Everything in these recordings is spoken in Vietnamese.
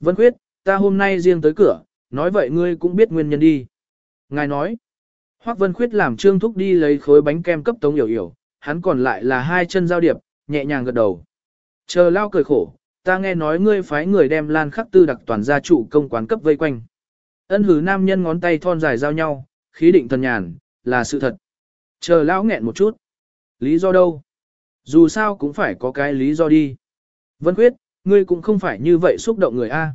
Vân Khuyết, ta hôm nay riêng tới cửa, nói vậy ngươi cũng biết nguyên nhân đi. Ngài nói, Hoác Vân Khuyết làm trương thúc đi lấy khối bánh kem cấp tống hiểu hiểu, hắn còn lại là hai chân giao điệp, nhẹ nhàng gật đầu. Chờ lao cười khổ, ta nghe nói ngươi phái người đem lan khắc tư đặc toàn gia trụ công quán cấp vây quanh. Ân hứ nam nhân ngón tay thon dài giao nhau, khí định thần nhàn, là sự thật. Chờ lão nghẹn một chút. Lý do đâu? Dù sao cũng phải có cái lý do đi. Vân Khuyết, ngươi cũng không phải như vậy xúc động người A.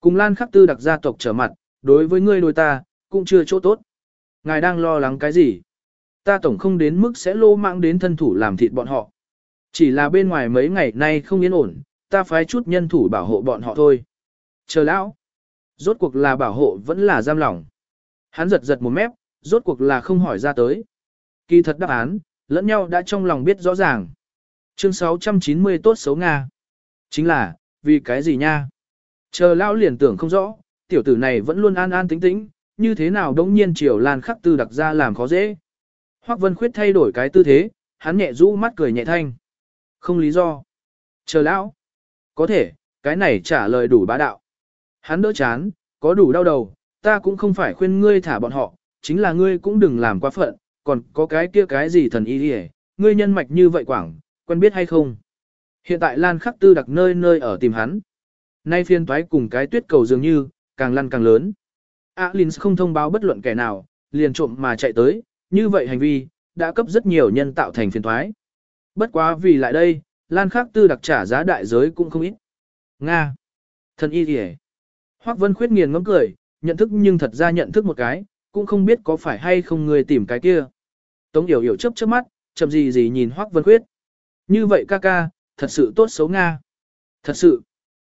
Cùng Lan Khắc Tư đặc gia tộc trở mặt, đối với ngươi đối ta, cũng chưa chỗ tốt. Ngài đang lo lắng cái gì? Ta tổng không đến mức sẽ lô mạng đến thân thủ làm thịt bọn họ. Chỉ là bên ngoài mấy ngày nay không yên ổn, ta phái chút nhân thủ bảo hộ bọn họ thôi. Chờ lão. Rốt cuộc là bảo hộ vẫn là giam lỏng. Hắn giật giật một mép, rốt cuộc là không hỏi ra tới. Kỳ thật đáp án, lẫn nhau đã trong lòng biết rõ ràng. Chương 690 tốt xấu Nga. Chính là, vì cái gì nha? Chờ lão liền tưởng không rõ, tiểu tử này vẫn luôn an an tính tĩnh, như thế nào đống nhiên chiều lan khắc tư đặc ra làm khó dễ. Hoắc Vân Khuyết thay đổi cái tư thế, hắn nhẹ rũ mắt cười nhẹ thanh. Không lý do. Chờ lão. Có thể, cái này trả lời đủ bá đạo. Hắn đỡ chán, có đủ đau đầu, ta cũng không phải khuyên ngươi thả bọn họ, chính là ngươi cũng đừng làm quá phận, còn có cái kia cái gì thần y đi ngươi nhân mạch như vậy quảng, quen biết hay không. Hiện tại Lan Khắc Tư đặc nơi nơi ở tìm hắn. Nay phiên toái cùng cái tuyết cầu dường như, càng lăn càng lớn. Alins không thông báo bất luận kẻ nào, liền trộm mà chạy tới, như vậy hành vi, đã cấp rất nhiều nhân tạo thành phiền toái. Bất quá vì lại đây, Lan Khắc Tư đặc trả giá đại giới cũng không ít. Nga. Thần y kìa. Hoác Vân Khuyết nghiền ngấm cười, nhận thức nhưng thật ra nhận thức một cái, cũng không biết có phải hay không người tìm cái kia. Tống Yểu Yểu chớp chớp mắt, chậm gì gì nhìn Hoác Vân Khuyết. Như vậy ca ca, thật sự tốt xấu Nga. Thật sự.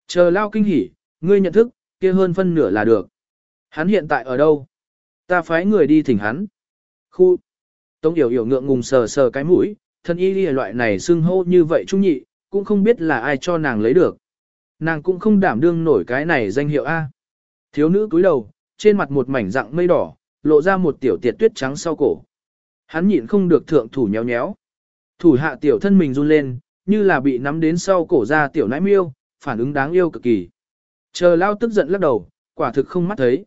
Chờ lao kinh hỉ, ngươi nhận thức, kia hơn phân nửa là được. Hắn hiện tại ở đâu? Ta phái người đi thỉnh hắn. Khu. Tống Yểu Yểu ngượng ngùng sờ sờ cái mũi, thân y lìa loại này xưng hô như vậy trung nhị, cũng không biết là ai cho nàng lấy được. Nàng cũng không đảm đương nổi cái này danh hiệu A. Thiếu nữ cúi đầu, trên mặt một mảnh dạng mây đỏ, lộ ra một tiểu tiệt tuyết trắng sau cổ. Hắn nhịn không được thượng thủ nhéo nhéo. Thủ hạ tiểu thân mình run lên, như là bị nắm đến sau cổ ra tiểu nãi miêu, phản ứng đáng yêu cực kỳ. Chờ lao tức giận lắc đầu, quả thực không mắt thấy.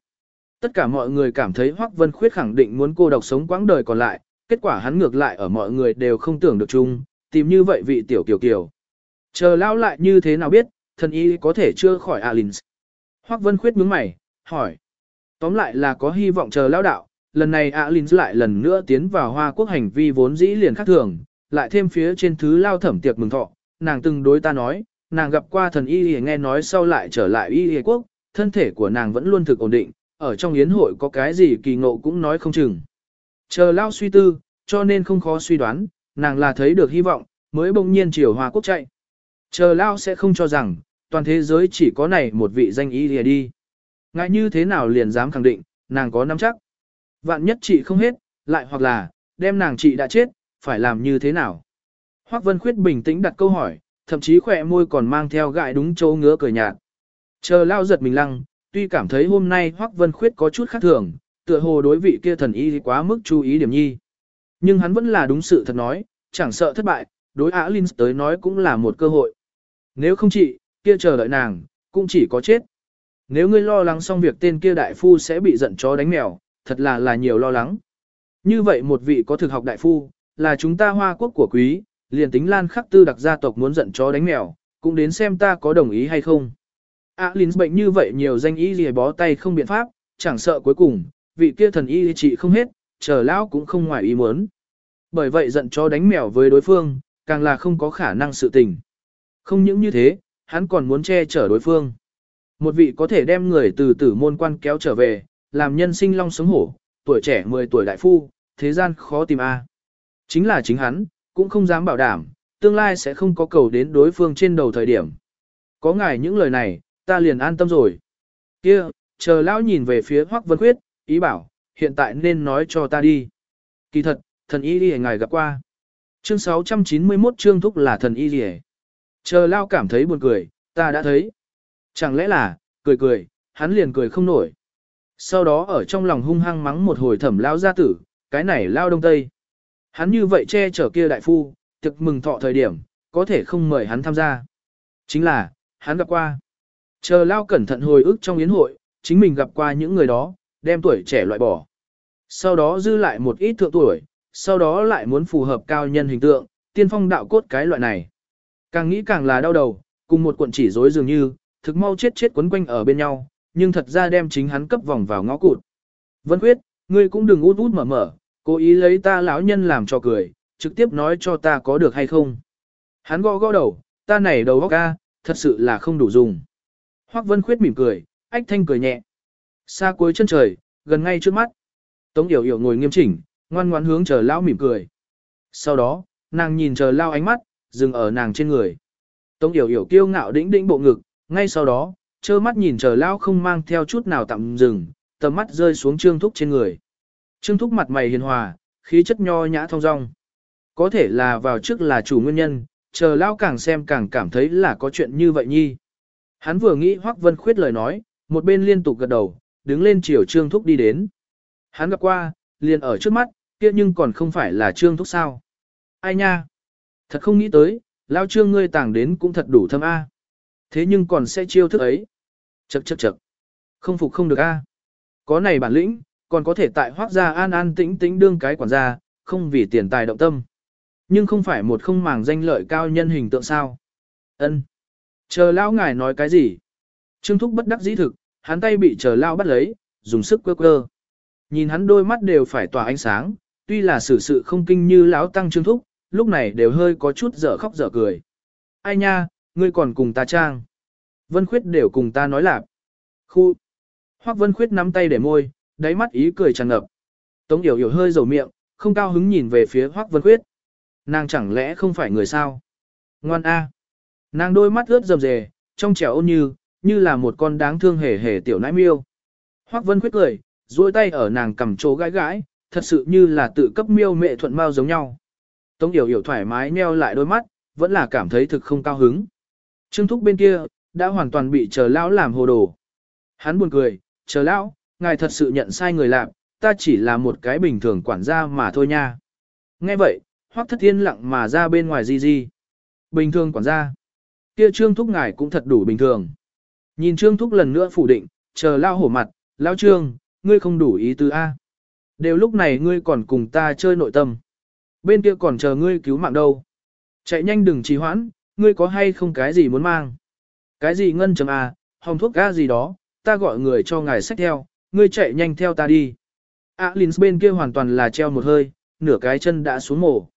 Tất cả mọi người cảm thấy Hoắc Vân Khuyết khẳng định muốn cô độc sống quãng đời còn lại, kết quả hắn ngược lại ở mọi người đều không tưởng được chung, tìm như vậy vị tiểu kiều kiều. Chờ lao lại như thế nào biết, thần y có thể chưa khỏi Alins. Hoắc Vân Khuyết nhướng mày, hỏi. Tóm lại là có hy vọng chờ lao đạo, lần này Alins lại lần nữa tiến vào Hoa Quốc hành vi vốn dĩ liền khác thường, lại thêm phía trên thứ lao thẩm tiệc mừng thọ, nàng từng đối ta nói, nàng gặp qua thần y nghe nói sau lại trở lại y quốc, thân thể của nàng vẫn luôn thực ổn định, ở trong yến hội có cái gì kỳ ngộ cũng nói không chừng. Chờ lao suy tư, cho nên không khó suy đoán, nàng là thấy được hy vọng, mới bỗng nhiên chiều hòa Quốc chạy. Chờ lao sẽ không cho rằng, toàn thế giới chỉ có này một vị danh y lìa đi. Ngại như thế nào liền dám khẳng định, nàng có nắm chắc. Vạn nhất chị không hết, lại hoặc là, đem nàng chị đã chết, phải làm như thế nào? Hoác Vân Khuyết bình tĩnh đặt câu hỏi, thậm chí khỏe môi còn mang theo gại đúng chỗ ngứa cười nhạt. Chờ lao giật mình lăng, tuy cảm thấy hôm nay Hoác Vân Khuyết có chút khác thường, tựa hồ đối vị kia thần y quá mức chú ý điểm nhi. Nhưng hắn vẫn là đúng sự thật nói, chẳng sợ thất bại, đối Á Linh tới nói cũng là một cơ hội. Nếu không chị, kia chờ đợi nàng, cũng chỉ có chết. Nếu ngươi lo lắng xong việc tên kia đại phu sẽ bị giận chó đánh mèo, thật là là nhiều lo lắng. Như vậy một vị có thực học đại phu, là chúng ta hoa quốc của quý, liền tính lan khắc tư đặc gia tộc muốn giận chó đánh mèo, cũng đến xem ta có đồng ý hay không. À Linh bệnh như vậy nhiều danh y gì bó tay không biện pháp, chẳng sợ cuối cùng, vị kia thần y trị không hết, chờ lão cũng không ngoài ý muốn. Bởi vậy giận chó đánh mèo với đối phương, càng là không có khả năng sự tình. Không những như thế, hắn còn muốn che chở đối phương. Một vị có thể đem người từ tử môn quan kéo trở về, làm nhân sinh long sống hổ, tuổi trẻ 10 tuổi đại phu, thế gian khó tìm a. Chính là chính hắn, cũng không dám bảo đảm, tương lai sẽ không có cầu đến đối phương trên đầu thời điểm. Có ngài những lời này, ta liền an tâm rồi. Kia, chờ lão nhìn về phía Hoắc Vân Khuyết, ý bảo, hiện tại nên nói cho ta đi. Kỳ thật, thần y đi ngài gặp qua. Chương 691 chương thúc là thần y gì Chờ lao cảm thấy buồn cười, ta đã thấy. Chẳng lẽ là, cười cười, hắn liền cười không nổi. Sau đó ở trong lòng hung hăng mắng một hồi thẩm lao gia tử, cái này lao đông tây. Hắn như vậy che chở kia đại phu, thực mừng thọ thời điểm, có thể không mời hắn tham gia. Chính là, hắn gặp qua. Chờ lao cẩn thận hồi ức trong yến hội, chính mình gặp qua những người đó, đem tuổi trẻ loại bỏ. Sau đó dư lại một ít thượng tuổi, sau đó lại muốn phù hợp cao nhân hình tượng, tiên phong đạo cốt cái loại này. Càng nghĩ càng là đau đầu, cùng một cuộn chỉ rối dường như, thực mau chết chết quấn quanh ở bên nhau, nhưng thật ra đem chính hắn cấp vòng vào ngõ cụt. Vân Quyết, ngươi cũng đừng út út mở mở, cố ý lấy ta lão nhân làm cho cười, trực tiếp nói cho ta có được hay không. Hắn gõ gõ đầu, ta này đầu góc ca, thật sự là không đủ dùng. Hoắc Vân Khuyết mỉm cười, ách thanh cười nhẹ. Xa cuối chân trời, gần ngay trước mắt. Tống Yểu Yểu ngồi nghiêm chỉnh, ngoan ngoãn hướng chờ lão mỉm cười. Sau đó, nàng nhìn chờ lao ánh mắt, dừng ở nàng trên người. Tống Yểu Yểu kiêu ngạo đĩnh đĩnh bộ ngực, ngay sau đó, trơ mắt nhìn chờ lao không mang theo chút nào tạm dừng, tầm mắt rơi xuống Trương Thúc trên người. Trương Thúc mặt mày hiền hòa, khí chất nho nhã thong dong. Có thể là vào trước là chủ nguyên nhân, chờ lao càng xem càng cảm thấy là có chuyện như vậy nhi. Hắn vừa nghĩ Hoắc Vân Khuyết lời nói, một bên liên tục gật đầu, đứng lên chiều Trương Thúc đi đến. Hắn gặp qua, liền ở trước mắt, kia nhưng còn không phải là Trương Thúc sao. Ai nha? Thật không nghĩ tới, lao Trương ngươi tàng đến cũng thật đủ thâm A. Thế nhưng còn sẽ chiêu thức ấy. Chậc chậc chậc. Không phục không được A. Có này bản lĩnh, còn có thể tại Hoắc gia an an tĩnh tĩnh đương cái quản gia, không vì tiền tài động tâm. Nhưng không phải một không màng danh lợi cao nhân hình tượng sao. Ân. Chờ lão ngài nói cái gì? Trương Thúc bất đắc dĩ thực, hắn tay bị chờ lao bắt lấy, dùng sức quơ quơ. Nhìn hắn đôi mắt đều phải tỏa ánh sáng, tuy là xử sự không kinh như lão tăng Trương Thúc, lúc này đều hơi có chút dở khóc dở cười. Ai nha, ngươi còn cùng ta trang. Vân Khuyết đều cùng ta nói lạc. Khu. Hoắc Vân Khuyết nắm tay để môi, đáy mắt ý cười tràn ngập. Tống Yểu Yểu hơi dầu miệng, không cao hứng nhìn về phía Hoắc Vân Khuyết. Nàng chẳng lẽ không phải người sao? Ngoan a. Nàng đôi mắt ướt rầm rề, trong trẻo ôn như, như là một con đáng thương hề hề tiểu nãi miêu. Hoắc Vân Khuyết cười, duỗi tay ở nàng cầm chỗ gãi gãi, thật sự như là tự cấp miêu mẹ thuận mau giống nhau. Tống Yểu Yểu thoải mái nheo lại đôi mắt, vẫn là cảm thấy thực không cao hứng. Trương Thúc bên kia, đã hoàn toàn bị chờ lão làm hồ đồ. Hắn buồn cười, chờ lão, ngài thật sự nhận sai người làm, ta chỉ là một cái bình thường quản gia mà thôi nha. Nghe vậy, Hoắc Thất Thiên lặng mà ra bên ngoài gì gì. Bình thường quản gia. Kia Trương Thúc ngài cũng thật đủ bình thường. Nhìn Trương Thúc lần nữa phủ định, chờ lao hổ mặt, lao Trương, ngươi không đủ ý tứ A. Đều lúc này ngươi còn cùng ta chơi nội tâm. Bên kia còn chờ ngươi cứu mạng đâu. Chạy nhanh đừng trì hoãn, ngươi có hay không cái gì muốn mang. Cái gì ngân chấm A, hồng thuốc ga gì đó, ta gọi người cho ngài sách theo, ngươi chạy nhanh theo ta đi. A Linh bên kia hoàn toàn là treo một hơi, nửa cái chân đã xuống mổ.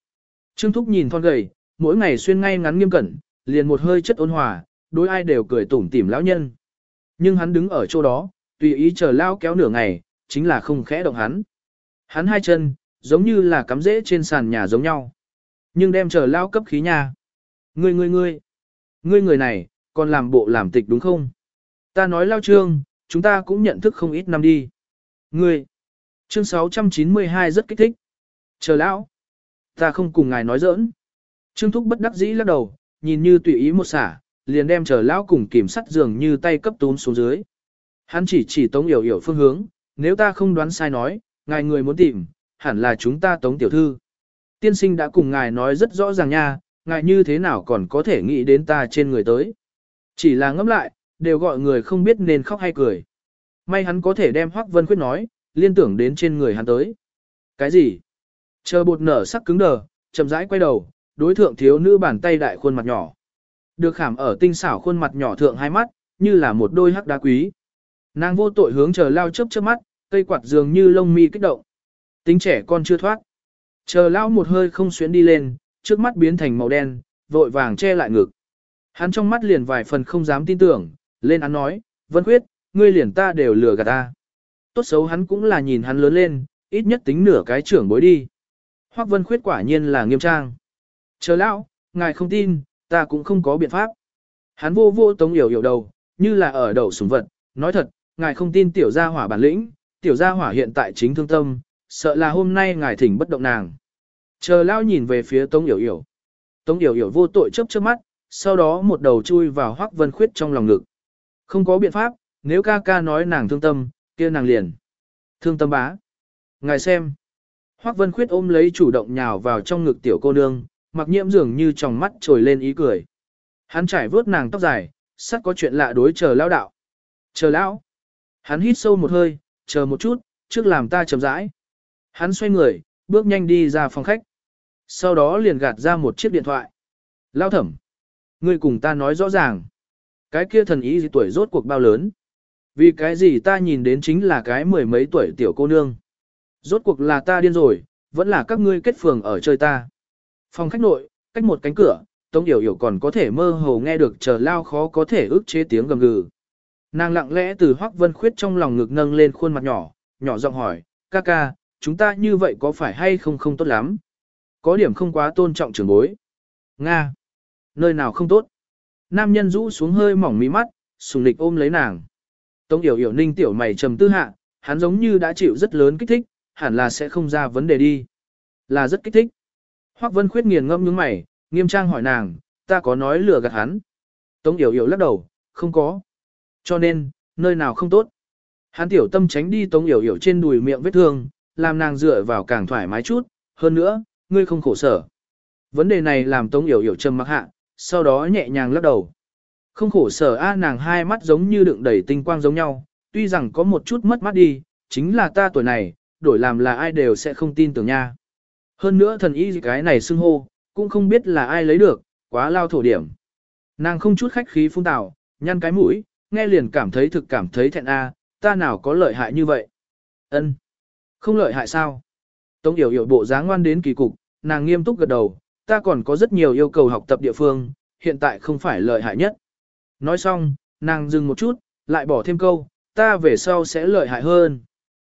Trương Thúc nhìn thon gầy, mỗi ngày xuyên ngay ngắn nghiêm cẩn, liền một hơi chất ôn hòa, đối ai đều cười tủm tỉm lão nhân. Nhưng hắn đứng ở chỗ đó, tùy ý chờ lao kéo nửa ngày, chính là không khẽ động hắn. Hắn hai chân, giống như là cắm rễ trên sàn nhà giống nhau. Nhưng đem chờ lao cấp khí nhà. Ngươi ngươi ngươi, ngươi người này, còn làm bộ làm tịch đúng không? Ta nói lao trương, chúng ta cũng nhận thức không ít năm đi. Ngươi, chương 692 rất kích thích. Chờ lão, ta không cùng ngài nói giỡn. Trương Thúc bất đắc dĩ lắc đầu, nhìn như tùy ý một xả, liền đem chờ lão cùng kiểm sắt dường như tay cấp túm xuống dưới. Hắn chỉ chỉ tống hiểu hiểu phương hướng, nếu ta không đoán sai nói, ngài người muốn tìm, hẳn là chúng ta tống tiểu thư. Tiên sinh đã cùng ngài nói rất rõ ràng nha, ngài như thế nào còn có thể nghĩ đến ta trên người tới. Chỉ là ngẫm lại, đều gọi người không biết nên khóc hay cười. May hắn có thể đem Hoắc Vân Khuyết nói, liên tưởng đến trên người hắn tới. Cái gì? Chờ bột nở sắc cứng đờ, chậm rãi quay đầu, đối thượng thiếu nữ bàn tay đại khuôn mặt nhỏ. Được khảm ở tinh xảo khuôn mặt nhỏ thượng hai mắt, như là một đôi hắc đá quý. Nàng vô tội hướng chờ lao chớp chớp mắt, cây quạt dường như lông mi kích động. Tính trẻ con chưa thoát. Chờ lao một hơi không xuyến đi lên, trước mắt biến thành màu đen, vội vàng che lại ngực. Hắn trong mắt liền vài phần không dám tin tưởng, lên án nói, Vân Khuyết, ngươi liền ta đều lừa gạt ta. Tốt xấu hắn cũng là nhìn hắn lớn lên, ít nhất tính nửa cái trưởng bối đi. Hoắc Vân Khuyết quả nhiên là nghiêm trang. Chờ lão, ngài không tin, ta cũng không có biện pháp. Hắn vô vô tống hiểu hiểu đầu, như là ở đầu súng vật, nói thật, ngài không tin tiểu gia hỏa bản lĩnh, tiểu gia hỏa hiện tại chính thương tâm, sợ là hôm nay ngài thỉnh bất động nàng. Chờ lão nhìn về phía tống hiểu hiểu. Tống hiểu hiểu vô tội chớp chớp mắt, sau đó một đầu chui vào hoắc vân khuyết trong lòng ngực. Không có biện pháp, nếu ca ca nói nàng thương tâm, kia nàng liền. Thương tâm bá. Ngài xem. Hoắc vân khuyết ôm lấy chủ động nhào vào trong ngực tiểu cô nương, mặc nhiễm dường như trong mắt trồi lên ý cười. Hắn trải vớt nàng tóc dài, sắt có chuyện lạ đối chờ lão đạo. Chờ lão. Hắn hít sâu một hơi, chờ một chút, trước làm ta chậm rãi. Hắn xoay người, bước nhanh đi ra phòng khách. Sau đó liền gạt ra một chiếc điện thoại. Lao thẩm. Ngươi cùng ta nói rõ ràng. Cái kia thần ý gì tuổi rốt cuộc bao lớn. Vì cái gì ta nhìn đến chính là cái mười mấy tuổi tiểu cô nương. Rốt cuộc là ta điên rồi, vẫn là các ngươi kết phường ở chơi ta. Phòng khách nội, cách một cánh cửa, Tống Yểu Yểu còn có thể mơ hồ nghe được chờ lao khó có thể ức chế tiếng gầm gừ. Nàng lặng lẽ từ Hoắc Vân Khuyết trong lòng ngực nâng lên khuôn mặt nhỏ, nhỏ giọng hỏi, ca ca, chúng ta như vậy có phải hay không không tốt lắm? Có điểm không quá tôn trọng trưởng bối. Nga. Nơi nào không tốt? Nam nhân rũ xuống hơi mỏng mí mắt, sùng lịch ôm lấy nàng. Tống Yểu Yểu ninh tiểu mày trầm tư hạ, hắn giống như đã chịu rất lớn kích thích, hẳn là sẽ không ra vấn đề đi. Là rất kích thích. Hoắc Vân Khuyết nghiền ngâm nhướng mày, nghiêm trang hỏi nàng, ta có nói lừa gạt hắn. Tống Yểu Yểu lắc đầu, không có. Cho nên, nơi nào không tốt. Hắn tiểu tâm tránh đi Tống Yểu Yểu trên đùi miệng vết thương, làm nàng dựa vào càng thoải mái chút, hơn nữa, ngươi không khổ sở. Vấn đề này làm Tống Yểu Yểu trầm mặc hạ, sau đó nhẹ nhàng lắc đầu. Không khổ sở a nàng hai mắt giống như đựng đầy tinh quang giống nhau, tuy rằng có một chút mất mắt đi, chính là ta tuổi này, đổi làm là ai đều sẽ không tin tưởng nha. Hơn nữa thần y cái này xưng hô, cũng không biết là ai lấy được, quá lao thổ điểm. Nàng không chút khách khí phun tào, nhăn cái mũi, nghe liền cảm thấy thực cảm thấy thẹn a, ta nào có lợi hại như vậy. Ân, Không lợi hại sao? Tống Yểu Yểu bộ dáng ngoan đến kỳ cục, nàng nghiêm túc gật đầu, ta còn có rất nhiều yêu cầu học tập địa phương, hiện tại không phải lợi hại nhất. Nói xong, nàng dừng một chút, lại bỏ thêm câu, ta về sau sẽ lợi hại hơn.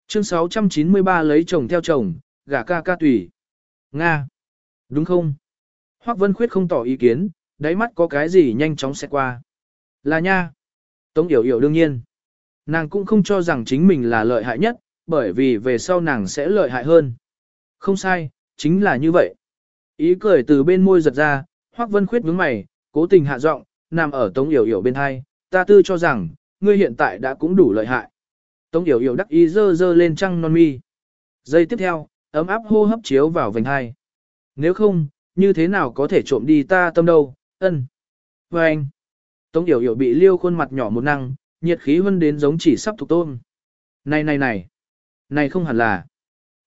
Chương 693 lấy chồng theo chồng, gả ca ca tùy. Nga. Đúng không? Hoác Vân Khuyết không tỏ ý kiến, đáy mắt có cái gì nhanh chóng sẽ qua. Là nha. Tống Yểu Yểu đương nhiên. Nàng cũng không cho rằng chính mình là lợi hại nhất, bởi vì về sau nàng sẽ lợi hại hơn. Không sai, chính là như vậy. Ý cười từ bên môi giật ra, Hoác Vân Khuyết nhướng mày, cố tình hạ giọng, nằm ở Tống Yểu Yểu bên hai, ta tư cho rằng, ngươi hiện tại đã cũng đủ lợi hại. Tống Yểu Yểu đắc ý dơ dơ lên trăng non mi. Giây tiếp theo, ấm áp hô hấp chiếu vào vành hai. Nếu không, như thế nào có thể trộm đi ta tâm đâu, ân. Và anh, Tống Yểu Yểu bị liêu khuôn mặt nhỏ một năng, nhiệt khí hơn đến giống chỉ sắp thuộc tôm. Này này này, này không hẳn là.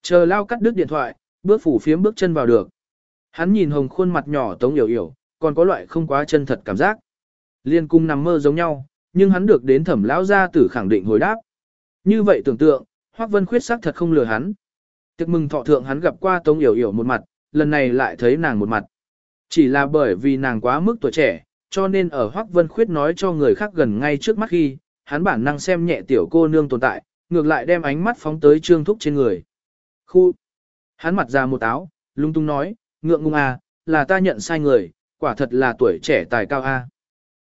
Chờ lao cắt đứt điện thoại, bước phủ phiếm bước chân vào được. Hắn nhìn hồng khuôn mặt nhỏ Tống Yểu Yểu, còn có loại không quá chân thật cảm giác. Liên cung nằm mơ giống nhau, nhưng hắn được đến thẩm lão gia tử khẳng định hồi đáp. Như vậy tưởng tượng, Hoắc Vân Khuyết sắc thật không lừa hắn. Tiệc mừng thọ thượng hắn gặp qua Tống Yểu Yểu một mặt, lần này lại thấy nàng một mặt. Chỉ là bởi vì nàng quá mức tuổi trẻ, cho nên ở Hoắc Vân Khuyết nói cho người khác gần ngay trước mắt khi, hắn bản năng xem nhẹ tiểu cô nương tồn tại, ngược lại đem ánh mắt phóng tới Trương Thúc trên người. Khu! Hắn mặt ra một áo, lung tung nói, ngượng ngùng à, là ta nhận sai người, quả thật là tuổi trẻ tài cao a. À.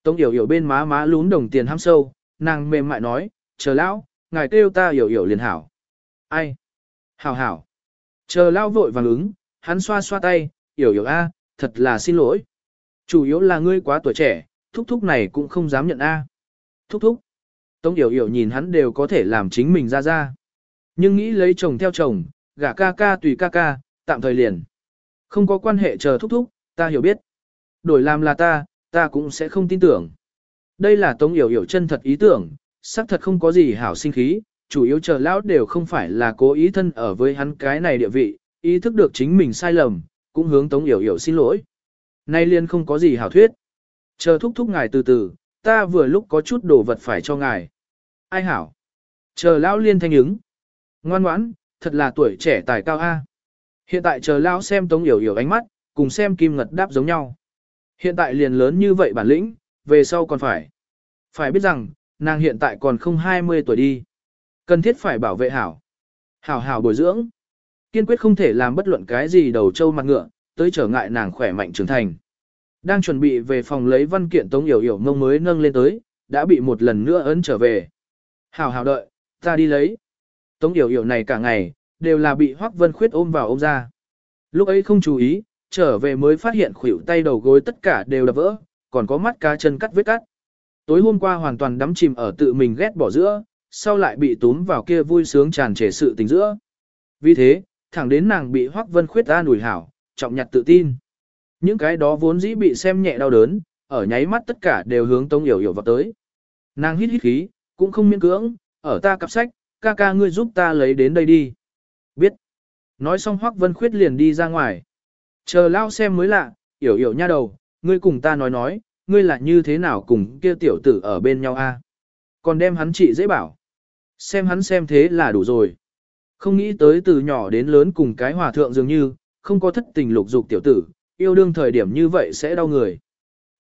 Tống Yểu Yểu bên má má lún đồng tiền ham sâu, nàng mềm mại nói, chờ lão, ngài kêu ta Yểu Yểu liền hảo. Ai? Hảo hảo. Chờ lão vội vàng ứng, hắn xoa xoa tay, Yểu Yểu a, thật là xin lỗi. Chủ yếu là ngươi quá tuổi trẻ, thúc thúc này cũng không dám nhận a. Thúc thúc. Tống Yểu Yểu nhìn hắn đều có thể làm chính mình ra ra. Nhưng nghĩ lấy chồng theo chồng, gả ca ca tùy ca ca, tạm thời liền. Không có quan hệ chờ thúc thúc, ta hiểu biết. Đổi làm là ta, ta cũng sẽ không tin tưởng. Đây là Tống Yểu Yểu chân thật ý tưởng, xác thật không có gì hảo sinh khí, chủ yếu chờ lão đều không phải là cố ý thân ở với hắn cái này địa vị, ý thức được chính mình sai lầm, cũng hướng Tống Yểu Yểu xin lỗi. Nay liên không có gì hảo thuyết. Chờ thúc thúc ngài từ từ, ta vừa lúc có chút đồ vật phải cho ngài. Ai hảo? Chờ lão liên thanh ứng. Ngoan ngoãn, thật là tuổi trẻ tài cao A. Hiện tại chờ lão xem Tống Yểu Yểu ánh mắt, cùng xem Kim Ngật đáp giống nhau. Hiện tại liền lớn như vậy bản lĩnh, về sau còn phải. Phải biết rằng, nàng hiện tại còn không 20 tuổi đi. Cần thiết phải bảo vệ hảo. Hảo hảo bồi dưỡng. Kiên quyết không thể làm bất luận cái gì đầu trâu mặt ngựa, tới trở ngại nàng khỏe mạnh trưởng thành. Đang chuẩn bị về phòng lấy văn kiện Tống Yểu Yểu mông mới nâng lên tới, đã bị một lần nữa ấn trở về. Hảo hảo đợi, ta đi lấy. Tống Yểu Yểu này cả ngày, đều là bị Hoắc Vân Khuyết ôm vào ôm ra. Lúc ấy không chú ý, trở về mới phát hiện khuỷu tay đầu gối tất cả đều đập vỡ, còn có mắt cá chân cắt vết cắt. Tối hôm qua hoàn toàn đắm chìm ở tự mình ghét bỏ giữa, sau lại bị túm vào kia vui sướng tràn trề sự tình giữa. Vì thế, thẳng đến nàng bị Hoắc Vân Khuyết an ủi hảo, trọng nhặt tự tin. Những cái đó vốn dĩ bị xem nhẹ đau đớn, ở nháy mắt tất cả đều hướng Tống Yểu Yểu vào tới. Nàng hít hít khí, cũng không miễn cưỡng, ở ta cặp sách, ca ca ngươi giúp ta lấy đến đây đi. Biết. Nói xong Hoắc Vân Khuyết liền đi ra ngoài. Chờ lao xem mới lạ, Yểu Yểu nha đầu, ngươi cùng ta nói nói, ngươi là như thế nào cùng kia tiểu tử ở bên nhau a? Còn đem hắn chị dễ bảo. Xem hắn xem thế là đủ rồi. Không nghĩ tới từ nhỏ đến lớn cùng cái hòa thượng dường như, không có thất tình lục dục tiểu tử, yêu đương thời điểm như vậy sẽ đau người.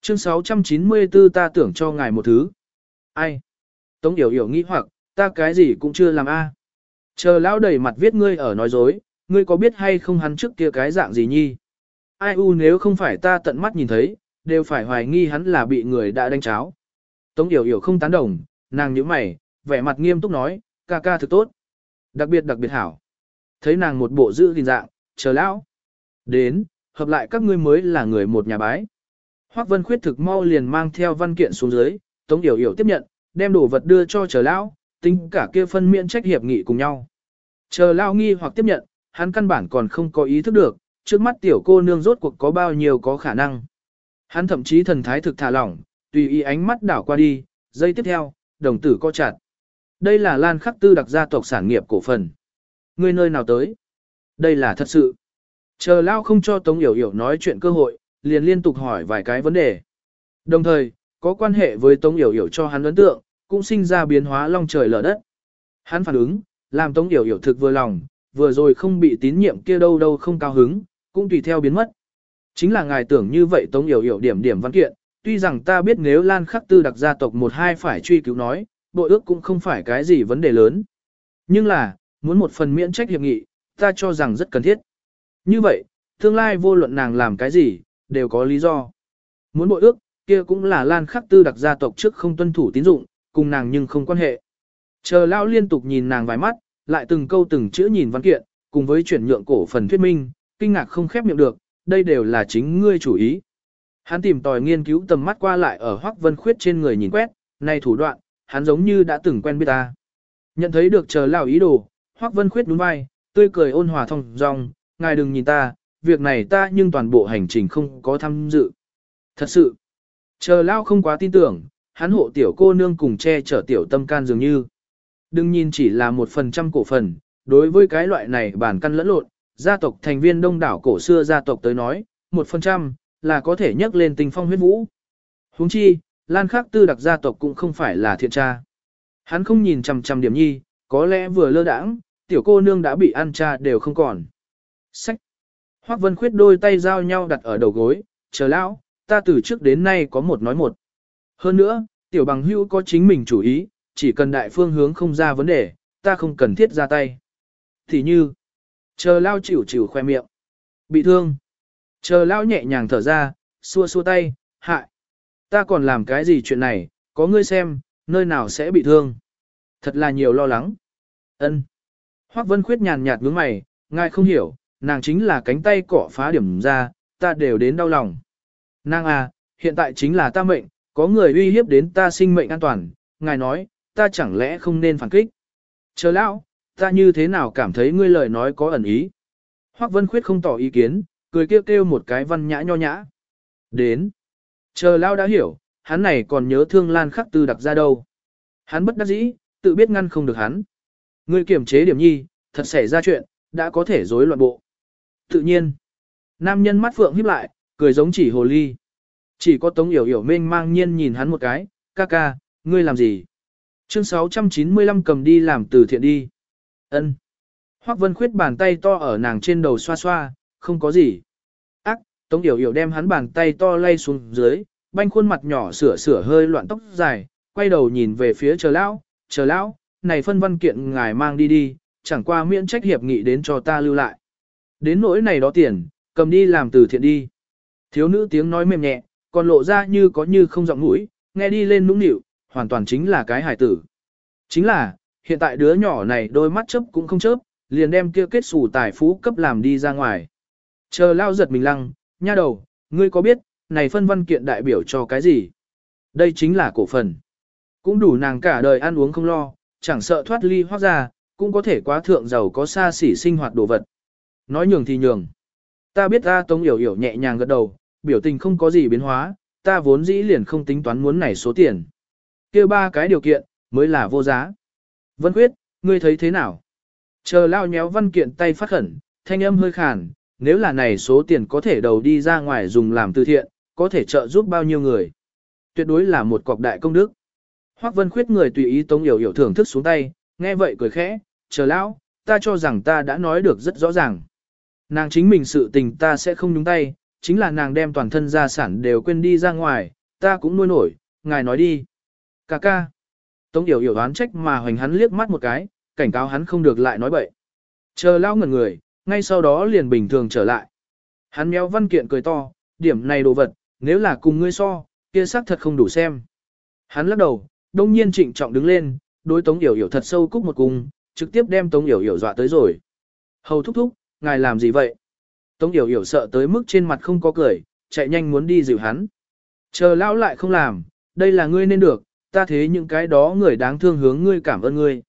Chương 694 ta tưởng cho ngài một thứ. Ai? Tống Yểu Yểu nghĩ hoặc, ta cái gì cũng chưa làm a. Chờ lão đầy mặt viết ngươi ở nói dối, ngươi có biết hay không hắn trước kia cái dạng gì nhi? Ai u nếu không phải ta tận mắt nhìn thấy, đều phải hoài nghi hắn là bị người đã đánh cháo. Tống Yểu Yểu không tán đồng, nàng nhíu mày, vẻ mặt nghiêm túc nói, ca ca thực tốt. Đặc biệt đặc biệt hảo. Thấy nàng một bộ giữ gìn dạng, chờ lão. Đến, hợp lại các ngươi mới là người một nhà bái. Hoắc Vân Khuyết thực mau liền mang theo văn kiện xuống dưới, Tống Yểu Yểu tiếp nhận, đem đồ vật đưa cho chờ lão, tính cả kia phân miễn trách hiệp nghị cùng nhau. Chờ lão nghi hoặc tiếp nhận, hắn căn bản còn không có ý thức được, trước mắt tiểu cô nương rốt cuộc có bao nhiêu có khả năng. Hắn thậm chí thần thái thực thả lỏng, tùy ý ánh mắt đảo qua đi, giây tiếp theo, đồng tử co chặt. Đây là Lan Khắc Tư đặc gia tộc sản nghiệp cổ phần. Người nơi nào tới? Đây là thật sự. Chờ Lao không cho Tống Yểu Yểu nói chuyện cơ hội, liền liên tục hỏi vài cái vấn đề. Đồng thời, có quan hệ với Tống Yểu Yểu cho hắn ấn tượng, cũng sinh ra biến hóa long trời lở đất. Hắn phản ứng, làm Tống Yểu Yểu thực vừa lòng, vừa rồi không bị tín nhiệm kia đâu đâu không cao hứng, cũng tùy theo biến mất. Chính là ngài tưởng như vậy Tống Yểu Yểu điểm điểm văn kiện, tuy rằng ta biết nếu Lan Khắc Tư đặc gia tộc một hai phải truy cứu nói, bội ước cũng không phải cái gì vấn đề lớn. Nhưng là, muốn một phần miễn trách hiệp nghị, ta cho rằng rất cần thiết. Như vậy, tương lai vô luận nàng làm cái gì, đều có lý do. Muốn bội ước, kia cũng là Lan Khắc Tư đặc gia tộc trước không tuân thủ tín dụng, cùng nàng nhưng không quan hệ. Chờ lão liên tục nhìn nàng vài mắt, lại từng câu từng chữ nhìn văn kiện, cùng với chuyển nhượng cổ phần thuyết minh, kinh ngạc không khép miệng được, đây đều là chính ngươi chủ ý. Hắn tìm tòi nghiên cứu tầm mắt qua lại ở Hoắc Vân Khuyết trên người nhìn quét, này thủ đoạn, hắn giống như đã từng quen biết ta. Nhận thấy được chờ lão ý đồ, Hoắc Vân Khuyết đúng vai, tươi cười ôn hòa thông dong, ngài đừng nhìn ta, việc này ta nhưng toàn bộ hành trình không có tham dự. Thật sự, chờ lão không quá tin tưởng, hắn hộ tiểu cô nương cùng che chở tiểu tâm can dường như. Đừng nhìn chỉ là một phần trăm cổ phần, đối với cái loại này bản căn lẫn lộn, gia tộc thành viên đông đảo cổ xưa gia tộc tới nói, một phần trăm, là có thể nhắc lên tình phong huyết vũ. huống chi, Lan Khắc Tư đặc gia tộc cũng không phải là thiện tra. Hắn không nhìn chằm chằm điểm nhi, có lẽ vừa lơ đãng, tiểu cô nương đã bị ăn cha đều không còn. Sách. Hoắc Vân Khuyết đôi tay giao nhau đặt ở đầu gối, chờ lão, ta từ trước đến nay có một nói một. Hơn nữa, tiểu bằng hữu có chính mình chủ ý, chỉ cần đại phương hướng không ra vấn đề, ta không cần thiết ra tay. Thì như, chờ lao chịu chịu khoe miệng. Bị thương. Chờ lao nhẹ nhàng thở ra, xua xua tay, hại. Ta còn làm cái gì chuyện này, có ngươi xem, nơi nào sẽ bị thương. Thật là nhiều lo lắng. ân Hoác Vân Khuyết nhàn nhạt ngưỡng mày, ngài không hiểu, nàng chính là cánh tay cỏ phá điểm ra, ta đều đến đau lòng. Nàng à, hiện tại chính là ta mệnh, có người uy hiếp đến ta sinh mệnh an toàn, ngài nói, ta chẳng lẽ không nên phản kích. Chờ lão, ta như thế nào cảm thấy ngươi lời nói có ẩn ý. Hoác Vân Khuyết không tỏ ý kiến, cười kêu kêu một cái văn nhã nho nhã. Đến. Chờ lão đã hiểu, hắn này còn nhớ thương lan khắc tư đặc ra đâu. Hắn bất đắc dĩ, tự biết ngăn không được hắn. Ngươi kiểm chế điểm nhi, thật xảy ra chuyện, đã có thể rối loạn bộ. Tự nhiên, nam nhân mắt phượng híp lại, cười giống chỉ hồ ly. Chỉ có Tống Yểu Yểu mênh mang nhiên nhìn hắn một cái, ca ca, ngươi làm gì? Chương 695 cầm đi làm từ thiện đi ân Hoác Vân Khuyết bàn tay to ở nàng trên đầu xoa xoa, không có gì. Ác, Tống Yểu Yểu đem hắn bàn tay to lay xuống dưới, banh khuôn mặt nhỏ sửa sửa hơi loạn tóc dài, quay đầu nhìn về phía chờ lão, chờ lão, này phân văn kiện ngài mang đi đi, chẳng qua miễn trách hiệp nghị đến cho ta lưu lại. Đến nỗi này đó tiền, cầm đi làm từ thiện đi. Thiếu nữ tiếng nói mềm nhẹ, còn lộ ra như có như không giọng mũi, nghe đi lên nũng nịu, hoàn toàn chính là cái hải tử. Chính là, hiện tại đứa nhỏ này đôi mắt chớp cũng không chớp, liền đem kia kết xù tài phú cấp làm đi ra ngoài. Chờ lao giật mình lăng, nha đầu, ngươi có biết, này phân văn kiện đại biểu cho cái gì? Đây chính là cổ phần. Cũng đủ nàng cả đời ăn uống không lo, chẳng sợ thoát ly hoác ra, cũng có thể quá thượng giàu có xa xỉ sinh hoạt đồ vật. Nói nhường thì nhường. Ta biết ta Tống Yểu Yểu nhẹ nhàng gật đầu, biểu tình không có gì biến hóa, ta vốn dĩ liền không tính toán muốn này số tiền. kia ba cái điều kiện, mới là vô giá. Vân Quyết, ngươi thấy thế nào? Chờ lao nhéo văn kiện tay phát khẩn, thanh âm hơi khàn, nếu là này số tiền có thể đầu đi ra ngoài dùng làm từ thiện, có thể trợ giúp bao nhiêu người. Tuyệt đối là một cọc đại công đức. Hoắc Vân Khuyết người tùy ý Tống hiểu hiểu thưởng thức xuống tay, nghe vậy cười khẽ, chờ lão, ta cho rằng ta đã nói được rất rõ ràng. Nàng chính mình sự tình ta sẽ không nhúng tay, chính là nàng đem toàn thân gia sản đều quên đi ra ngoài, ta cũng nuôi nổi, ngài nói đi. Cà ca. Tống Điều hiểu đoán trách mà hoành hắn liếc mắt một cái, cảnh cáo hắn không được lại nói bậy. Chờ lão ngẩn người, ngay sau đó liền bình thường trở lại. Hắn méo văn kiện cười to, điểm này đồ vật, nếu là cùng ngươi so, kia xác thật không đủ xem. Hắn lắc đầu, đông nhiên trịnh trọng đứng lên, đối Tống Yểu Yểu thật sâu cúc một cung, trực tiếp đem Tống Yểu Yểu dọa tới rồi. Hầu thúc thúc, ngài làm gì vậy? Tống Yểu Yểu sợ tới mức trên mặt không có cười, chạy nhanh muốn đi dịu hắn. Chờ lão lại không làm, đây là ngươi nên được, ta thế những cái đó người đáng thương hướng ngươi cảm ơn ngươi.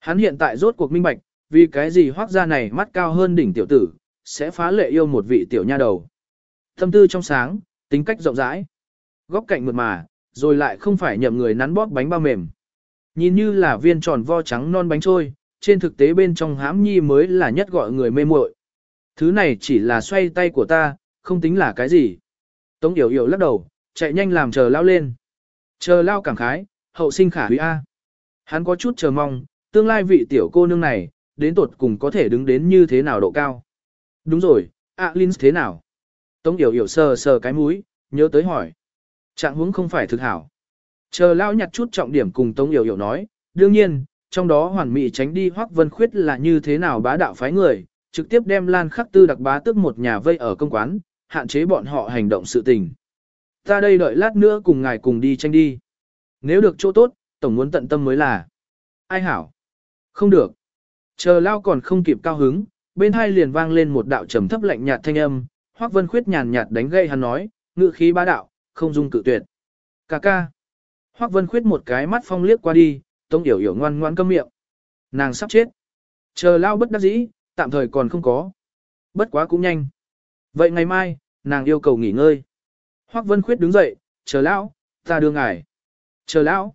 Hắn hiện tại rốt cuộc minh bạch, vì cái gì hoác ra này mắt cao hơn đỉnh tiểu tử, sẽ phá lệ yêu một vị tiểu nha đầu. Thâm tư trong sáng, tính cách rộng rãi. Góc cạnh mượt mà, rồi lại không phải nhậm người nắn bóp bánh bao mềm. Nhìn như là viên tròn vo trắng non bánh trôi, trên thực tế bên trong hãm nhi mới là nhất gọi người mê muội. Thứ này chỉ là xoay tay của ta, không tính là cái gì. Tống Yểu Yểu lắc đầu, chạy nhanh làm chờ lao lên. Chờ lao cảm khái, hậu sinh khả hủy A. Hắn có chút chờ mong, tương lai vị tiểu cô nương này, đến tột cùng có thể đứng đến như thế nào độ cao. Đúng rồi, A Linh thế nào? Tống Yểu Yểu sờ sờ cái mũi, nhớ tới hỏi. Trạng huống không phải thực hảo. Chờ lao nhặt chút trọng điểm cùng Tống Yểu Yểu nói, đương nhiên, trong đó hoàn mỹ tránh đi Hoắc Vân Khuyết là như thế nào bá đạo phái người, trực tiếp đem Lan Khắc Tư đặc bá tức một nhà vây ở công quán, hạn chế bọn họ hành động sự tình. Ta đây đợi lát nữa cùng ngài cùng đi tranh đi. Nếu được chỗ tốt, tổng muốn tận tâm mới là. Ai hảo? Không được. Chờ lao còn không kịp cao hứng, bên hai liền vang lên một đạo trầm thấp lạnh nhạt thanh âm, Hoắc Vân Khuyết nhàn nhạt đánh gây hắn nói, ngự khí bá đạo, không dung cự tuyệt. Cà ca. Hoắc Vân Khuyết một cái mắt phong liếc qua đi, Tống Yểu Yểu ngoan ngoan câm miệng. Nàng sắp chết. Chờ lao bất đắc dĩ, tạm thời còn không có. Bất quá cũng nhanh. Vậy ngày mai, nàng yêu cầu nghỉ ngơi. Hoắc Vân Khuyết đứng dậy, chờ lão, ta đưa ngài. Chờ lão.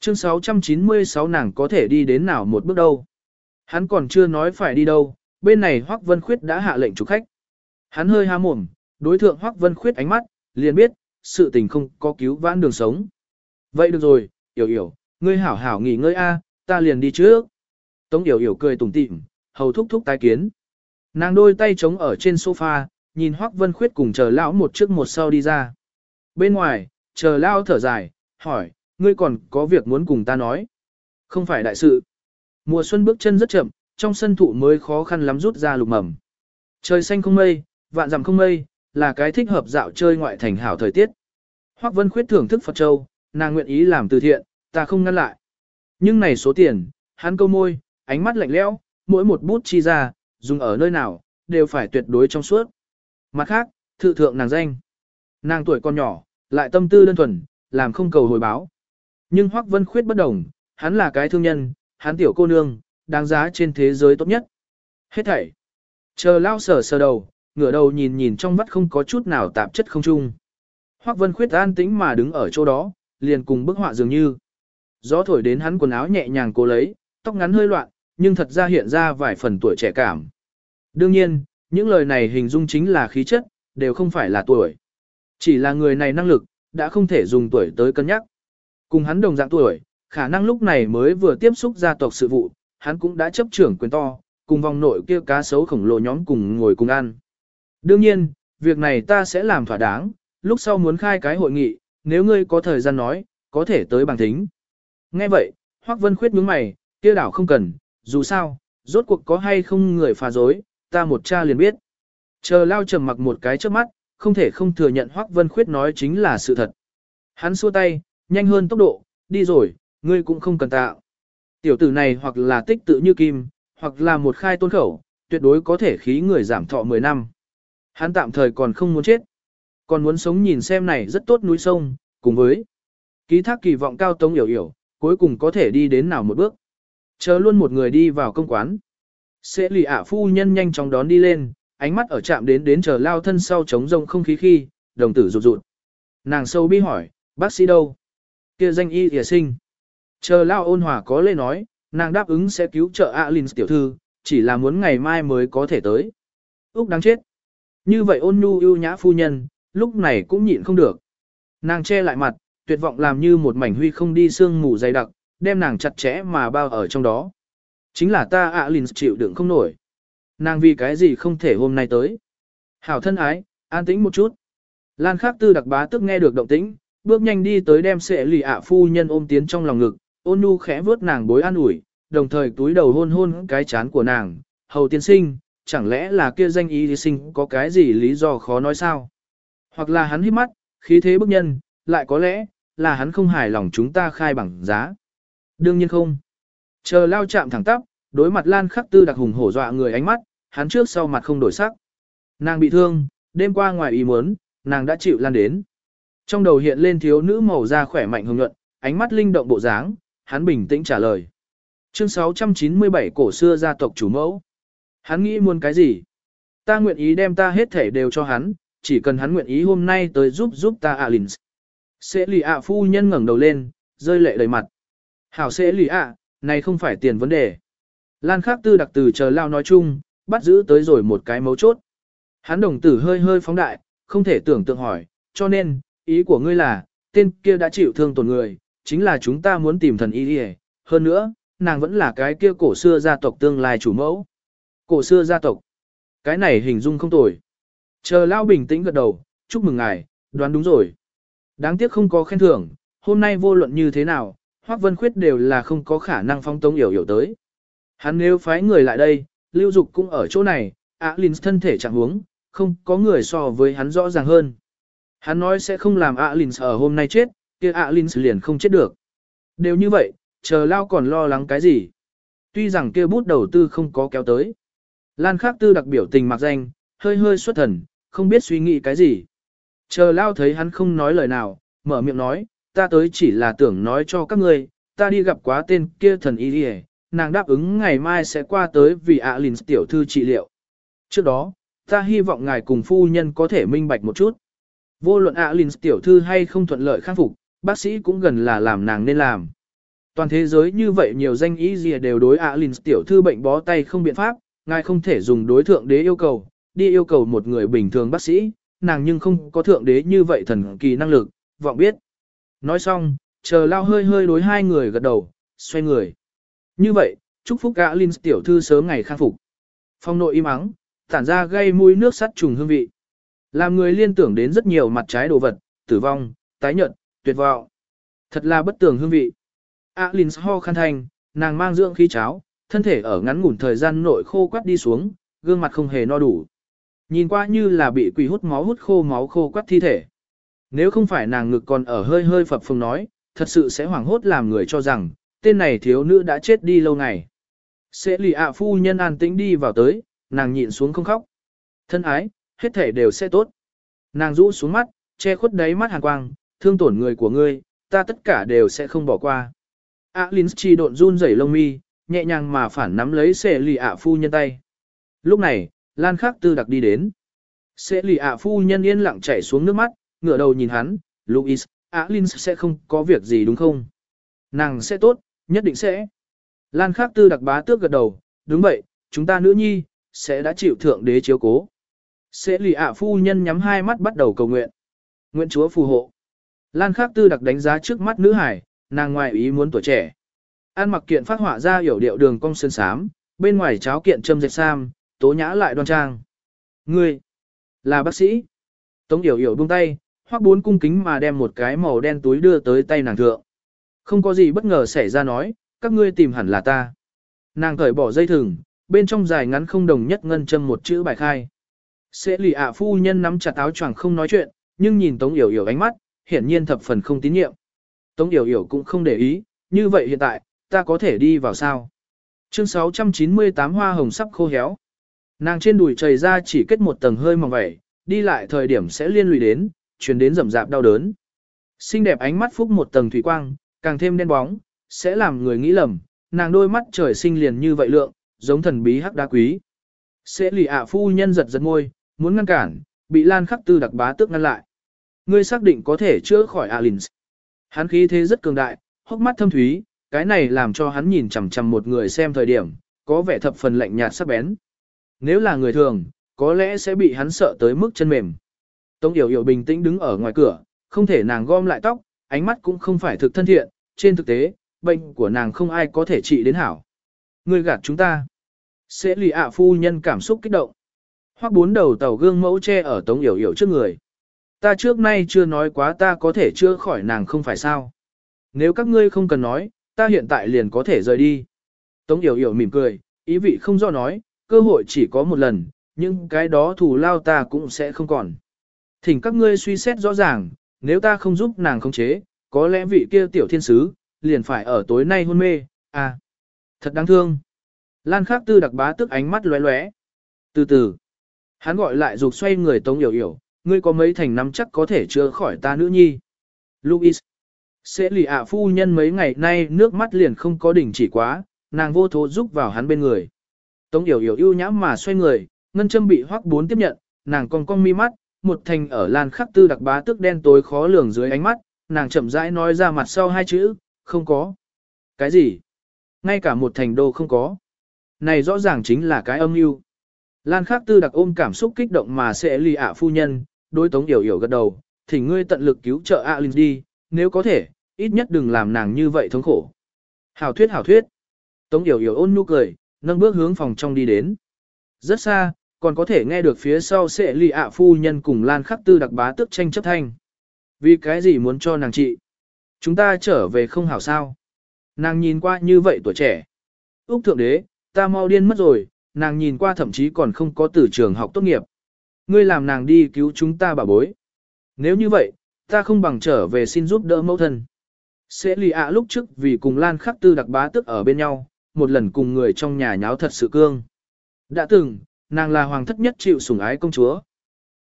Chương 696 nàng có thể đi đến nào một bước đâu. Hắn còn chưa nói phải đi đâu, bên này Hoắc Vân Khuyết đã hạ lệnh chủ khách. Hắn hơi há mồm, đối thượng Hoắc Vân Khuyết ánh mắt, liền biết, sự tình không có cứu vãn đường sống. Vậy được rồi, Yểu Yểu, ngươi hảo hảo nghỉ ngơi a, ta liền đi trước. Tống Yểu Yểu cười tủm tỉm, hầu thúc thúc tái kiến. Nàng đôi tay trống ở trên sofa, nhìn Hoắc Vân Khuyết cùng chờ lão một trước một sau đi ra. Bên ngoài, chờ lão thở dài, hỏi, ngươi còn có việc muốn cùng ta nói. Không phải đại sự. Mùa xuân bước chân rất chậm, trong sân thụ mới khó khăn lắm rút ra lục mầm. Trời xanh không mây, vạn dặm không mây, là cái thích hợp dạo chơi ngoại thành hảo thời tiết. Hoắc Vân Khuyết thưởng thức Phật Châu, nàng nguyện ý làm từ thiện, ta không ngăn lại. Nhưng này số tiền, hắn câu môi, ánh mắt lạnh lẽo, mỗi một bút chi ra, dùng ở nơi nào, đều phải tuyệt đối trong suốt. Mặt khác, thự thượng nàng danh. Nàng tuổi còn nhỏ, lại tâm tư đơn thuần, làm không cầu hồi báo. Nhưng Hoắc Vân Khuyết bất đồng, hắn là cái thương nhân, hắn tiểu cô nương, đáng giá trên thế giới tốt nhất. Hết thảy. Chờ lao sở sờ đầu, ngửa đầu nhìn nhìn trong mắt không có chút nào tạp chất không chung. Hoắc Vân Khuyết an tĩnh mà đứng ở chỗ đó, liền cùng bức họa dường như. Gió thổi đến hắn quần áo nhẹ nhàng cố lấy, tóc ngắn hơi loạn, nhưng thật ra hiện ra vài phần tuổi trẻ cảm. Đương nhiên, những lời này hình dung chính là khí chất, đều không phải là tuổi. Chỉ là người này năng lực, đã không thể dùng tuổi tới cân nhắc. Cùng hắn đồng dạng tuổi, khả năng lúc này mới vừa tiếp xúc gia tộc sự vụ, hắn cũng đã chấp trưởng quyền to, cùng vòng nội kia cá sấu khổng lồ nhóm cùng ngồi cùng ăn. Đương nhiên, việc này ta sẽ làm thỏa đáng, lúc sau muốn khai cái hội nghị, nếu ngươi có thời gian nói, có thể tới bằng thính. Nghe vậy, Hoắc Vân Khuyết nhướng mày, kia đảo không cần, dù sao, rốt cuộc có hay không người phá dối, ta một cha liền biết. Chờ lao trầm mặc một cái trước mắt, không thể không thừa nhận Hoắc Vân Khuyết nói chính là sự thật. Hắn xua tay, nhanh hơn tốc độ, đi rồi, ngươi cũng không cần tạo. Tiểu tử này hoặc là tích tự như kim, hoặc là một khai tôn khẩu, tuyệt đối có thể khí người giảm thọ 10 năm. Hắn tạm thời còn không muốn chết. Còn muốn sống nhìn xem này rất tốt núi sông, cùng với ký thác kỳ vọng cao tống hiểu hiểu, cuối cùng có thể đi đến nào một bước. Chờ luôn một người đi vào công quán. Sẽ lì ạ phu nhân nhanh chóng đón đi lên, ánh mắt ở chạm đến đến chờ lao thân sau chống rông không khí khi, đồng tử rụt rụt. Nàng sâu bi hỏi, bác sĩ đâu? Kia danh y thìa sinh. Chờ lao ôn hòa có lê nói, nàng đáp ứng sẽ cứu trợ Alin tiểu thư, chỉ là muốn ngày mai mới có thể tới. Úc đáng chết. Như vậy ôn nhu yêu nhã phu nhân, lúc này cũng nhịn không được. Nàng che lại mặt, tuyệt vọng làm như một mảnh huy không đi sương mù dày đặc, đem nàng chặt chẽ mà bao ở trong đó. Chính là ta Alins chịu đựng không nổi. Nàng vì cái gì không thể hôm nay tới. Hảo thân ái, an tĩnh một chút. Lan khắc tư đặc bá tức nghe được động tĩnh, bước nhanh đi tới đem sệ lì ạ phu nhân ôm tiến trong lòng ngực, ôn nhu khẽ vớt nàng bối an ủi, đồng thời túi đầu hôn hôn cái chán của nàng, hầu tiên sinh, chẳng lẽ là kia danh ý sinh có cái gì lý do khó nói sao? Hoặc là hắn hít mắt, khí thế bức nhân, lại có lẽ, là hắn không hài lòng chúng ta khai bằng giá. Đương nhiên không. Chờ lao chạm thẳng tắp, đối mặt Lan Khắc Tư đặc hùng hổ dọa người ánh mắt, hắn trước sau mặt không đổi sắc. Nàng bị thương, đêm qua ngoài ý muốn, nàng đã chịu lan đến. Trong đầu hiện lên thiếu nữ màu da khỏe mạnh hồng nhuận, ánh mắt linh động bộ dáng, hắn bình tĩnh trả lời. Chương 697 cổ xưa gia tộc chủ mẫu. Hắn nghĩ muốn cái gì? Ta nguyện ý đem ta hết thể đều cho hắn, chỉ cần hắn nguyện ý hôm nay tới giúp giúp ta Alins. Sẽ lì ạ phu nhân ngẩng đầu lên, rơi lệ đầy mặt. Hảo sẽ lì ạ, này không phải tiền vấn đề. Lan Khắc Tư đặc từ chờ lao nói chung, bắt giữ tới rồi một cái mấu chốt. Hắn đồng tử hơi hơi phóng đại, không thể tưởng tượng hỏi, cho nên, ý của ngươi là, tên kia đã chịu thương tổn người, chính là chúng ta muốn tìm thần y đi hơn nữa, nàng vẫn là cái kia cổ xưa gia tộc tương lai chủ mẫu. Cổ xưa gia tộc. Cái này hình dung không tồi. Chờ Lao bình tĩnh gật đầu, chúc mừng ngài, đoán đúng rồi. Đáng tiếc không có khen thưởng, hôm nay vô luận như thế nào, Hoắc Vân Khuyết đều là không có khả năng phong tông hiểu hiểu tới. Hắn nếu phái người lại đây, Lưu Dục cũng ở chỗ này, Á Linh thân thể chẳng huống, không có người so với hắn rõ ràng hơn. Hắn nói sẽ không làm Á Linh ở hôm nay chết, kia Á Linh liền không chết được. Đều như vậy, chờ Lao còn lo lắng cái gì? Tuy rằng kia bút đầu tư không có kéo tới. Lan Khắc Tư đặc biểu tình mặc danh, hơi hơi xuất thần, không biết suy nghĩ cái gì. Chờ Lao thấy hắn không nói lời nào, mở miệng nói, ta tới chỉ là tưởng nói cho các ngươi, ta đi gặp quá tên kia thần y đi nàng đáp ứng ngày mai sẽ qua tới vì ạ lìn tiểu thư trị liệu. Trước đó, ta hy vọng ngài cùng phu nhân có thể minh bạch một chút. Vô luận ạ lìn tiểu thư hay không thuận lợi khắc phục, bác sĩ cũng gần là làm nàng nên làm. Toàn thế giới như vậy nhiều danh ý gì à đều đối ạ lìn tiểu thư bệnh bó tay không biện pháp, ngài không thể dùng đối thượng đế yêu cầu, đi yêu cầu một người bình thường bác sĩ, nàng nhưng không có thượng đế như vậy thần kỳ năng lực, vọng biết. Nói xong, chờ lao hơi hơi đối hai người gật đầu, xoay người. Như vậy, chúc phúc gã Linh tiểu thư sớm ngày khang phục. Phong nội im ắng, tản ra gây mũi nước sắt trùng hương vị. Làm người liên tưởng đến rất nhiều mặt trái đồ vật, tử vong, tái nhợt, tuyệt vọng. Thật là bất tường hương vị. Alin ho khăn thành, nàng mang dưỡng khí cháo, thân thể ở ngắn ngủn thời gian nội khô quắt đi xuống, gương mặt không hề no đủ. Nhìn qua như là bị quỷ hút máu hút khô máu khô quắt thi thể. Nếu không phải nàng ngực còn ở hơi hơi phập phồng nói, thật sự sẽ hoảng hốt làm người cho rằng, tên này thiếu nữ đã chết đi lâu ngày. Sẽ lì ạ phu nhân an tĩnh đi vào tới, nàng nhịn xuống không khóc. Thân ái, hết thể đều sẽ tốt. Nàng rũ xuống mắt, che khuất đáy mắt hàn quang, thương tổn người của ngươi, ta tất cả đều sẽ không bỏ qua. A Linh chi độn run rẩy lông mi, nhẹ nhàng mà phản nắm lấy sẽ lì ạ phu nhân tay. Lúc này, Lan Khắc Tư đặc đi đến. Sẽ lì ạ phu nhân yên lặng chảy xuống nước mắt, ngửa đầu nhìn hắn, Louis, A Linh sẽ không có việc gì đúng không? Nàng sẽ tốt, Nhất định sẽ. Lan Khắc Tư đặc bá tước gật đầu, đúng vậy, chúng ta nữ nhi, sẽ đã chịu thượng đế chiếu cố. Sẽ lì ạ phu nhân nhắm hai mắt bắt đầu cầu nguyện. Nguyện Chúa phù hộ. Lan Khắc Tư đặc đánh giá trước mắt nữ hải, nàng ngoài ý muốn tuổi trẻ. An mặc kiện phát họa ra hiểu điệu đường cong sơn sám, bên ngoài cháo kiện châm dệt sam, tố nhã lại đoan trang. Ngươi, là bác sĩ. Tống hiểu hiểu buông tay, Hoắc bốn cung kính mà đem một cái màu đen túi đưa tới tay nàng thượng. Không có gì bất ngờ xảy ra nói, các ngươi tìm hẳn là ta. Nàng cởi bỏ dây thừng, bên trong dài ngắn không đồng nhất ngân châm một chữ bài khai. Sẽ lì ạ phu nhân nắm chặt áo choàng không nói chuyện, nhưng nhìn Tống Yểu Yểu ánh mắt, hiển nhiên thập phần không tín nhiệm. Tống Yểu Yểu cũng không để ý, như vậy hiện tại, ta có thể đi vào sao? Chương 698 hoa hồng sắp khô héo. Nàng trên đùi chảy ra chỉ kết một tầng hơi mỏng vẩy, đi lại thời điểm sẽ liên lụy đến, truyền đến rầm rạp đau đớn. Xinh đẹp ánh mắt phúc một tầng thủy quang, càng thêm đen bóng, sẽ làm người nghĩ lầm, nàng đôi mắt trời sinh liền như vậy lượng, giống thần bí hắc đá quý. Sẽ lì ạ phu nhân giật giật môi, muốn ngăn cản, bị Lan Khắc Tư đặc bá tước ngăn lại. Ngươi xác định có thể chữa khỏi Alins. Hắn khí thế rất cường đại, hốc mắt thâm thúy, cái này làm cho hắn nhìn chằm chằm một người xem thời điểm, có vẻ thập phần lạnh nhạt sắc bén. Nếu là người thường, có lẽ sẽ bị hắn sợ tới mức chân mềm. Tống Yểu Yểu bình tĩnh đứng ở ngoài cửa, không thể nàng gom lại tóc, ánh mắt cũng không phải thực thân thiện, trên thực tế, bệnh của nàng không ai có thể trị đến hảo. Ngươi gạt chúng ta. Sẽ lì ạ phu nhân cảm xúc kích động. Hoặc bốn đầu tàu gương mẫu che ở Tống Yểu Yểu trước người. Ta trước nay chưa nói quá ta có thể chữa khỏi nàng không phải sao. Nếu các ngươi không cần nói, ta hiện tại liền có thể rời đi. Tống Yểu Yểu mỉm cười, ý vị không do nói, cơ hội chỉ có một lần, nhưng cái đó thù lao ta cũng sẽ không còn. Thỉnh các ngươi suy xét rõ ràng, nếu ta không giúp nàng khống chế, có lẽ vị kia tiểu thiên sứ, liền phải ở tối nay hôn mê, à. Thật đáng thương. Lan Khắc Tư đặc bá tức ánh mắt lóe lóe. Từ từ, hắn gọi lại dục xoay người Tống hiểu hiểu, ngươi có mấy thành năm chắc có thể chữa khỏi ta nữ nhi. Louis. Sẽ lì ạ phu nhân mấy ngày nay nước mắt liền không có đỉnh chỉ quá, nàng vô thố giúp vào hắn bên người. Tống hiểu hiểu ưu nhãm mà xoay người, ngân châm bị hoắc bốn tiếp nhận, nàng còn cong mi mắt, một thành ở lan khắc tư đặc bá tức đen tối khó lường dưới ánh mắt, nàng chậm rãi nói ra mặt sau hai chữ, không có. Cái gì? Ngay cả một thành đô không có. Này rõ ràng chính là cái âm mưu. Lan khắc tư đặc ôm cảm xúc kích động mà sẽ lì ạ phu nhân, đối tống yểu yểu gật đầu, thì ngươi tận lực cứu trợ ạ Linh đi, nếu có thể, ít nhất đừng làm nàng như vậy thống khổ. Hảo thuyết hảo thuyết. Tống yểu yểu ôn nhu cười, nâng bước hướng phòng trong đi đến. Rất xa, còn có thể nghe được phía sau sẽ lì ạ phu nhân cùng Lan khắc tư đặc bá tức tranh chấp thanh. Vì cái gì muốn cho nàng trị? Chúng ta trở về không hảo sao? Nàng nhìn qua như vậy tuổi trẻ. Úc thượng đế, ta mau điên mất rồi, nàng nhìn qua thậm chí còn không có từ trường học tốt nghiệp. Ngươi làm nàng đi cứu chúng ta bà bối. Nếu như vậy, ta không bằng trở về xin giúp đỡ mẫu thân. Sẽ lì ạ lúc trước vì cùng Lan khắc tư đặc bá tức ở bên nhau, một lần cùng người trong nhà nháo thật sự cương. Đã từng, nàng là hoàng thất nhất chịu sủng ái công chúa.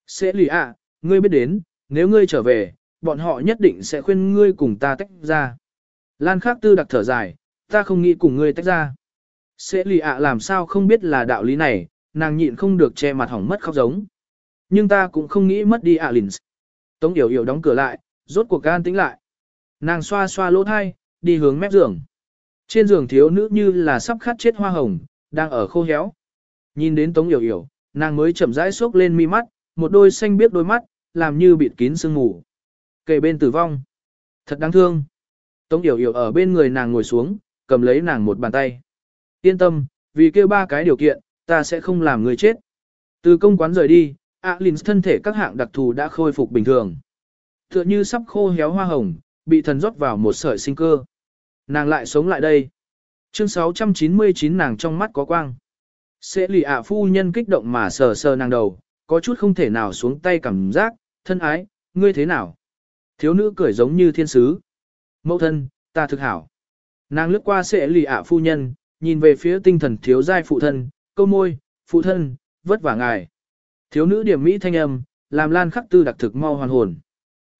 Sẽ lì ạ, ngươi biết đến, nếu ngươi trở về, bọn họ nhất định sẽ khuyên ngươi cùng ta tách ra. Lan khắc tư đặc thở dài, ta không nghĩ cùng ngươi tách ra. Sẽ lì ạ làm sao không biết là đạo lý này, nàng nhịn không được che mặt hỏng mất khóc giống. Nhưng ta cũng không nghĩ mất đi ạ lìn. Tống yểu yểu đóng cửa lại, rốt cuộc gan tính lại. Nàng xoa xoa lỗ thai, đi hướng mép giường. Trên giường thiếu nữ như là sắp khát chết hoa hồng, đang ở khô héo. Nhìn đến Tống Yểu Yểu, nàng mới chậm rãi xốc lên mi mắt, một đôi xanh biếc đôi mắt, làm như bịt kín sương mù. Kề bên tử vong. Thật đáng thương. Tống Yểu Yểu ở bên người nàng ngồi xuống, cầm lấy nàng một bàn tay. Yên tâm, vì kêu ba cái điều kiện, ta sẽ không làm người chết. Từ công quán rời đi, Alin thân thể các hạng đặc thù đã khôi phục bình thường. Tựa như sắp khô héo hoa hồng, bị thần rót vào một sợi sinh cơ. Nàng lại sống lại đây. Chương 699 nàng trong mắt có quang. Sẽ lì ạ phu nhân kích động mà sờ sờ nàng đầu, có chút không thể nào xuống tay cảm giác, thân ái, ngươi thế nào? Thiếu nữ cười giống như thiên sứ. Mẫu thân, ta thực hảo. Nàng lướt qua sẽ lì ạ phu nhân, nhìn về phía tinh thần thiếu giai phụ thân, câu môi, phụ thân, vất vả ngài. Thiếu nữ điểm mỹ thanh âm, làm lan khắc tư đặc thực mau hoàn hồn.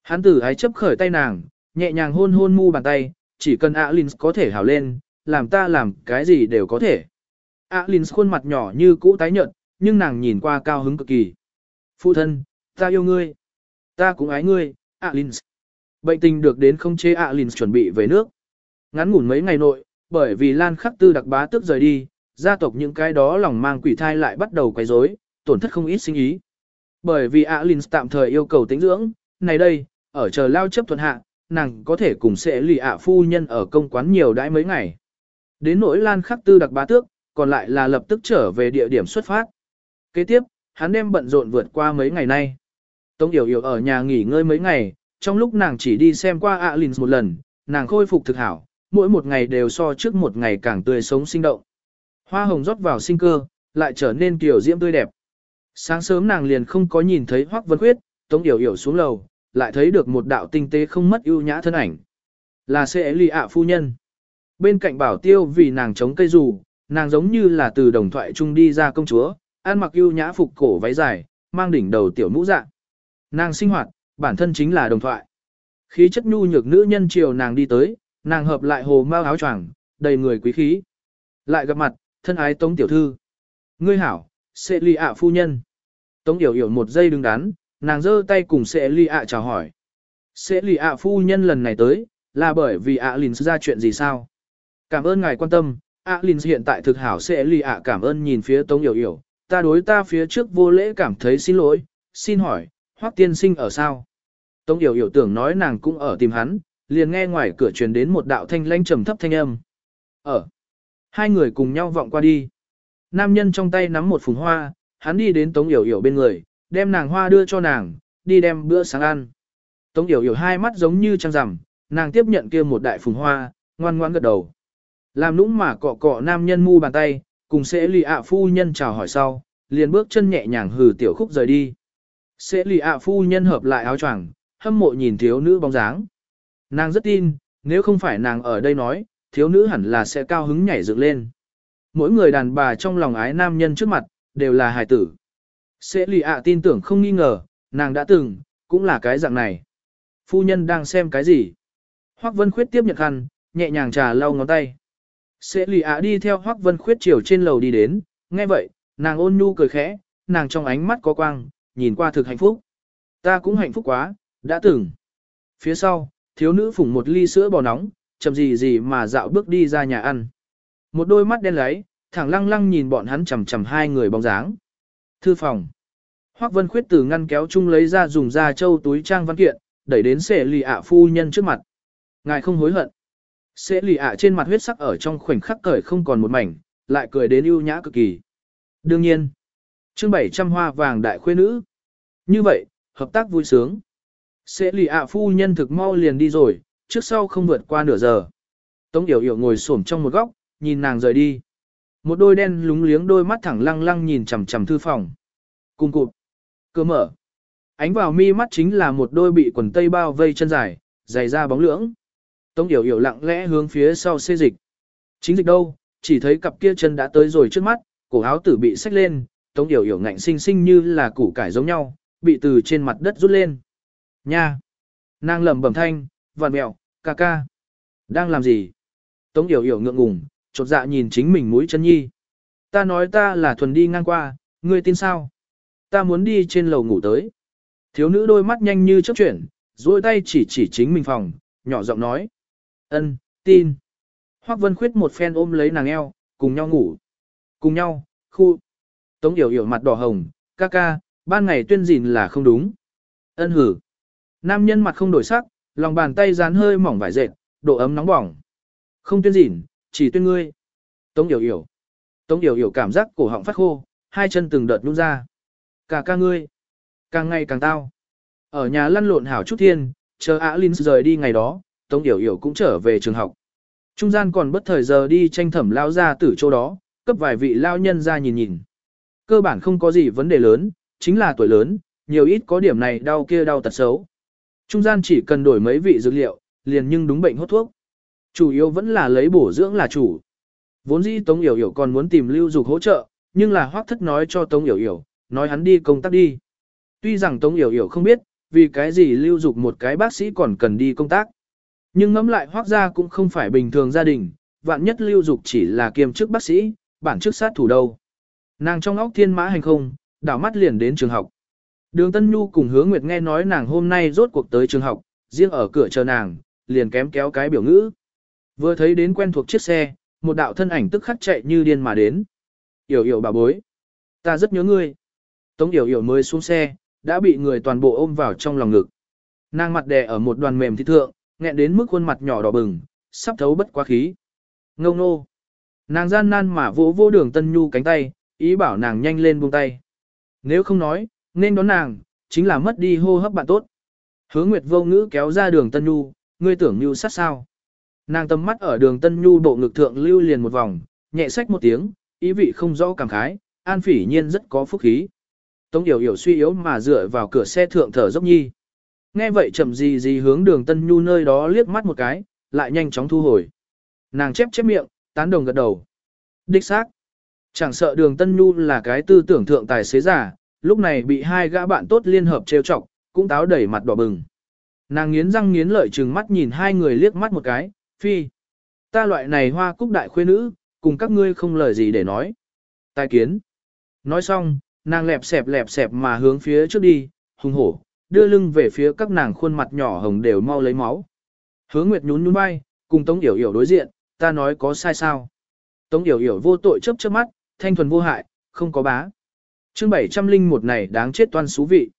Hán tử ái chấp khởi tay nàng, nhẹ nhàng hôn hôn mu bàn tay, chỉ cần Alin có thể hảo lên, làm ta làm cái gì đều có thể. Alins khuôn mặt nhỏ như cũ tái nhợt, nhưng nàng nhìn qua cao hứng cực kỳ. Phụ thân, ta yêu ngươi. Ta cũng ái ngươi, Alins. Bệnh tình được đến không chế Alins chuẩn bị về nước. Ngắn ngủn mấy ngày nội, bởi vì Lan Khắc Tư đặc bá tức rời đi, gia tộc những cái đó lòng mang quỷ thai lại bắt đầu quấy rối, tổn thất không ít sinh ý. Bởi vì Alins tạm thời yêu cầu tĩnh dưỡng, này đây, ở chờ lao chấp thuận hạ, nàng có thể cùng sẽ lì ạ phu nhân ở công quán nhiều đãi mấy ngày. Đến nỗi Lan Khắc Tư đặc bá tước, còn lại là lập tức trở về địa điểm xuất phát. Kế tiếp, hắn đem bận rộn vượt qua mấy ngày nay. Tống Yểu Yểu ở nhà nghỉ ngơi mấy ngày, trong lúc nàng chỉ đi xem qua Alin một lần, nàng khôi phục thực hảo, mỗi một ngày đều so trước một ngày càng tươi sống sinh động. Hoa hồng rót vào sinh cơ, lại trở nên kiểu diễm tươi đẹp. Sáng sớm nàng liền không có nhìn thấy Hoắc Vân Khuyết, Tống Yểu Yểu xuống lầu, lại thấy được một đạo tinh tế không mất ưu nhã thân ảnh. Là sẽ lì ạ phu nhân. Bên cạnh bảo tiêu vì nàng chống cây dù nàng giống như là từ đồng thoại chung đi ra công chúa, ăn mặc ưu nhã phục cổ váy dài, mang đỉnh đầu tiểu mũ dạ. Nàng sinh hoạt, bản thân chính là đồng thoại. Khí chất nhu nhược nữ nhân chiều nàng đi tới, nàng hợp lại hồ mao áo choàng, đầy người quý khí. Lại gặp mặt, thân ái Tống tiểu thư. Ngươi hảo, sẽ ly ạ phu nhân. Tống yểu yểu một giây đứng đắn, nàng giơ tay cùng sẽ ly ạ chào hỏi. Sẽ lì ạ phu nhân lần này tới, là bởi vì ạ lìn ra chuyện gì sao? Cảm ơn ngài quan tâm, ạ hiện tại thực hảo sẽ lì ạ cảm ơn nhìn phía Tống Yểu Yểu, ta đối ta phía trước vô lễ cảm thấy xin lỗi, xin hỏi, hoắc tiên sinh ở sao? Tống Yểu Yểu tưởng nói nàng cũng ở tìm hắn, liền nghe ngoài cửa truyền đến một đạo thanh lãnh trầm thấp thanh âm. Ở. Hai người cùng nhau vọng qua đi. Nam nhân trong tay nắm một phùng hoa, hắn đi đến Tống Yểu Yểu bên người, đem nàng hoa đưa cho nàng, đi đem bữa sáng ăn. Tống Yểu Yểu hai mắt giống như trăng rằm, nàng tiếp nhận kia một đại phùng hoa, ngoan ngoãn gật đầu. Làm nũng mà cọ cọ nam nhân mu bàn tay, cùng sẽ lì ạ phu nhân chào hỏi sau, liền bước chân nhẹ nhàng hừ tiểu khúc rời đi. Sẽ lì ạ phu nhân hợp lại áo choàng, hâm mộ nhìn thiếu nữ bóng dáng. Nàng rất tin, nếu không phải nàng ở đây nói, thiếu nữ hẳn là sẽ cao hứng nhảy dựng lên. Mỗi người đàn bà trong lòng ái nam nhân trước mặt, đều là hài tử. Sẽ lì ạ tin tưởng không nghi ngờ, nàng đã từng, cũng là cái dạng này. Phu nhân đang xem cái gì? Hoắc Vân Khuyết tiếp nhận khăn, nhẹ nhàng trà lau ngón tay. Sẽ lì ạ đi theo Hoắc Vân Khuyết chiều trên lầu đi đến, nghe vậy, nàng ôn nhu cười khẽ, nàng trong ánh mắt có quang, nhìn qua thực hạnh phúc. Ta cũng hạnh phúc quá, đã từng. Phía sau, thiếu nữ phủng một ly sữa bò nóng, chậm gì gì mà dạo bước đi ra nhà ăn. Một đôi mắt đen láy, thẳng lăng lăng nhìn bọn hắn chầm chầm hai người bóng dáng. Thư phòng. Hoắc Vân Khuyết từ ngăn kéo chung lấy ra dùng da châu túi trang văn kiện, đẩy đến sệ lì ạ phu nhân trước mặt. Ngài không hối hận. Sẽ lì ạ trên mặt huyết sắc ở trong khoảnh khắc cởi không còn một mảnh, lại cười đến ưu nhã cực kỳ. Đương nhiên, chương 700 hoa vàng đại khuê nữ. Như vậy, hợp tác vui sướng. Sẽ lì ạ phu nhân thực mau liền đi rồi, trước sau không vượt qua nửa giờ. Tống Yểu Yểu ngồi xổm trong một góc, nhìn nàng rời đi. Một đôi đen lúng liếng đôi mắt thẳng lăng lăng nhìn chằm chằm thư phòng. Cùng cụt. Cơ mở. Ánh vào mi mắt chính là một đôi bị quần tây bao vây chân dài, dày ra bóng lưỡng. Tống Yểu Yểu lặng lẽ hướng phía sau xê dịch. Chính dịch đâu, chỉ thấy cặp kia chân đã tới rồi trước mắt, cổ áo tử bị xách lên, Tống Yểu Yểu ngạnh sinh sinh như là củ cải giống nhau, bị từ trên mặt đất rút lên. Nha! Nàng lẩm bẩm thanh, vạn mẹo, ca ca. Đang làm gì? Tống Yểu Yểu ngượng ngùng, chột dạ nhìn chính mình mũi chân nhi. Ta nói ta là thuần đi ngang qua, ngươi tin sao? Ta muốn đi trên lầu ngủ tới. Thiếu nữ đôi mắt nhanh như chớp chuyển, duỗi tay chỉ chỉ chính mình phòng, nhỏ giọng nói. Ân, tin. Hoắc Vân Khuyết một phen ôm lấy nàng eo, cùng nhau ngủ. Cùng nhau, khu. Tống Yểu Yểu mặt đỏ hồng, ca ca, ban ngày tuyên gìn là không đúng. Ân hử. Nam nhân mặt không đổi sắc, lòng bàn tay dán hơi mỏng vải dệt, độ ấm nóng bỏng. Không tuyên gìn, chỉ tuyên ngươi. Tống Yểu Yểu. Tống Yểu Yểu cảm giác cổ họng phát khô, hai chân từng đợt nhún ra. Cả ca ngươi. Càng ngày càng tao. Ở nhà lăn lộn hảo chút thiên, chờ Á Linh rời đi ngày đó, Tống Yểu Yểu cũng trở về trường học. Trung gian còn bất thời giờ đi tranh thẩm lao ra tử chỗ đó, cấp vài vị lao nhân ra nhìn nhìn. Cơ bản không có gì vấn đề lớn, chính là tuổi lớn, nhiều ít có điểm này đau kia đau tật xấu. Trung gian chỉ cần đổi mấy vị dược liệu, liền nhưng đúng bệnh hốt thuốc. Chủ yếu vẫn là lấy bổ dưỡng là chủ. Vốn dĩ Tống Yểu Yểu còn muốn tìm lưu dục hỗ trợ, nhưng là hoác thất nói cho Tống Yểu Yểu, nói hắn đi công tác đi. Tuy rằng Tống Yểu Yểu không biết, vì cái gì lưu dục một cái bác sĩ còn cần đi công tác. Nhưng ngẫm lại hoác gia cũng không phải bình thường gia đình, vạn nhất lưu dục chỉ là kiêm chức bác sĩ, bản chức sát thủ đâu. Nàng trong óc thiên mã hành không, đảo mắt liền đến trường học. Đường Tân Nhu cùng hứa Nguyệt nghe nói nàng hôm nay rốt cuộc tới trường học, riêng ở cửa chờ nàng, liền kém kéo cái biểu ngữ. Vừa thấy đến quen thuộc chiếc xe, một đạo thân ảnh tức khắc chạy như điên mà đến. Yểu yểu bà bối. Ta rất nhớ ngươi. Tống yểu yểu mới xuống xe, đã bị người toàn bộ ôm vào trong lòng ngực. Nàng mặt đè ở một đoàn mềm thịt thượng, nghẹn đến mức khuôn mặt nhỏ đỏ bừng, sắp thấu bất quá khí. Ngâu nô. Nàng gian nan mà vỗ vô đường Tân Nhu cánh tay, ý bảo nàng nhanh lên buông tay. Nếu không nói, nên đón nàng, chính là mất đi hô hấp bạn tốt. Hứa Nguyệt vô ngữ kéo ra đường Tân Nhu, ngươi tưởng Nhu sát sao. Nàng tầm mắt ở đường Tân Nhu bộ ngực thượng lưu liền một vòng, nhẹ sách một tiếng, ý vị không rõ cảm khái, an phỉ nhiên rất có phúc khí. Tống Yểu Yểu suy yếu mà dựa vào cửa xe thượng thở dốc nhi. Nghe vậy chậm gì gì hướng đường Tân Nhu nơi đó liếc mắt một cái, lại nhanh chóng thu hồi. Nàng chép chép miệng, tán đồng gật đầu. Đích xác. Chẳng sợ đường Tân Nhu là cái tư tưởng thượng tài xế giả, lúc này bị hai gã bạn tốt liên hợp trêu chọc, cũng táo đẩy mặt đỏ bừng. Nàng nghiến răng nghiến lợi trừng mắt nhìn hai người liếc mắt một cái, phi. Ta loại này hoa cúc đại khuê nữ, cùng các ngươi không lời gì để nói. Tài kiến. Nói xong, nàng lẹp xẹp lẹp xẹp mà hướng phía trước đi, hung hổ, đưa lưng về phía các nàng khuôn mặt nhỏ hồng đều mau lấy máu. Hứa Nguyệt nhún nhún vai, cùng Tống Yểu Yểu đối diện, ta nói có sai sao. Tống Yểu Yểu vô tội chớp chớp mắt, thanh thuần vô hại, không có bá. Chương 701 này đáng chết toan xú vị.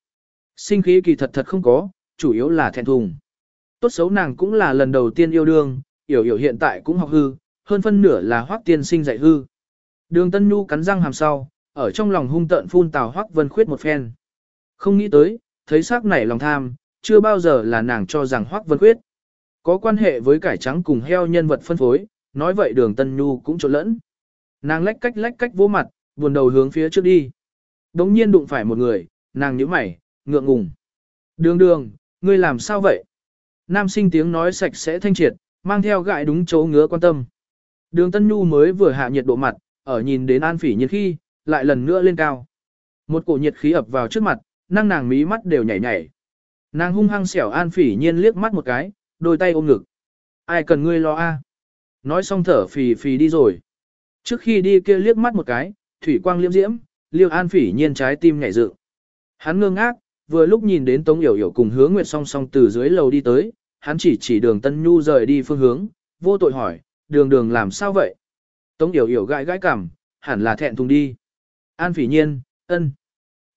Sinh khí kỳ thật thật không có, chủ yếu là thẹn thùng. Tốt xấu nàng cũng là lần đầu tiên yêu đương, Yểu Yểu hiện tại cũng học hư, hơn phân nửa là hoác tiên sinh dạy hư. Đường Tân Nhu cắn răng hàm sau, ở trong lòng hung tợn phun tào hoác vân khuyết một phen. Không nghĩ tới, thấy sắc này lòng tham, chưa bao giờ là nàng cho rằng hoắc vân khuyết. Có quan hệ với cải trắng cùng heo nhân vật phân phối, nói vậy đường Tân Nhu cũng trộn lẫn. Nàng lách cách lách cách vô mặt, buồn đầu hướng phía trước đi. Đống nhiên đụng phải một người, nàng nhíu mày, ngượng ngùng. Đường đường, ngươi làm sao vậy? Nam sinh tiếng nói sạch sẽ thanh triệt, mang theo gại đúng chỗ ngứa quan tâm. Đường Tân Nhu mới vừa hạ nhiệt độ mặt, ở nhìn đến An Phỉ Nhiên khi, lại lần nữa lên cao. Một cổ nhiệt khí ập vào trước mặt, năng nàng mí mắt đều nhảy nhảy. Nàng hung hăng xẻo An Phỉ Nhiên liếc mắt một cái, đôi tay ôm ngực. Ai cần ngươi lo a? À? Nói xong thở phì phì đi rồi. Trước khi đi kia liếc mắt một cái, thủy quang liễm diễm, Liêu An Phỉ Nhiên trái tim nhảy dựng. Hắn ngơ ngác, vừa lúc nhìn đến Tống Yểu Yểu cùng Hứa Nguyệt song song từ dưới lầu đi tới, hắn chỉ chỉ đường Tân Nhu rời đi phương hướng, vô tội hỏi, đường đường làm sao vậy? Tống Yểu Yểu gãi gãi cằm, hẳn là thẹn thùng đi. An phỉ nhiên, ân.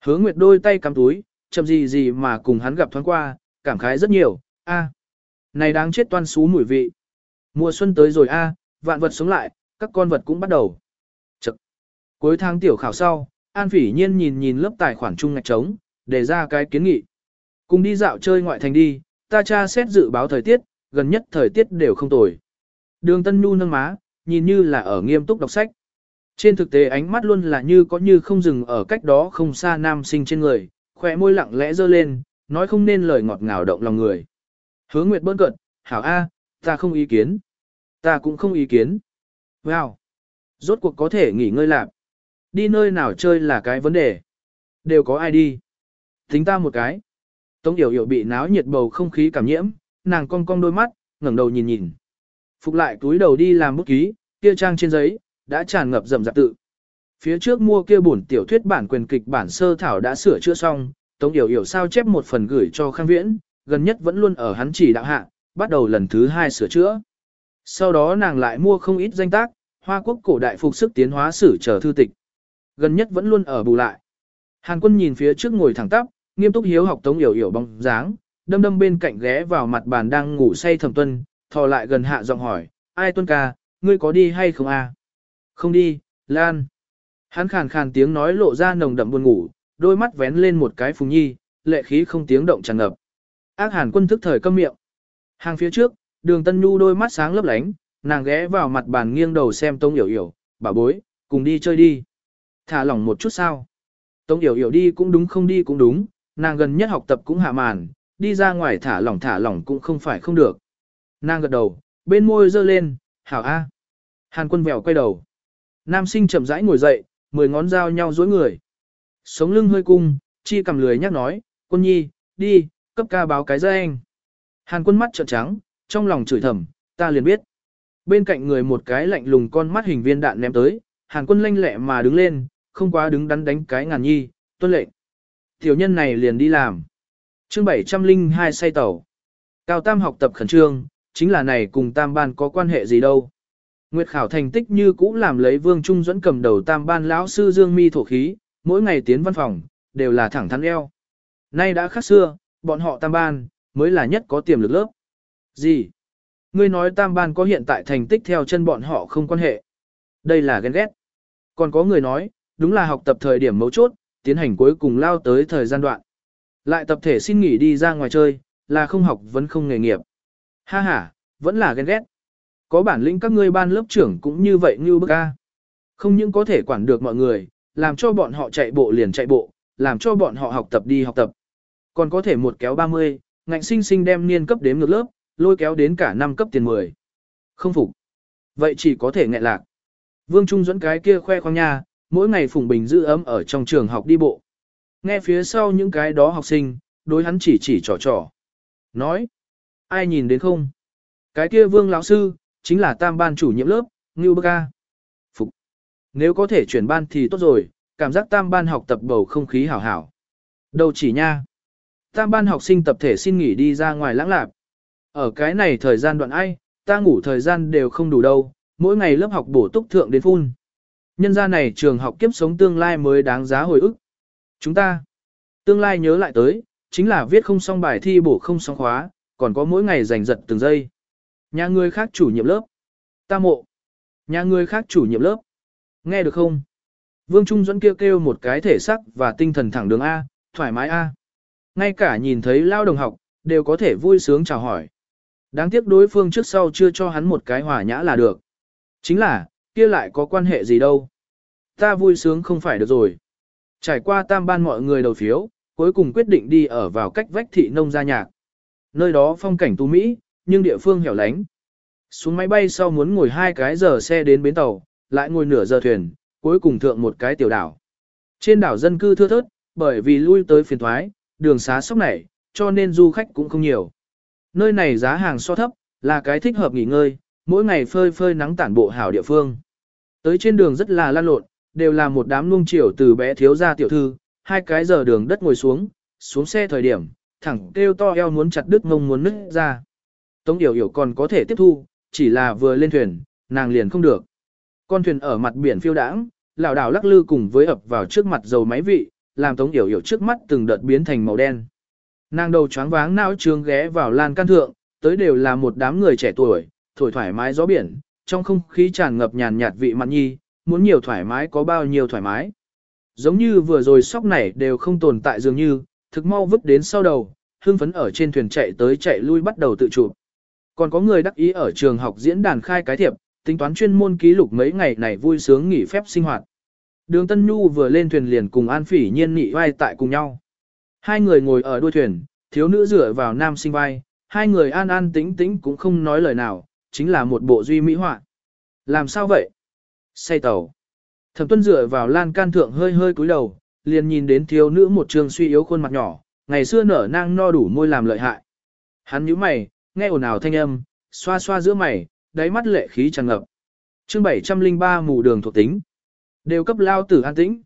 Hứa Nguyệt đôi tay cắm túi, chậm gì gì mà cùng hắn gặp thoáng qua, cảm khái rất nhiều, a, Này đáng chết toan xú mùi vị. Mùa xuân tới rồi a, vạn vật sống lại, các con vật cũng bắt đầu. Chậc. Cuối tháng tiểu khảo sau, An phỉ nhiên nhìn nhìn lớp tài khoản chung ngạch trống, để ra cái kiến nghị. Cùng đi dạo chơi ngoại thành đi, ta tra xét dự báo thời tiết, gần nhất thời tiết đều không tồi. Đường Tân Nhu nâng má, nhìn như là ở nghiêm túc đọc sách. Trên thực tế ánh mắt luôn là như có như không dừng ở cách đó không xa nam sinh trên người, khỏe môi lặng lẽ dơ lên, nói không nên lời ngọt ngào động lòng người. Hứa Nguyệt bơn cận, hảo A, ta không ý kiến. Ta cũng không ý kiến. Wow! Rốt cuộc có thể nghỉ ngơi lạc. Đi nơi nào chơi là cái vấn đề. Đều có ai đi. Tính ta một cái. Tống Yểu Yểu bị náo nhiệt bầu không khí cảm nhiễm, nàng cong cong đôi mắt, ngẩng đầu nhìn nhìn. Phục lại túi đầu đi làm bút ký, kia trang trên giấy, đã tràn ngập rầm rạp tự. Phía trước mua kia bổn tiểu thuyết bản quyền kịch bản sơ thảo đã sửa chữa xong, Tống Yểu Yểu sao chép một phần gửi cho Khang Viễn, gần nhất vẫn luôn ở hắn chỉ đạo hạ, bắt đầu lần thứ hai sửa chữa. Sau đó nàng lại mua không ít danh tác, Hoa Quốc cổ đại phục sức tiến hóa sử chờ thư tịch. Gần nhất vẫn luôn ở bù lại. Hàn quân nhìn phía trước ngồi thẳng tắp, nghiêm túc hiếu học Tống Yểu Yểu bóng dáng, đâm đâm bên cạnh ghé vào mặt bàn đang ngủ say thẩm tuân, thò lại gần hạ giọng hỏi, ai tuân ca, ngươi có đi hay không a? Không đi, Lan. Hắn khàn khàn tiếng nói lộ ra nồng đậm buồn ngủ, đôi mắt vén lên một cái phùng nhi, lệ khí không tiếng động tràn ngập. Ác hàn quân thức thời câm miệng. Hàng phía trước, đường tân nhu đôi mắt sáng lấp lánh, nàng ghé vào mặt bàn nghiêng đầu xem tông yểu yểu, bà bối, cùng đi chơi đi. Thả lỏng một chút sao. Tông yểu yểu đi cũng đúng không đi cũng đúng, nàng gần nhất học tập cũng hạ màn, đi ra ngoài thả lỏng thả lỏng cũng không phải không được. Nàng gật đầu, bên môi giơ lên, hảo a. Hàn quân vèo quay đầu. Nam sinh chậm rãi ngồi dậy, mười ngón dao nhau dối người. Sống lưng hơi cung, chi cầm lười nhắc nói, quân nhi, đi, cấp ca báo cái ra anh. Hàn quân mắt trợn trắng, trong lòng chửi thầm, ta liền biết. Bên cạnh người một cái lạnh lùng con mắt hình viên đạn ném tới, hàn quân lanh lẹ mà đứng lên, không quá đứng đắn đánh cái ngàn nhi, tuân lệnh. Tiểu nhân này liền đi làm. chương 702 say tàu. Cao tam học tập khẩn trương, chính là này cùng tam ban có quan hệ gì đâu. Nguyệt khảo thành tích như cũ làm lấy Vương Trung dẫn cầm đầu tam ban lão sư Dương Mi thổ khí, mỗi ngày tiến văn phòng, đều là thẳng thắn eo. Nay đã khác xưa, bọn họ tam ban, mới là nhất có tiềm lực lớp. Gì? Ngươi nói tam ban có hiện tại thành tích theo chân bọn họ không quan hệ. Đây là ghen ghét. Còn có người nói, đúng là học tập thời điểm mấu chốt, tiến hành cuối cùng lao tới thời gian đoạn. Lại tập thể xin nghỉ đi ra ngoài chơi, là không học vẫn không nghề nghiệp. Ha ha, vẫn là ghen ghét. Có bản lĩnh các ngươi ban lớp trưởng cũng như vậy như bức ca. Không những có thể quản được mọi người, làm cho bọn họ chạy bộ liền chạy bộ, làm cho bọn họ học tập đi học tập. Còn có thể một kéo 30, ngạnh sinh sinh đem niên cấp đếm ngược lớp, lôi kéo đến cả năm cấp tiền 10. Không phục. Vậy chỉ có thể nghẹn lạc. Vương Trung dẫn cái kia khoe khoang nha, mỗi ngày phùng bình giữ ấm ở trong trường học đi bộ. Nghe phía sau những cái đó học sinh, đối hắn chỉ chỉ trò trò. Nói, ai nhìn đến không? Cái kia vương lão sư, chính là tam ban chủ nhiệm lớp, Ngưu Bơ Ca. Phục. Nếu có thể chuyển ban thì tốt rồi, cảm giác tam ban học tập bầu không khí hảo hảo. đầu chỉ nha. Tam ban học sinh tập thể xin nghỉ đi ra ngoài lãng lạp. Ở cái này thời gian đoạn ai, ta ngủ thời gian đều không đủ đâu, mỗi ngày lớp học bổ túc thượng đến phun. Nhân ra này trường học kiếp sống tương lai mới đáng giá hồi ức. Chúng ta, tương lai nhớ lại tới, chính là viết không xong bài thi bổ không xong khóa, còn có mỗi ngày giành giật từng giây. Nhà người khác chủ nhiệm lớp. Ta mộ. Nhà người khác chủ nhiệm lớp. Nghe được không? Vương Trung dẫn kêu kêu một cái thể sắc và tinh thần thẳng đường A, thoải mái A. Ngay cả nhìn thấy lao đồng học, đều có thể vui sướng chào hỏi. Đáng tiếc đối phương trước sau chưa cho hắn một cái hòa nhã là được. Chính là, kia lại có quan hệ gì đâu. Ta vui sướng không phải được rồi. Trải qua tam ban mọi người đầu phiếu, cuối cùng quyết định đi ở vào cách vách thị nông gia nhạc. Nơi đó phong cảnh tu Mỹ, nhưng địa phương hẻo lánh. Xuống máy bay sau muốn ngồi hai cái giờ xe đến bến tàu, lại ngồi nửa giờ thuyền, cuối cùng thượng một cái tiểu đảo. Trên đảo dân cư thưa thớt, bởi vì lui tới phiền thoái, đường xá sóc nảy, cho nên du khách cũng không nhiều. Nơi này giá hàng so thấp, là cái thích hợp nghỉ ngơi, mỗi ngày phơi phơi nắng tản bộ hảo địa phương. Tới trên đường rất là lan lộn, đều là một đám nuông chiều từ bé thiếu ra tiểu thư, hai cái giờ đường đất ngồi xuống, xuống xe thời điểm, thẳng kêu to eo muốn chặt đứt ngông muốn nứt ra. Tống Yểu Yểu còn có thể tiếp thu, chỉ là vừa lên thuyền, nàng liền không được. Con thuyền ở mặt biển phiêu đãng, lảo đảo lắc lư cùng với ập vào trước mặt dầu máy vị, làm Tống Yểu Yểu trước mắt từng đợt biến thành màu đen. Nàng đầu choáng váng não trương ghé vào lan can thượng, tới đều là một đám người trẻ tuổi, thổi thoải mái gió biển, trong không khí tràn ngập nhàn nhạt vị mặn nhi, muốn nhiều thoải mái có bao nhiêu thoải mái. Giống như vừa rồi sóc này đều không tồn tại dường như, thực mau vứt đến sau đầu, hương phấn ở trên thuyền chạy tới chạy lui bắt đầu tự chụp. Còn có người đắc ý ở trường học diễn đàn khai cái thiệp, tính toán chuyên môn ký lục mấy ngày này vui sướng nghỉ phép sinh hoạt. Đường Tân Nhu vừa lên thuyền liền cùng An Phỉ Nhiên nị vai tại cùng nhau. Hai người ngồi ở đuôi thuyền, thiếu nữ dựa vào nam sinh vai, hai người an an tĩnh tĩnh cũng không nói lời nào, chính là một bộ duy mỹ họa. Làm sao vậy? Say tàu. Thẩm tuân dựa vào lan can thượng hơi hơi cúi đầu, liền nhìn đến thiếu nữ một trường suy yếu khuôn mặt nhỏ, ngày xưa nở nang no đủ môi làm lợi hại. Hắn nhíu mày, nghe ồn ào thanh âm, xoa xoa giữa mày, đáy mắt lệ khí tràn ngập. Chương 703 mù đường thuộc tính. Đều cấp lao tử an tĩnh.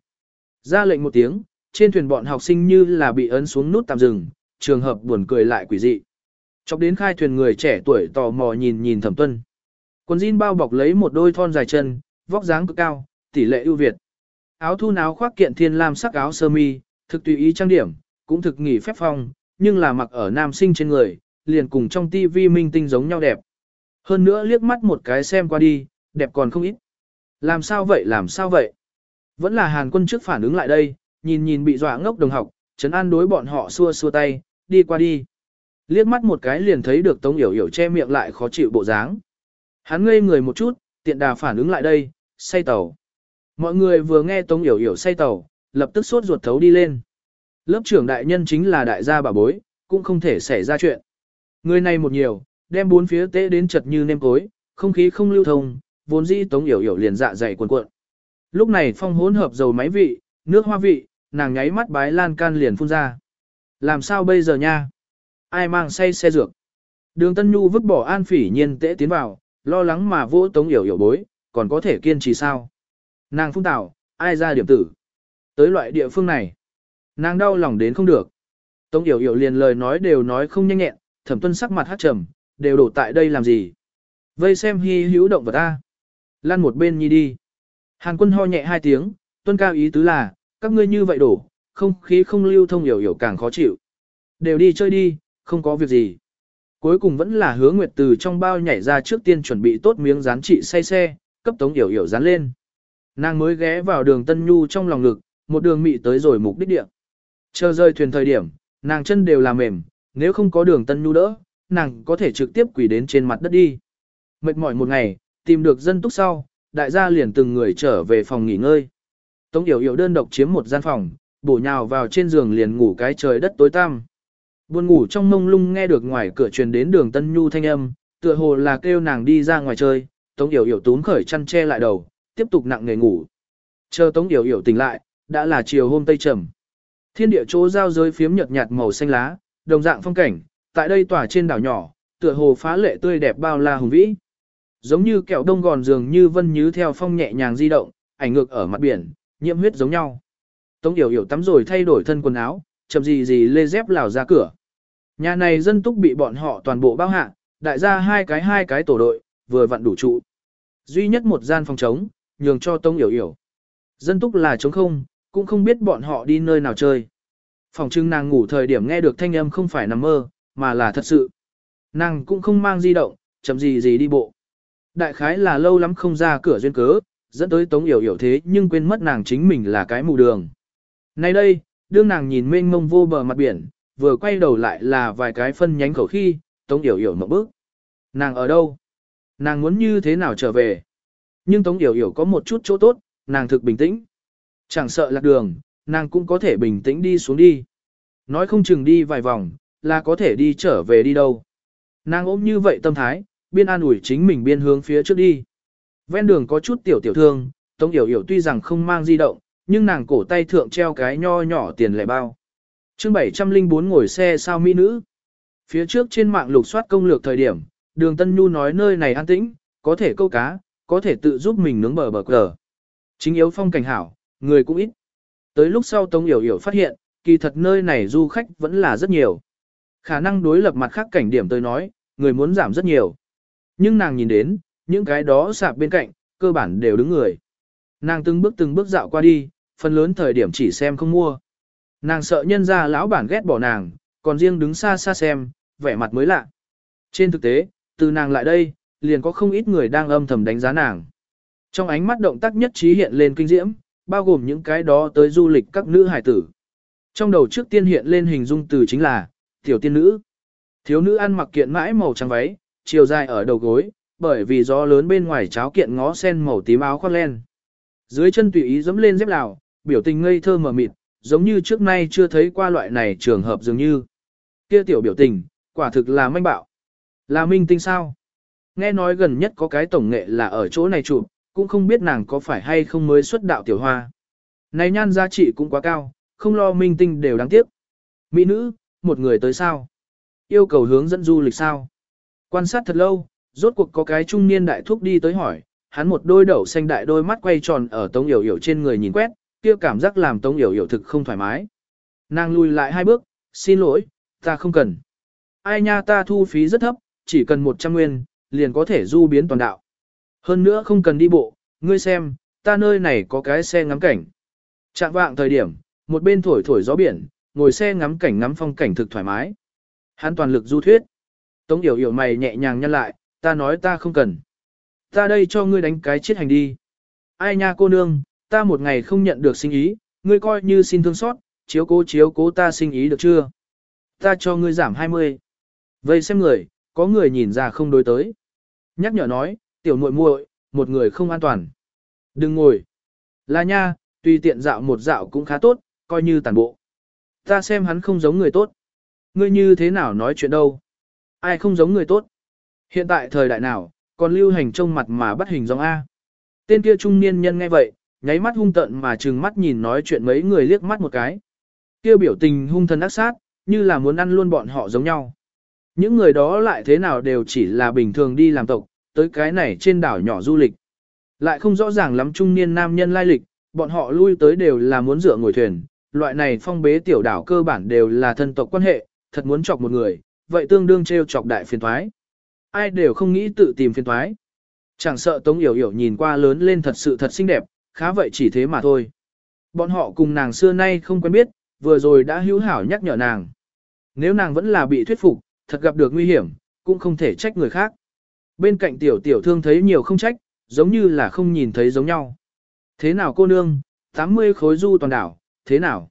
Ra lệnh một tiếng, trên thuyền bọn học sinh như là bị ấn xuống nút tạm dừng, trường hợp buồn cười lại quỷ dị. Chọc đến khai thuyền người trẻ tuổi tò mò nhìn nhìn thẩm tuân. Quần jean bao bọc lấy một đôi thon dài chân, vóc dáng cực cao, tỷ lệ ưu việt. Áo thu áo khoác kiện thiên lam sắc áo sơ mi, thực tùy ý trang điểm, cũng thực nghỉ phép phong, nhưng là mặc ở nam sinh trên người, liền cùng trong tivi minh tinh giống nhau đẹp. Hơn nữa liếc mắt một cái xem qua đi, đẹp còn không ít. Làm sao vậy làm sao vậy? Vẫn là Hàn quân trước phản ứng lại đây, nhìn nhìn bị dọa ngốc đồng học, chấn an đối bọn họ xua xua tay, đi qua đi. Liếc mắt một cái liền thấy được Tống Yểu Yểu che miệng lại khó chịu bộ dáng. Hắn ngây người một chút, tiện đà phản ứng lại đây, say tàu. Mọi người vừa nghe Tống Yểu Yểu say tàu, lập tức sốt ruột thấu đi lên. Lớp trưởng đại nhân chính là đại gia bà bối, cũng không thể xảy ra chuyện. Người này một nhiều, đem bốn phía tế đến chật như nêm cối, không khí không lưu thông, vốn dĩ Tống Yểu Yểu liền dạ dày cuộn cuộn. Lúc này phong hỗn hợp dầu máy vị, nước hoa vị, nàng nháy mắt bái lan can liền phun ra. Làm sao bây giờ nha? Ai mang say xe dược? Đường Tân Nhu vứt bỏ an phỉ nhiên tễ tiến vào, lo lắng mà vỗ tống yểu yểu bối, còn có thể kiên trì sao? Nàng phun tảo, ai ra điểm tử? Tới loại địa phương này, nàng đau lòng đến không được. Tống yểu yểu liền lời nói đều nói không nhanh nhẹn, thẩm tuân sắc mặt hát trầm, đều đổ tại đây làm gì? Vây xem hy hữu động vật ta. Lăn một bên nhi đi. Hàn quân ho nhẹ hai tiếng, tuân cao ý tứ là, các ngươi như vậy đổ, không khí không lưu thông hiểu hiểu càng khó chịu. Đều đi chơi đi, không có việc gì. Cuối cùng vẫn là hứa nguyệt từ trong bao nhảy ra trước tiên chuẩn bị tốt miếng dán trị say xe, cấp tống hiểu hiểu dán lên. Nàng mới ghé vào đường Tân Nhu trong lòng ngực, một đường mị tới rồi mục đích địa. Chờ rơi thuyền thời điểm, nàng chân đều là mềm, nếu không có đường Tân Nhu đỡ, nàng có thể trực tiếp quỳ đến trên mặt đất đi. Mệt mỏi một ngày, tìm được dân túc sau, đại gia liền từng người trở về phòng nghỉ ngơi. Tống Yểu Yểu đơn độc chiếm một gian phòng, bổ nhào vào trên giường liền ngủ cái trời đất tối tăm. Buồn ngủ trong mông lung nghe được ngoài cửa truyền đến đường Tân Nhu thanh âm, tựa hồ là kêu nàng đi ra ngoài chơi, Tống Yểu Yểu túm khởi chăn che lại đầu, tiếp tục nặng nghề ngủ. Chờ Tống Yểu Yểu tỉnh lại, đã là chiều hôm tây trầm. Thiên địa chỗ giao giới phiếm nhợt nhạt màu xanh lá, đồng dạng phong cảnh, tại đây tỏa trên đảo nhỏ, tựa hồ phá lệ tươi đẹp bao la hùng vĩ. Giống như kẹo đông gòn dường như vân như theo phong nhẹ nhàng di động, ảnh ngược ở mặt biển, nhiễm huyết giống nhau. Tống Yểu Yểu tắm rồi thay đổi thân quần áo, chậm gì gì lê dép lào ra cửa. Nhà này dân túc bị bọn họ toàn bộ bao hạ, đại gia hai cái hai cái tổ đội, vừa vặn đủ trụ. Duy nhất một gian phòng trống, nhường cho Tông Yểu Yểu. Dân túc là trống không, cũng không biết bọn họ đi nơi nào chơi. Phòng trưng nàng ngủ thời điểm nghe được thanh âm không phải nằm mơ, mà là thật sự. Nàng cũng không mang di động, chậm gì gì đi bộ. Đại khái là lâu lắm không ra cửa duyên cớ, dẫn tới Tống Yểu Yểu thế nhưng quên mất nàng chính mình là cái mù đường. Nay đây, đương nàng nhìn mênh mông vô bờ mặt biển, vừa quay đầu lại là vài cái phân nhánh khẩu khi, Tống Yểu Yểu mở bước. Nàng ở đâu? Nàng muốn như thế nào trở về? Nhưng Tống Yểu Yểu có một chút chỗ tốt, nàng thực bình tĩnh. Chẳng sợ lạc đường, nàng cũng có thể bình tĩnh đi xuống đi. Nói không chừng đi vài vòng, là có thể đi trở về đi đâu. Nàng ôm như vậy tâm thái, biên an ủi chính mình biên hướng phía trước đi. Ven đường có chút tiểu tiểu thương, Tống Yểu Yểu tuy rằng không mang di động, nhưng nàng cổ tay thượng treo cái nho nhỏ tiền lẻ bao. chương 704 ngồi xe sao mỹ nữ. Phía trước trên mạng lục soát công lược thời điểm, đường Tân Nhu nói nơi này an tĩnh, có thể câu cá, có thể tự giúp mình nướng bờ bờ cờ. Chính yếu phong cảnh hảo, người cũng ít. Tới lúc sau Tống Yểu Yểu phát hiện, kỳ thật nơi này du khách vẫn là rất nhiều. Khả năng đối lập mặt khác cảnh điểm tới nói, người muốn giảm rất nhiều. Nhưng nàng nhìn đến, những cái đó sạp bên cạnh, cơ bản đều đứng người. Nàng từng bước từng bước dạo qua đi, phần lớn thời điểm chỉ xem không mua. Nàng sợ nhân ra lão bản ghét bỏ nàng, còn riêng đứng xa xa xem, vẻ mặt mới lạ. Trên thực tế, từ nàng lại đây, liền có không ít người đang âm thầm đánh giá nàng. Trong ánh mắt động tác nhất trí hiện lên kinh diễm, bao gồm những cái đó tới du lịch các nữ hải tử. Trong đầu trước tiên hiện lên hình dung từ chính là, tiểu tiên nữ. Thiếu nữ ăn mặc kiện mãi màu trắng váy, chiều dài ở đầu gối, bởi vì gió lớn bên ngoài cháo kiện ngó sen màu tím áo khoác len. Dưới chân tùy ý dẫm lên dép lào, biểu tình ngây thơ mờ mịt, giống như trước nay chưa thấy qua loại này trường hợp dường như. Kia tiểu biểu tình, quả thực là manh bạo. Là minh tinh sao? Nghe nói gần nhất có cái tổng nghệ là ở chỗ này chụp, cũng không biết nàng có phải hay không mới xuất đạo tiểu hoa. Này nhan giá trị cũng quá cao, không lo minh tinh đều đáng tiếc. Mỹ nữ, một người tới sao? Yêu cầu hướng dẫn du lịch sao? Quan sát thật lâu, rốt cuộc có cái trung niên đại thúc đi tới hỏi, hắn một đôi đậu xanh đại đôi mắt quay tròn ở Tống Yểu Yểu trên người nhìn quét, kia cảm giác làm Tống Yểu Yểu thực không thoải mái. Nàng lùi lại hai bước, xin lỗi, ta không cần. Ai nha ta thu phí rất thấp, chỉ cần 100 nguyên, liền có thể du biến toàn đạo. Hơn nữa không cần đi bộ, ngươi xem, ta nơi này có cái xe ngắm cảnh. Trạng vạng thời điểm, một bên thổi thổi gió biển, ngồi xe ngắm cảnh ngắm phong cảnh thực thoải mái. Hắn toàn lực du thuyết. Tống yểu yểu mày nhẹ nhàng nhăn lại, ta nói ta không cần. Ta đây cho ngươi đánh cái chết hành đi. Ai nha cô nương, ta một ngày không nhận được sinh ý, ngươi coi như xin thương xót, chiếu cố chiếu cố ta sinh ý được chưa? Ta cho ngươi giảm 20. Vậy xem người, có người nhìn ra không đối tới. Nhắc nhở nói, tiểu muội muội, một người không an toàn. Đừng ngồi. Là nha, tùy tiện dạo một dạo cũng khá tốt, coi như tàn bộ. Ta xem hắn không giống người tốt. Ngươi như thế nào nói chuyện đâu? Ai không giống người tốt? Hiện tại thời đại nào, còn lưu hành trông mặt mà bắt hình dòng A. Tên kia trung niên nhân nghe vậy, nháy mắt hung tận mà trừng mắt nhìn nói chuyện mấy người liếc mắt một cái. Kia biểu tình hung thần ác sát, như là muốn ăn luôn bọn họ giống nhau. Những người đó lại thế nào đều chỉ là bình thường đi làm tộc, tới cái này trên đảo nhỏ du lịch. Lại không rõ ràng lắm trung niên nam nhân lai lịch, bọn họ lui tới đều là muốn dựa ngồi thuyền, loại này phong bế tiểu đảo cơ bản đều là thân tộc quan hệ, thật muốn chọc một người, vậy tương đương treo chọc đại phiền thoái. Ai đều không nghĩ tự tìm phiền thoái. Chẳng sợ Tống Yểu Yểu nhìn qua lớn lên thật sự thật xinh đẹp, khá vậy chỉ thế mà thôi. Bọn họ cùng nàng xưa nay không quen biết, vừa rồi đã hữu hảo nhắc nhở nàng. Nếu nàng vẫn là bị thuyết phục, thật gặp được nguy hiểm, cũng không thể trách người khác. Bên cạnh tiểu tiểu thương thấy nhiều không trách, giống như là không nhìn thấy giống nhau. Thế nào cô nương, 80 khối du toàn đảo, thế nào?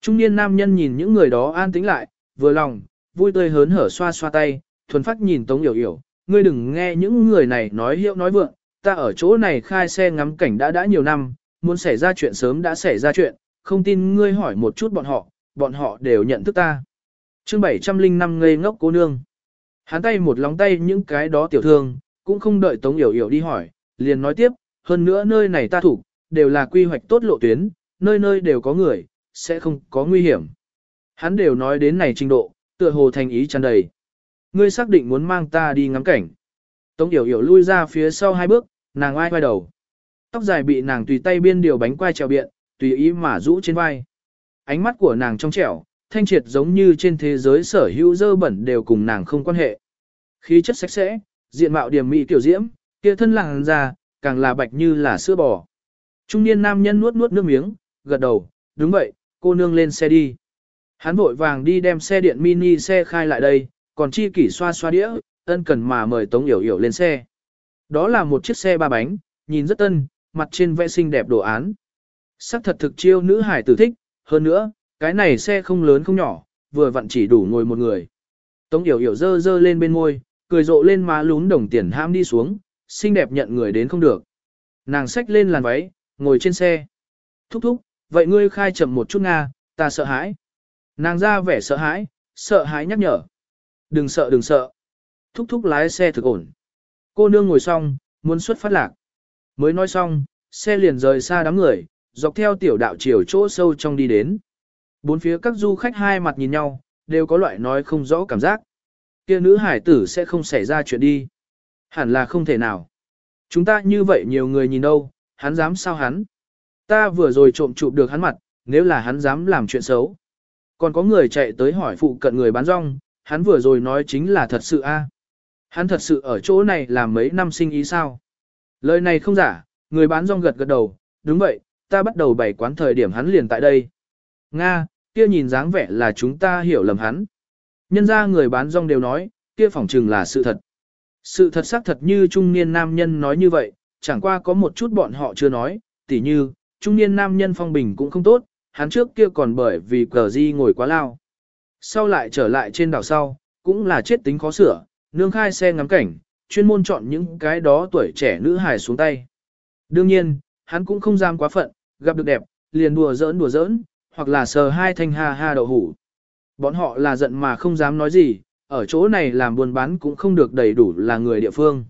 Trung niên nam nhân nhìn những người đó an tĩnh lại, vừa lòng, vui tươi hớn hở xoa xoa tay, thuần phát nhìn Tống Yểu Yểu, ngươi đừng nghe những người này nói hiệu nói vượng, ta ở chỗ này khai xe ngắm cảnh đã đã nhiều năm, muốn xảy ra chuyện sớm đã xảy ra chuyện, không tin ngươi hỏi một chút bọn họ, bọn họ đều nhận thức ta. chương 705 ngây ngốc cô nương. Hắn tay một lóng tay những cái đó tiểu thương, cũng không đợi Tống Yểu Yểu đi hỏi, liền nói tiếp, hơn nữa nơi này ta thủ, đều là quy hoạch tốt lộ tuyến, nơi nơi đều có người, sẽ không có nguy hiểm. Hắn đều nói đến này trình độ, tựa hồ thành ý tràn đầy. Ngươi xác định muốn mang ta đi ngắm cảnh. Tống Yểu Yểu lui ra phía sau hai bước, nàng ai quay đầu. Tóc dài bị nàng tùy tay biên điều bánh quai trèo biện, tùy ý mà rũ trên vai. Ánh mắt của nàng trong trẻo, thanh triệt giống như trên thế giới sở hữu dơ bẩn đều cùng nàng không quan hệ. Khí chất sạch sẽ, diện mạo điểm mỹ tiểu diễm, kia thân làng già càng là bạch như là sữa bò. Trung niên nam nhân nuốt nuốt nước miếng, gật đầu, đúng vậy, cô nương lên xe đi. Hắn vội vàng đi đem xe điện mini xe khai lại đây, còn chi kỷ xoa xoa đĩa, ân cần mà mời Tống Yểu Yểu lên xe. Đó là một chiếc xe ba bánh, nhìn rất tân, mặt trên vẽ xinh đẹp đồ án. Sắc thật thực chiêu nữ hải tử thích, hơn nữa, cái này xe không lớn không nhỏ, vừa vặn chỉ đủ ngồi một người. Tống Yểu Yểu dơ dơ lên bên môi, cười rộ lên má lún đồng tiền ham đi xuống, xinh đẹp nhận người đến không được. Nàng xách lên làn váy, ngồi trên xe. Thúc thúc, vậy ngươi khai chậm một chút Nga, ta sợ hãi. Nàng ra vẻ sợ hãi, sợ hãi nhắc nhở. Đừng sợ đừng sợ. Thúc thúc lái xe thực ổn. Cô nương ngồi xong, muốn xuất phát lạc. Mới nói xong, xe liền rời xa đám người, dọc theo tiểu đạo chiều chỗ sâu trong đi đến. Bốn phía các du khách hai mặt nhìn nhau, đều có loại nói không rõ cảm giác. Kia nữ hải tử sẽ không xảy ra chuyện đi. Hẳn là không thể nào. Chúng ta như vậy nhiều người nhìn đâu, hắn dám sao hắn. Ta vừa rồi trộm chụp được hắn mặt, nếu là hắn dám làm chuyện xấu. Còn có người chạy tới hỏi phụ cận người bán rong, hắn vừa rồi nói chính là thật sự a. À? Hắn thật sự ở chỗ này làm mấy năm sinh ý sao? Lời này không giả, người bán rong gật gật đầu, đúng vậy, ta bắt đầu bày quán thời điểm hắn liền tại đây. Nga, kia nhìn dáng vẻ là chúng ta hiểu lầm hắn. Nhân ra người bán rong đều nói, kia phỏng trừng là sự thật. Sự thật xác thật như trung niên nam nhân nói như vậy, chẳng qua có một chút bọn họ chưa nói, tỉ như, trung niên nam nhân phong bình cũng không tốt, hắn trước kia còn bởi vì cờ di ngồi quá lao. Sau lại trở lại trên đảo sau, cũng là chết tính khó sửa, nương khai xe ngắm cảnh, chuyên môn chọn những cái đó tuổi trẻ nữ hài xuống tay. Đương nhiên, hắn cũng không dám quá phận, gặp được đẹp, liền đùa giỡn đùa giỡn, hoặc là sờ hai thanh ha ha đậu hủ. Bọn họ là giận mà không dám nói gì, ở chỗ này làm buôn bán cũng không được đầy đủ là người địa phương.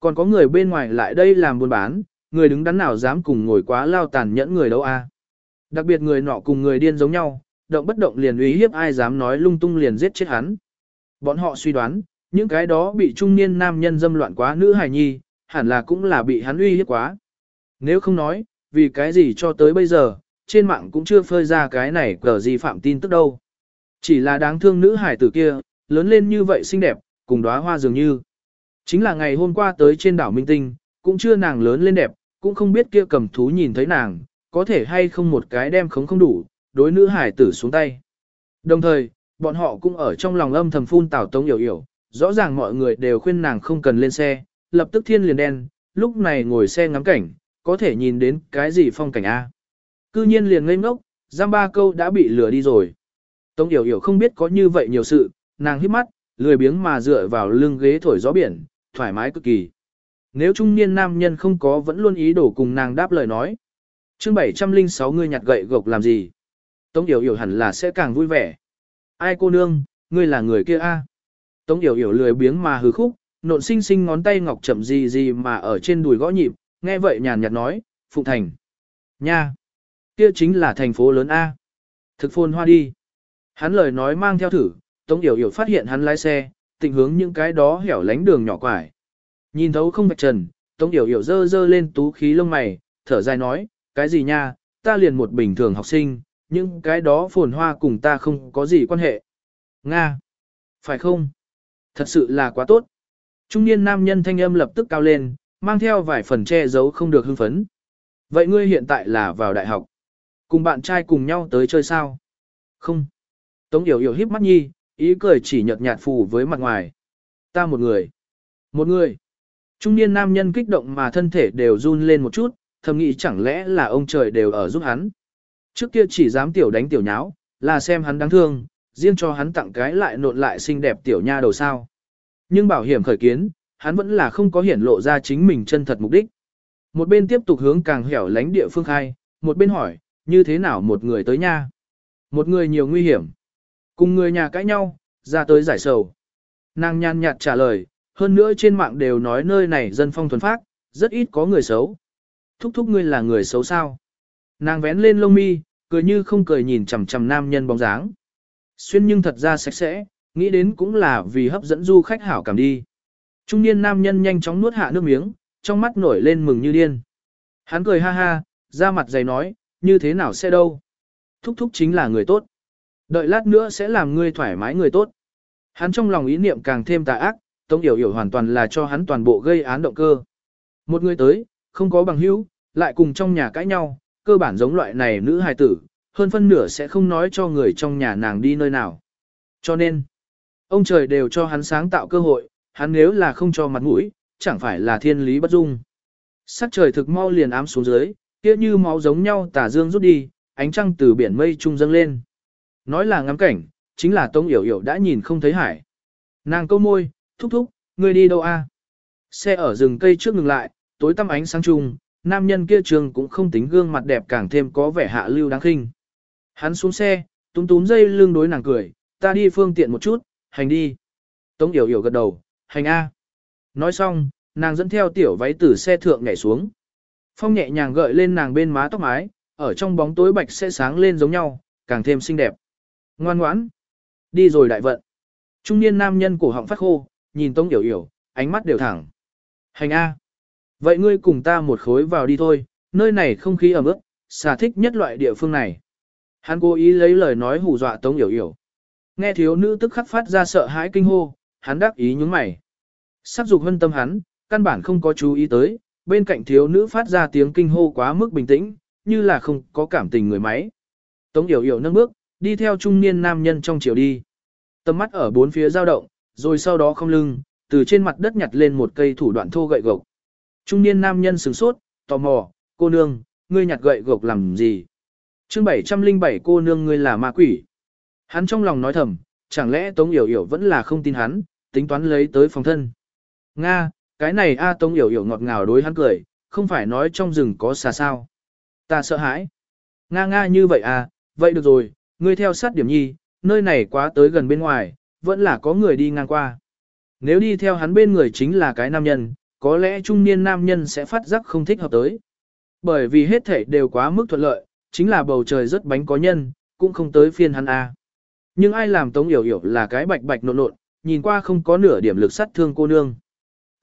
Còn có người bên ngoài lại đây làm buôn bán, người đứng đắn nào dám cùng ngồi quá lao tàn nhẫn người đâu a? Đặc biệt người nọ cùng người điên giống nhau, động bất động liền uy hiếp ai dám nói lung tung liền giết chết hắn. Bọn họ suy đoán, những cái đó bị trung niên nam nhân dâm loạn quá nữ hài nhi, hẳn là cũng là bị hắn uy hiếp quá. Nếu không nói, vì cái gì cho tới bây giờ, trên mạng cũng chưa phơi ra cái này cờ gì phạm tin tức đâu. Chỉ là đáng thương nữ hải tử kia, lớn lên như vậy xinh đẹp, cùng đóa hoa dường như. Chính là ngày hôm qua tới trên đảo Minh Tinh, cũng chưa nàng lớn lên đẹp, cũng không biết kia cầm thú nhìn thấy nàng, có thể hay không một cái đem khống không đủ, đối nữ hải tử xuống tay. Đồng thời, bọn họ cũng ở trong lòng âm thầm phun tảo tống hiểu hiểu, rõ ràng mọi người đều khuyên nàng không cần lên xe, lập tức thiên liền đen, lúc này ngồi xe ngắm cảnh, có thể nhìn đến cái gì phong cảnh A. Cư nhiên liền ngây ngốc, giam ba câu đã bị lừa đi rồi. Tống Yểu Yểu không biết có như vậy nhiều sự, nàng hít mắt, lười biếng mà dựa vào lưng ghế thổi gió biển, thoải mái cực kỳ. Nếu trung niên nam nhân không có vẫn luôn ý đồ cùng nàng đáp lời nói. chương 706 ngươi nhặt gậy gộc làm gì? Tống Yểu Yểu hẳn là sẽ càng vui vẻ. Ai cô nương, ngươi là người kia a? Tống Yểu Yểu lười biếng mà hứ khúc, nộn xinh xinh ngón tay ngọc chậm gì gì mà ở trên đùi gõ nhịp, nghe vậy nhàn nhạt nói, Phụng Thành. Nha! Kia chính là thành phố lớn A. Thực phôn hoa đi. Hắn lời nói mang theo thử, Tống Yểu Yểu phát hiện hắn lái xe, tình hướng những cái đó hẻo lánh đường nhỏ quải. Nhìn thấu không vạch trần, Tống Yểu Yểu dơ dơ lên tú khí lông mày, thở dài nói, cái gì nha, ta liền một bình thường học sinh, những cái đó phồn hoa cùng ta không có gì quan hệ. Nga! Phải không? Thật sự là quá tốt. Trung niên nam nhân thanh âm lập tức cao lên, mang theo vài phần che giấu không được hưng phấn. Vậy ngươi hiện tại là vào đại học. Cùng bạn trai cùng nhau tới chơi sao? Không. Tống Yểu Yểu híp mắt nhi, ý cười chỉ nhợt nhạt phù với mặt ngoài. Ta một người. Một người. Trung niên nam nhân kích động mà thân thể đều run lên một chút, thầm nghĩ chẳng lẽ là ông trời đều ở giúp hắn. Trước kia chỉ dám tiểu đánh tiểu nháo, là xem hắn đáng thương, riêng cho hắn tặng cái lại nộn lại xinh đẹp tiểu nha đầu sao. Nhưng bảo hiểm khởi kiến, hắn vẫn là không có hiển lộ ra chính mình chân thật mục đích. Một bên tiếp tục hướng càng hẻo lánh địa phương khai, một bên hỏi, như thế nào một người tới nha? Một người nhiều nguy hiểm. Cùng người nhà cãi nhau, ra tới giải sầu. Nàng nhàn nhạt trả lời, hơn nữa trên mạng đều nói nơi này dân phong thuần phác, rất ít có người xấu. Thúc thúc ngươi là người xấu sao? Nàng vén lên lông mi, cười như không cười nhìn chằm chằm nam nhân bóng dáng. Xuyên nhưng thật ra sạch sẽ, nghĩ đến cũng là vì hấp dẫn du khách hảo cảm đi. Trung niên nam nhân nhanh chóng nuốt hạ nước miếng, trong mắt nổi lên mừng như điên. Hắn cười ha ha, ra mặt dày nói, như thế nào sẽ đâu. Thúc thúc chính là người tốt. Đợi lát nữa sẽ làm ngươi thoải mái người tốt. Hắn trong lòng ý niệm càng thêm tà ác, Tống Yểu Yểu hoàn toàn là cho hắn toàn bộ gây án động cơ. Một người tới, không có bằng hữu, lại cùng trong nhà cãi nhau, cơ bản giống loại này nữ hài tử, hơn phân nửa sẽ không nói cho người trong nhà nàng đi nơi nào. Cho nên, ông trời đều cho hắn sáng tạo cơ hội, hắn nếu là không cho mặt mũi, chẳng phải là thiên lý bất dung. Sắc trời thực mau liền ám xuống dưới, kia như máu giống nhau tà dương rút đi, ánh trăng từ biển mây trung dâng lên. Nói là ngắm cảnh, chính là Tống Yểu Yểu đã nhìn không thấy hải. Nàng câu môi, thúc thúc, ngươi đi đâu a? Xe ở rừng cây trước ngừng lại, tối tăm ánh sáng trung, nam nhân kia trường cũng không tính gương mặt đẹp càng thêm có vẻ hạ lưu đáng khinh. Hắn xuống xe, túm túm dây lưng đối nàng cười, ta đi phương tiện một chút, hành đi. Tống Yểu Yểu gật đầu, hành A. Nói xong, nàng dẫn theo tiểu váy từ xe thượng nhảy xuống. Phong nhẹ nhàng gợi lên nàng bên má tóc mái, ở trong bóng tối bạch sẽ sáng lên giống nhau, càng thêm xinh đẹp. Ngoan ngoãn. Đi rồi đại vận. Trung niên nam nhân cổ họng phát khô, nhìn Tống Yểu Yểu, ánh mắt đều thẳng. Hành A. Vậy ngươi cùng ta một khối vào đi thôi, nơi này không khí ẩm ướt, xà thích nhất loại địa phương này. Hắn cố ý lấy lời nói hù dọa Tống Yểu Yểu. Nghe thiếu nữ tức khắc phát ra sợ hãi kinh hô, hắn đắc ý nhúng mày. Sắc dục hân tâm hắn, căn bản không có chú ý tới, bên cạnh thiếu nữ phát ra tiếng kinh hô quá mức bình tĩnh, như là không có cảm tình người máy. Tống Yểu Yểu nâng bước, đi theo trung niên nam nhân trong chiều đi. Tầm mắt ở bốn phía dao động, rồi sau đó không lưng, từ trên mặt đất nhặt lên một cây thủ đoạn thô gậy gộc. Trung niên nam nhân sửng sốt, tò mò, cô nương, ngươi nhặt gậy gộc làm gì? chương 707 cô nương ngươi là ma quỷ. Hắn trong lòng nói thầm, chẳng lẽ Tống Yểu Yểu vẫn là không tin hắn, tính toán lấy tới phòng thân. Nga, cái này A Tống hiểu hiểu ngọt ngào đối hắn cười, không phải nói trong rừng có xà sao. Ta sợ hãi. Nga nga như vậy à, vậy được rồi, ngươi theo sát điểm nhi, nơi này quá tới gần bên ngoài, vẫn là có người đi ngang qua. Nếu đi theo hắn bên người chính là cái nam nhân, có lẽ trung niên nam nhân sẽ phát giác không thích hợp tới. Bởi vì hết thể đều quá mức thuận lợi, chính là bầu trời rất bánh có nhân, cũng không tới phiên hắn A. Nhưng ai làm Tống Yểu Yểu là cái bạch bạch nộn nộn, nhìn qua không có nửa điểm lực sát thương cô nương.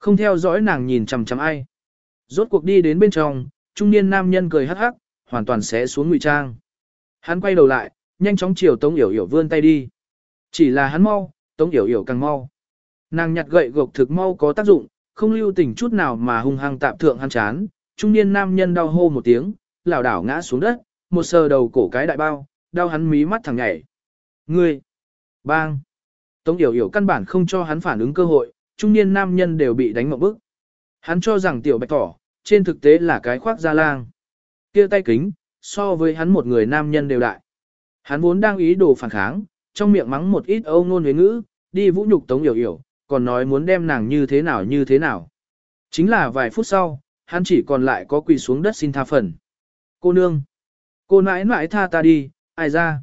Không theo dõi nàng nhìn chằm chằm ai. Rốt cuộc đi đến bên trong, trung niên nam nhân cười hắc hắc, hoàn toàn sẽ xuống ngụy trang. Hắn quay đầu lại, nhanh chóng chiều Tống Yểu Yểu vươn tay đi. Chỉ là hắn mau, Tống Yểu Yểu càng mau. Nàng nhặt gậy gộc thực mau có tác dụng, không lưu tình chút nào mà hung hăng tạm thượng hắn chán. Trung niên nam nhân đau hô một tiếng, lảo đảo ngã xuống đất, một sờ đầu cổ cái đại bao, đau hắn mí mắt thẳng nhảy. Ngươi! Bang! Tống Yểu Yểu căn bản không cho hắn phản ứng cơ hội, trung niên nam nhân đều bị đánh một bức. Hắn cho rằng tiểu bạch thỏ, trên thực tế là cái khoác da lang. kia tay kính, so với hắn một người nam nhân đều đại. Hắn vốn đang ý đồ phản kháng, trong miệng mắng một ít âu ngôn với ngữ, đi vũ nhục Tống Yểu Yểu, còn nói muốn đem nàng như thế nào như thế nào. Chính là vài phút sau, hắn chỉ còn lại có quỳ xuống đất xin tha phần. Cô nương! Cô nãi nãi tha ta đi, ai ra?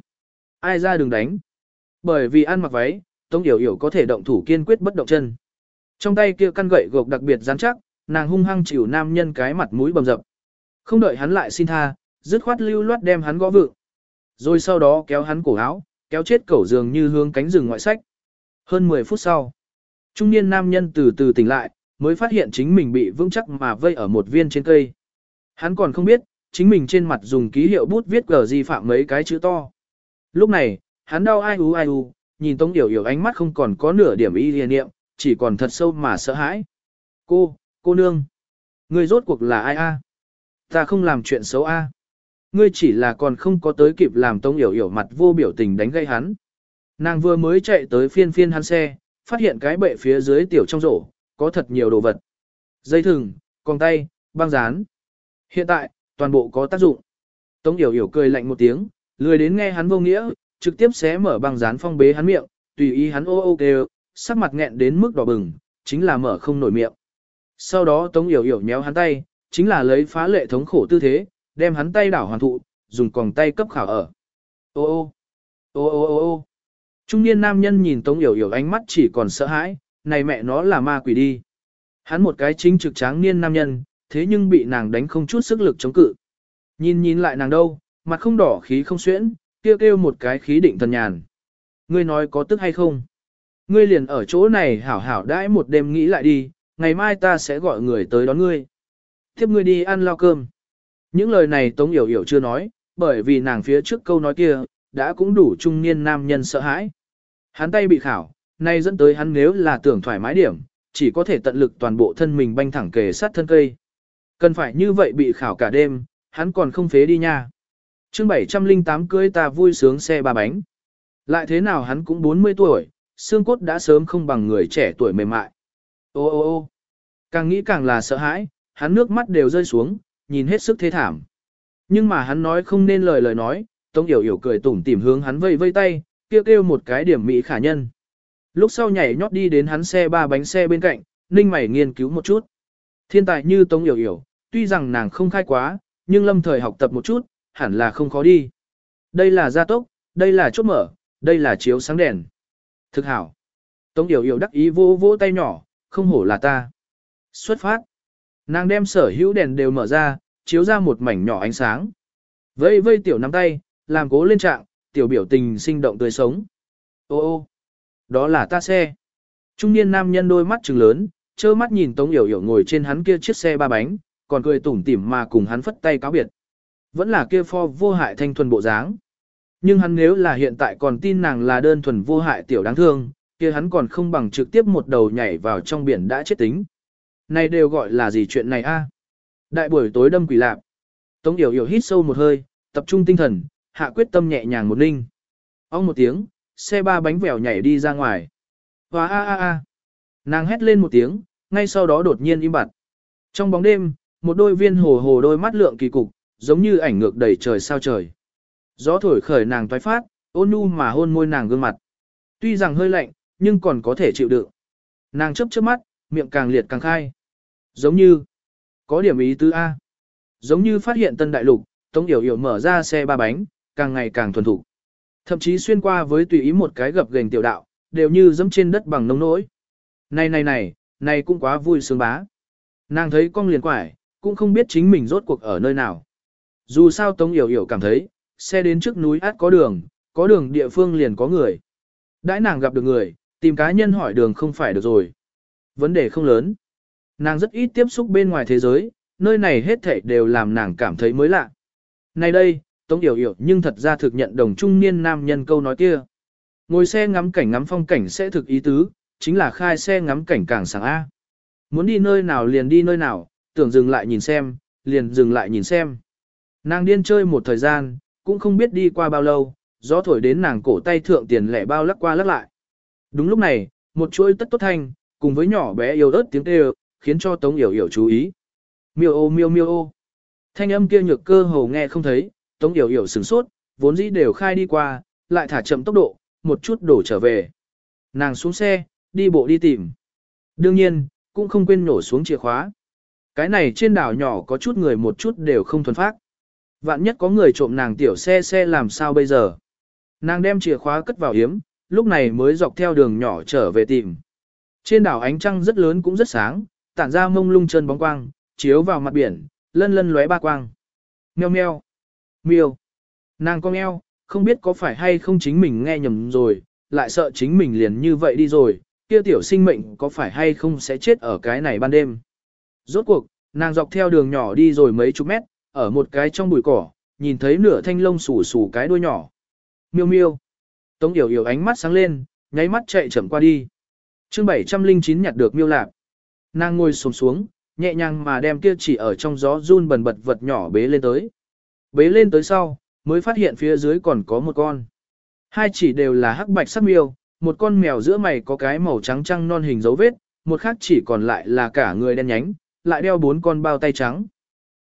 Ai ra đừng đánh. Bởi vì ăn mặc váy, Tống Yểu Yểu có thể động thủ kiên quyết bất động chân. Trong tay kia căn gậy gộc đặc biệt rắn chắc, nàng hung hăng chịu nam nhân cái mặt mũi bầm dập. Không đợi hắn lại xin tha, dứt khoát lưu loát đem hắn gõ vựng. Rồi sau đó kéo hắn cổ áo, kéo chết cẩu giường như hướng cánh rừng ngoại sách. Hơn 10 phút sau, trung niên nam nhân từ từ tỉnh lại, mới phát hiện chính mình bị vững chắc mà vây ở một viên trên cây. Hắn còn không biết, chính mình trên mặt dùng ký hiệu bút viết gờ di phạm mấy cái chữ to. Lúc này, hắn đau ai u ai u, nhìn Tống Yểu Yểu ánh mắt không còn có nửa điểm y liền niệm, chỉ còn thật sâu mà sợ hãi. Cô, cô nương, ngươi rốt cuộc là ai a? Ta không làm chuyện xấu a. Ngươi chỉ là còn không có tới kịp làm tông hiểu hiểu mặt vô biểu tình đánh gây hắn. Nàng vừa mới chạy tới phiên phiên hắn xe, phát hiện cái bệ phía dưới tiểu trong rổ, có thật nhiều đồ vật. Dây thừng, con tay, băng dán. Hiện tại, toàn bộ có tác dụng. Tống Yểu Yểu cười lạnh một tiếng, lười đến nghe hắn vô nghĩa, trực tiếp xé mở băng dán phong bế hắn miệng, tùy ý hắn ô ô kêu, sắc mặt nghẹn đến mức đỏ bừng, chính là mở không nổi miệng. Sau đó Tống Yểu Yểu nhéo hắn tay, chính là lấy phá lệ thống khổ tư thế, đem hắn tay đảo hoàn thụ, dùng còng tay cấp khảo ở. Ô ô, ô ô ô ô Trung niên nam nhân nhìn Tống Yểu Yểu ánh mắt chỉ còn sợ hãi, này mẹ nó là ma quỷ đi. Hắn một cái chính trực tráng niên nam nhân, thế nhưng bị nàng đánh không chút sức lực chống cự. Nhìn nhìn lại nàng đâu, mặt không đỏ khí không xuyễn, kêu kêu một cái khí định thần nhàn. Ngươi nói có tức hay không? Ngươi liền ở chỗ này hảo hảo đãi một đêm nghĩ lại đi, ngày mai ta sẽ gọi người tới đón ngươi. Tiếp ngươi đi ăn lao cơm. Những lời này Tống Yểu Yểu chưa nói, bởi vì nàng phía trước câu nói kia, đã cũng đủ trung niên nam nhân sợ hãi. Hắn tay bị khảo, nay dẫn tới hắn nếu là tưởng thoải mái điểm, chỉ có thể tận lực toàn bộ thân mình banh thẳng kề sát thân cây. Cần phải như vậy bị khảo cả đêm, hắn còn không phế đi nha. chương 708 cưới ta vui sướng xe ba bánh. Lại thế nào hắn cũng 40 tuổi, xương cốt đã sớm không bằng người trẻ tuổi mềm mại. Ô ô ô càng nghĩ càng là sợ hãi, hắn nước mắt đều rơi xuống, nhìn hết sức thế thảm. Nhưng mà hắn nói không nên lời lời nói, Tống Yểu Yểu cười tủm tỉm hướng hắn vây vây tay, kêu kêu một cái điểm mỹ khả nhân. Lúc sau nhảy nhót đi đến hắn xe ba bánh xe bên cạnh, ninh mày nghiên cứu một chút. Thiên tài như Tống Yểu Yểu, tuy rằng nàng không khai quá, nhưng lâm thời học tập một chút, hẳn là không khó đi. Đây là gia tốc, đây là chốt mở, đây là chiếu sáng đèn. Thực hảo. Tống Yểu Yểu đắc ý vô vỗ tay nhỏ, không hổ là ta. Xuất phát. Nàng đem sở hữu đèn đều mở ra, chiếu ra một mảnh nhỏ ánh sáng. Vây vây tiểu nắm tay, làm cố lên trạng, tiểu biểu tình sinh động tươi sống. Ô ô, đó là ta xe. Trung niên nam nhân đôi mắt trừng lớn, trơ mắt nhìn Tống Yểu Yểu ngồi trên hắn kia chiếc xe ba bánh, còn cười tủm tỉm mà cùng hắn phất tay cáo biệt. Vẫn là kia pho vô hại thanh thuần bộ dáng. Nhưng hắn nếu là hiện tại còn tin nàng là đơn thuần vô hại tiểu đáng thương, kia hắn còn không bằng trực tiếp một đầu nhảy vào trong biển đã chết tính. Này đều gọi là gì chuyện này a? Đại buổi tối đâm quỷ lạp. Tống Yểu Yểu hít sâu một hơi, tập trung tinh thần, hạ quyết tâm nhẹ nhàng một ninh. Ông một tiếng, xe ba bánh vèo nhảy đi ra ngoài. Và a a a. Nàng hét lên một tiếng, ngay sau đó đột nhiên im bặt. Trong bóng đêm, một đôi viên hồ hồ đôi mắt lượng kỳ cục, giống như ảnh ngược đầy trời sao trời. Gió thổi khởi nàng toái phát, ôn nhu mà hôn môi nàng gương mặt. Tuy rằng hơi lạnh, nhưng còn có thể chịu đựng. Nàng chớp chớp mắt, miệng càng liệt càng khai. Giống như, có điểm ý tứ A. Giống như phát hiện tân đại lục, Tống Yểu Yểu mở ra xe ba bánh, càng ngày càng thuần thục. Thậm chí xuyên qua với tùy ý một cái gập gềnh tiểu đạo, đều như dẫm trên đất bằng nông nỗi. Này này này, này cũng quá vui sướng bá. Nàng thấy cong liền quải, cũng không biết chính mình rốt cuộc ở nơi nào. Dù sao Tống Yểu Yểu cảm thấy, xe đến trước núi át có đường, có đường địa phương liền có người. Đãi nàng gặp được người, tìm cá nhân hỏi đường không phải được rồi. Vấn đề không lớn. Nàng rất ít tiếp xúc bên ngoài thế giới, nơi này hết thảy đều làm nàng cảm thấy mới lạ. Này đây, Tống Yểu Yểu nhưng thật ra thực nhận đồng trung niên nam nhân câu nói kia. Ngồi xe ngắm cảnh ngắm phong cảnh sẽ thực ý tứ, chính là khai xe ngắm cảnh càng sáng A. Muốn đi nơi nào liền đi nơi nào, tưởng dừng lại nhìn xem, liền dừng lại nhìn xem. Nàng điên chơi một thời gian, cũng không biết đi qua bao lâu, gió thổi đến nàng cổ tay thượng tiền lẻ bao lắc qua lắc lại. Đúng lúc này, một chuỗi tất tốt thanh, cùng với nhỏ bé yêu ớt tiếng kêu, khiến cho Tống Yểu Yểu chú ý. Miêu ô miêu miêu ô. Thanh âm kia nhược cơ hồ nghe không thấy, Tống Yểu Yểu sửng sốt, vốn dĩ đều khai đi qua, lại thả chậm tốc độ, một chút đổ trở về. Nàng xuống xe, đi bộ đi tìm. Đương nhiên, cũng không quên nổ xuống chìa khóa. Cái này trên đảo nhỏ có chút người một chút đều không thuần phát. Vạn nhất có người trộm nàng tiểu xe xe làm sao bây giờ. Nàng đem chìa khóa cất vào yếm lúc này mới dọc theo đường nhỏ trở về tìm. Trên đảo ánh trăng rất lớn cũng rất sáng, tản ra mông lung chân bóng quang, chiếu vào mặt biển, lân lân lóe ba quang. Meo meo. Miêu. Nàng con eo, không biết có phải hay không chính mình nghe nhầm rồi, lại sợ chính mình liền như vậy đi rồi, kia tiểu sinh mệnh có phải hay không sẽ chết ở cái này ban đêm. Rốt cuộc, nàng dọc theo đường nhỏ đi rồi mấy chục mét, ở một cái trong bụi cỏ, nhìn thấy nửa thanh lông xù xù cái đuôi nhỏ. Miêu miêu. Tống yểu yểu ánh mắt sáng lên, nháy mắt chạy chậm qua đi. chương 709 nhặt được miêu lạp. Nàng ngồi xổm xuống, nhẹ nhàng mà đem kia chỉ ở trong gió run bần bật vật nhỏ bế lên tới. Bế lên tới sau, mới phát hiện phía dưới còn có một con. Hai chỉ đều là hắc bạch sắc miêu, một con mèo giữa mày có cái màu trắng trăng non hình dấu vết, một khác chỉ còn lại là cả người đen nhánh, lại đeo bốn con bao tay trắng.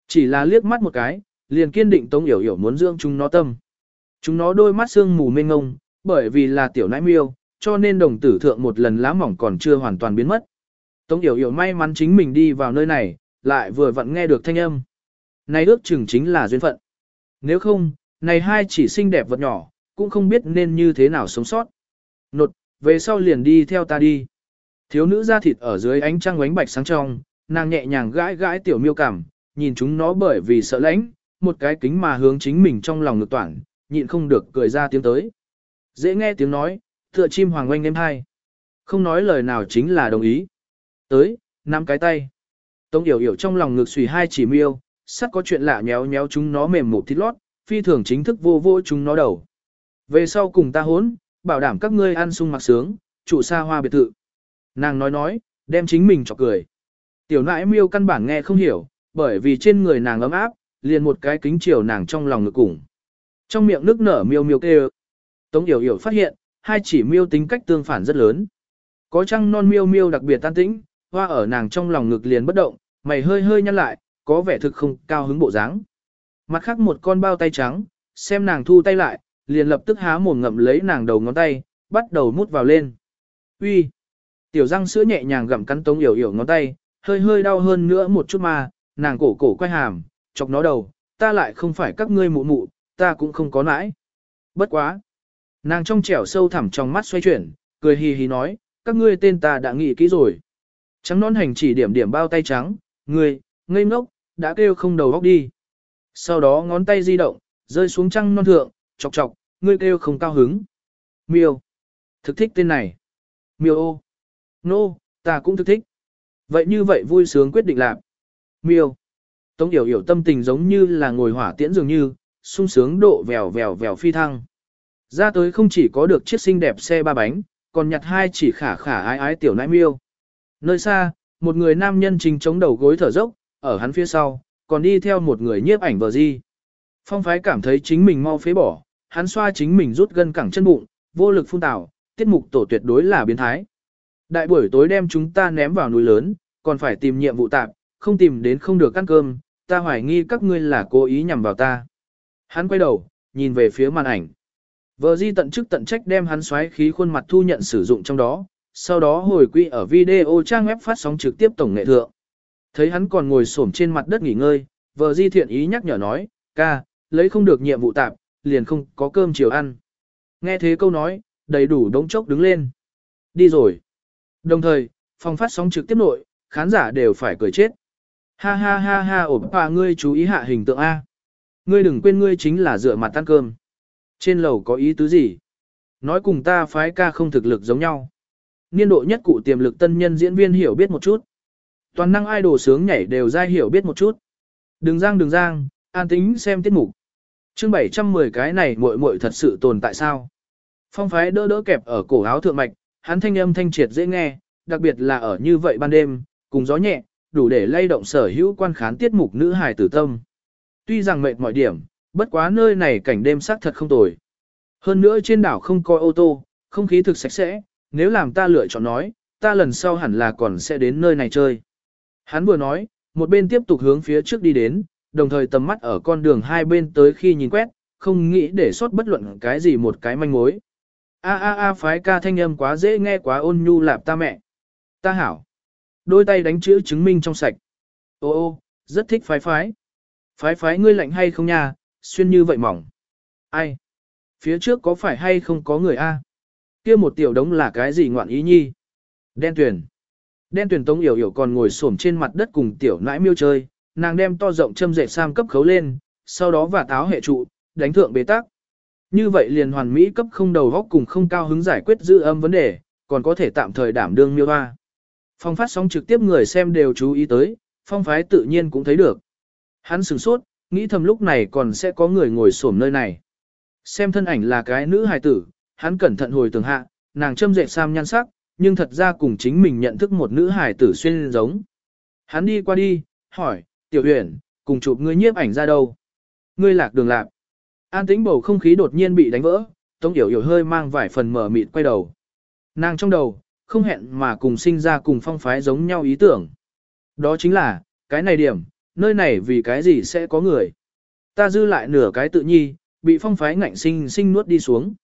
Chỉ là liếc mắt một cái, liền kiên định Tống Yểu Yểu muốn dưỡng chúng nó tâm. Chúng nó đôi mắt sương mù mênh ngông, bởi vì là tiểu nãi miêu, cho nên đồng tử thượng một lần lá mỏng còn chưa hoàn toàn biến mất. Tống Yểu Yểu may mắn chính mình đi vào nơi này, lại vừa vặn nghe được thanh âm. Này ước chừng chính là duyên phận. Nếu không, này hai chỉ xinh đẹp vật nhỏ, cũng không biết nên như thế nào sống sót. Nột, về sau liền đi theo ta đi. Thiếu nữ da thịt ở dưới ánh trăng ánh bạch sáng trong, nàng nhẹ nhàng gãi gãi tiểu miêu cảm, nhìn chúng nó bởi vì sợ lãnh, một cái kính mà hướng chính mình trong lòng ngực toản, nhịn không được cười ra tiếng tới. Dễ nghe tiếng nói, tựa chim hoàng oanh đêm hai. Không nói lời nào chính là đồng ý. Tới, nắm cái tay. Tống yểu yểu trong lòng ngực xùy hai chỉ miêu, sắp có chuyện lạ nhéo nhéo chúng nó mềm mụt thịt lót, phi thường chính thức vô vô chúng nó đầu. Về sau cùng ta hốn, bảo đảm các ngươi ăn sung mặc sướng, trụ xa hoa biệt thự. Nàng nói nói, đem chính mình chọc cười. Tiểu nãi miêu căn bản nghe không hiểu, bởi vì trên người nàng ấm áp, liền một cái kính chiều nàng trong lòng ngực cùng. Trong miệng nước nở miêu miêu kêu. Tống Yểu Yểu phát hiện, hai chỉ miêu tính cách tương phản rất lớn. Có chăng non miêu miêu đặc biệt tan tĩnh, hoa ở nàng trong lòng ngực liền bất động, mày hơi hơi nhăn lại, có vẻ thực không cao hứng bộ dáng. Mặt khác một con bao tay trắng, xem nàng thu tay lại, liền lập tức há mồm ngậm lấy nàng đầu ngón tay, bắt đầu mút vào lên. Uy, Tiểu răng sữa nhẹ nhàng gặm cắn Tống Yểu Yểu ngón tay, hơi hơi đau hơn nữa một chút mà, nàng cổ cổ quay hàm, chọc nó đầu, ta lại không phải các ngươi mụ mụ, ta cũng không có nãi. Bất quá. Nàng trong trẻo sâu thẳm trong mắt xoay chuyển, cười hì hì nói, các ngươi tên ta đã nghĩ kỹ rồi. Trắng nón hành chỉ điểm điểm bao tay trắng, ngươi, ngây ngốc, đã kêu không đầu góc đi. Sau đó ngón tay di động, rơi xuống trăng non thượng, chọc chọc, ngươi kêu không cao hứng. Miêu. Thực thích tên này. Miêu ô. Nô, no, ta cũng thực thích. Vậy như vậy vui sướng quyết định làm. Miêu. Tống Yểu Yểu tâm tình giống như là ngồi hỏa tiễn dường như, sung sướng độ vèo vèo vèo phi thăng. Ra tới không chỉ có được chiếc xinh đẹp xe ba bánh, còn nhặt hai chỉ khả khả ái ái tiểu nãi miêu. Nơi xa, một người nam nhân trình chống đầu gối thở dốc, ở hắn phía sau, còn đi theo một người nhiếp ảnh vờ di. Phong phái cảm thấy chính mình mau phế bỏ, hắn xoa chính mình rút gân cẳng chân bụng, vô lực phun tảo, tiết mục tổ tuyệt đối là biến thái. Đại buổi tối đem chúng ta ném vào núi lớn, còn phải tìm nhiệm vụ tạm, không tìm đến không được ăn cơm, ta hoài nghi các ngươi là cố ý nhằm vào ta. Hắn quay đầu, nhìn về phía màn ảnh. Vợ di tận chức tận trách đem hắn xoáy khí khuôn mặt thu nhận sử dụng trong đó, sau đó hồi quy ở video trang web phát sóng trực tiếp tổng nghệ thượng. Thấy hắn còn ngồi xổm trên mặt đất nghỉ ngơi, vợ di thiện ý nhắc nhở nói, ca, lấy không được nhiệm vụ tạp, liền không có cơm chiều ăn. Nghe thế câu nói, đầy đủ đống chốc đứng lên. Đi rồi. Đồng thời, phòng phát sóng trực tiếp nội, khán giả đều phải cười chết. Ha ha ha ha ổn bà ngươi chú ý hạ hình tượng A. Ngươi đừng quên ngươi chính là dựa mặt ăn cơm. Trên lầu có ý tứ gì? Nói cùng ta phái ca không thực lực giống nhau. Niên độ nhất cụ tiềm lực tân nhân diễn viên hiểu biết một chút. Toàn năng idol sướng nhảy đều ra hiểu biết một chút. Đừng giang đừng giang, an tính xem tiết mục. chương 710 cái này muội muội thật sự tồn tại sao? Phong phái đỡ đỡ kẹp ở cổ áo thượng mạch, hắn thanh âm thanh triệt dễ nghe, đặc biệt là ở như vậy ban đêm, cùng gió nhẹ, đủ để lay động sở hữu quan khán tiết mục nữ hài tử tâm. Tuy rằng mệt mọi điểm, bất quá nơi này cảnh đêm sắc thật không tồi. Hơn nữa trên đảo không có ô tô, không khí thực sạch sẽ, nếu làm ta lựa chọn nói, ta lần sau hẳn là còn sẽ đến nơi này chơi. Hắn vừa nói, một bên tiếp tục hướng phía trước đi đến, đồng thời tầm mắt ở con đường hai bên tới khi nhìn quét, không nghĩ để sót bất luận cái gì một cái manh mối. A a a phái ca thanh âm quá dễ nghe quá ôn nhu lạp ta mẹ. Ta hảo. Đôi tay đánh chữ chứng minh trong sạch. Ô ô, rất thích phái phái. Phái phái ngươi lạnh hay không nha, xuyên như vậy mỏng. Ai? Phía trước có phải hay không có người a? Kia một tiểu đống là cái gì ngoạn ý nhi? Đen tuyển. Đen tuyển tống yểu yểu còn ngồi xổm trên mặt đất cùng tiểu nãi miêu chơi, nàng đem to rộng châm dệt sam cấp khấu lên, sau đó và táo hệ trụ, đánh thượng bế tắc. Như vậy liền hoàn mỹ cấp không đầu góc cùng không cao hứng giải quyết dư âm vấn đề, còn có thể tạm thời đảm đương miêu hoa. Phong phát sóng trực tiếp người xem đều chú ý tới, phong phái tự nhiên cũng thấy được. Hắn sửng sốt, nghĩ thầm lúc này còn sẽ có người ngồi xổm nơi này. Xem thân ảnh là cái nữ hài tử, hắn cẩn thận hồi tưởng hạ, nàng châm dệt sam nhan sắc, nhưng thật ra cùng chính mình nhận thức một nữ hài tử xuyên giống. Hắn đi qua đi, hỏi, tiểu huyền, cùng chụp ngươi nhiếp ảnh ra đâu? Ngươi lạc đường lạc. An tĩnh bầu không khí đột nhiên bị đánh vỡ, Tống Yểu Yểu hơi mang vài phần mở mịt quay đầu. Nàng trong đầu, không hẹn mà cùng sinh ra cùng phong phái giống nhau ý tưởng. Đó chính là, cái này điểm, nơi này vì cái gì sẽ có người. Ta dư lại nửa cái tự nhi, bị phong phái ngạnh sinh sinh nuốt đi xuống.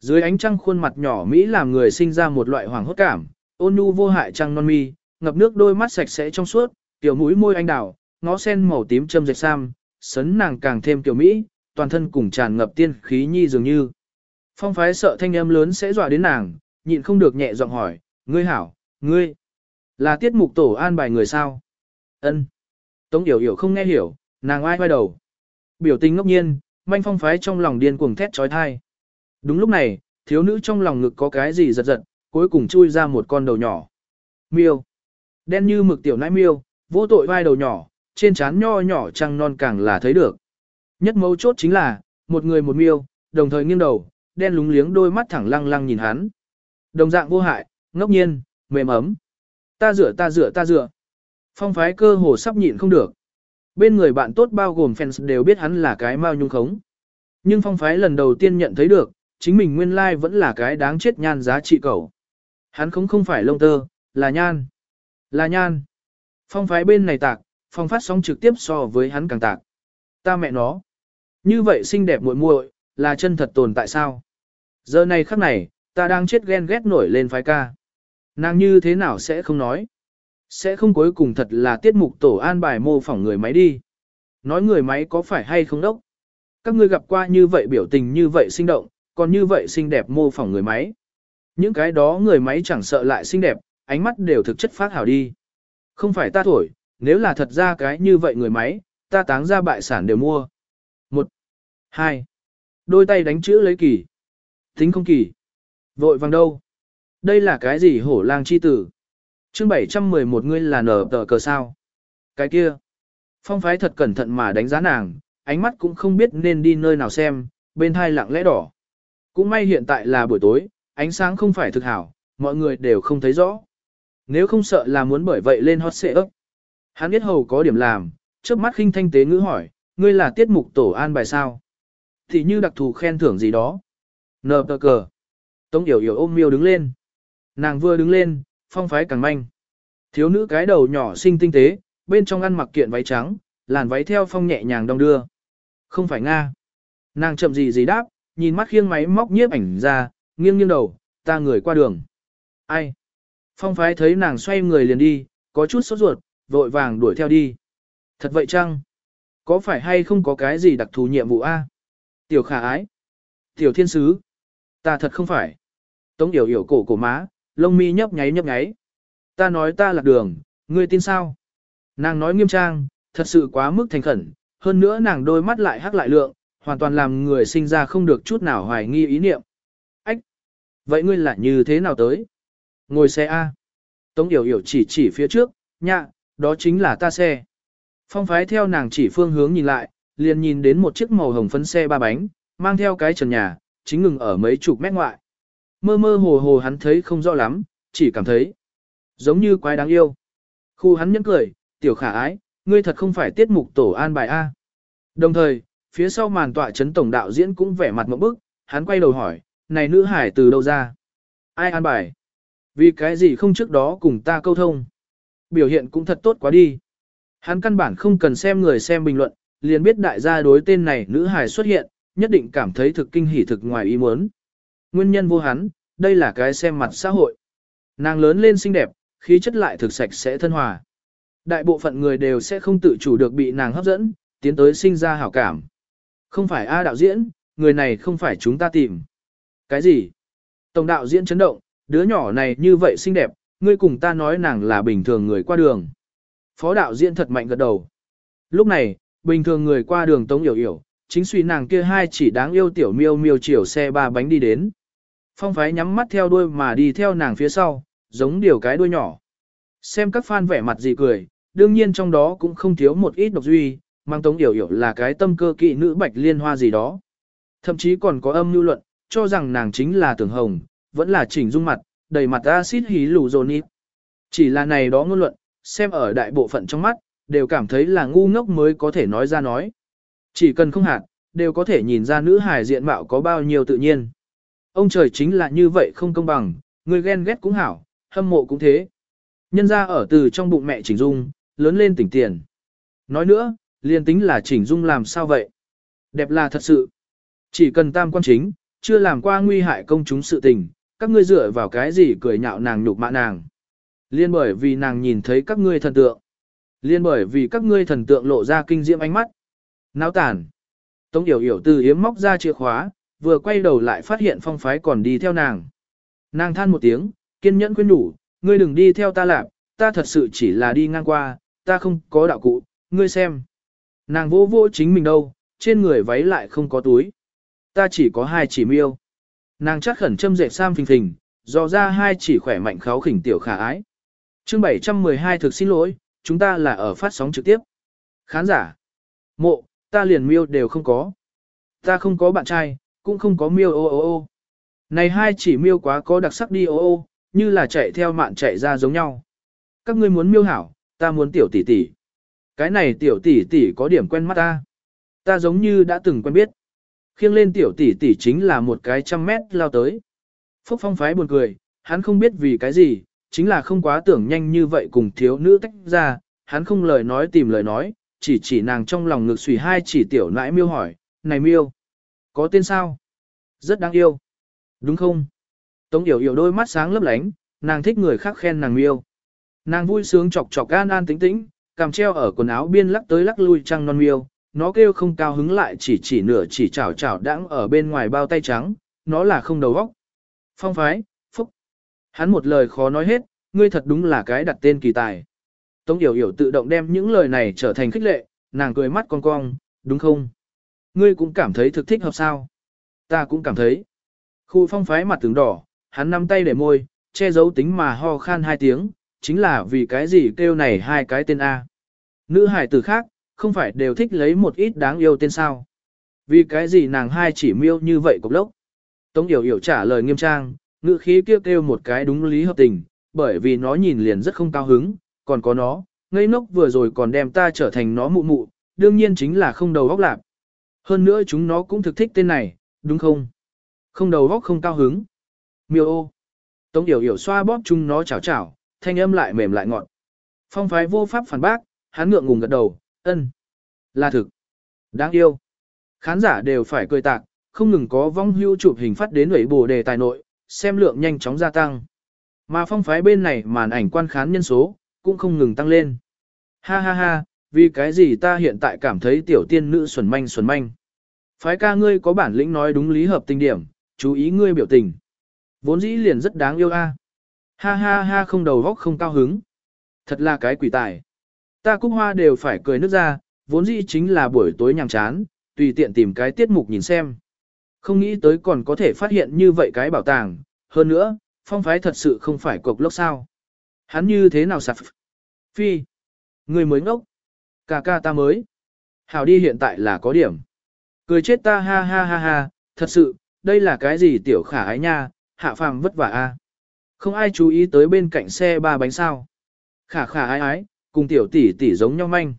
Dưới ánh trăng khuôn mặt nhỏ Mỹ làm người sinh ra một loại hoàng hốt cảm, ôn nhu vô hại trăng non mi, ngập nước đôi mắt sạch sẽ trong suốt, tiểu mũi môi anh đào, ngó sen màu tím châm dệt sam, sấn nàng càng thêm kiểu Mỹ, toàn thân cùng tràn ngập tiên khí nhi dường như. Phong phái sợ thanh âm lớn sẽ dọa đến nàng, nhịn không được nhẹ giọng hỏi, ngươi hảo, ngươi, là tiết mục tổ an bài người sao? Ân. Tống Yểu Yểu không nghe hiểu, nàng ai quay đầu. Biểu tình ngốc nhiên, manh phong phái trong lòng điên cuồng thét trói thai. Đúng lúc này, thiếu nữ trong lòng ngực có cái gì giật giật, cuối cùng chui ra một con đầu nhỏ. Miêu. Đen như mực tiểu nãi miêu, vô tội vai đầu nhỏ, trên trán nho nhỏ trăng non càng là thấy được. Nhất mấu chốt chính là, một người một miêu, đồng thời nghiêng đầu, đen lúng liếng đôi mắt thẳng lăng lăng nhìn hắn. Đồng dạng vô hại, ngốc nhiên, mềm ấm. Ta rửa ta rửa ta rửa. Phong phái cơ hồ sắp nhịn không được. Bên người bạn tốt bao gồm fans đều biết hắn là cái mao nhung khống. Nhưng phong phái lần đầu tiên nhận thấy được, chính mình nguyên lai vẫn là cái đáng chết nhan giá trị cầu. Hắn không không phải lông tơ, là nhan. Là nhan. Phong phái bên này tạc, phong phát sóng trực tiếp so với hắn càng tạc. Ta mẹ nó. Như vậy xinh đẹp muội muội, là chân thật tồn tại sao? Giờ này khắc này, ta đang chết ghen ghét nổi lên phái ca. Nàng như thế nào sẽ không nói? Sẽ không cuối cùng thật là tiết mục tổ an bài mô phỏng người máy đi. Nói người máy có phải hay không đốc? Các ngươi gặp qua như vậy biểu tình như vậy sinh động, còn như vậy xinh đẹp mô phỏng người máy. Những cái đó người máy chẳng sợ lại xinh đẹp, ánh mắt đều thực chất phát hảo đi. Không phải ta thổi, nếu là thật ra cái như vậy người máy, ta táng ra bại sản đều mua. Một, hai, đôi tay đánh chữ lấy kỳ. Tính không kỳ. Vội vàng đâu. Đây là cái gì hổ lang chi tử? chương 711 ngươi là nở tờ cờ sao? Cái kia. Phong phái thật cẩn thận mà đánh giá nàng, ánh mắt cũng không biết nên đi nơi nào xem, bên thai lặng lẽ đỏ. Cũng may hiện tại là buổi tối, ánh sáng không phải thực hảo, mọi người đều không thấy rõ. Nếu không sợ là muốn bởi vậy lên hot xệ ấp. Hắn biết hầu có điểm làm, trước mắt khinh thanh tế ngữ hỏi, ngươi là tiết mục tổ an bài sao? Thì như đặc thù khen thưởng gì đó. Nờ tờ cờ. Tống yểu yểu ôm miêu đứng lên. Nàng vừa đứng lên, phong phái càng manh. Thiếu nữ cái đầu nhỏ xinh tinh tế, bên trong ăn mặc kiện váy trắng, làn váy theo phong nhẹ nhàng đong đưa. Không phải Nga. Nàng chậm gì gì đáp, nhìn mắt khiêng máy móc nhiếp ảnh ra, nghiêng nghiêng đầu, ta người qua đường. Ai? Phong phái thấy nàng xoay người liền đi, có chút sốt ruột, vội vàng đuổi theo đi. Thật vậy chăng? Có phải hay không có cái gì đặc thù nhiệm vụ A? Tiểu khả ái. Tiểu thiên sứ. Ta thật không phải. Tống yểu yểu cổ cổ má, lông mi nhấp nháy nhấp nháy. Ta nói ta lạc đường, ngươi tin sao? Nàng nói nghiêm trang, thật sự quá mức thành khẩn, hơn nữa nàng đôi mắt lại hắc lại lượng, hoàn toàn làm người sinh ra không được chút nào hoài nghi ý niệm. Ách! Vậy ngươi lại như thế nào tới? Ngồi xe A. Tống Yểu Yểu chỉ chỉ phía trước, nhạ, đó chính là ta xe. Phong phái theo nàng chỉ phương hướng nhìn lại, liền nhìn đến một chiếc màu hồng phấn xe ba bánh, mang theo cái trần nhà, chính ngừng ở mấy chục mét ngoại. Mơ mơ hồ hồ hắn thấy không rõ lắm, chỉ cảm thấy giống như quái đáng yêu. Khu hắn nhẫn cười, tiểu khả ái, ngươi thật không phải tiết mục tổ an bài A. Đồng thời, phía sau màn tọa chấn tổng đạo diễn cũng vẻ mặt một bức, hắn quay đầu hỏi, này nữ hải từ đâu ra? Ai an bài? Vì cái gì không trước đó cùng ta câu thông? Biểu hiện cũng thật tốt quá đi. Hắn căn bản không cần xem người xem bình luận, liền biết đại gia đối tên này nữ hài xuất hiện, nhất định cảm thấy thực kinh hỉ thực ngoài ý muốn. Nguyên nhân vô hắn, đây là cái xem mặt xã hội. Nàng lớn lên xinh đẹp, khí chất lại thực sạch sẽ thân hòa. Đại bộ phận người đều sẽ không tự chủ được bị nàng hấp dẫn, tiến tới sinh ra hảo cảm. Không phải A đạo diễn, người này không phải chúng ta tìm. Cái gì? Tổng đạo diễn chấn động, đứa nhỏ này như vậy xinh đẹp, ngươi cùng ta nói nàng là bình thường người qua đường. Phó đạo diễn thật mạnh gật đầu. Lúc này, bình thường người qua đường tống hiểu hiểu, chính suy nàng kia hai chỉ đáng yêu tiểu miêu miêu chiều xe ba bánh đi đến. Phong phái nhắm mắt theo đuôi mà đi theo nàng phía sau, giống điều cái đuôi nhỏ. Xem các fan vẻ mặt gì cười, đương nhiên trong đó cũng không thiếu một ít độc duy, mang tống hiểu hiểu là cái tâm cơ kỵ nữ bạch liên hoa gì đó. Thậm chí còn có âm lưu luận, cho rằng nàng chính là tưởng hồng, vẫn là chỉnh dung mặt, đầy mặt axit hí lù dồn ít. Chỉ là này đó ngôn luận, xem ở đại bộ phận trong mắt, đều cảm thấy là ngu ngốc mới có thể nói ra nói. Chỉ cần không hạt, đều có thể nhìn ra nữ hài diện mạo có bao nhiêu tự nhiên. Ông trời chính là như vậy không công bằng, người ghen ghét cũng hảo, hâm mộ cũng thế. Nhân ra ở từ trong bụng mẹ chỉnh dung, lớn lên tỉnh tiền. Nói nữa, liên tính là chỉnh dung làm sao vậy? Đẹp là thật sự. Chỉ cần tam quan chính, chưa làm qua nguy hại công chúng sự tình, các ngươi dựa vào cái gì cười nhạo nàng nhục mạ nàng. Liên bởi vì nàng nhìn thấy các ngươi thần tượng. Liên bởi vì các ngươi thần tượng lộ ra kinh diễm ánh mắt. Náo tàn. Tống Yểu Yểu từ yếm móc ra chìa khóa, vừa quay đầu lại phát hiện phong phái còn đi theo nàng. Nàng than một tiếng, kiên nhẫn khuyên nhủ, ngươi đừng đi theo ta lạp, ta thật sự chỉ là đi ngang qua, ta không có đạo cụ, ngươi xem. Nàng vô vô chính mình đâu, trên người váy lại không có túi. Ta chỉ có hai chỉ miêu. Nàng chắc khẩn châm dệt sam phình phình, dò ra hai chỉ khỏe mạnh kháo khỉnh tiểu khả ái. chương 712 thực xin lỗi, chúng ta là ở phát sóng trực tiếp. Khán giả. Mộ, ta liền miêu đều không có. Ta không có bạn trai, cũng không có miêu ô ô ô. Này hai chỉ miêu quá có đặc sắc đi ô ô, như là chạy theo mạn chạy ra giống nhau. Các ngươi muốn miêu hảo, ta muốn tiểu tỷ tỷ. Cái này tiểu tỷ tỷ có điểm quen mắt ta. Ta giống như đã từng quen biết. Khiêng lên tiểu tỷ tỷ chính là một cái trăm mét lao tới. Phúc phong phái buồn cười, hắn không biết vì cái gì, chính là không quá tưởng nhanh như vậy cùng thiếu nữ tách ra, hắn không lời nói tìm lời nói, chỉ chỉ nàng trong lòng ngực xùy hai chỉ tiểu nãi miêu hỏi, này miêu, có tên sao? Rất đáng yêu. Đúng không? Tống yểu yểu đôi mắt sáng lấp lánh, nàng thích người khác khen nàng miêu. Nàng vui sướng chọc chọc an an tĩnh tĩnh, cằm treo ở quần áo biên lắc tới lắc lui trăng non miêu, nó kêu không cao hứng lại chỉ chỉ nửa chỉ chảo chảo đãng ở bên ngoài bao tay trắng, nó là không đầu góc. Phong phái, phúc. Hắn một lời khó nói hết, ngươi thật đúng là cái đặt tên kỳ tài. Tống Yểu Yểu tự động đem những lời này trở thành khích lệ, nàng cười mắt cong cong, đúng không? Ngươi cũng cảm thấy thực thích hợp sao? Ta cũng cảm thấy. Khu phong phái mặt tướng đỏ, hắn nắm tay để môi, che giấu tính mà ho khan hai tiếng, chính là vì cái gì kêu này hai cái tên A. Nữ hải tử khác, không phải đều thích lấy một ít đáng yêu tên sao. Vì cái gì nàng hai chỉ miêu như vậy cục lốc. Tống Yểu Yểu trả lời nghiêm trang, ngữ khí kêu kêu một cái đúng lý hợp tình, bởi vì nó nhìn liền rất không cao hứng, còn có nó, ngây ngốc vừa rồi còn đem ta trở thành nó mụ mụ, đương nhiên chính là không đầu óc lạc. Hơn nữa chúng nó cũng thực thích tên này, đúng không? Không đầu góc không cao hứng. Miêu ô. Tống Yểu Yểu xoa bóp chúng nó chảo chảo, thanh âm lại mềm lại ngọt. Phong phái vô pháp phản bác, hắn ngượng ngùng gật đầu, ân. Là thực. Đáng yêu. Khán giả đều phải cười tạc, không ngừng có vong hưu chụp hình phát đến ủy bồ đề tài nội, xem lượng nhanh chóng gia tăng. Mà phong phái bên này màn ảnh quan khán nhân số, cũng không ngừng tăng lên. Ha ha ha, vì cái gì ta hiện tại cảm thấy tiểu tiên nữ xuẩn manh xuẩn manh. Phái ca ngươi có bản lĩnh nói đúng lý hợp tình điểm, chú ý ngươi biểu tình. Vốn dĩ liền rất đáng yêu a. Ha ha ha không đầu góc không cao hứng. Thật là cái quỷ tài. Ta cúc hoa đều phải cười nước ra, vốn dĩ chính là buổi tối nhàm chán, tùy tiện tìm cái tiết mục nhìn xem. Không nghĩ tới còn có thể phát hiện như vậy cái bảo tàng, hơn nữa, phong phái thật sự không phải cục lốc sao. Hắn như thế nào sạp? Phi. Người mới ngốc. Cà ca ta mới. Hảo đi hiện tại là có điểm. Cười chết ta ha ha ha ha, thật sự, đây là cái gì tiểu khả ái nha, hạ phàm vất vả a. Không ai chú ý tới bên cạnh xe ba bánh sao. Khả khả ái ái, cùng tiểu tỷ tỷ giống nhau manh.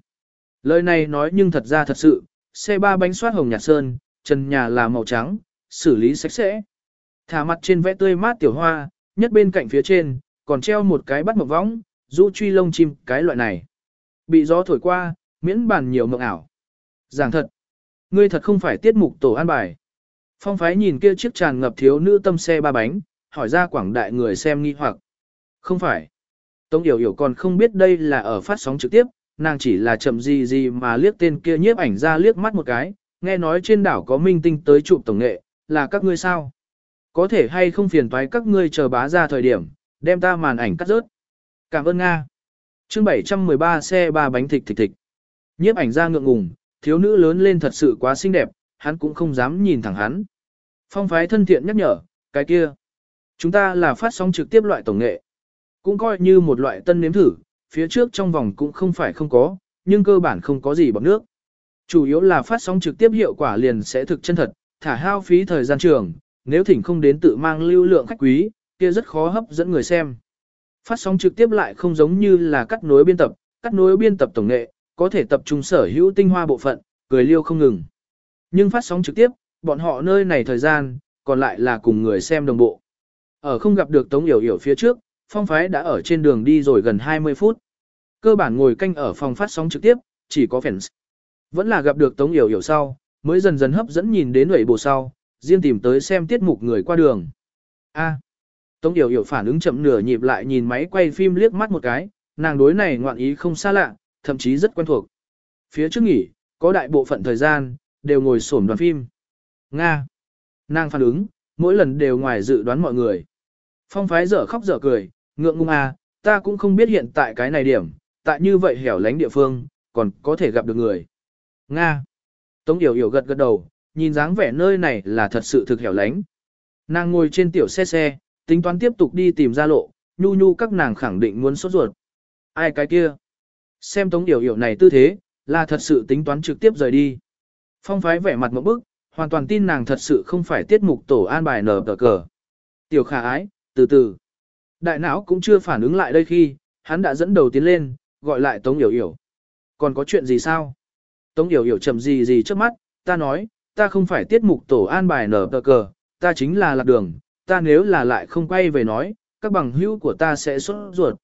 Lời này nói nhưng thật ra thật sự, xe ba bánh soát hồng nhạt sơn, trần nhà là màu trắng, xử lý sạch sẽ. Thả mặt trên vẽ tươi mát tiểu hoa, nhất bên cạnh phía trên, còn treo một cái bắt mộc võng, rũ truy lông chim cái loại này. Bị gió thổi qua, miễn bàn nhiều mộng ảo. Giảng thật, ngươi thật không phải tiết mục tổ an bài. Phong phái nhìn kia chiếc tràn ngập thiếu nữ tâm xe ba bánh, hỏi ra quảng đại người xem nghi hoặc. Không phải. Tống Yểu Yểu còn không biết đây là ở phát sóng trực tiếp, nàng chỉ là chậm gì gì mà liếc tên kia nhiếp ảnh ra liếc mắt một cái, nghe nói trên đảo có minh tinh tới chụp tổng nghệ, là các ngươi sao? Có thể hay không phiền toái các ngươi chờ bá ra thời điểm, đem ta màn ảnh cắt rớt. Cảm ơn Nga chương 713 xe ba bánh thịt thịt thịt. Nhiếp ảnh ra ngượng ngùng, thiếu nữ lớn lên thật sự quá xinh đẹp, hắn cũng không dám nhìn thẳng hắn. Phong phái thân thiện nhắc nhở, cái kia. Chúng ta là phát sóng trực tiếp loại tổng nghệ. Cũng coi như một loại tân nếm thử, phía trước trong vòng cũng không phải không có, nhưng cơ bản không có gì bằng nước. Chủ yếu là phát sóng trực tiếp hiệu quả liền sẽ thực chân thật, thả hao phí thời gian trường, nếu thỉnh không đến tự mang lưu lượng khách quý, kia rất khó hấp dẫn người xem. Phát sóng trực tiếp lại không giống như là cắt nối biên tập, cắt nối biên tập tổng nghệ, có thể tập trung sở hữu tinh hoa bộ phận, cười liêu không ngừng. Nhưng phát sóng trực tiếp, bọn họ nơi này thời gian, còn lại là cùng người xem đồng bộ. Ở không gặp được Tống Yểu Yểu phía trước, phong phái đã ở trên đường đi rồi gần 20 phút. Cơ bản ngồi canh ở phòng phát sóng trực tiếp, chỉ có fans. Vẫn là gặp được Tống Yểu Yểu sau, mới dần dần hấp dẫn nhìn đến ủy bộ sau, riêng tìm tới xem tiết mục người qua đường. A. Tống Yểu Yểu phản ứng chậm nửa nhịp lại nhìn máy quay phim liếc mắt một cái, nàng đối này ngoạn ý không xa lạ, thậm chí rất quen thuộc. Phía trước nghỉ, có đại bộ phận thời gian, đều ngồi sổm đoàn phim. Nga. Nàng phản ứng, mỗi lần đều ngoài dự đoán mọi người. Phong phái dở khóc dở cười, ngượng ngung à, ta cũng không biết hiện tại cái này điểm, tại như vậy hẻo lánh địa phương, còn có thể gặp được người. Nga. Tống Yểu Yểu gật gật đầu, nhìn dáng vẻ nơi này là thật sự thực hẻo lánh. Nàng ngồi trên tiểu xe xe, tính toán tiếp tục đi tìm ra lộ, nhu nhu các nàng khẳng định muốn sốt ruột. Ai cái kia? Xem Tống Yểu hiểu này tư thế, là thật sự tính toán trực tiếp rời đi. Phong phái vẻ mặt một bức, hoàn toàn tin nàng thật sự không phải tiết mục tổ an bài nở tờ cờ. Tiểu khả ái, từ từ. Đại não cũng chưa phản ứng lại đây khi, hắn đã dẫn đầu tiến lên, gọi lại Tống Yểu Yểu. Còn có chuyện gì sao? Tống Yểu Yểu chầm gì gì trước mắt, ta nói, ta không phải tiết mục tổ an bài nở tờ cờ, ta chính là lạc đường, ta nếu là lại không quay về nói, các bằng hữu của ta sẽ xuất ruột.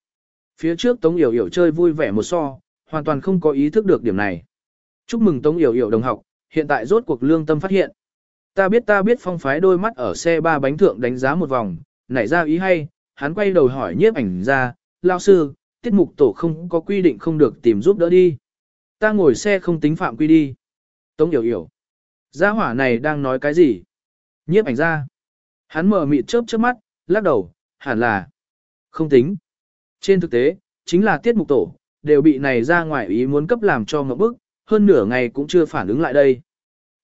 Phía trước Tống Yểu Yểu chơi vui vẻ một so, hoàn toàn không có ý thức được điểm này. Chúc mừng Tống Yểu Yểu đồng học, hiện tại rốt cuộc lương tâm phát hiện. Ta biết ta biết phong phái đôi mắt ở xe ba bánh thượng đánh giá một vòng, nảy ra ý hay, hắn quay đầu hỏi nhiếp ảnh ra, lao sư, tiết mục tổ không có quy định không được tìm giúp đỡ đi. Ta ngồi xe không tính phạm quy đi. Tống Yểu Yểu. Gia hỏa này đang nói cái gì? Nhiếp ảnh ra. Hắn mở mịt chớp chớp mắt, lắc đầu, hẳn là không tính. Trên thực tế, chính là tiết mục tổ, đều bị này ra ngoài ý muốn cấp làm cho ngậm bức, hơn nửa ngày cũng chưa phản ứng lại đây.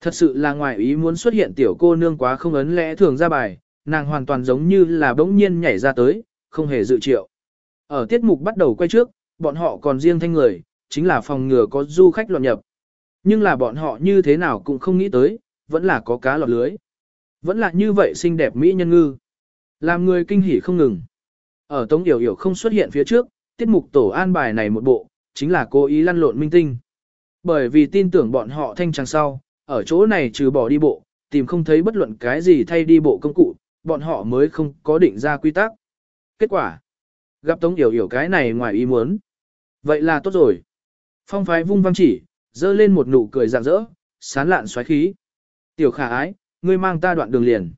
Thật sự là ngoài ý muốn xuất hiện tiểu cô nương quá không ấn lẽ thường ra bài, nàng hoàn toàn giống như là bỗng nhiên nhảy ra tới, không hề dự triệu. Ở tiết mục bắt đầu quay trước, bọn họ còn riêng thanh người, chính là phòng ngừa có du khách lọt nhập. Nhưng là bọn họ như thế nào cũng không nghĩ tới, vẫn là có cá lọt lưới. Vẫn là như vậy xinh đẹp mỹ nhân ngư. Làm người kinh hỉ không ngừng. Ở Tống Yểu Yểu không xuất hiện phía trước, tiết mục tổ an bài này một bộ, chính là cố ý lăn lộn minh tinh. Bởi vì tin tưởng bọn họ thanh tràng sau, ở chỗ này trừ bỏ đi bộ, tìm không thấy bất luận cái gì thay đi bộ công cụ, bọn họ mới không có định ra quy tắc. Kết quả, gặp Tống Yểu Yểu cái này ngoài ý muốn. Vậy là tốt rồi. Phong phái vung văng chỉ, dơ lên một nụ cười rạng rỡ, sán lạn xoáy khí. Tiểu khả ái, ngươi mang ta đoạn đường liền.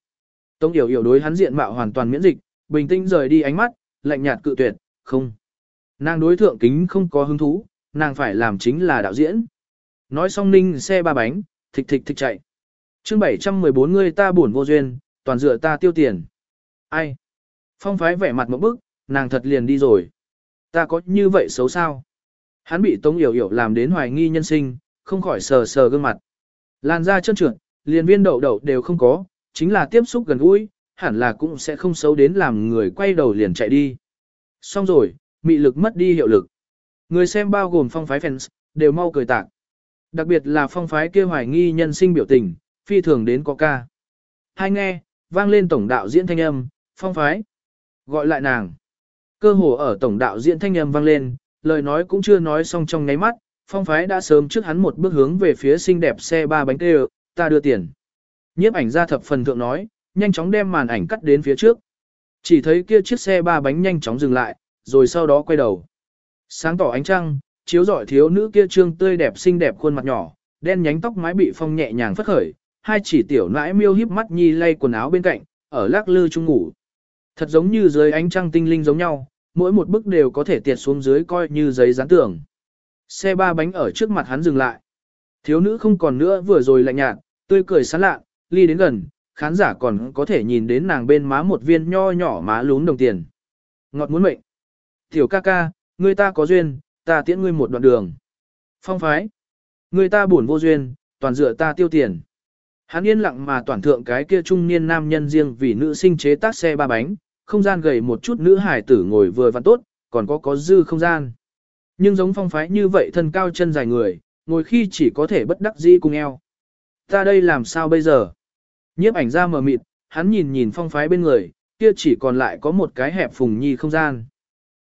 Tống Yểu Yểu đối hắn diện mạo hoàn toàn miễn dịch, bình tĩnh rời đi ánh mắt, lạnh nhạt cự tuyệt, không. Nàng đối thượng kính không có hứng thú, nàng phải làm chính là đạo diễn. Nói xong ninh xe ba bánh, thịch thịch thịch chạy. chương 714 ngươi ta buồn vô duyên, toàn dựa ta tiêu tiền. Ai? Phong phái vẻ mặt một bức, nàng thật liền đi rồi. Ta có như vậy xấu sao? Hắn bị Tống Yểu Yểu làm đến hoài nghi nhân sinh, không khỏi sờ sờ gương mặt. Làn da chân trượt, liền viên đậu đậu đều không có, chính là tiếp xúc gần gũi, hẳn là cũng sẽ không xấu đến làm người quay đầu liền chạy đi. Xong rồi, mị lực mất đi hiệu lực. Người xem bao gồm phong phái fans, đều mau cười tạc. Đặc biệt là phong phái kia hoài nghi nhân sinh biểu tình, phi thường đến có ca. Hai nghe, vang lên tổng đạo diễn thanh âm, phong phái. Gọi lại nàng. Cơ hồ ở tổng đạo diễn thanh âm vang lên, lời nói cũng chưa nói xong trong ngáy mắt, phong phái đã sớm trước hắn một bước hướng về phía xinh đẹp xe ba bánh tê ta đưa tiền. Nhiếp ảnh ra thập phần thượng nói, nhanh chóng đem màn ảnh cắt đến phía trước. Chỉ thấy kia chiếc xe ba bánh nhanh chóng dừng lại, rồi sau đó quay đầu. Sáng tỏ ánh trăng, chiếu rọi thiếu nữ kia trương tươi đẹp xinh đẹp khuôn mặt nhỏ, đen nhánh tóc mái bị phong nhẹ nhàng phất khởi, hai chỉ tiểu nãi miêu híp mắt nhi lay quần áo bên cạnh, ở lắc lư chung ngủ. Thật giống như dưới ánh trăng tinh linh giống nhau, mỗi một bức đều có thể tiệt xuống dưới coi như giấy dán tường. Xe ba bánh ở trước mặt hắn dừng lại. Thiếu nữ không còn nữa vừa rồi lạnh nhạt, tươi cười sán lạ, ly đến gần, khán giả còn có thể nhìn đến nàng bên má một viên nho nhỏ má lún đồng tiền. Ngọt muốn mệnh. Tiểu ca ca, người ta có duyên, ta tiễn ngươi một đoạn đường. Phong phái. Người ta buồn vô duyên, toàn dựa ta tiêu tiền. Hắn yên lặng mà toàn thượng cái kia trung niên nam nhân riêng vì nữ sinh chế tác xe ba bánh, không gian gầy một chút nữ hải tử ngồi vừa văn tốt, còn có có dư không gian. Nhưng giống phong phái như vậy thân cao chân dài người, ngồi khi chỉ có thể bất đắc dĩ cùng eo. Ta đây làm sao bây giờ? Nhiếp ảnh ra mờ mịt, hắn nhìn nhìn phong phái bên người, kia chỉ còn lại có một cái hẹp phùng nhi không gian.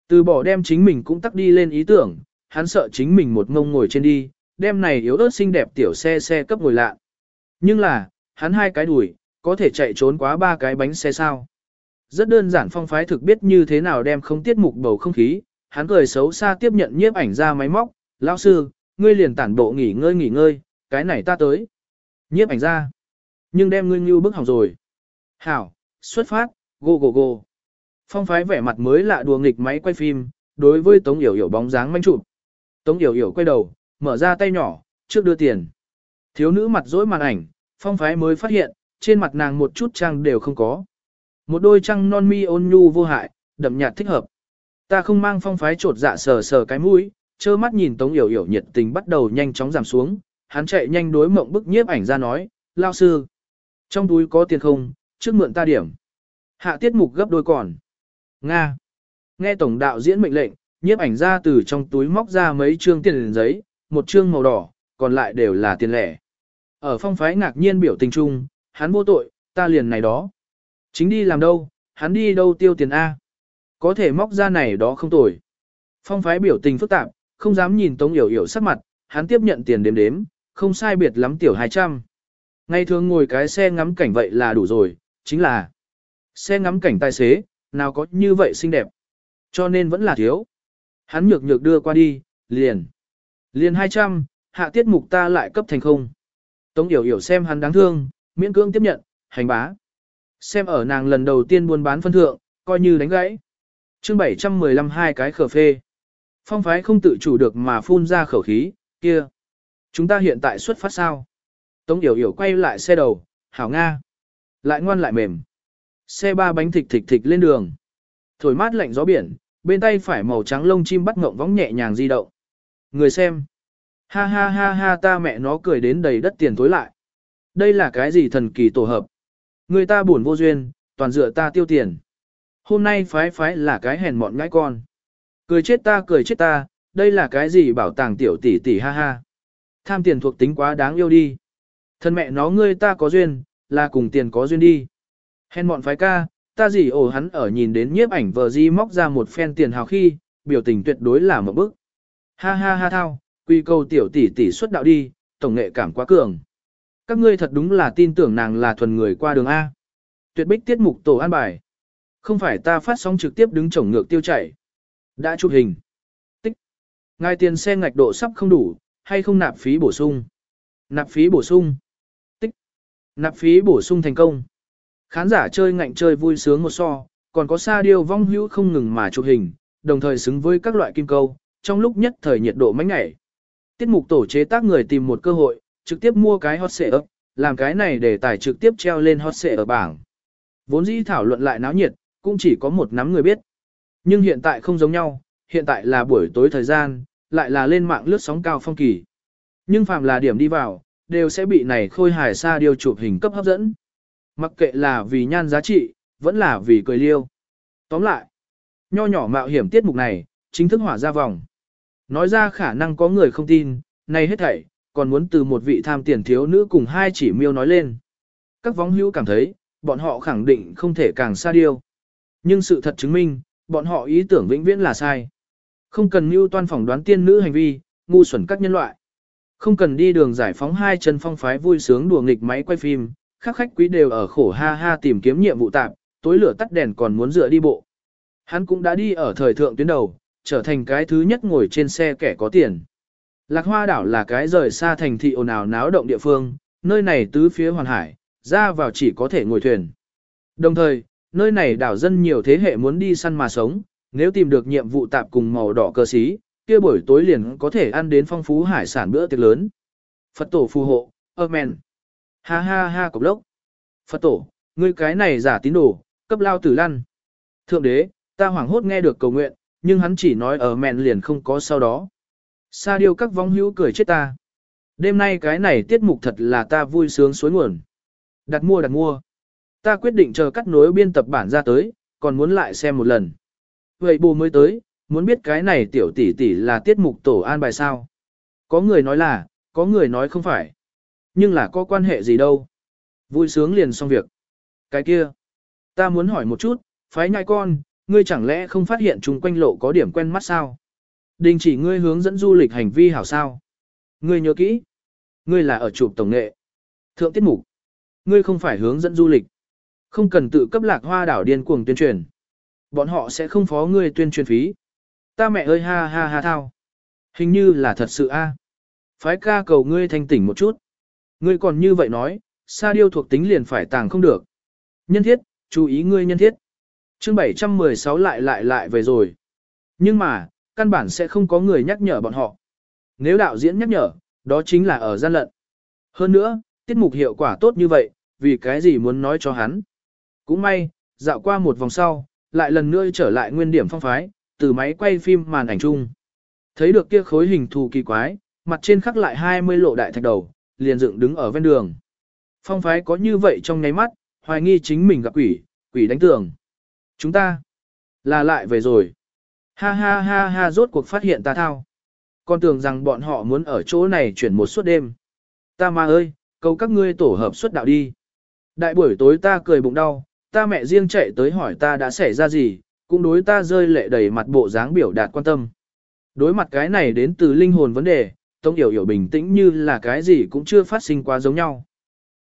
Từ bỏ đem chính mình cũng tắt đi lên ý tưởng, hắn sợ chính mình một ngông ngồi trên đi, đem này yếu ớt xinh đẹp tiểu xe xe cấp ngồi lạ. Nhưng là, hắn hai cái đuổi, có thể chạy trốn quá ba cái bánh xe sao. Rất đơn giản phong phái thực biết như thế nào đem không tiết mục bầu không khí, hắn cười xấu xa tiếp nhận nhiếp ảnh ra máy móc, lão sư, ngươi liền tản bộ nghỉ ngơi nghỉ ngơi, cái này ta tới. Nhiếp ảnh ra. Nhưng đem ngươi như bức hỏng rồi. Hảo, xuất phát, go go go. Phong phái vẻ mặt mới lạ đùa nghịch máy quay phim, đối với Tống Yểu Yểu bóng dáng manh chụp. Tống Yểu Yểu quay đầu, mở ra tay nhỏ, trước đưa tiền. Thiếu nữ mặt dối màn ảnh, phong phái mới phát hiện, trên mặt nàng một chút trang đều không có. Một đôi trăng non mi ôn nhu vô hại, đậm nhạt thích hợp. Ta không mang phong phái trột dạ sờ sờ cái mũi, trơ mắt nhìn Tống Yểu Yểu nhiệt tình bắt đầu nhanh chóng giảm xuống, hắn chạy nhanh đối mộng bức nhiếp ảnh ra nói, lao sư. Trong túi có tiền không, trước mượn ta điểm. Hạ tiết mục gấp đôi còn. Nga. Nghe tổng đạo diễn mệnh lệnh, nhiếp ảnh ra từ trong túi móc ra mấy trương tiền giấy, một trương màu đỏ, còn lại đều là tiền lẻ. Ở phong phái ngạc nhiên biểu tình chung, hắn vô tội, ta liền này đó. Chính đi làm đâu, hắn đi đâu tiêu tiền A. Có thể móc ra này đó không tồi. Phong phái biểu tình phức tạp, không dám nhìn Tống Yểu Yểu sắc mặt, hắn tiếp nhận tiền đếm đếm, không sai biệt lắm tiểu 200. Ngày thường ngồi cái xe ngắm cảnh vậy là đủ rồi, chính là xe ngắm cảnh tài xế, nào có như vậy xinh đẹp. Cho nên vẫn là thiếu. Hắn nhược nhược đưa qua đi, liền. Liền 200, hạ tiết mục ta lại cấp thành không. Tống Yểu Yểu xem hắn đáng thương, miễn cưỡng tiếp nhận, hành bá. Xem ở nàng lần đầu tiên buôn bán phân thượng, coi như đánh gãy. chương 715 hai cái khở phê. Phong phái không tự chủ được mà phun ra khẩu khí, kia. Chúng ta hiện tại xuất phát sao? Tống Yểu Yểu quay lại xe đầu, hảo Nga. Lại ngoan lại mềm. Xe ba bánh thịch thịch thịch lên đường. Thổi mát lạnh gió biển, bên tay phải màu trắng lông chim bắt ngộng vóng nhẹ nhàng di động. Người xem. Ha ha ha ha ta mẹ nó cười đến đầy đất tiền tối lại. Đây là cái gì thần kỳ tổ hợp? Người ta buồn vô duyên, toàn dựa ta tiêu tiền. Hôm nay phái phái là cái hèn mọn ngãi con. Cười chết ta cười chết ta, đây là cái gì bảo tàng tiểu tỷ tỷ ha ha. Tham tiền thuộc tính quá đáng yêu đi. Thân mẹ nó ngươi ta có duyên, là cùng tiền có duyên đi. Hèn mọn phái ca, ta gì ổ hắn ở nhìn đến nhiếp ảnh vờ di móc ra một phen tiền hào khi, biểu tình tuyệt đối là một bức. Ha ha ha thao, quy cầu tiểu tỷ tỷ xuất đạo đi, tổng nghệ cảm quá cường. Các ngươi thật đúng là tin tưởng nàng là thuần người qua đường A. Tuyệt bích tiết mục tổ an bài. Không phải ta phát sóng trực tiếp đứng chổng ngược tiêu chảy. Đã chụp hình. Tích. Ngài tiền xe ngạch độ sắp không đủ, hay không nạp phí bổ sung. Nạp phí bổ sung. Tích. Nạp phí bổ sung thành công. Khán giả chơi ngạnh chơi vui sướng một so, còn có sa điêu vong hữu không ngừng mà chụp hình, đồng thời xứng với các loại kim câu, trong lúc nhất thời nhiệt độ mánh ngảy. Tiết mục tổ chế tác người tìm một cơ hội, trực tiếp mua cái hot xệ ấp, làm cái này để tài trực tiếp treo lên hot xệ ở bảng. Vốn dĩ thảo luận lại náo nhiệt, cũng chỉ có một nắm người biết. Nhưng hiện tại không giống nhau, hiện tại là buổi tối thời gian, lại là lên mạng lướt sóng cao phong kỳ. Nhưng phàm là điểm đi vào, đều sẽ bị này khôi hài xa điều chụp hình cấp hấp dẫn. Mặc kệ là vì nhan giá trị, vẫn là vì cười liêu. Tóm lại, nho nhỏ mạo hiểm tiết mục này, chính thức hỏa ra vòng. Nói ra khả năng có người không tin, này hết thảy, còn muốn từ một vị tham tiền thiếu nữ cùng hai chỉ miêu nói lên. Các vong hữu cảm thấy, bọn họ khẳng định không thể càng xa điêu. Nhưng sự thật chứng minh, bọn họ ý tưởng vĩnh viễn là sai. Không cần mưu toan phỏng đoán tiên nữ hành vi, ngu xuẩn các nhân loại. Không cần đi đường giải phóng hai chân phong phái vui sướng đùa nghịch máy quay phim, các khách quý đều ở khổ ha ha tìm kiếm nhiệm vụ tạm, tối lửa tắt đèn còn muốn dựa đi bộ. Hắn cũng đã đi ở thời thượng tuyến đầu, trở thành cái thứ nhất ngồi trên xe kẻ có tiền. Lạc Hoa đảo là cái rời xa thành thị ồn ào náo động địa phương, nơi này tứ phía hoàn hải, ra vào chỉ có thể ngồi thuyền. Đồng thời, nơi này đảo dân nhiều thế hệ muốn đi săn mà sống, nếu tìm được nhiệm vụ tạp cùng màu đỏ cơ sĩ, kia buổi tối liền có thể ăn đến phong phú hải sản bữa tiệc lớn. Phật tổ phù hộ, Amen. Ha ha ha cục lốc. Phật tổ, ngươi cái này giả tín đồ, cấp lao tử lăn. Thượng đế, ta hoảng hốt nghe được cầu nguyện, nhưng hắn chỉ nói ở mẹn liền không có sau đó. Sa điêu các vong hữu cười chết ta. Đêm nay cái này tiết mục thật là ta vui sướng suối nguồn. Đặt mua đặt mua. Ta quyết định chờ cắt nối biên tập bản ra tới, còn muốn lại xem một lần. Vậy bù mới tới, muốn biết cái này tiểu tỷ tỷ là tiết mục tổ an bài sao. Có người nói là, có người nói không phải. Nhưng là có quan hệ gì đâu. Vui sướng liền xong việc. Cái kia. Ta muốn hỏi một chút, phái nhai con, ngươi chẳng lẽ không phát hiện chung quanh lộ có điểm quen mắt sao? Đình chỉ ngươi hướng dẫn du lịch hành vi hảo sao? Ngươi nhớ kỹ. Ngươi là ở chụp tổng nghệ. Thượng tiết mục. Ngươi không phải hướng dẫn du lịch. Không cần tự cấp lạc hoa đảo điên cuồng tuyên truyền. Bọn họ sẽ không phó ngươi tuyên truyền phí. Ta mẹ ơi ha ha ha thao. Hình như là thật sự a. Phái ca cầu ngươi thanh tỉnh một chút. Ngươi còn như vậy nói, sa điêu thuộc tính liền phải tàng không được. Nhân thiết, chú ý ngươi nhân thiết. Chương 716 lại lại lại về rồi. Nhưng mà, căn bản sẽ không có người nhắc nhở bọn họ. Nếu đạo diễn nhắc nhở, đó chính là ở gian lận. Hơn nữa, tiết mục hiệu quả tốt như vậy, vì cái gì muốn nói cho hắn. Cũng may, dạo qua một vòng sau, lại lần nữa trở lại nguyên điểm phong phái, từ máy quay phim màn ảnh chung. Thấy được kia khối hình thù kỳ quái, mặt trên khắc lại 20 lộ đại thạch đầu, liền dựng đứng ở ven đường. Phong phái có như vậy trong nháy mắt, hoài nghi chính mình gặp quỷ, quỷ đánh tường. Chúng ta là lại về rồi. Ha ha ha ha rốt cuộc phát hiện ta thao. Con tưởng rằng bọn họ muốn ở chỗ này chuyển một suốt đêm. Ta ma ơi, cầu các ngươi tổ hợp xuất đạo đi. Đại buổi tối ta cười bụng đau, ta mẹ riêng chạy tới hỏi ta đã xảy ra gì, cũng đối ta rơi lệ đầy mặt bộ dáng biểu đạt quan tâm. Đối mặt cái này đến từ linh hồn vấn đề, Tống Yểu Yểu bình tĩnh như là cái gì cũng chưa phát sinh quá giống nhau.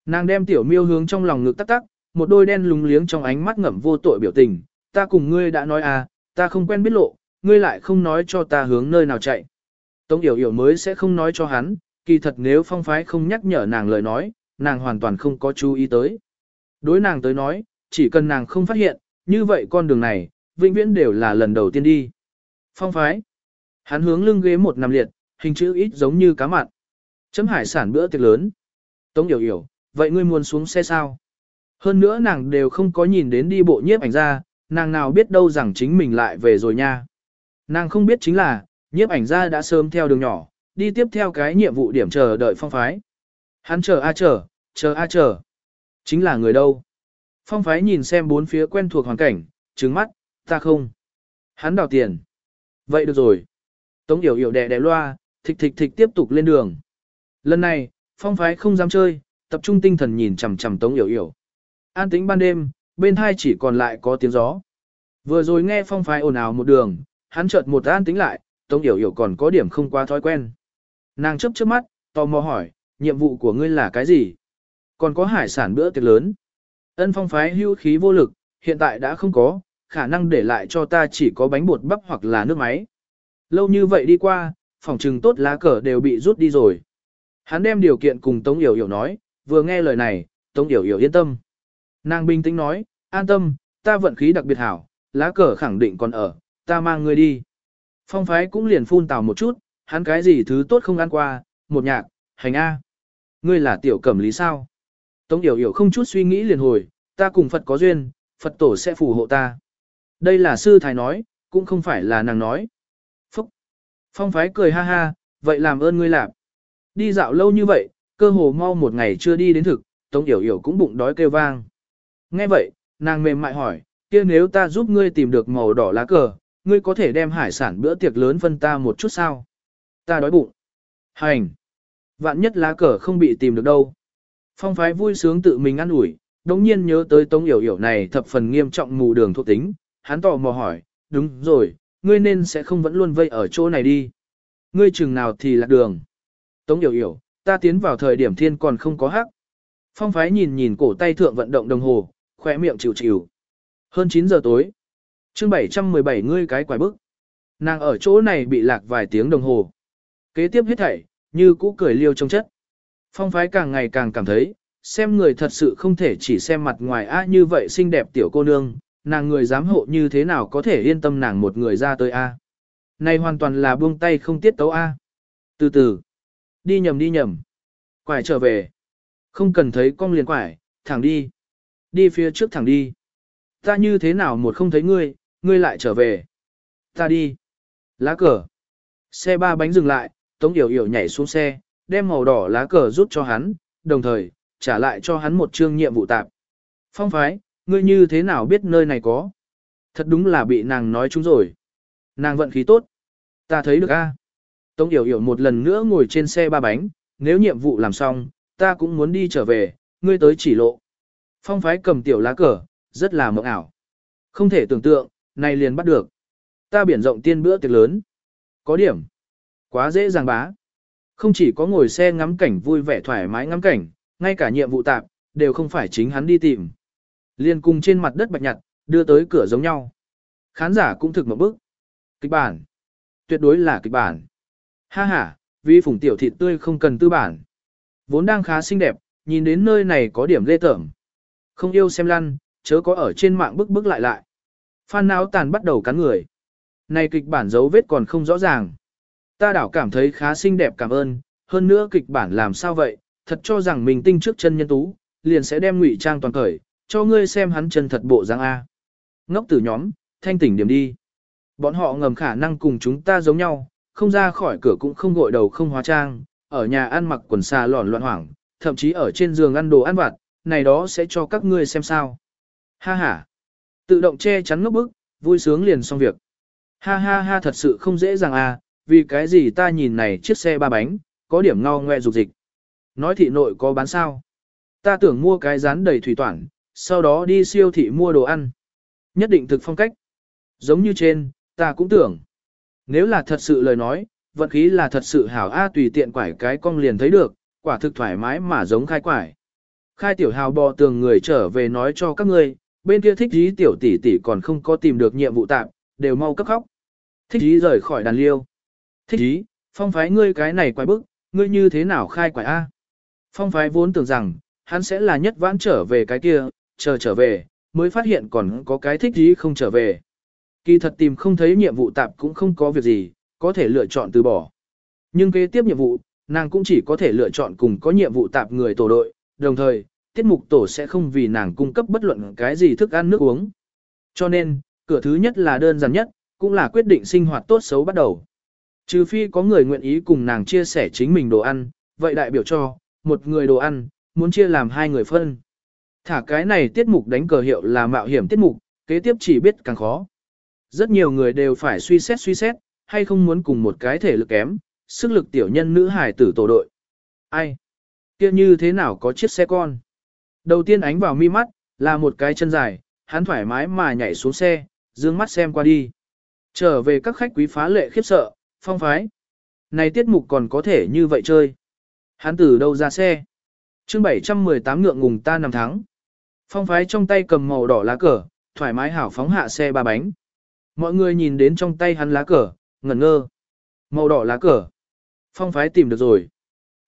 Nàng đem tiểu miêu hướng trong lòng ngực tắc tắc, một đôi đen lúng liếng trong ánh mắt ngậm vô tội biểu tình, ta cùng ngươi đã nói à, ta không quen biết lộ, ngươi lại không nói cho ta hướng nơi nào chạy. Tống Yểu Yểu mới sẽ không nói cho hắn, kỳ thật nếu phong phái không nhắc nhở nàng lời nói, nàng hoàn toàn không có chú ý tới. Đối nàng tới nói, chỉ cần nàng không phát hiện, như vậy con đường này, vĩnh viễn đều là lần đầu tiên đi. Phong phái. Hắn hướng lưng ghế một nằm liệt, hình chữ ít giống như cá mặn. Chấm hải sản bữa tiệc lớn. Tống Yểu Yểu, vậy ngươi muốn xuống xe sao? Hơn nữa nàng đều không có nhìn đến đi bộ nhiếp ảnh ra, nàng nào biết đâu rằng chính mình lại về rồi nha. Nàng không biết chính là, nhiếp ảnh ra đã sớm theo đường nhỏ, đi tiếp theo cái nhiệm vụ điểm chờ đợi phong phái. Hắn chờ a chờ, chờ a chờ. Chính là người đâu? Phong phái nhìn xem bốn phía quen thuộc hoàn cảnh, trứng mắt, ta không. Hắn đào tiền. Vậy được rồi. Tống yểu yểu đè đè loa, thịch thịch thịch tiếp tục lên đường. Lần này, phong phái không dám chơi, tập trung tinh thần nhìn chằm chằm tống yểu yểu. An tĩnh ban đêm, bên hai chỉ còn lại có tiếng gió. Vừa rồi nghe phong phái ồn ào một đường, hắn chợt một an tĩnh lại, tống yểu yểu còn có điểm không quá thói quen. Nàng chấp chớp mắt, tò mò hỏi, nhiệm vụ của ngươi là cái gì? Còn có hải sản bữa tiệc lớn. Ân phong phái hưu khí vô lực, hiện tại đã không có, khả năng để lại cho ta chỉ có bánh bột bắp hoặc là nước máy. Lâu như vậy đi qua, phòng trừng tốt lá cờ đều bị rút đi rồi. Hắn đem điều kiện cùng Tống Yểu Yểu nói, vừa nghe lời này, Tống Yểu Yểu yên tâm. Nàng bình tĩnh nói, an tâm, ta vận khí đặc biệt hảo, lá cờ khẳng định còn ở, ta mang ngươi đi. Phong phái cũng liền phun tào một chút, hắn cái gì thứ tốt không ăn qua, một nhạc, hành A. Ngươi là tiểu cẩm lý sao? Tống Yểu Yểu không chút suy nghĩ liền hồi, ta cùng Phật có duyên, Phật tổ sẽ phù hộ ta. Đây là sư thái nói, cũng không phải là nàng nói. Phúc! Phong phái cười ha ha, vậy làm ơn ngươi làm. Đi dạo lâu như vậy, cơ hồ mau một ngày chưa đi đến thực, Tống Yểu Yểu cũng bụng đói kêu vang. Nghe vậy, nàng mềm mại hỏi, kia nếu ta giúp ngươi tìm được màu đỏ lá cờ, ngươi có thể đem hải sản bữa tiệc lớn phân ta một chút sao? Ta đói bụng. Hành! Vạn nhất lá cờ không bị tìm được đâu. Phong phái vui sướng tự mình ăn ủi, đống nhiên nhớ tới Tống Yểu Yểu này thập phần nghiêm trọng mù đường thuộc tính, hắn tò mò hỏi, đúng rồi, ngươi nên sẽ không vẫn luôn vây ở chỗ này đi. Ngươi chừng nào thì lạc đường. Tống Yểu Yểu, ta tiến vào thời điểm thiên còn không có hắc. Phong phái nhìn nhìn cổ tay thượng vận động đồng hồ, khỏe miệng chịu chịu. Hơn 9 giờ tối. chương 717 ngươi cái quái bức. Nàng ở chỗ này bị lạc vài tiếng đồng hồ. Kế tiếp hết thảy, như cũ cười liêu trong chất. Phong phái càng ngày càng cảm thấy, xem người thật sự không thể chỉ xem mặt ngoài a như vậy xinh đẹp tiểu cô nương, nàng người dám hộ như thế nào có thể yên tâm nàng một người ra tới a. Này hoàn toàn là buông tay không tiết tấu a. Từ từ, đi nhầm đi nhầm, quải trở về, không cần thấy cong liền quải, thẳng đi, đi phía trước thẳng đi. Ta như thế nào một không thấy ngươi, ngươi lại trở về. Ta đi. Lá cờ. Xe ba bánh dừng lại, Tống Yểu Yểu nhảy xuống xe, đem màu đỏ lá cờ rút cho hắn, đồng thời, trả lại cho hắn một chương nhiệm vụ tạp. Phong phái, ngươi như thế nào biết nơi này có? Thật đúng là bị nàng nói chúng rồi. Nàng vận khí tốt. Ta thấy được a. Tống Yểu Yểu một lần nữa ngồi trên xe ba bánh, nếu nhiệm vụ làm xong, ta cũng muốn đi trở về, ngươi tới chỉ lộ. Phong phái cầm tiểu lá cờ, rất là mộng ảo. Không thể tưởng tượng, này liền bắt được. Ta biển rộng tiên bữa tiệc lớn. Có điểm. Quá dễ dàng bá. Không chỉ có ngồi xe ngắm cảnh vui vẻ thoải mái ngắm cảnh, ngay cả nhiệm vụ tạp, đều không phải chính hắn đi tìm. Liên cùng trên mặt đất bạch nhặt, đưa tới cửa giống nhau. Khán giả cũng thực một bức. Kịch bản. Tuyệt đối là kịch bản. Ha ha, vì phủng tiểu thịt tươi không cần tư bản. Vốn đang khá xinh đẹp, nhìn đến nơi này có điểm lê tởm. Không yêu xem lăn, chớ có ở trên mạng bức bức lại lại. Phan não tàn bắt đầu cắn người. Này kịch bản dấu vết còn không rõ ràng. Ta đảo cảm thấy khá xinh đẹp cảm ơn, hơn nữa kịch bản làm sao vậy, thật cho rằng mình tinh trước chân nhân tú, liền sẽ đem ngụy trang toàn cởi, cho ngươi xem hắn chân thật bộ dáng A. Ngốc tử nhóm, thanh tỉnh điểm đi. Bọn họ ngầm khả năng cùng chúng ta giống nhau, không ra khỏi cửa cũng không gội đầu không hóa trang, ở nhà ăn mặc quần xà lòn loạn hoảng, thậm chí ở trên giường ăn đồ ăn vặt, này đó sẽ cho các ngươi xem sao. Ha ha. Tự động che chắn ngốc bức, vui sướng liền xong việc. Ha ha ha thật sự không dễ dàng à, vì cái gì ta nhìn này chiếc xe ba bánh, có điểm ngao ngoe dục dịch. Nói thị nội có bán sao. Ta tưởng mua cái rán đầy thủy toản, sau đó đi siêu thị mua đồ ăn. Nhất định thực phong cách. Giống như trên, ta cũng tưởng. Nếu là thật sự lời nói, vận khí là thật sự hảo A tùy tiện quải cái cong liền thấy được, quả thực thoải mái mà giống khai quải. Khai tiểu hào bò tường người trở về nói cho các ngươi, bên kia thích dí tiểu tỷ tỷ còn không có tìm được nhiệm vụ tạm, đều mau cấp khóc. Thích dí rời khỏi đàn liêu. Thích ý, phong phái ngươi cái này quái bức, ngươi như thế nào khai quái A. Phong phái vốn tưởng rằng, hắn sẽ là nhất vãn trở về cái kia, chờ trở về, mới phát hiện còn có cái thích ý không trở về. Kỳ thật tìm không thấy nhiệm vụ tạm cũng không có việc gì, có thể lựa chọn từ bỏ. Nhưng kế tiếp nhiệm vụ, nàng cũng chỉ có thể lựa chọn cùng có nhiệm vụ tạp người tổ đội, đồng thời, tiết mục tổ sẽ không vì nàng cung cấp bất luận cái gì thức ăn nước uống. Cho nên, cửa thứ nhất là đơn giản nhất, cũng là quyết định sinh hoạt tốt xấu bắt đầu. Trừ phi có người nguyện ý cùng nàng chia sẻ chính mình đồ ăn, vậy đại biểu cho, một người đồ ăn, muốn chia làm hai người phân. Thả cái này tiết mục đánh cờ hiệu là mạo hiểm tiết mục, kế tiếp chỉ biết càng khó. Rất nhiều người đều phải suy xét suy xét, hay không muốn cùng một cái thể lực kém, sức lực tiểu nhân nữ hải tử tổ đội. Ai? kia như thế nào có chiếc xe con? Đầu tiên ánh vào mi mắt, là một cái chân dài, hắn thoải mái mà nhảy xuống xe, dương mắt xem qua đi. Trở về các khách quý phá lệ khiếp sợ, phong phái. Này tiết mục còn có thể như vậy chơi. Hắn từ đâu ra xe? chương 718 ngượng ngùng ta nằm thắng. Phong phái trong tay cầm màu đỏ lá cờ, thoải mái hảo phóng hạ xe ba bánh. Mọi người nhìn đến trong tay hắn lá cờ, ngẩn ngơ. Màu đỏ lá cờ. Phong phái tìm được rồi.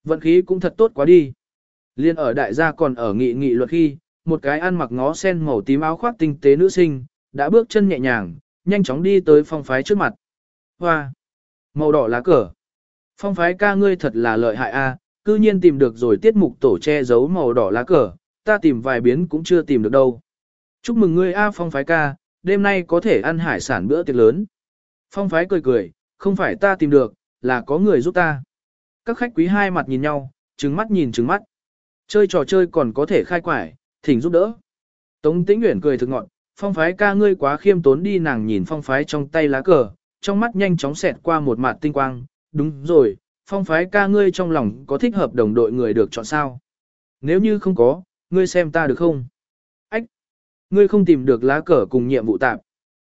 Vận khí cũng thật tốt quá đi. Liên ở đại gia còn ở nghị nghị luật khi, một cái ăn mặc ngó sen màu tím áo khoác tinh tế nữ sinh, đã bước chân nhẹ nhàng, nhanh chóng đi tới phong phái trước mặt. Hoa! Màu đỏ lá cờ. Phong phái ca ngươi thật là lợi hại a, cư nhiên tìm được rồi tiết mục tổ che giấu màu đỏ lá cờ, ta tìm vài biến cũng chưa tìm được đâu. Chúc mừng ngươi a phong phái ca, đêm nay có thể ăn hải sản bữa tiệc lớn. Phong phái cười cười, không phải ta tìm được, là có người giúp ta. Các khách quý hai mặt nhìn nhau, trừng mắt nhìn trừng mắt. Chơi trò chơi còn có thể khai quải, thỉnh giúp đỡ. Tống tĩnh nguyện cười thực ngọn, phong phái ca ngươi quá khiêm tốn đi nàng nhìn phong phái trong tay lá cờ, trong mắt nhanh chóng xẹt qua một mặt tinh quang, đúng rồi, phong phái ca ngươi trong lòng có thích hợp đồng đội người được chọn sao. Nếu như không có, ngươi xem ta được không? Ách! Ngươi không tìm được lá cờ cùng nhiệm vụ tạp.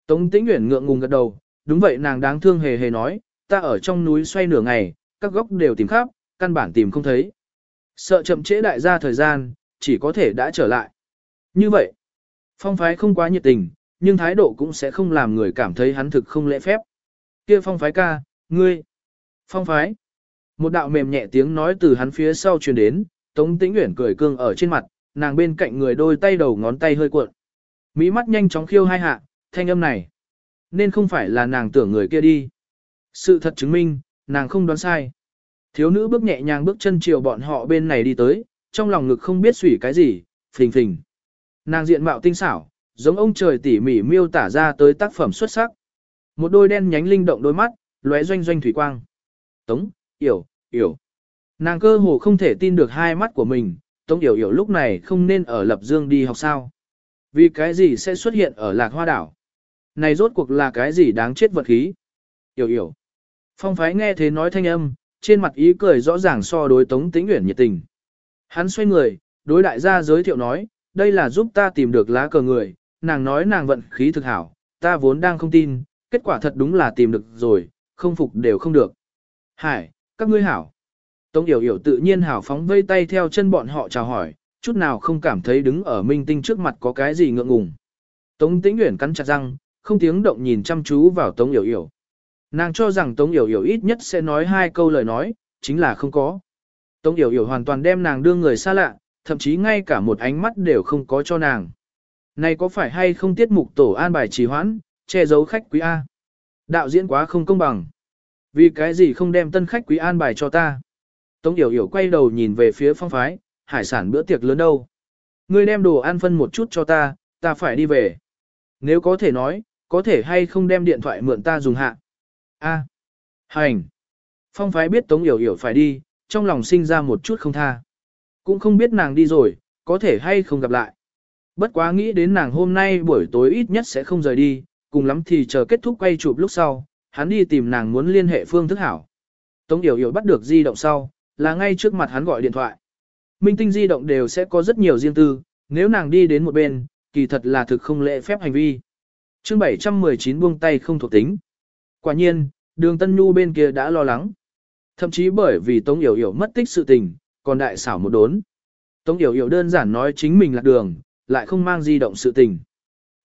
Tống tĩnh nguyện ngượng ngùng gật đầu, đúng vậy nàng đáng thương hề hề nói, ta ở trong núi xoay nửa ngày, các góc đều tìm khắp, căn bản tìm không thấy. Sợ chậm trễ đại gia thời gian, chỉ có thể đã trở lại. Như vậy, phong phái không quá nhiệt tình, nhưng thái độ cũng sẽ không làm người cảm thấy hắn thực không lễ phép. Kia phong phái ca, ngươi, phong phái. Một đạo mềm nhẹ tiếng nói từ hắn phía sau truyền đến, Tống Tĩnh Uyển cười cương ở trên mặt, nàng bên cạnh người đôi tay đầu ngón tay hơi cuộn. Mỹ mắt nhanh chóng khiêu hai hạ, thanh âm này. Nên không phải là nàng tưởng người kia đi. Sự thật chứng minh, nàng không đoán sai. Thiếu nữ bước nhẹ nhàng bước chân chiều bọn họ bên này đi tới, trong lòng ngực không biết sủi cái gì, phình phình. Nàng diện mạo tinh xảo, giống ông trời tỉ mỉ miêu tả ra tới tác phẩm xuất sắc. Một đôi đen nhánh linh động đôi mắt, lóe doanh doanh thủy quang. Tống, yểu, yểu. Nàng cơ hồ không thể tin được hai mắt của mình, Tống yểu yểu lúc này không nên ở Lập Dương đi học sao. Vì cái gì sẽ xuất hiện ở Lạc Hoa Đảo? Này rốt cuộc là cái gì đáng chết vật khí? Yểu yểu. Phong phái nghe thế nói thanh âm, trên mặt ý cười rõ ràng so đối Tống Tĩnh Uyển nhiệt tình. Hắn xoay người, đối đại gia giới thiệu nói, đây là giúp ta tìm được lá cờ người, nàng nói nàng vận khí thực hảo, ta vốn đang không tin, kết quả thật đúng là tìm được rồi, không phục đều không được. Hải, các ngươi hảo. Tống Yểu Yểu tự nhiên hảo phóng vây tay theo chân bọn họ chào hỏi, chút nào không cảm thấy đứng ở minh tinh trước mặt có cái gì ngượng ngùng. Tống Tĩnh Uyển cắn chặt răng, không tiếng động nhìn chăm chú vào Tống Yểu Yểu. Nàng cho rằng Tống Yểu Yểu ít nhất sẽ nói hai câu lời nói, chính là không có. Tống Yểu Yểu hoàn toàn đem nàng đưa người xa lạ, thậm chí ngay cả một ánh mắt đều không có cho nàng. Này có phải hay không tiết mục tổ an bài trì hoãn, che giấu khách quý A? Đạo diễn quá không công bằng. Vì cái gì không đem tân khách quý an bài cho ta? Tống Yểu Yểu quay đầu nhìn về phía phong phái, hải sản bữa tiệc lớn đâu? Ngươi đem đồ ăn phân một chút cho ta, ta phải đi về. Nếu có thể nói, có thể hay không đem điện thoại mượn ta dùng hạ. A. Hành. Phong phái biết Tống Yểu Yểu phải đi, trong lòng sinh ra một chút không tha. Cũng không biết nàng đi rồi, có thể hay không gặp lại. Bất quá nghĩ đến nàng hôm nay buổi tối ít nhất sẽ không rời đi, cùng lắm thì chờ kết thúc quay chụp lúc sau, hắn đi tìm nàng muốn liên hệ phương thức hảo. Tống Yểu Yểu bắt được di động sau, là ngay trước mặt hắn gọi điện thoại. Minh tinh di động đều sẽ có rất nhiều riêng tư, nếu nàng đi đến một bên, kỳ thật là thực không lễ phép hành vi. chương 719 buông tay không thuộc tính. Quả nhiên, đường Tân Nhu bên kia đã lo lắng. Thậm chí bởi vì Tống Yểu Yểu mất tích sự tình, còn đại xảo một đốn. Tống Yểu Yểu đơn giản nói chính mình là đường, lại không mang di động sự tình.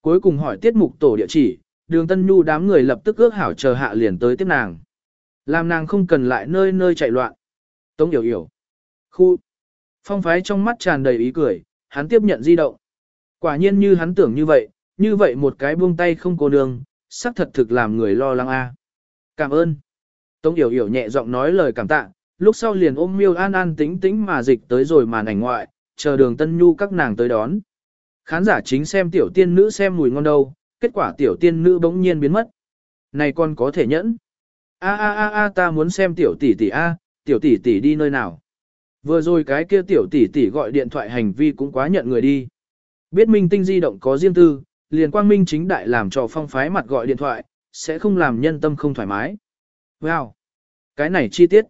Cuối cùng hỏi tiết mục tổ địa chỉ, đường Tân Nhu đám người lập tức ước hảo chờ hạ liền tới tiếp nàng. Làm nàng không cần lại nơi nơi chạy loạn. Tống Yểu Yểu. Khu. Phong phái trong mắt tràn đầy ý cười, hắn tiếp nhận di động. Quả nhiên như hắn tưởng như vậy, như vậy một cái buông tay không cô đường, sắc thật thực làm người lo lắng a. Cảm ơn. Tống Yểu Yểu nhẹ giọng nói lời cảm tạ, lúc sau liền ôm miêu an an tính tính mà dịch tới rồi màn ảnh ngoại, chờ đường Tân Nhu các nàng tới đón. Khán giả chính xem tiểu tiên nữ xem mùi ngon đâu, kết quả tiểu tiên nữ bỗng nhiên biến mất. Này con có thể nhẫn. A a a a ta muốn xem tiểu tỷ tỷ a, tiểu tỷ tỷ đi nơi nào. Vừa rồi cái kia tiểu tỷ tỷ gọi điện thoại hành vi cũng quá nhận người đi. Biết minh tinh di động có riêng tư, liền quang minh chính đại làm cho phong phái mặt gọi điện thoại, sẽ không làm nhân tâm không thoải mái. Wow! Cái này chi tiết.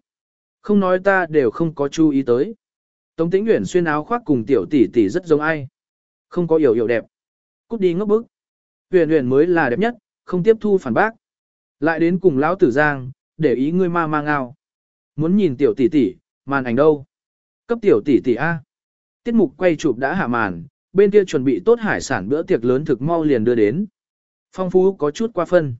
Không nói ta đều không có chú ý tới. Tống tĩnh nguyện xuyên áo khoác cùng tiểu tỷ tỷ rất giống ai. Không có yểu yểu đẹp. Cút đi ngốc bức. Huyền huyền mới là đẹp nhất, không tiếp thu phản bác. Lại đến cùng lão tử giang, để ý ngươi ma ma ngao. Muốn nhìn tiểu tỷ tỷ, màn ảnh đâu? Cấp tiểu tỷ tỷ A. Tiết mục quay chụp đã hạ màn, bên kia chuẩn bị tốt hải sản bữa tiệc lớn thực mau liền đưa đến. Phong phú có chút qua phân.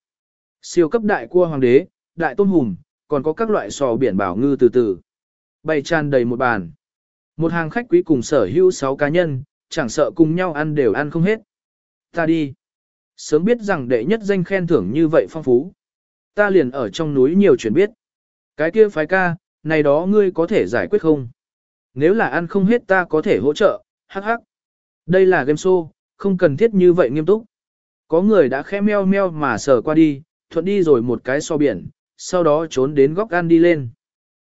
Siêu cấp đại cua hoàng đế, đại tôm hùm, còn có các loại sò biển bảo ngư từ từ. Bày tràn đầy một bàn. Một hàng khách quý cùng sở hữu 6 cá nhân, chẳng sợ cùng nhau ăn đều ăn không hết. Ta đi. Sớm biết rằng đệ nhất danh khen thưởng như vậy phong phú. Ta liền ở trong núi nhiều chuyện biết. Cái kia phái ca, này đó ngươi có thể giải quyết không? Nếu là ăn không hết ta có thể hỗ trợ, hắc hắc. Đây là game show, không cần thiết như vậy nghiêm túc. Có người đã khẽ meo meo mà sờ qua đi, thuận đi rồi một cái so biển, sau đó trốn đến góc ăn đi lên.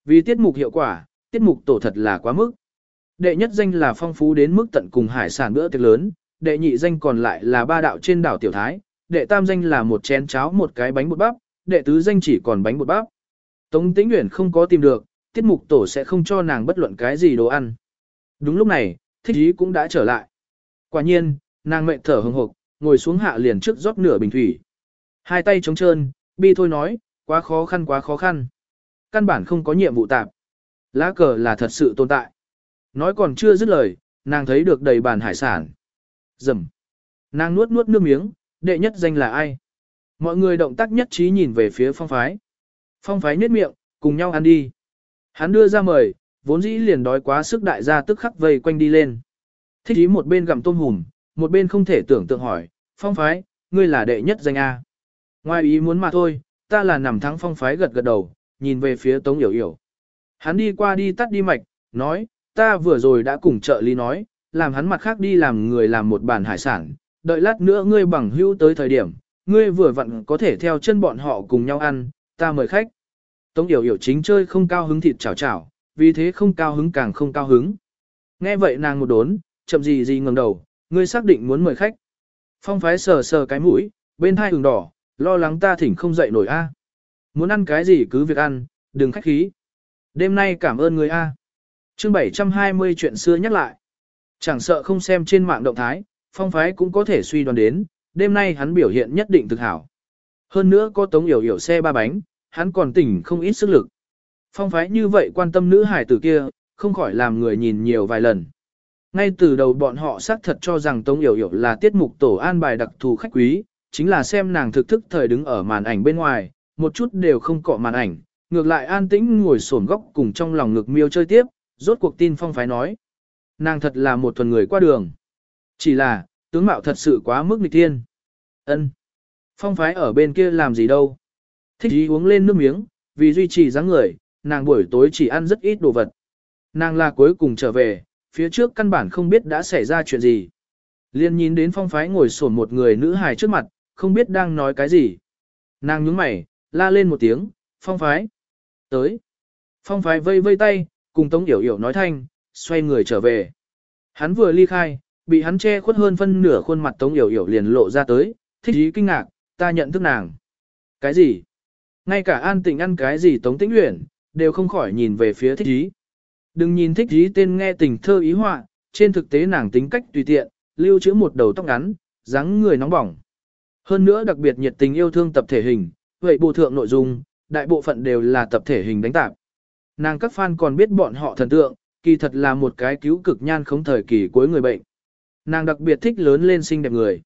Vì tiết mục hiệu quả, tiết mục tổ thật là quá mức. Đệ nhất danh là phong phú đến mức tận cùng hải sản bữa tiệc lớn, đệ nhị danh còn lại là ba đạo trên đảo Tiểu Thái, đệ tam danh là một chén cháo một cái bánh bột bắp, đệ tứ danh chỉ còn bánh bột bắp. Tống Tĩnh Uyển không có tìm được, tiết mục tổ sẽ không cho nàng bất luận cái gì đồ ăn. Đúng lúc này, thích ý cũng đã trở lại. Quả nhiên, nàng mệnh thở hừng hực, ngồi xuống hạ liền trước rót nửa bình thủy. Hai tay trống trơn, bi thôi nói, quá khó khăn quá khó khăn. Căn bản không có nhiệm vụ tạp. Lá cờ là thật sự tồn tại. Nói còn chưa dứt lời, nàng thấy được đầy bàn hải sản. Dầm. Nàng nuốt nuốt nước miếng, đệ nhất danh là ai? Mọi người động tác nhất trí nhìn về phía phong phái. Phong phái nhếch miệng, cùng nhau ăn đi. Hắn đưa ra mời, vốn dĩ liền đói quá sức đại gia tức khắc vây quanh đi lên. Thích ý một bên gặm tôm hùm, một bên không thể tưởng tượng hỏi, phong phái, ngươi là đệ nhất danh A. Ngoài ý muốn mà thôi, ta là nằm thắng phong phái gật gật đầu, nhìn về phía tống yểu yểu. Hắn đi qua đi tắt đi mạch, nói, ta vừa rồi đã cùng trợ lý nói, làm hắn mặt khác đi làm người làm một bàn hải sản, đợi lát nữa ngươi bằng hữu tới thời điểm, ngươi vừa vặn có thể theo chân bọn họ cùng nhau ăn, ta mời khách. Tống Yểu Yểu chính chơi không cao hứng thịt chảo chảo, vì thế không cao hứng càng không cao hứng. Nghe vậy nàng một đốn, chậm gì gì ngẩng đầu, ngươi xác định muốn mời khách. Phong phái sờ sờ cái mũi, bên hai hừng đỏ, lo lắng ta thỉnh không dậy nổi a. Muốn ăn cái gì cứ việc ăn, đừng khách khí. Đêm nay cảm ơn người a. Chương 720 chuyện xưa nhắc lại. Chẳng sợ không xem trên mạng động thái, phong phái cũng có thể suy đoán đến, đêm nay hắn biểu hiện nhất định thực hảo. Hơn nữa có tống yểu yểu xe ba bánh, hắn còn tỉnh không ít sức lực. Phong phái như vậy quan tâm nữ hải tử kia, không khỏi làm người nhìn nhiều vài lần. Ngay từ đầu bọn họ xác thật cho rằng Tống Yểu Yểu là tiết mục tổ an bài đặc thù khách quý, chính là xem nàng thực thức thời đứng ở màn ảnh bên ngoài, một chút đều không cọ màn ảnh, ngược lại an tĩnh ngồi sổn góc cùng trong lòng ngực miêu chơi tiếp, rốt cuộc tin phong phái nói. Nàng thật là một thuần người qua đường. Chỉ là, tướng mạo thật sự quá mức nghịch thiên. ân Phong phái ở bên kia làm gì đâu. Thích ý uống lên nước miếng, vì duy trì dáng người, nàng buổi tối chỉ ăn rất ít đồ vật. Nàng là cuối cùng trở về, phía trước căn bản không biết đã xảy ra chuyện gì. Liên nhìn đến phong phái ngồi sổn một người nữ hài trước mặt, không biết đang nói cái gì. Nàng nhúng mày, la lên một tiếng, phong phái. Tới. Phong phái vây vây tay, cùng Tống Yểu Yểu nói thanh, xoay người trở về. Hắn vừa ly khai, bị hắn che khuất hơn phân nửa khuôn mặt Tống Yểu Yểu liền lộ ra tới, thích ý kinh ngạc, ta nhận thức nàng. Cái gì? Ngay cả an tịnh ăn cái gì Tống Tĩnh Uyển, đều không khỏi nhìn về phía thích ý. Đừng nhìn thích ý tên nghe tình thơ ý họa, trên thực tế nàng tính cách tùy tiện, lưu trữ một đầu tóc ngắn, dáng người nóng bỏng. Hơn nữa đặc biệt nhiệt tình yêu thương tập thể hình, vậy bộ thượng nội dung, đại bộ phận đều là tập thể hình đánh tạp. Nàng các fan còn biết bọn họ thần tượng, kỳ thật là một cái cứu cực nhan không thời kỳ cuối người bệnh. Nàng đặc biệt thích lớn lên xinh đẹp người.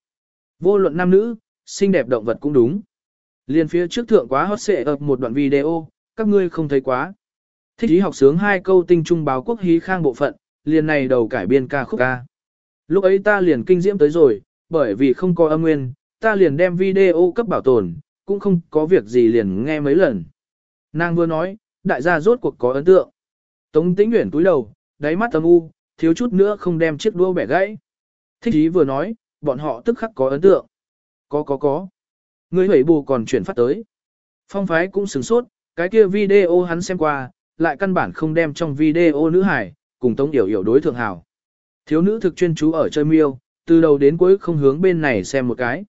Vô luận nam nữ, xinh đẹp động vật cũng đúng. Liên phía trước thượng quá hot xệ ập một đoạn video, các ngươi không thấy quá. Thích ý học sướng hai câu tinh trung báo quốc hí khang bộ phận, liền này đầu cải biên ca khúc ca. Lúc ấy ta liền kinh diễm tới rồi, bởi vì không có âm nguyên, ta liền đem video cấp bảo tồn, cũng không có việc gì liền nghe mấy lần. Nàng vừa nói, đại gia rốt cuộc có ấn tượng. Tống tĩnh nguyện túi đầu, đáy mắt âm u, thiếu chút nữa không đem chiếc đũa bẻ gãy. Thích ý vừa nói, bọn họ tức khắc có ấn tượng. Có có có. Người hủy bù còn chuyển phát tới. Phong phái cũng sửng sốt, cái kia video hắn xem qua, lại căn bản không đem trong video nữ hải, cùng Tống Yểu Yểu đối thượng hảo. Thiếu nữ thực chuyên chú ở chơi miêu, từ đầu đến cuối không hướng bên này xem một cái.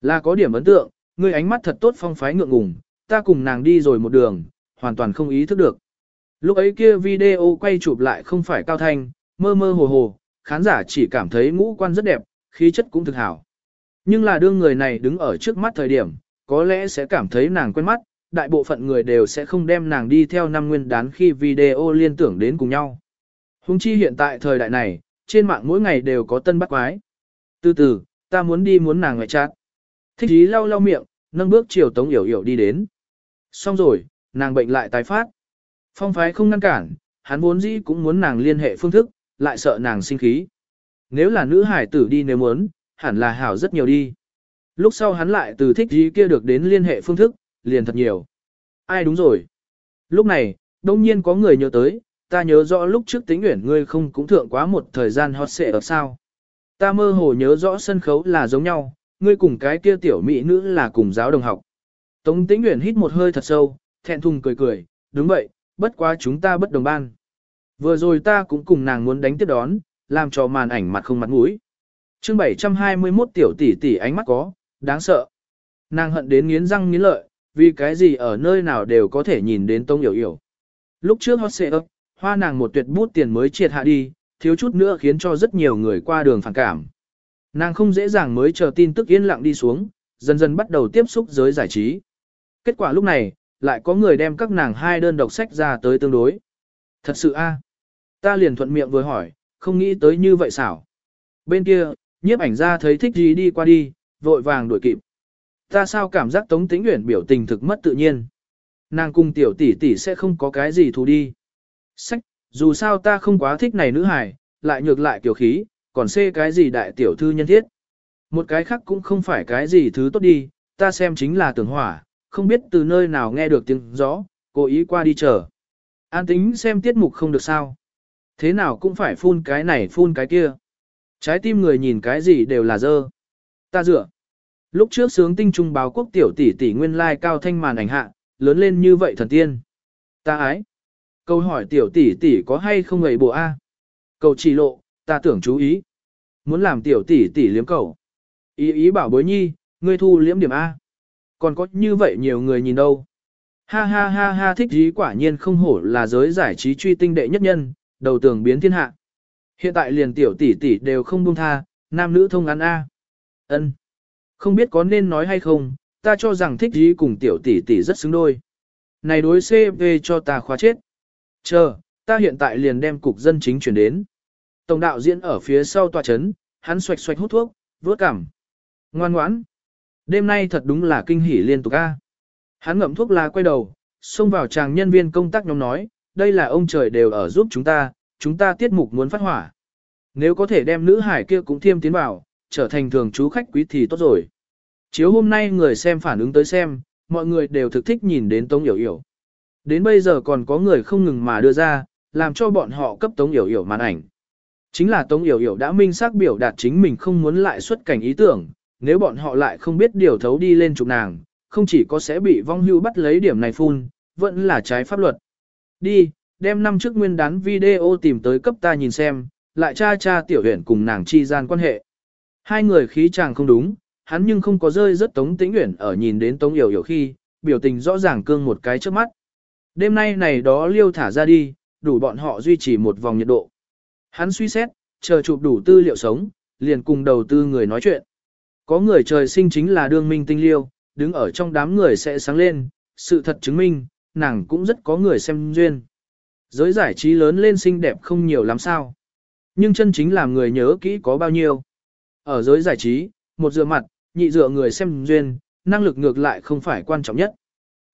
Là có điểm ấn tượng, người ánh mắt thật tốt phong phái ngượng ngùng, ta cùng nàng đi rồi một đường, hoàn toàn không ý thức được. Lúc ấy kia video quay chụp lại không phải cao thanh, mơ mơ hồ hồ, khán giả chỉ cảm thấy ngũ quan rất đẹp, khí chất cũng thực hảo. Nhưng là đương người này đứng ở trước mắt thời điểm, có lẽ sẽ cảm thấy nàng quen mắt, đại bộ phận người đều sẽ không đem nàng đi theo năm nguyên đán khi video liên tưởng đến cùng nhau. Hùng chi hiện tại thời đại này, trên mạng mỗi ngày đều có tân bắt quái. Từ từ, ta muốn đi muốn nàng ngoại chát. Thích ý lau lau miệng, nâng bước chiều Tống Yểu Yểu đi đến. Xong rồi, nàng bệnh lại tái phát. Phong phái không ngăn cản, hắn vốn dĩ cũng muốn nàng liên hệ phương thức, lại sợ nàng sinh khí. Nếu là nữ hải tử đi nếu muốn, hẳn là hảo rất nhiều đi. Lúc sau hắn lại từ thích gì kia được đến liên hệ phương thức, liền thật nhiều. Ai đúng rồi. Lúc này, đông nhiên có người nhớ tới, ta nhớ rõ lúc trước tính nguyện ngươi không cũng thượng quá một thời gian hot xệ ở sao. Ta mơ hồ nhớ rõ sân khấu là giống nhau, ngươi cùng cái kia tiểu mỹ nữ là cùng giáo đồng học. Tống tính nguyện hít một hơi thật sâu, thẹn thùng cười cười, đúng vậy, bất quá chúng ta bất đồng ban. Vừa rồi ta cũng cùng nàng muốn đánh tiếp đón, làm cho màn ảnh mặt không mặt mũi. chương 721 tiểu tỷ tỷ ánh mắt có, đáng sợ. Nàng hận đến nghiến răng nghiến lợi, vì cái gì ở nơi nào đều có thể nhìn đến tông hiểu hiểu. Lúc trước hot xệ ấp, hoa nàng một tuyệt bút tiền mới triệt hạ đi, thiếu chút nữa khiến cho rất nhiều người qua đường phản cảm. Nàng không dễ dàng mới chờ tin tức yên lặng đi xuống, dần dần bắt đầu tiếp xúc giới giải trí. Kết quả lúc này, lại có người đem các nàng hai đơn độc sách ra tới tương đối. Thật sự a, Ta liền thuận miệng vừa hỏi, không nghĩ tới như vậy xảo. Bên kia, nhiếp ảnh ra thấy thích gì đi qua đi, vội vàng đuổi kịp. Ta sao cảm giác Tống Tĩnh Uyển biểu tình thực mất tự nhiên. Nàng cùng tiểu tỷ tỷ sẽ không có cái gì thù đi. Sách, dù sao ta không quá thích này nữ hài, lại nhược lại tiểu khí, còn xê cái gì đại tiểu thư nhân thiết. Một cái khác cũng không phải cái gì thứ tốt đi, ta xem chính là tưởng hỏa, không biết từ nơi nào nghe được tiếng gió, cố ý qua đi chờ. An tính xem tiết mục không được sao. Thế nào cũng phải phun cái này phun cái kia. Trái tim người nhìn cái gì đều là dơ. Ta dựa. Lúc trước sướng tinh trung báo quốc tiểu tỷ tỷ nguyên lai cao thanh màn ảnh hạ, lớn lên như vậy thần tiên. Ta ái. Câu hỏi tiểu tỷ tỷ có hay không ngầy bộ A. Cầu chỉ lộ, ta tưởng chú ý. Muốn làm tiểu tỷ tỷ liếm cầu. Ý ý bảo bối nhi, ngươi thu liếm điểm A. Còn có như vậy nhiều người nhìn đâu. Ha ha ha ha thích dí quả nhiên không hổ là giới giải trí truy tinh đệ nhất nhân, đầu tường biến thiên hạ. Hiện tại liền tiểu tỷ tỷ đều không buông tha, nam nữ thông ăn A. ân Không biết có nên nói hay không, ta cho rằng thích dí cùng tiểu tỷ tỷ rất xứng đôi. Này đối CV cho ta khóa chết. Chờ, ta hiện tại liền đem cục dân chính chuyển đến. Tổng đạo diễn ở phía sau tòa chấn, hắn xoạch xoạch hút thuốc, vớt cảm. Ngoan ngoãn. Đêm nay thật đúng là kinh hỉ liên tục a. Hắn ngậm thuốc lá quay đầu, xông vào chàng nhân viên công tác nhóm nói, đây là ông trời đều ở giúp chúng ta, chúng ta tiết mục muốn phát hỏa. Nếu có thể đem nữ hải kia cũng thiêm tiến vào, trở thành thường chú khách quý thì tốt rồi. Chiếu hôm nay người xem phản ứng tới xem, mọi người đều thực thích nhìn đến Tống Yểu Yểu. Đến bây giờ còn có người không ngừng mà đưa ra, làm cho bọn họ cấp Tống Yểu Yểu màn ảnh. Chính là Tống Yểu Yểu đã minh xác biểu đạt chính mình không muốn lại xuất cảnh ý tưởng, nếu bọn họ lại không biết điều thấu đi lên chụp nàng, không chỉ có sẽ bị vong hưu bắt lấy điểm này phun, vẫn là trái pháp luật. Đi, đem năm trước nguyên đán video tìm tới cấp ta nhìn xem, lại cha cha tiểu huyện cùng nàng chi gian quan hệ. Hai người khí chàng không đúng, hắn nhưng không có rơi rất tống tĩnh uyển ở nhìn đến tống yểu yểu khi, biểu tình rõ ràng cương một cái trước mắt. Đêm nay này đó liêu thả ra đi, đủ bọn họ duy trì một vòng nhiệt độ. Hắn suy xét, chờ chụp đủ tư liệu sống, liền cùng đầu tư người nói chuyện. Có người trời sinh chính là đương minh tinh liêu, đứng ở trong đám người sẽ sáng lên, sự thật chứng minh, nàng cũng rất có người xem duyên. Giới giải trí lớn lên xinh đẹp không nhiều lắm sao. Nhưng chân chính làm người nhớ kỹ có bao nhiêu. Ở giới giải trí, một dựa mặt, nhị dựa người xem duyên, năng lực ngược lại không phải quan trọng nhất.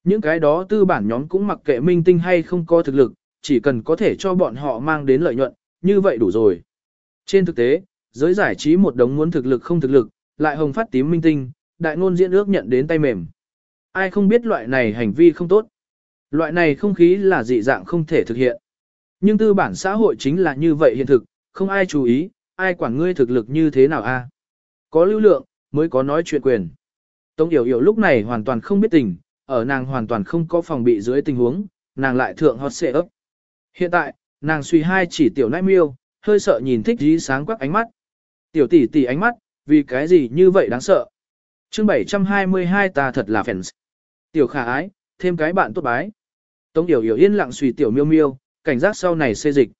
Những cái đó tư bản nhóm cũng mặc kệ minh tinh hay không có thực lực, chỉ cần có thể cho bọn họ mang đến lợi nhuận, như vậy đủ rồi. Trên thực tế, giới giải trí một đống muốn thực lực không thực lực, lại hồng phát tím minh tinh, đại ngôn diễn ước nhận đến tay mềm. Ai không biết loại này hành vi không tốt. Loại này không khí là dị dạng không thể thực hiện. Nhưng tư bản xã hội chính là như vậy hiện thực, không ai chú ý, ai quản ngươi thực lực như thế nào a? Có lưu lượng, mới có nói chuyện quyền. Tống Yểu Yểu lúc này hoàn toàn không biết tình, ở nàng hoàn toàn không có phòng bị dưới tình huống, nàng lại thượng hot xệ ấp. Hiện tại, nàng suy hai chỉ tiểu nãi miêu, hơi sợ nhìn thích dí sáng quắc ánh mắt. Tiểu tỷ tỷ ánh mắt, vì cái gì như vậy đáng sợ. chương 722 ta thật là fans. Tiểu khả ái, thêm cái bạn tốt bái. Tống Yểu Yểu yên lặng suy tiểu miêu miêu, cảnh giác sau này xê dịch.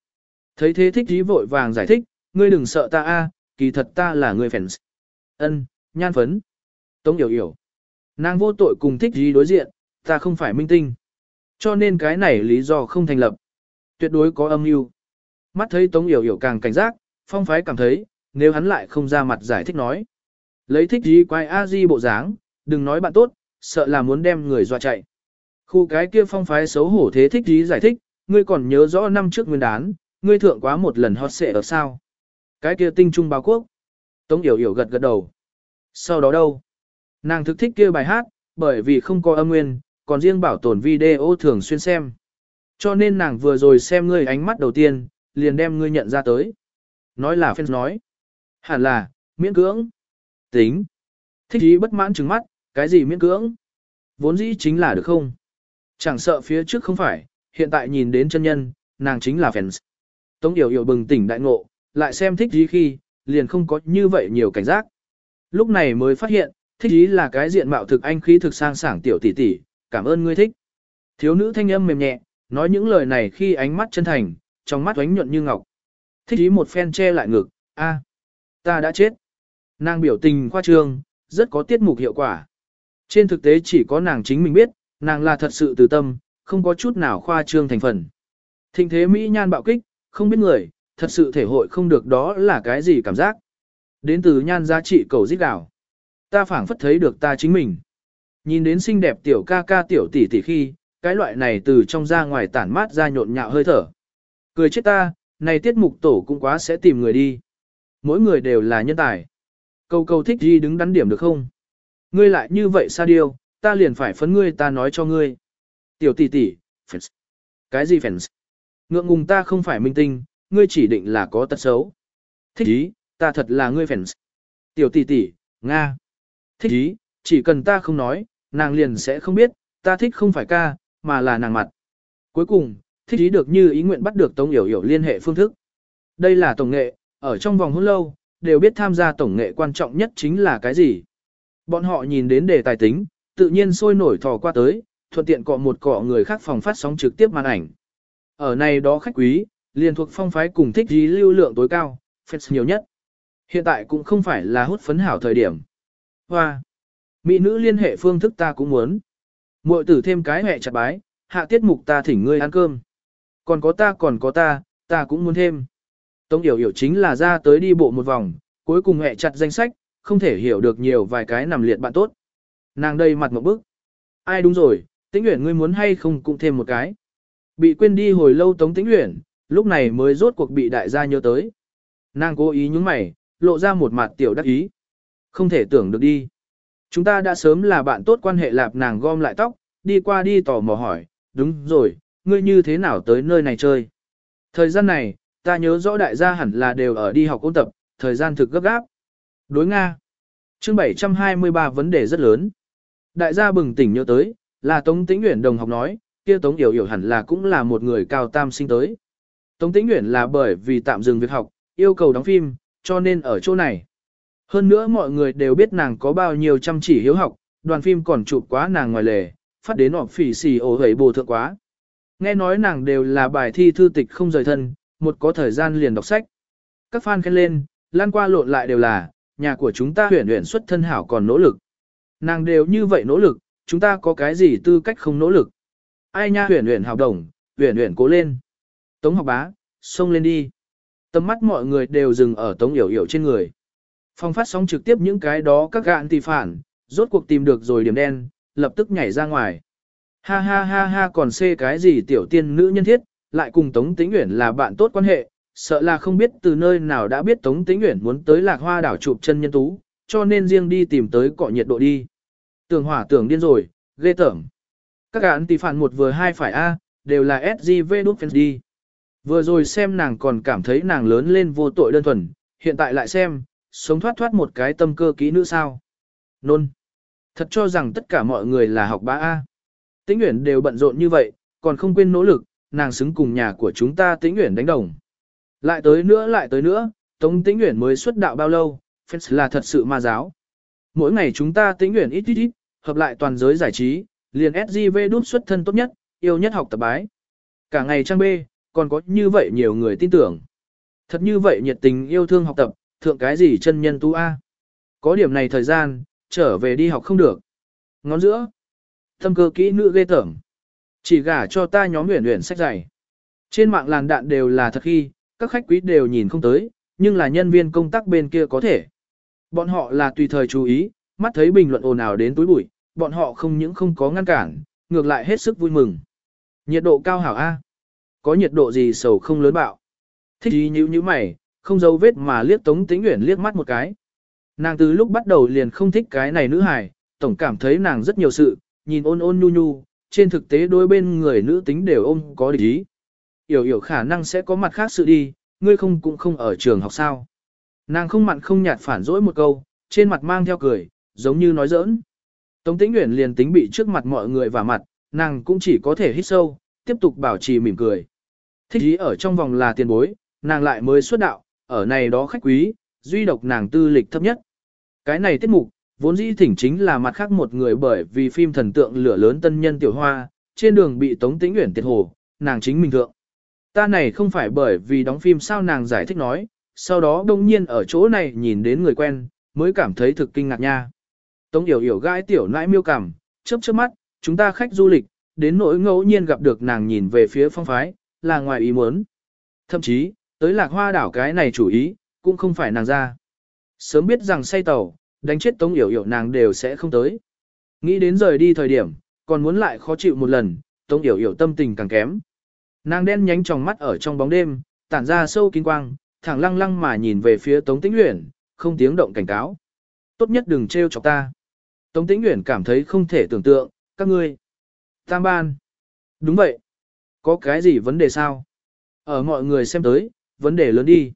Thấy thế thích trí vội vàng giải thích, ngươi đừng sợ ta a, kỳ thật ta là người fans. Ân, nhan phấn. Tống Yểu Yểu. Nàng vô tội cùng thích dí đối diện, ta không phải minh tinh. Cho nên cái này lý do không thành lập. Tuyệt đối có âm mưu. Mắt thấy Tống Yểu Yểu càng cảnh giác, phong phái cảm thấy, nếu hắn lại không ra mặt giải thích nói. Lấy thích gì quay a di bộ dáng, đừng nói bạn tốt, sợ là muốn đem người dọa chạy. Khu cái kia phong phái xấu hổ thế thích gì giải thích, ngươi còn nhớ rõ năm trước nguyên đán, ngươi thượng quá một lần hot xệ ở sao. Cái kia tinh trung báo quốc. Tống Yểu Yểu gật gật đầu. Sau đó đâu? Nàng thực thích kia bài hát, bởi vì không có âm nguyên, còn riêng bảo tồn video thường xuyên xem. Cho nên nàng vừa rồi xem ngươi ánh mắt đầu tiên, liền đem ngươi nhận ra tới. Nói là fans nói. Hẳn là, miễn cưỡng. Tính. Thích ý bất mãn trừng mắt, cái gì miễn cưỡng? Vốn dĩ chính là được không? Chẳng sợ phía trước không phải, hiện tại nhìn đến chân nhân, nàng chính là fans. Tống Điều Yểu bừng tỉnh đại ngộ, lại xem thích ý khi, liền không có như vậy nhiều cảnh giác. Lúc này mới phát hiện, thích ý là cái diện mạo thực anh khí thực sang sảng tiểu tỷ tỷ, cảm ơn ngươi thích. Thiếu nữ thanh âm mềm nhẹ, nói những lời này khi ánh mắt chân thành, trong mắt ánh nhuận như ngọc. Thích ý một phen che lại ngực, a, ta đã chết. Nàng biểu tình khoa trương, rất có tiết mục hiệu quả. Trên thực tế chỉ có nàng chính mình biết, nàng là thật sự từ tâm, không có chút nào khoa trương thành phần. Thịnh thế Mỹ nhan bạo kích, không biết người, thật sự thể hội không được đó là cái gì cảm giác. Đến từ nhan giá trị cầu giết gạo. Ta phảng phất thấy được ta chính mình. Nhìn đến xinh đẹp tiểu ca ca tiểu tỷ tỷ khi, cái loại này từ trong ra ngoài tản mát ra nhộn nhạo hơi thở. Cười chết ta, này tiết mục tổ cũng quá sẽ tìm người đi. Mỗi người đều là nhân tài. Câu câu thích gì đứng đắn điểm được không? Ngươi lại như vậy sa điêu, ta liền phải phấn ngươi ta nói cho ngươi. Tiểu tỷ tỷ, fans. Cái gì fans? Ngượng ngùng ta không phải minh tinh, ngươi chỉ định là có tật xấu. Thích ý, ta thật là ngươi fans. Tiểu tỷ tỷ, Nga. Thích ý, chỉ cần ta không nói, nàng liền sẽ không biết, ta thích không phải ca, mà là nàng mặt. Cuối cùng, thích ý được như ý nguyện bắt được Tống Yểu Yểu liên hệ phương thức. Đây là tổng nghệ, ở trong vòng hôn lâu, đều biết tham gia tổng nghệ quan trọng nhất chính là cái gì. Bọn họ nhìn đến đề tài tính, tự nhiên sôi nổi thò qua tới, thuận tiện cọ một cọ người khác phòng phát sóng trực tiếp màn ảnh. Ở này đó khách quý, liền thuộc phong phái cùng thích gì lưu lượng tối cao, fans nhiều nhất. Hiện tại cũng không phải là hút phấn hảo thời điểm. Hoa! Mỹ nữ liên hệ phương thức ta cũng muốn. Muội tử thêm cái hẹ chặt bái, hạ tiết mục ta thỉnh ngươi ăn cơm. Còn có ta còn có ta, ta cũng muốn thêm. Tống Yểu Yểu chính là ra tới đi bộ một vòng, cuối cùng hẹ chặt danh sách, không thể hiểu được nhiều vài cái nằm liệt bạn tốt. Nàng đây mặt một bức. Ai đúng rồi, tĩnh Uyển ngươi muốn hay không cũng thêm một cái. Bị quên đi hồi lâu Tống tĩnh Uyển, lúc này mới rốt cuộc bị đại gia nhớ tới. Nàng cố ý nhúng mày, lộ ra một mặt tiểu đắc ý. Không thể tưởng được đi. Chúng ta đã sớm là bạn tốt quan hệ lạp nàng gom lại tóc, đi qua đi tò mò hỏi, đúng rồi, ngươi như thế nào tới nơi này chơi. Thời gian này, ta nhớ rõ đại gia hẳn là đều ở đi học ôn tập, thời gian thực gấp gáp. Đối Nga. chương 723 vấn đề rất lớn. Đại gia bừng tỉnh nhớ tới, là Tống Tĩnh Nguyễn đồng học nói, kia Tống Yểu Yểu hẳn là cũng là một người cao tam sinh tới. Tống Tĩnh Nguyễn là bởi vì tạm dừng việc học, yêu cầu đóng phim, cho nên ở chỗ này. Hơn nữa mọi người đều biết nàng có bao nhiêu chăm chỉ hiếu học, đoàn phim còn chụp quá nàng ngoài lề, phát đến họp phỉ xì ổ hầy bồ thượng quá. Nghe nói nàng đều là bài thi thư tịch không rời thân, một có thời gian liền đọc sách. Các fan khen lên, lan qua lộn lại đều là, nhà của chúng ta huyền huyền xuất thân hảo còn nỗ lực. Nàng đều như vậy nỗ lực, chúng ta có cái gì tư cách không nỗ lực. Ai nha huyền huyền học đồng, huyền huyền cố lên. Tống học bá, xông lên đi. Tầm mắt mọi người đều dừng ở tống yểu yểu trên người. Phong phát sóng trực tiếp những cái đó các gạn tỷ phản, rốt cuộc tìm được rồi điểm đen, lập tức nhảy ra ngoài. Ha ha ha ha còn xê cái gì tiểu tiên nữ nhân thiết, lại cùng Tống Tĩnh Uyển là bạn tốt quan hệ, sợ là không biết từ nơi nào đã biết Tống Tĩnh Uyển muốn tới Lạc Hoa đảo chụp chân nhân tú, cho nên riêng đi tìm tới cọ nhiệt độ đi. Tưởng hỏa tưởng điên rồi, ghê tởm. Các gã tỷ phản một vừa hai phải A, đều là SGV đút fans đi. Vừa rồi xem nàng còn cảm thấy nàng lớn lên vô tội đơn thuần, hiện tại lại xem, sống thoát thoát một cái tâm cơ kỹ nữ sao. Nôn. Thật cho rằng tất cả mọi người là học bá A. Tĩnh Uyển đều bận rộn như vậy, còn không quên nỗ lực, nàng xứng cùng nhà của chúng ta Tĩnh nguyện đánh đồng. Lại tới nữa lại tới nữa, Tống Tĩnh nguyện mới xuất đạo bao lâu, fans là thật sự ma giáo. Mỗi ngày chúng ta Tĩnh nguyện ít ít ít, hợp lại toàn giới giải trí, liền SGV đút xuất thân tốt nhất, yêu nhất học tập bái. Cả ngày trang B, còn có như vậy nhiều người tin tưởng. Thật như vậy nhiệt tình yêu thương học tập, thượng cái gì chân nhân tu A. Có điểm này thời gian, trở về đi học không được. Ngón giữa, thâm cơ kỹ nữ ghê tởm. Chỉ gả cho ta nhóm huyền huyền sách dày Trên mạng làn đạn đều là thật khi, các khách quý đều nhìn không tới, nhưng là nhân viên công tác bên kia có thể. Bọn họ là tùy thời chú ý, mắt thấy bình luận ồn ào đến túi bụi, bọn họ không những không có ngăn cản, ngược lại hết sức vui mừng. Nhiệt độ cao hảo A. Có nhiệt độ gì sầu không lớn bạo. Thích ý nhữ như mày, không dấu vết mà liếc Tống Tĩnh Uyển liếc mắt một cái. Nàng từ lúc bắt đầu liền không thích cái này nữ hài, tổng cảm thấy nàng rất nhiều sự, nhìn ôn ôn nhu nhu, trên thực tế đôi bên người nữ tính đều ôm có địch ý. Yểu yểu khả năng sẽ có mặt khác sự đi, ngươi không cũng không ở trường học sao. Nàng không mặn không nhạt phản dỗi một câu, trên mặt mang theo cười, giống như nói giỡn. Tống tĩnh nguyện liền tính bị trước mặt mọi người và mặt, nàng cũng chỉ có thể hít sâu, tiếp tục bảo trì mỉm cười. Thích ý ở trong vòng là tiền bối, nàng lại mới xuất đạo, ở này đó khách quý, duy độc nàng tư lịch thấp nhất. Cái này tiết mục, vốn dĩ thỉnh chính là mặt khác một người bởi vì phim thần tượng lửa lớn tân nhân tiểu hoa, trên đường bị Tống Tĩnh Uyển tiệt hồ, nàng chính mình thượng. Ta này không phải bởi vì đóng phim sao nàng giải thích nói, sau đó đông nhiên ở chỗ này nhìn đến người quen, mới cảm thấy thực kinh ngạc nha. Tống Yểu Yểu gãi tiểu nãi miêu cảm, chớp chớp mắt, chúng ta khách du lịch, đến nỗi ngẫu nhiên gặp được nàng nhìn về phía phong phái, là ngoài ý muốn. Thậm chí, tới lạc hoa đảo cái này chủ ý, cũng không phải nàng ra. Sớm biết rằng say tàu, đánh chết Tống Yểu Yểu nàng đều sẽ không tới. Nghĩ đến rời đi thời điểm, còn muốn lại khó chịu một lần, Tống Yểu Yểu tâm tình càng kém. Nàng đen nhánh trong mắt ở trong bóng đêm, tản ra sâu kinh quang, thẳng lăng lăng mà nhìn về phía Tống Tĩnh Uyển, không tiếng động cảnh cáo. Tốt nhất đừng trêu chọc ta. Tống Tĩnh Uyển cảm thấy không thể tưởng tượng, các ngươi. Tam ban. Đúng vậy. Có cái gì vấn đề sao? Ở mọi người xem tới, vấn đề lớn đi.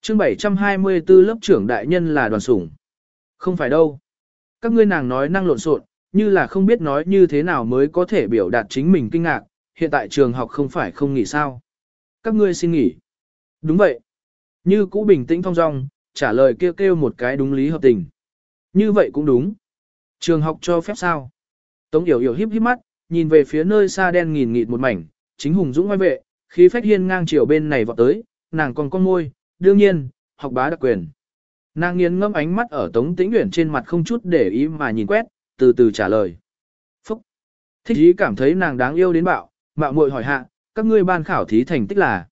chương 724 lớp trưởng đại nhân là đoàn sủng. Không phải đâu. Các ngươi nàng nói năng lộn xộn, như là không biết nói như thế nào mới có thể biểu đạt chính mình kinh ngạc, hiện tại trường học không phải không nghỉ sao. Các ngươi xin nghỉ. Đúng vậy. Như cũ bình tĩnh thong dong, trả lời kêu kêu một cái đúng lý hợp tình. Như vậy cũng đúng. Trường học cho phép sao? Tống Yểu Yểu híp híp mắt, nhìn về phía nơi xa đen nghìn nghịt một mảnh, chính hùng dũng ngoài vệ, khí phách hiên ngang chiều bên này vọt tới, nàng còn con môi, đương nhiên, học bá đặc quyền. Nàng nghiến ngâm ánh mắt ở Tống Tĩnh Uyển trên mặt không chút để ý mà nhìn quét, từ từ trả lời. Phúc! Thích ý cảm thấy nàng đáng yêu đến bạo, mạo muội hỏi hạ, các ngươi ban khảo thí thành tích là.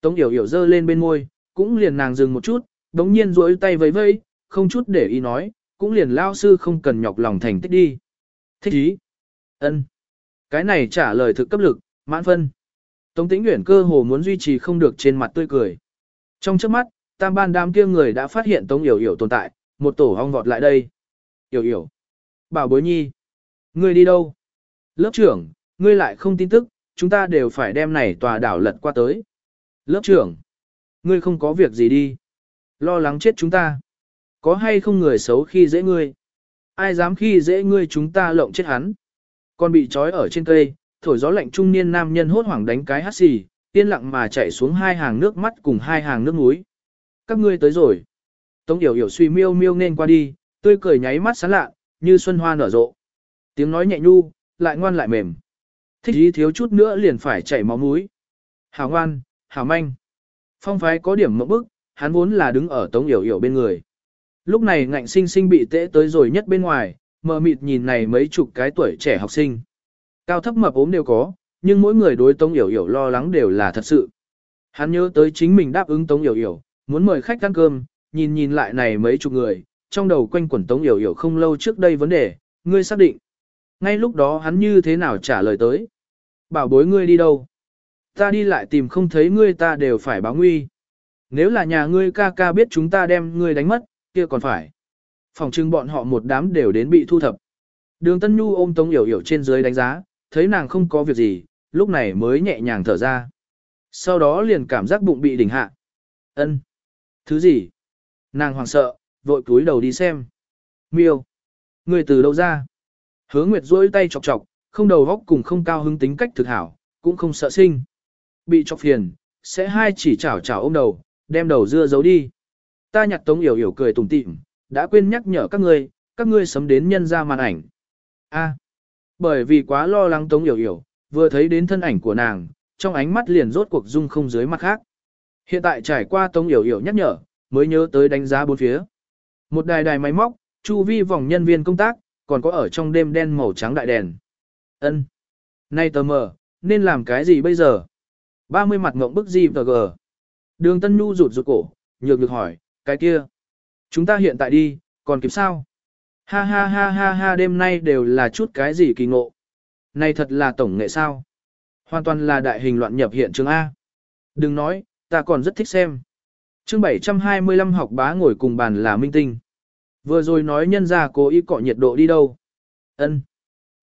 Tống Yểu Yểu giơ lên bên môi, cũng liền nàng dừng một chút, đống nhiên duỗi tay vẫy vẫy, không chút để ý nói, cũng liền lao sư không cần nhọc lòng thành tích đi. Thích ý! ân, Cái này trả lời thực cấp lực, mãn phân. Tống Tĩnh Uyển cơ hồ muốn duy trì không được trên mặt tươi cười. Trong chớp mắt, tam ban đám kia người đã phát hiện Tống Yểu Yểu tồn tại, một tổ hong vọt lại đây. Yểu Yểu. Bảo bối nhi. Ngươi đi đâu? Lớp trưởng, ngươi lại không tin tức, chúng ta đều phải đem này tòa đảo lật qua tới. Lớp trưởng. Ngươi không có việc gì đi. Lo lắng chết chúng ta. Có hay không người xấu khi dễ ngươi? Ai dám khi dễ ngươi chúng ta lộng chết hắn? Còn bị trói ở trên cây, thổi gió lạnh trung niên nam nhân hốt hoảng đánh cái hắt xì, yên lặng mà chạy xuống hai hàng nước mắt cùng hai hàng nước núi các ngươi tới rồi. Tống Yểu Yểu suy miêu miêu nên qua đi, tươi cười nháy mắt sáng lạ, như xuân hoa nở rộ. Tiếng nói nhẹ nhu, lại ngoan lại mềm. Thích ý thiếu chút nữa liền phải chảy máu mũi. Hảo ngoan, hảo manh. Phong phái có điểm mộng bức, hắn vốn là đứng ở tống yểu yểu bên người. Lúc này ngạnh sinh sinh bị tễ tới rồi nhất bên ngoài, mờ mịt nhìn này mấy chục cái tuổi trẻ học sinh. Cao thấp mập ốm đều có, nhưng mỗi người đối tống yểu yểu lo lắng đều là thật sự. Hắn nhớ tới chính mình đáp ứng tống yểu yểu, muốn mời khách ăn cơm, nhìn nhìn lại này mấy chục người, trong đầu quanh quẩn tống yểu yểu không lâu trước đây vấn đề, ngươi xác định. Ngay lúc đó hắn như thế nào trả lời tới. Bảo bối ngươi đi đâu? Ta đi lại tìm không thấy ngươi ta đều phải báo nguy. Nếu là nhà ngươi ca ca biết chúng ta đem ngươi đánh mất, kia còn phải. Phòng trưng bọn họ một đám đều đến bị thu thập. Đường Tân Nhu ôm Tống Yểu Yểu trên dưới đánh giá, thấy nàng không có việc gì, lúc này mới nhẹ nhàng thở ra. Sau đó liền cảm giác bụng bị đỉnh hạ. Ân, Thứ gì? Nàng hoảng sợ, vội cúi đầu đi xem. Miêu. Người từ đâu ra? Hứa Nguyệt duỗi tay chọc chọc, không đầu góc cùng không cao hứng tính cách thực hảo, cũng không sợ sinh. Bị chọc phiền, sẽ hai chỉ chảo chảo ôm đầu, đem đầu dưa giấu đi. Ta nhặt tống yểu yểu cười tủm tỉm, đã quên nhắc nhở các ngươi, các ngươi sấm đến nhân ra màn ảnh. A, bởi vì quá lo lắng tống yểu yểu, vừa thấy đến thân ảnh của nàng, trong ánh mắt liền rốt cuộc dung không dưới mắt khác. Hiện tại trải qua tống yểu yểu nhắc nhở, mới nhớ tới đánh giá bốn phía. Một đài đài máy móc, chu vi vòng nhân viên công tác, còn có ở trong đêm đen màu trắng đại đèn. Ân, Nay tờ mờ, nên làm cái gì bây giờ? 30 mặt ngộng bức gì tờ gờ. Đường Tân Nhu rụt rụt cổ, nhược được hỏi, cái kia. Chúng ta hiện tại đi, còn kịp sao? Ha ha ha ha ha đêm nay đều là chút cái gì kỳ ngộ. Này thật là tổng nghệ sao? Hoàn toàn là đại hình loạn nhập hiện trường A. Đừng nói, ta còn rất thích xem. chương 725 học bá ngồi cùng bàn là minh tinh. Vừa rồi nói nhân ra cố ý cọ nhiệt độ đi đâu. ân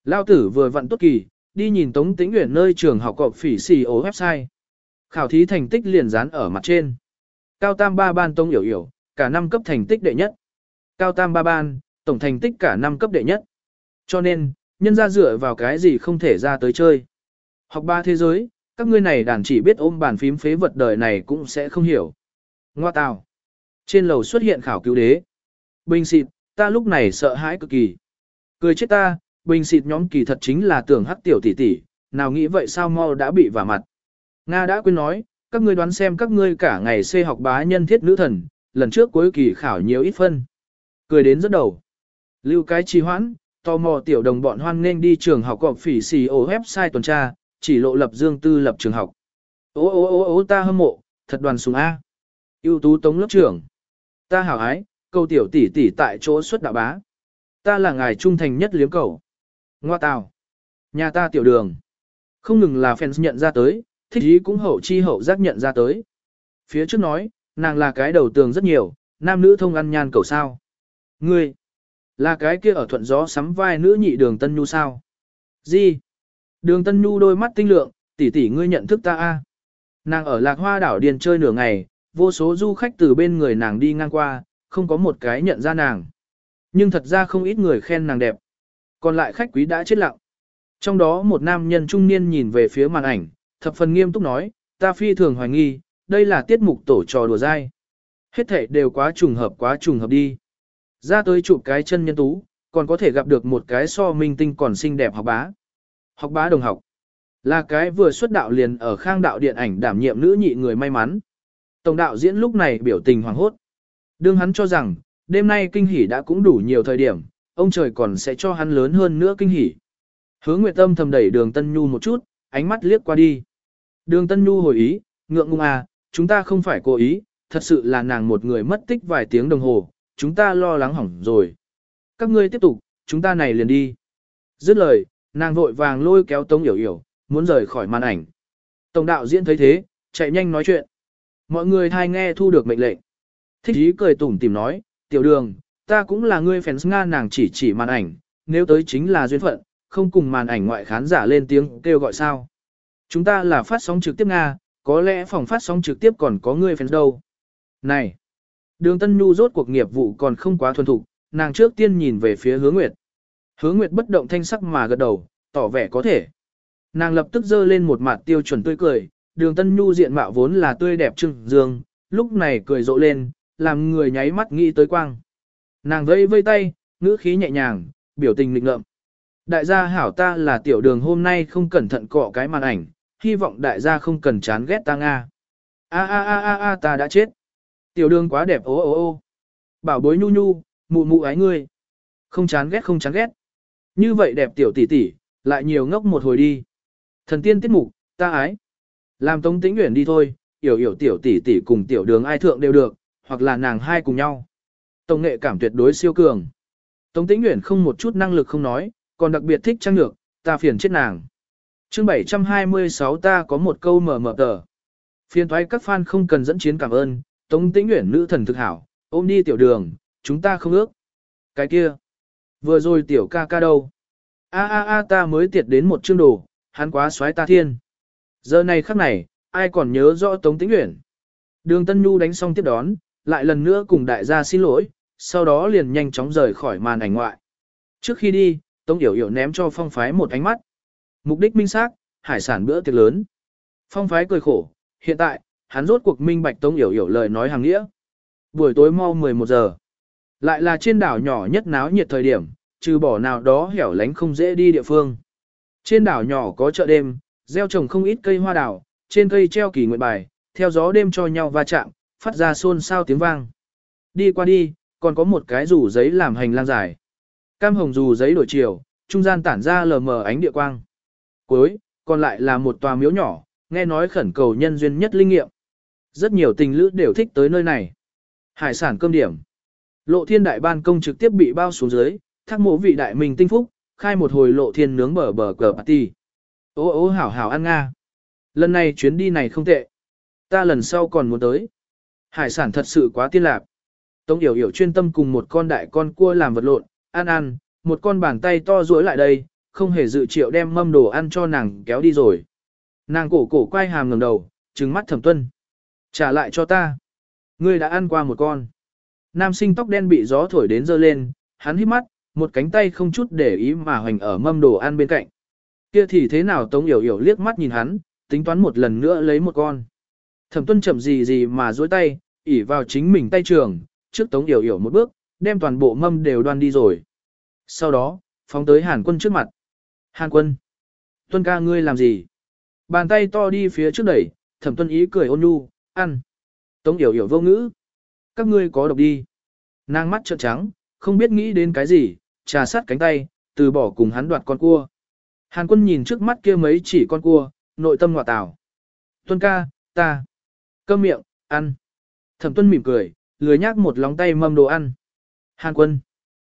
Lao tử vừa vặn tốt kỳ, đi nhìn Tống Tĩnh Uyển nơi trường học cọp phỉ xì ố website. Khảo thí thành tích liền dán ở mặt trên. Cao tam ba ban Tông Yểu Yểu, cả năm cấp thành tích đệ nhất. Cao tam ba ban, tổng thành tích cả năm cấp đệ nhất. Cho nên, nhân ra dựa vào cái gì không thể ra tới chơi. Học ba thế giới, các ngươi này đàn chỉ biết ôm bàn phím phế vật đời này cũng sẽ không hiểu. Ngoa tào. Trên lầu xuất hiện khảo cứu đế. Bình xịt, ta lúc này sợ hãi cực kỳ. Cười chết ta, bình xịt nhóm kỳ thật chính là tưởng hắc tiểu tỷ tỷ, nào nghĩ vậy sao mau đã bị vả mặt. Nga đã quên nói, các ngươi đoán xem các ngươi cả ngày xê học bá nhân thiết nữ thần, lần trước cuối kỳ khảo nhiều ít phân. Cười đến rất đầu. Lưu cái trì hoãn, tò mò tiểu đồng bọn hoan nên đi trường học cọp phỉ xì ổ website tuần tra, chỉ lộ lập dương tư lập trường học. Ô ô ô ô ta hâm mộ, thật đoàn sùng A. ưu tú tống lớp trưởng. Ta hảo ái, câu tiểu tỷ tỷ tại chỗ xuất đạo bá. Ta là ngài trung thành nhất liếm cầu. Ngoa tào. Nhà ta tiểu đường. Không ngừng là fans nhận ra tới, thích ý cũng hậu chi hậu giác nhận ra tới. Phía trước nói, nàng là cái đầu tường rất nhiều, nam nữ thông ăn nhan cầu sao. Ngươi, là cái kia ở thuận gió sắm vai nữ nhị đường Tân Nhu sao? Gì? Đường Tân Nhu đôi mắt tinh lượng, tỷ tỷ ngươi nhận thức ta a? Nàng ở lạc hoa đảo điền chơi nửa ngày, vô số du khách từ bên người nàng đi ngang qua, không có một cái nhận ra nàng. Nhưng thật ra không ít người khen nàng đẹp. Còn lại khách quý đã chết lặng. Trong đó một nam nhân trung niên nhìn về phía màn ảnh, thập phần nghiêm túc nói, ta phi thường hoài nghi, đây là tiết mục tổ trò đùa dai. Hết thể đều quá trùng hợp quá trùng hợp đi. Ra tới chụp cái chân nhân tú, còn có thể gặp được một cái so minh tinh còn xinh đẹp học bá. Học bá đồng học. Là cái vừa xuất đạo liền ở khang đạo điện ảnh đảm nhiệm nữ nhị người may mắn. Tổng đạo diễn lúc này biểu tình hoàng hốt. Đương hắn cho rằng, đêm nay kinh hỉ đã cũng đủ nhiều thời điểm, ông trời còn sẽ cho hắn lớn hơn nữa kinh hỉ. Hứa Nguyệt Tâm thầm đẩy đường Tân Nhu một chút, ánh mắt liếc qua đi. Đường Tân Nhu hồi ý, ngượng ngùng à, chúng ta không phải cố ý, thật sự là nàng một người mất tích vài tiếng đồng hồ, chúng ta lo lắng hỏng rồi. Các ngươi tiếp tục, chúng ta này liền đi. Dứt lời, nàng vội vàng lôi kéo Tống Yểu Yểu, muốn rời khỏi màn ảnh. Tổng đạo diễn thấy thế, chạy nhanh nói chuyện. Mọi người thai nghe thu được mệnh lệnh. Thích ý cười tủm tìm nói, tiểu đường, ta cũng là ngươi fans Nga nàng chỉ chỉ màn ảnh, nếu tới chính là duyên phận, không cùng màn ảnh ngoại khán giả lên tiếng kêu gọi sao. Chúng ta là phát sóng trực tiếp Nga, có lẽ phòng phát sóng trực tiếp còn có người fans đâu. Này, đường Tân Nhu rốt cuộc nghiệp vụ còn không quá thuần thục, nàng trước tiên nhìn về phía hứa Nguyệt. Hứa Nguyệt bất động thanh sắc mà gật đầu, tỏ vẻ có thể. Nàng lập tức dơ lên một mặt tiêu chuẩn tươi cười, đường Tân Nhu diện mạo vốn là tươi đẹp trưng dương, lúc này cười rộ lên, làm người nháy mắt nghĩ tới quang. Nàng vây vây tay, ngữ khí nhẹ nhàng, biểu tình lịch ngợm. Đại gia hảo ta là tiểu đường hôm nay không cẩn thận cọ cái màn ảnh, hy vọng đại gia không cần chán ghét ta Nga. A a a a a ta đã chết. Tiểu đường quá đẹp ô ô ô. Bảo bối nhu nhu, mụ mụ ái ngươi. Không chán ghét không chán ghét. Như vậy đẹp tiểu tỷ tỷ, lại nhiều ngốc một hồi đi. Thần tiên tiết mục, ta ái. Làm tống tĩnh nguyện đi thôi, hiểu hiểu tiểu tỷ tỷ cùng tiểu đường ai thượng đều được, hoặc là nàng hai cùng nhau. Tổng nghệ cảm tuyệt đối siêu cường. Tống tĩnh nguyện không một chút năng lực không nói, còn đặc biệt thích trang nhược, ta phiền chết nàng. chương 726 ta có một câu mở mở tờ. Phiền thoái các fan không cần dẫn chiến cảm ơn, Tống tĩnh nguyện nữ thần thực hảo, ôm đi tiểu đường, chúng ta không ước. Cái kia, vừa rồi tiểu ca ca đâu? A a a ta mới tiệt đến một chương đồ, hắn quá xoái ta thiên. Giờ này khắc này, ai còn nhớ rõ Tống Tĩnh Uyển? Đường Tân Nhu đánh xong tiếp đón, lại lần nữa cùng đại gia xin lỗi, sau đó liền nhanh chóng rời khỏi màn ảnh ngoại. Trước khi đi, Tống Yểu Yểu ném cho Phong Phái một ánh mắt. Mục đích minh xác, hải sản bữa tiệc lớn. Phong Phái cười khổ, hiện tại, hắn rốt cuộc minh bạch Tống Yểu Yểu lời nói hàng nghĩa. Buổi tối mau 11 giờ. Lại là trên đảo nhỏ nhất náo nhiệt thời điểm, trừ bỏ nào đó hẻo lánh không dễ đi địa phương. Trên đảo nhỏ có chợ đêm, gieo trồng không ít cây hoa đảo, trên cây treo kỳ nguyện bài, theo gió đêm cho nhau va chạm, phát ra xôn xao tiếng vang. Đi qua đi, còn có một cái rủ giấy làm hành lang dài. Cam hồng dù giấy đổi chiều, trung gian tản ra lờ mờ ánh địa quang. Cuối, còn lại là một tòa miếu nhỏ, nghe nói khẩn cầu nhân duyên nhất linh nghiệm. Rất nhiều tình lữ đều thích tới nơi này. Hải sản cơm điểm. Lộ thiên đại ban công trực tiếp bị bao xuống dưới, thác mộ vị đại mình tinh phúc, khai một hồi lộ thiên nướng bờ bờ cờ party. Ô ô hảo hảo ăn nga. Lần này chuyến đi này không tệ. Ta lần sau còn muốn tới. Hải sản thật sự quá tiên lạc. Tống Yểu Yểu chuyên tâm cùng một con đại con cua làm vật lộn, ăn ăn, một con bàn tay to duỗi lại đây, không hề dự triệu đem mâm đồ ăn cho nàng kéo đi rồi. Nàng cổ cổ quay hàm ngầm đầu, trừng mắt thẩm tuân. Trả lại cho ta. Ngươi đã ăn qua một con. Nam sinh tóc đen bị gió thổi đến dơ lên, hắn hít mắt, một cánh tay không chút để ý mà hoành ở mâm đồ ăn bên cạnh. Kia thì thế nào Tống Yểu Yểu liếc mắt nhìn hắn, tính toán một lần nữa lấy một con. Thẩm tuân chậm gì gì mà duỗi tay, ỉ vào chính mình tay trường, trước Tống Yểu Yểu một bước, đem toàn bộ mâm đều đoan đi rồi. Sau đó, phóng tới Hàn quân trước mặt. Hàn quân, tuân ca ngươi làm gì? Bàn tay to đi phía trước đẩy, thẩm tuân ý cười ôn nhu, ăn. Tống Yểu Yểu vô ngữ. Các ngươi có độc đi. Nàng mắt trợn trắng, không biết nghĩ đến cái gì, trà sát cánh tay, từ bỏ cùng hắn đoạt con cua. Hàn quân nhìn trước mắt kia mấy chỉ con cua, nội tâm ngọa tảo. Tuân ca, ta. Cơm miệng, ăn. Thẩm tuân mỉm cười, lười nhác một lóng tay mâm đồ ăn. Hàn quân.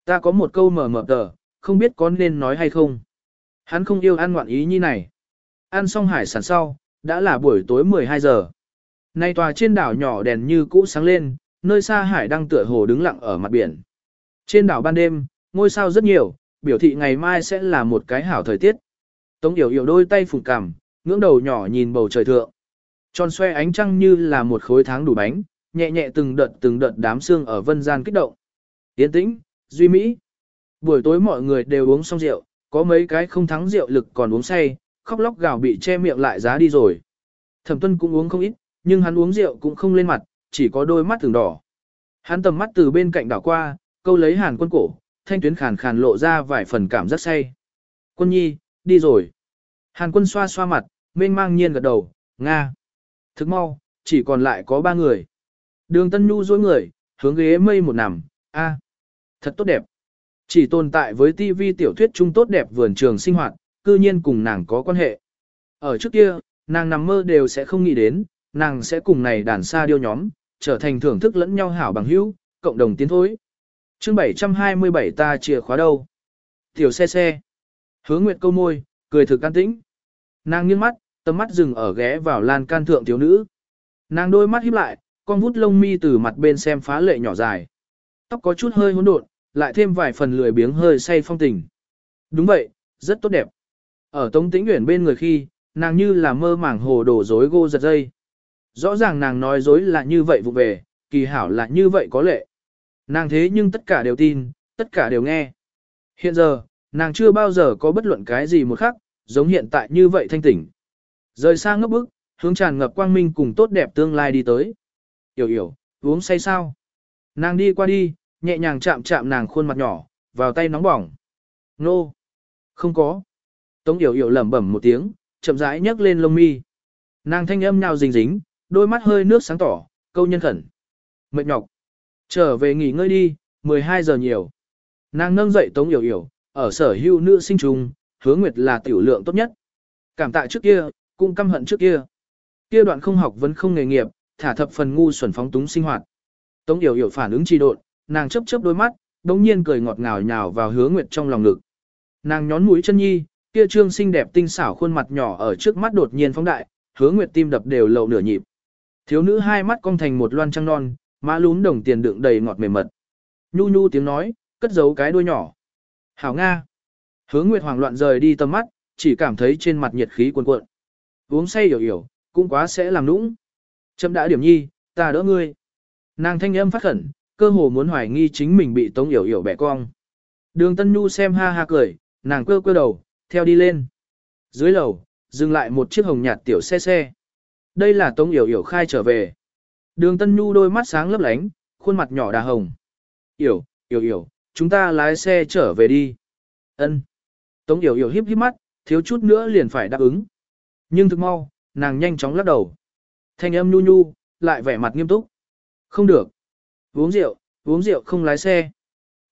Ta có một câu mở mở tờ, không biết có nên nói hay không. Hắn không yêu ăn ngoạn ý như này. Ăn xong hải sản sau, đã là buổi tối 12 giờ. Nay tòa trên đảo nhỏ đèn như cũ sáng lên, nơi xa hải đang tựa hồ đứng lặng ở mặt biển. Trên đảo ban đêm, ngôi sao rất nhiều, biểu thị ngày mai sẽ là một cái hảo thời tiết. Tống Yểu Yểu đôi tay phụng cằm, ngưỡng đầu nhỏ nhìn bầu trời thượng. Tròn xoe ánh trăng như là một khối tháng đủ bánh, nhẹ nhẹ từng đợt từng đợt đám xương ở vân gian kích động. Yên tĩnh, duy mỹ. Buổi tối mọi người đều uống xong rượu, có mấy cái không thắng rượu lực còn uống say, khóc lóc gào bị che miệng lại giá đi rồi. Thẩm tuân cũng uống không ít, nhưng hắn uống rượu cũng không lên mặt, chỉ có đôi mắt thường đỏ. Hắn tầm mắt từ bên cạnh đảo qua, câu lấy hàn quân cổ, thanh tuyến khàn khàn lộ ra vài phần cảm rất say. Quân nhi, đi rồi. Hàn quân xoa xoa mặt, mênh mang nhiên gật đầu, Nga. Thức mau, chỉ còn lại có ba người. Đường Tân Nhu dối người, hướng ghế mây một nằm, a, thật tốt đẹp. Chỉ tồn tại với TV tiểu thuyết trung tốt đẹp vườn trường sinh hoạt, cư nhiên cùng nàng có quan hệ. Ở trước kia, nàng nằm mơ đều sẽ không nghĩ đến, nàng sẽ cùng này đàn xa điêu nhóm, trở thành thưởng thức lẫn nhau hảo bằng hữu, cộng đồng tiến thối. chương 727 ta chìa khóa đâu? Tiểu xe xe. Hướng nguyệt câu môi, cười thực can tĩnh. Nàng nghiêng mắt, tầm mắt dừng ở ghé vào lan can thượng thiếu nữ. Nàng đôi mắt híp lại, con vút lông mi từ mặt bên xem phá lệ nhỏ dài. Tóc có chút hơi hỗn độn, lại thêm vài phần lười biếng hơi say phong tình. Đúng vậy, rất tốt đẹp. Ở Tống Tĩnh Uyển bên người khi, nàng như là mơ màng hồ đổ dối gô giật dây. Rõ ràng nàng nói dối là như vậy vụ về, kỳ hảo là như vậy có lệ. Nàng thế nhưng tất cả đều tin, tất cả đều nghe. Hiện giờ, nàng chưa bao giờ có bất luận cái gì một khắc, giống hiện tại như vậy thanh tỉnh. Rời xa ngấp bức, hướng tràn ngập quang minh cùng tốt đẹp tương lai đi tới. Yểu yểu, uống say sao? Nàng đi qua đi, nhẹ nhàng chạm chạm nàng khuôn mặt nhỏ, vào tay nóng bỏng. Nô! Không có. Tống Yểu Yểu lẩm bẩm một tiếng, chậm rãi nhấc lên lông mi. Nàng thanh âm nào dính dính, đôi mắt hơi nước sáng tỏ, câu nhân khẩn. Mệt nhọc. Trở về nghỉ ngơi đi, 12 giờ nhiều. Nàng nâng dậy Tống Yểu Yểu, ở sở hưu nữ sinh trùng, hứa nguyệt là tiểu lượng tốt nhất. Cảm tạ trước kia, cũng căm hận trước kia. Kia đoạn không học vẫn không nghề nghiệp, thả thập phần ngu xuẩn phóng túng sinh hoạt. Tống Yểu Yểu phản ứng trì độn, nàng chớp chớp đôi mắt, đống nhiên cười ngọt ngào nhào vào hứa nguyệt trong lòng ngực. Nàng nhón mũi chân nhi, kia trương xinh đẹp tinh xảo khuôn mặt nhỏ ở trước mắt đột nhiên phóng đại, hứa nguyệt tim đập đều lậu nửa nhịp. Thiếu nữ hai mắt cong thành một loan trăng non, má lún đồng tiền đựng đầy ngọt mềm mật. Nhu nhu tiếng nói, cất giấu cái đuôi nhỏ. Hảo Nga. Hứa nguyệt hoảng loạn rời đi tầm mắt, chỉ cảm thấy trên mặt nhiệt khí cuồn cuộn. Uống say hiểu hiểu, cũng quá sẽ làm nũng. Chấm đã điểm nhi, ta đỡ ngươi. Nàng thanh âm phát khẩn, cơ hồ muốn hoài nghi chính mình bị Tống hiểu hiểu bẻ cong. Đường Tân Nhu xem ha ha cười, nàng quơ quơ đầu, theo đi lên. Dưới lầu, dừng lại một chiếc hồng nhạt tiểu xe xe. Đây là Tống Yểu Yểu khai trở về. Đường Tân Nhu đôi mắt sáng lấp lánh, khuôn mặt nhỏ đà hồng. Yểu, Yểu Yểu, chúng ta lái xe trở về đi. Ân. Tống Yểu Yểu híp híp mắt, thiếu chút nữa liền phải đáp ứng. Nhưng thực mau, nàng nhanh chóng lắc đầu. Thanh âm nhu nhu, lại vẻ mặt nghiêm túc. Không được. Uống rượu, uống rượu không lái xe.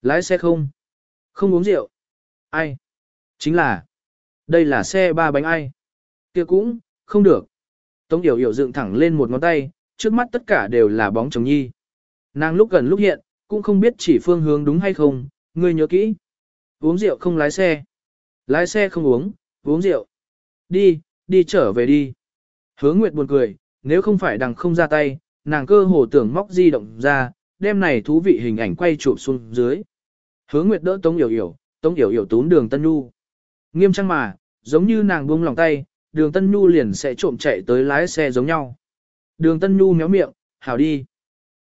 Lái xe không? Không uống rượu. Ai? Chính là. Đây là xe ba bánh ai? kia cũng, không được. Tống Yểu Yểu dựng thẳng lên một ngón tay, trước mắt tất cả đều là bóng chồng nhi. Nàng lúc gần lúc hiện, cũng không biết chỉ phương hướng đúng hay không, ngươi nhớ kỹ. Uống rượu không lái xe. Lái xe không uống, uống rượu. Đi, đi trở về đi. Hứa Nguyệt buồn cười, nếu không phải đằng không ra tay, nàng cơ hồ tưởng móc di động ra, đem này thú vị hình ảnh quay chụp xuống dưới. Hứa Nguyệt đỡ Tống Yểu Yểu, Tống Yểu Yểu tún đường Tân Nhu. Nghiêm trang mà, giống như nàng buông lòng tay, đường Tân Nhu liền sẽ trộm chạy tới lái xe giống nhau. Đường Tân Nhu méo miệng, hảo đi.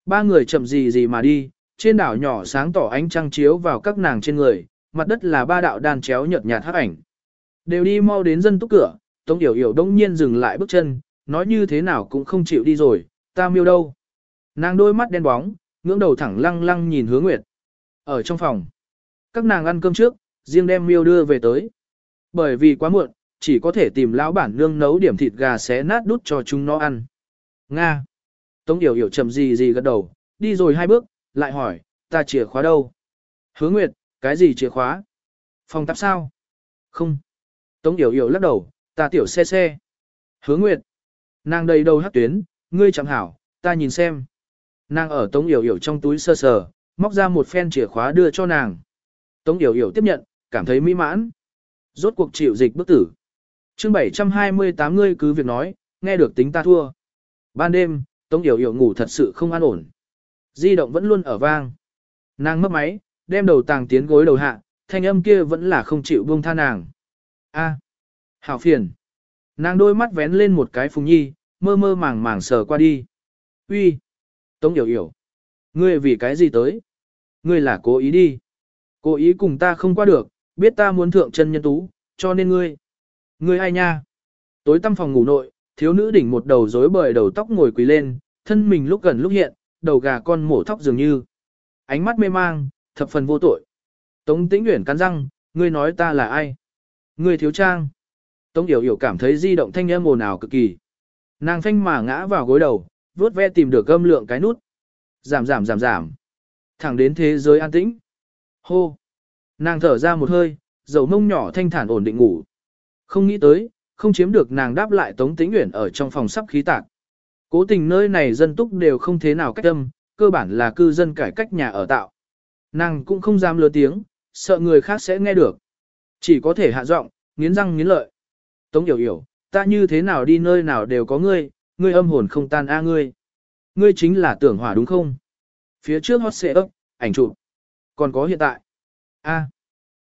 Ba người chậm gì gì mà đi, trên đảo nhỏ sáng tỏ ánh trăng chiếu vào các nàng trên người, mặt đất là ba đạo đàn chéo nhợt nhạt hắc ảnh. Đều đi mau đến dân túc cửa, Tống Yểu Yểu đông nhiên dừng lại bước chân, nói như thế nào cũng không chịu đi rồi, ta miêu đâu. Nàng đôi mắt đen bóng, ngưỡng đầu thẳng lăng lăng nhìn hứa nguyệt. Ở trong phòng, các nàng ăn cơm trước, riêng đem miêu đưa về tới. Bởi vì quá muộn, chỉ có thể tìm lão bản nương nấu điểm thịt gà xé nát đút cho chúng nó ăn. Nga. Tống Yểu Yểu chậm gì gì gật đầu, đi rồi hai bước, lại hỏi, ta chìa khóa đâu? Hứa Nguyệt, cái gì chìa khóa? Phòng tắm sao? Không. Tống Yểu Yểu lắc đầu, ta tiểu xe xe. Hứa Nguyệt. Nàng đầy đầu hát tuyến, ngươi chẳng hảo, ta nhìn xem. Nàng ở Tống Yểu Yểu trong túi sơ sờ, móc ra một phen chìa khóa đưa cho nàng. Tống Yểu Yểu tiếp nhận, cảm thấy mỹ mãn. Rốt cuộc chịu dịch bức tử chương 728 ngươi cứ việc nói, nghe được tính ta thua. Ban đêm, Tống Yểu Yểu ngủ thật sự không an ổn. Di động vẫn luôn ở vang. Nàng mất máy, đem đầu tàng tiến gối đầu hạ, thanh âm kia vẫn là không chịu buông tha nàng. A, hảo phiền. Nàng đôi mắt vén lên một cái phùng nhi, mơ mơ màng màng sờ qua đi. Uy, Tống Yểu Yểu, ngươi vì cái gì tới? Ngươi là cố ý đi. Cố ý cùng ta không qua được, biết ta muốn thượng chân nhân tú, cho nên ngươi. Ngươi ai nha? Tối tăm phòng ngủ nội, thiếu nữ đỉnh một đầu rối bời đầu tóc ngồi quỳ lên, thân mình lúc gần lúc hiện, đầu gà con mổ tóc dường như. Ánh mắt mê mang, thập phần vô tội. Tống tĩnh nguyện cắn răng, ngươi nói ta là ai? Ngươi thiếu trang. Tống Yểu Yểu cảm thấy di động thanh âm ồn ào cực kỳ. Nàng phanh mà ngã vào gối đầu, vuốt ve tìm được âm lượng cái nút. Giảm giảm giảm giảm. Thẳng đến thế giới an tĩnh. Hô. Nàng thở ra một hơi, dầu mông nhỏ thanh thản ổn định ngủ. Không nghĩ tới, không chiếm được nàng đáp lại Tống Tĩnh Uyển ở trong phòng sắp khí tạc. Cố tình nơi này dân túc đều không thế nào cách âm, cơ bản là cư dân cải cách nhà ở tạo. Nàng cũng không dám lớn tiếng, sợ người khác sẽ nghe được. Chỉ có thể hạ giọng, nghiến răng nghiến lợi. Tống Yểu Yểu, ta như thế nào đi nơi nào đều có ngươi, ngươi âm hồn không tan a ngươi. Ngươi chính là tưởng hỏa đúng không? Phía trước hot xệ ấp, ảnh chụp. Còn có hiện tại. a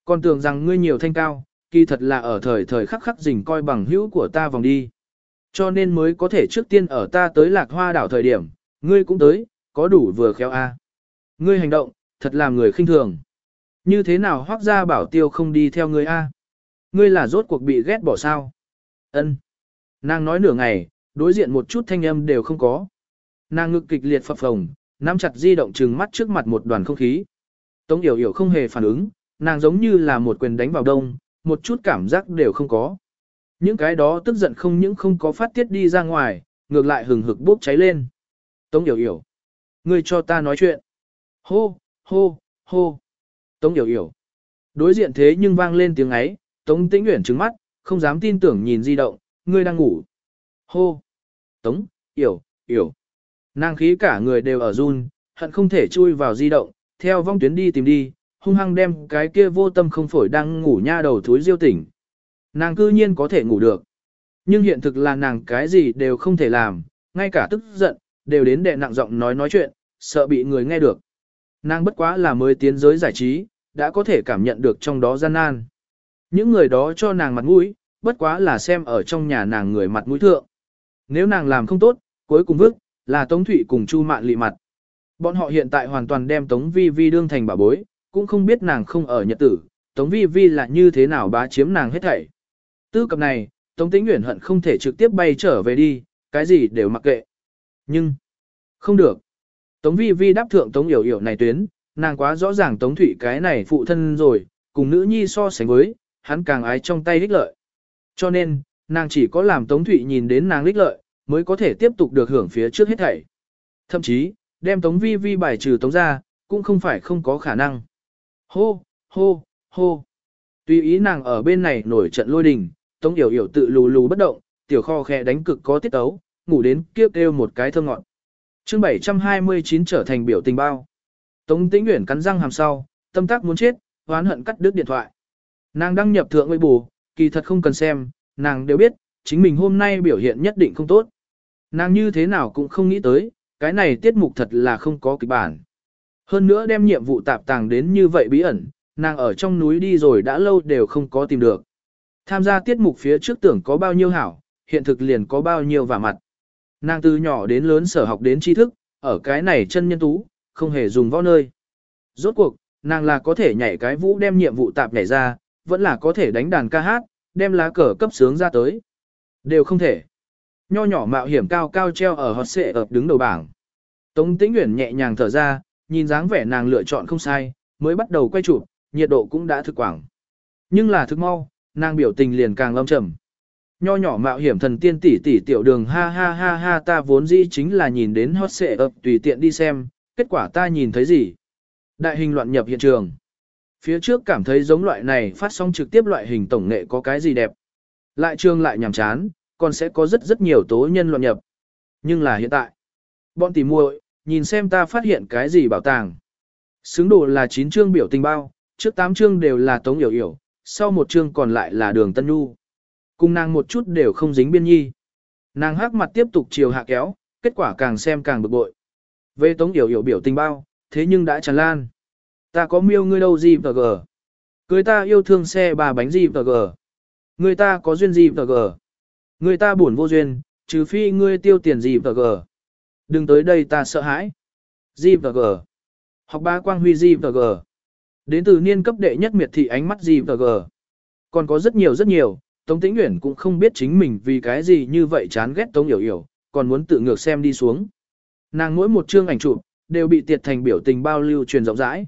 còn tưởng rằng ngươi nhiều thanh cao, kỳ thật là ở thời thời khắc khắc rình coi bằng hữu của ta vòng đi. Cho nên mới có thể trước tiên ở ta tới lạc hoa đảo thời điểm, ngươi cũng tới, có đủ vừa khéo a. Ngươi hành động, thật làm người khinh thường. Như thế nào hoác ra bảo tiêu không đi theo ngươi a? Ngươi là rốt cuộc bị ghét bỏ sao? Ân. Nàng nói nửa ngày, đối diện một chút thanh âm đều không có. Nàng ngực kịch liệt phập phồng, nắm chặt di động trừng mắt trước mặt một đoàn không khí. Tống Yểu Yểu không hề phản ứng, nàng giống như là một quyền đánh vào đông, một chút cảm giác đều không có. Những cái đó tức giận không những không có phát tiết đi ra ngoài, ngược lại hừng hực bốc cháy lên. Tống Yểu Yểu. Ngươi cho ta nói chuyện. Hô, hô, hô. Tống Yểu Yểu. Đối diện thế nhưng vang lên tiếng ấy, Tống Tĩnh Uyển trừng mắt, không dám tin tưởng nhìn di động, ngươi đang ngủ. Hô. Tống, Yểu, Yểu. Nàng khí cả người đều ở run, hận không thể chui vào di động, theo vong tuyến đi tìm đi, hung hăng đem cái kia vô tâm không phổi đang ngủ nha đầu thúi diêu tỉnh. Nàng cư nhiên có thể ngủ được. Nhưng hiện thực là nàng cái gì đều không thể làm, ngay cả tức giận, đều đến đệ nặng giọng nói nói chuyện, sợ bị người nghe được. Nàng bất quá là mới tiến giới giải trí, đã có thể cảm nhận được trong đó gian nan. Những người đó cho nàng mặt mũi, bất quá là xem ở trong nhà nàng người mặt mũi thượng. Nếu nàng làm không tốt, cuối cùng vức, là Tống Thụy cùng Chu Mạn lị mặt. Bọn họ hiện tại hoàn toàn đem Tống Vi Vi đương thành bà bối, cũng không biết nàng không ở nhật tử, Tống Vi Vi là như thế nào bá chiếm nàng hết thảy. Tư cập này, Tống Tĩnh Uyển hận không thể trực tiếp bay trở về đi, cái gì đều mặc kệ. Nhưng, không được. Tống Vi Vi đáp thượng Tống Yểu Yểu này tuyến, nàng quá rõ ràng Tống Thủy cái này phụ thân rồi, cùng nữ nhi so sánh với, hắn càng ái trong tay đích lợi. Cho nên, nàng chỉ có làm Tống Thụy nhìn đến nàng đích lợi, mới có thể tiếp tục được hưởng phía trước hết thảy. Thậm chí, đem Tống Vi Vi bài trừ Tống ra, cũng không phải không có khả năng. Hô, hô, hô. Tùy ý nàng ở bên này nổi trận lôi đình, Tống Yểu Yểu tự lù lù bất động, tiểu kho khẽ đánh cực có tiết tấu, ngủ đến kiếp kêu một cái thơ ngọn. chương 729 trở thành biểu tình bao. Tống Tĩnh Uyển cắn răng hàm sau, tâm tác muốn chết, hoán hận cắt đứt điện thoại. Nàng đăng nhập thượng với bù, kỳ thật không cần xem, nàng đều biết, chính mình hôm nay biểu hiện nhất định không tốt. Nàng như thế nào cũng không nghĩ tới, cái này tiết mục thật là không có kịch bản. Hơn nữa đem nhiệm vụ tạp tàng đến như vậy bí ẩn, nàng ở trong núi đi rồi đã lâu đều không có tìm được. Tham gia tiết mục phía trước tưởng có bao nhiêu hảo, hiện thực liền có bao nhiêu vả mặt. Nàng từ nhỏ đến lớn sở học đến tri thức, ở cái này chân nhân tú, không hề dùng võ nơi. Rốt cuộc, nàng là có thể nhảy cái vũ đem nhiệm vụ tạp nhảy ra, vẫn là có thể đánh đàn ca hát, đem lá cờ cấp sướng ra tới. Đều không thể. Nho nhỏ mạo hiểm cao cao treo ở hot xệ ập đứng đầu bảng. Tống Tĩnh Uyển nhẹ nhàng thở ra, nhìn dáng vẻ nàng lựa chọn không sai, mới bắt đầu quay chụp, nhiệt độ cũng đã thực quảng. Nhưng là thực mau, nàng biểu tình liền càng lâm trầm. Nho nhỏ mạo hiểm thần tiên tỷ tỷ tiểu đường ha ha ha ha ta vốn dĩ chính là nhìn đến hot xệ ập tùy tiện đi xem, kết quả ta nhìn thấy gì? Đại hình loạn nhập hiện trường. Phía trước cảm thấy giống loại này phát sóng trực tiếp loại hình tổng nghệ có cái gì đẹp. Lại trường lại nhàm chán, còn sẽ có rất rất nhiều tố nhân loạn nhập. Nhưng là hiện tại, bọn tỉ muội, nhìn xem ta phát hiện cái gì bảo tàng. Xứng đồ là 9 chương biểu tình bao, trước 8 chương đều là tống Yểu hiểu, sau một chương còn lại là đường tân nhu. Cùng nàng một chút đều không dính biên nhi. Nàng hắc mặt tiếp tục chiều hạ kéo, kết quả càng xem càng bực bội. Về tống Yểu hiểu biểu tình bao, thế nhưng đã tràn lan. Ta có miêu ngươi đâu gì tờ gờ. Người ta yêu thương xe bà bánh gì tờ gờ. Người ta có duyên gì tờ gờ. Người ta buồn vô duyên, trừ phi ngươi tiêu tiền gì tờ gờ. Đừng tới đây ta sợ hãi. GVG. và gờ. Học ba quang huy GVG. và gờ. Đến từ niên cấp đệ nhất miệt thị ánh mắt GVG. và gờ. Còn có rất nhiều rất nhiều, Tống Tĩnh Uyển cũng không biết chính mình vì cái gì như vậy chán ghét Tống Yểu Yểu, còn muốn tự ngược xem đi xuống. Nàng mỗi một chương ảnh chụp đều bị tiệt thành biểu tình bao lưu truyền rộng rãi.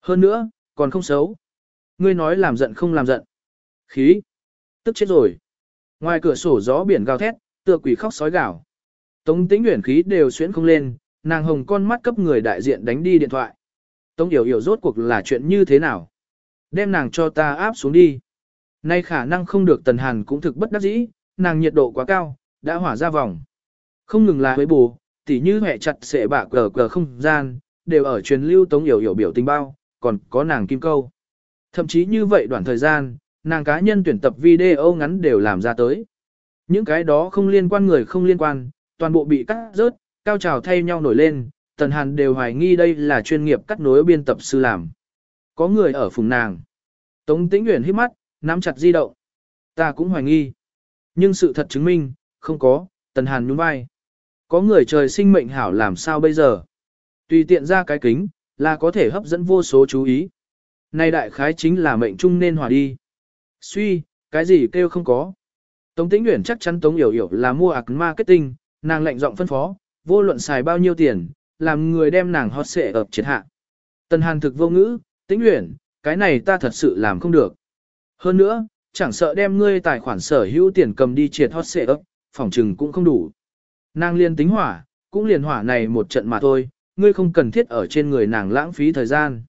Hơn nữa, còn không xấu. Ngươi nói làm giận không làm giận. Khí. Tức chết rồi. Ngoài cửa sổ gió biển gào thét, tựa quỷ khóc sói gào. Tống tĩnh nguyện khí đều xuyễn không lên, nàng hồng con mắt cấp người đại diện đánh đi điện thoại. Tống hiểu hiểu rốt cuộc là chuyện như thế nào? Đem nàng cho ta áp xuống đi. Nay khả năng không được tần hàn cũng thực bất đắc dĩ, nàng nhiệt độ quá cao, đã hỏa ra vòng. Không ngừng là với bù, tỉ như hẹ chặt sệ bạ cờ cờ không gian, đều ở truyền lưu tống hiểu hiểu biểu tình bao, còn có nàng kim câu. Thậm chí như vậy đoạn thời gian, nàng cá nhân tuyển tập video ngắn đều làm ra tới. Những cái đó không liên quan người không liên quan, toàn bộ bị cắt rớt, cao trào thay nhau nổi lên, Tần Hàn đều hoài nghi đây là chuyên nghiệp cắt nối biên tập sư làm. Có người ở phùng nàng. Tống Tĩnh Uyển hít mắt, nắm chặt di động. Ta cũng hoài nghi. Nhưng sự thật chứng minh, không có, Tần Hàn nhún vai. Có người trời sinh mệnh hảo làm sao bây giờ? Tùy tiện ra cái kính, là có thể hấp dẫn vô số chú ý. Này đại khái chính là mệnh trung nên hòa đi. Suy, cái gì kêu không có. Tống Tĩnh Uyển chắc chắn Tống Yểu Yểu là mua ạc marketing, nàng lệnh giọng phân phó, vô luận xài bao nhiêu tiền, làm người đem nàng hot xệ ập triệt hạ. Tần Hàn thực vô ngữ, Tĩnh luyện cái này ta thật sự làm không được. Hơn nữa, chẳng sợ đem ngươi tài khoản sở hữu tiền cầm đi triệt hot xệ ấp, phòng trừng cũng không đủ. Nàng liên tính hỏa, cũng liền hỏa này một trận mà thôi, ngươi không cần thiết ở trên người nàng lãng phí thời gian.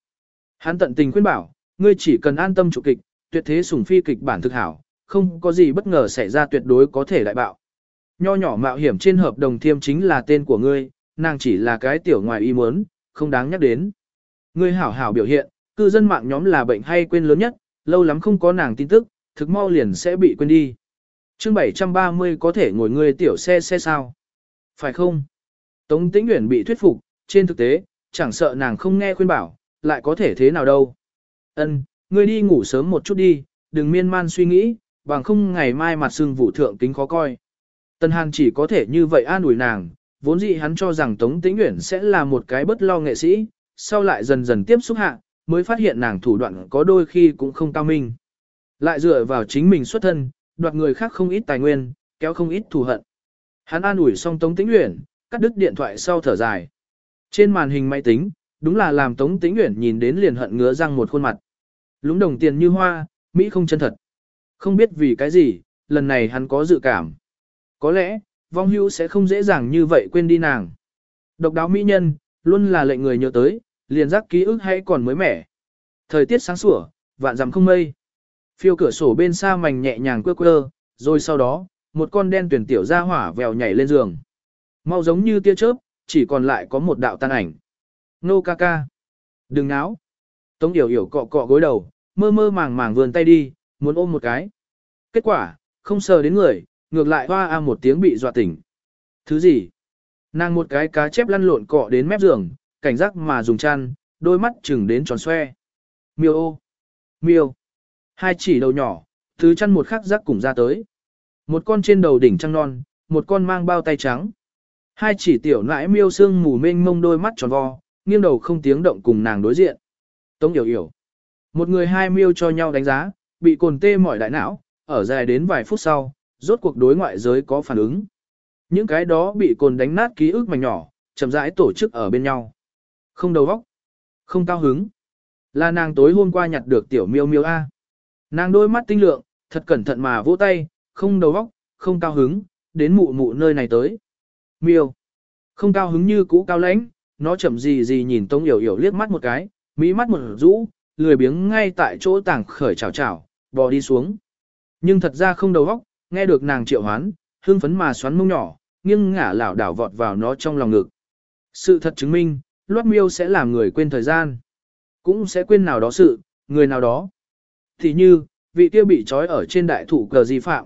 Hắn tận tình khuyên bảo, ngươi chỉ cần an tâm chủ kịch, tuyệt thế sủng phi kịch bản thực hảo, không có gì bất ngờ xảy ra tuyệt đối có thể đại bạo. Nho nhỏ mạo hiểm trên hợp đồng thiêm chính là tên của ngươi, nàng chỉ là cái tiểu ngoài ý muốn, không đáng nhắc đến. Ngươi hảo hảo biểu hiện, cư dân mạng nhóm là bệnh hay quên lớn nhất, lâu lắm không có nàng tin tức, thực mau liền sẽ bị quên đi. chương 730 có thể ngồi ngươi tiểu xe xe sao? Phải không? Tống Tĩnh Uyển bị thuyết phục, trên thực tế, chẳng sợ nàng không nghe khuyên bảo, lại có thể thế nào đâu. Ân, ngươi đi ngủ sớm một chút đi, đừng miên man suy nghĩ, bằng không ngày mai mặt sưng vụ thượng kính khó coi. Tần Hàn chỉ có thể như vậy an ủi nàng, vốn dĩ hắn cho rằng Tống Tĩnh Uyển sẽ là một cái bất lo nghệ sĩ, sau lại dần dần tiếp xúc hạ, mới phát hiện nàng thủ đoạn có đôi khi cũng không cao minh. Lại dựa vào chính mình xuất thân, đoạt người khác không ít tài nguyên, kéo không ít thù hận. Hắn an ủi xong Tống Tĩnh Uyển, cắt đứt điện thoại sau thở dài. Trên màn hình máy tính, đúng là làm Tống Tĩnh Uyển nhìn đến liền hận ngứa răng một khuôn mặt. Lúng đồng tiền như hoa, Mỹ không chân thật. Không biết vì cái gì, lần này hắn có dự cảm. Có lẽ, vong hưu sẽ không dễ dàng như vậy quên đi nàng. Độc đáo mỹ nhân, luôn là lệnh người nhớ tới, liền giác ký ức hay còn mới mẻ. Thời tiết sáng sủa, vạn dặm không mây. Phiêu cửa sổ bên xa mảnh nhẹ nhàng quơ quơ, rồi sau đó, một con đen tuyển tiểu ra hỏa vèo nhảy lên giường. Mau giống như tia chớp, chỉ còn lại có một đạo tan ảnh. Nô ca ca. Đừng náo. Tống yểu yểu cọ cọ gối đầu, mơ mơ màng màng vươn tay đi, muốn ôm một cái. Kết quả, không sờ đến người, ngược lại hoa a một tiếng bị dọa tỉnh. Thứ gì? Nàng một cái cá chép lăn lộn cọ đến mép giường, cảnh giác mà dùng chăn, đôi mắt chừng đến tròn xoe. Miêu ô! Miêu! Hai chỉ đầu nhỏ, thứ chăn một khắc giác cùng ra tới. Một con trên đầu đỉnh trăng non, một con mang bao tay trắng. Hai chỉ tiểu nãi miêu sương mù mênh mông đôi mắt tròn vo, nghiêng đầu không tiếng động cùng nàng đối diện. Tống hiểu hiểu. Một người hai miêu cho nhau đánh giá, bị cồn tê mỏi đại não, ở dài đến vài phút sau, rốt cuộc đối ngoại giới có phản ứng. Những cái đó bị cồn đánh nát ký ức mảnh nhỏ, chậm rãi tổ chức ở bên nhau. Không đầu óc, không cao hứng. Là nàng tối hôm qua nhặt được tiểu miêu miêu A. Nàng đôi mắt tinh lượng, thật cẩn thận mà vỗ tay, không đầu óc, không cao hứng, đến mụ mụ nơi này tới. Miêu, không cao hứng như cũ cao lãnh, nó chậm gì gì nhìn Tống Yểu Yểu liếc mắt một cái, mỹ mắt một rũ, lười biếng ngay tại chỗ tảng khởi chào chào, bò đi xuống. Nhưng thật ra không đầu óc, nghe được nàng triệu hoán, hưng phấn mà xoắn mông nhỏ, nghiêng ngả lảo đảo vọt vào nó trong lòng ngực. Sự thật chứng minh, loát miêu sẽ làm người quên thời gian. Cũng sẽ quên nào đó sự, người nào đó. Thì như, vị kia bị trói ở trên đại thủ cờ di phạm.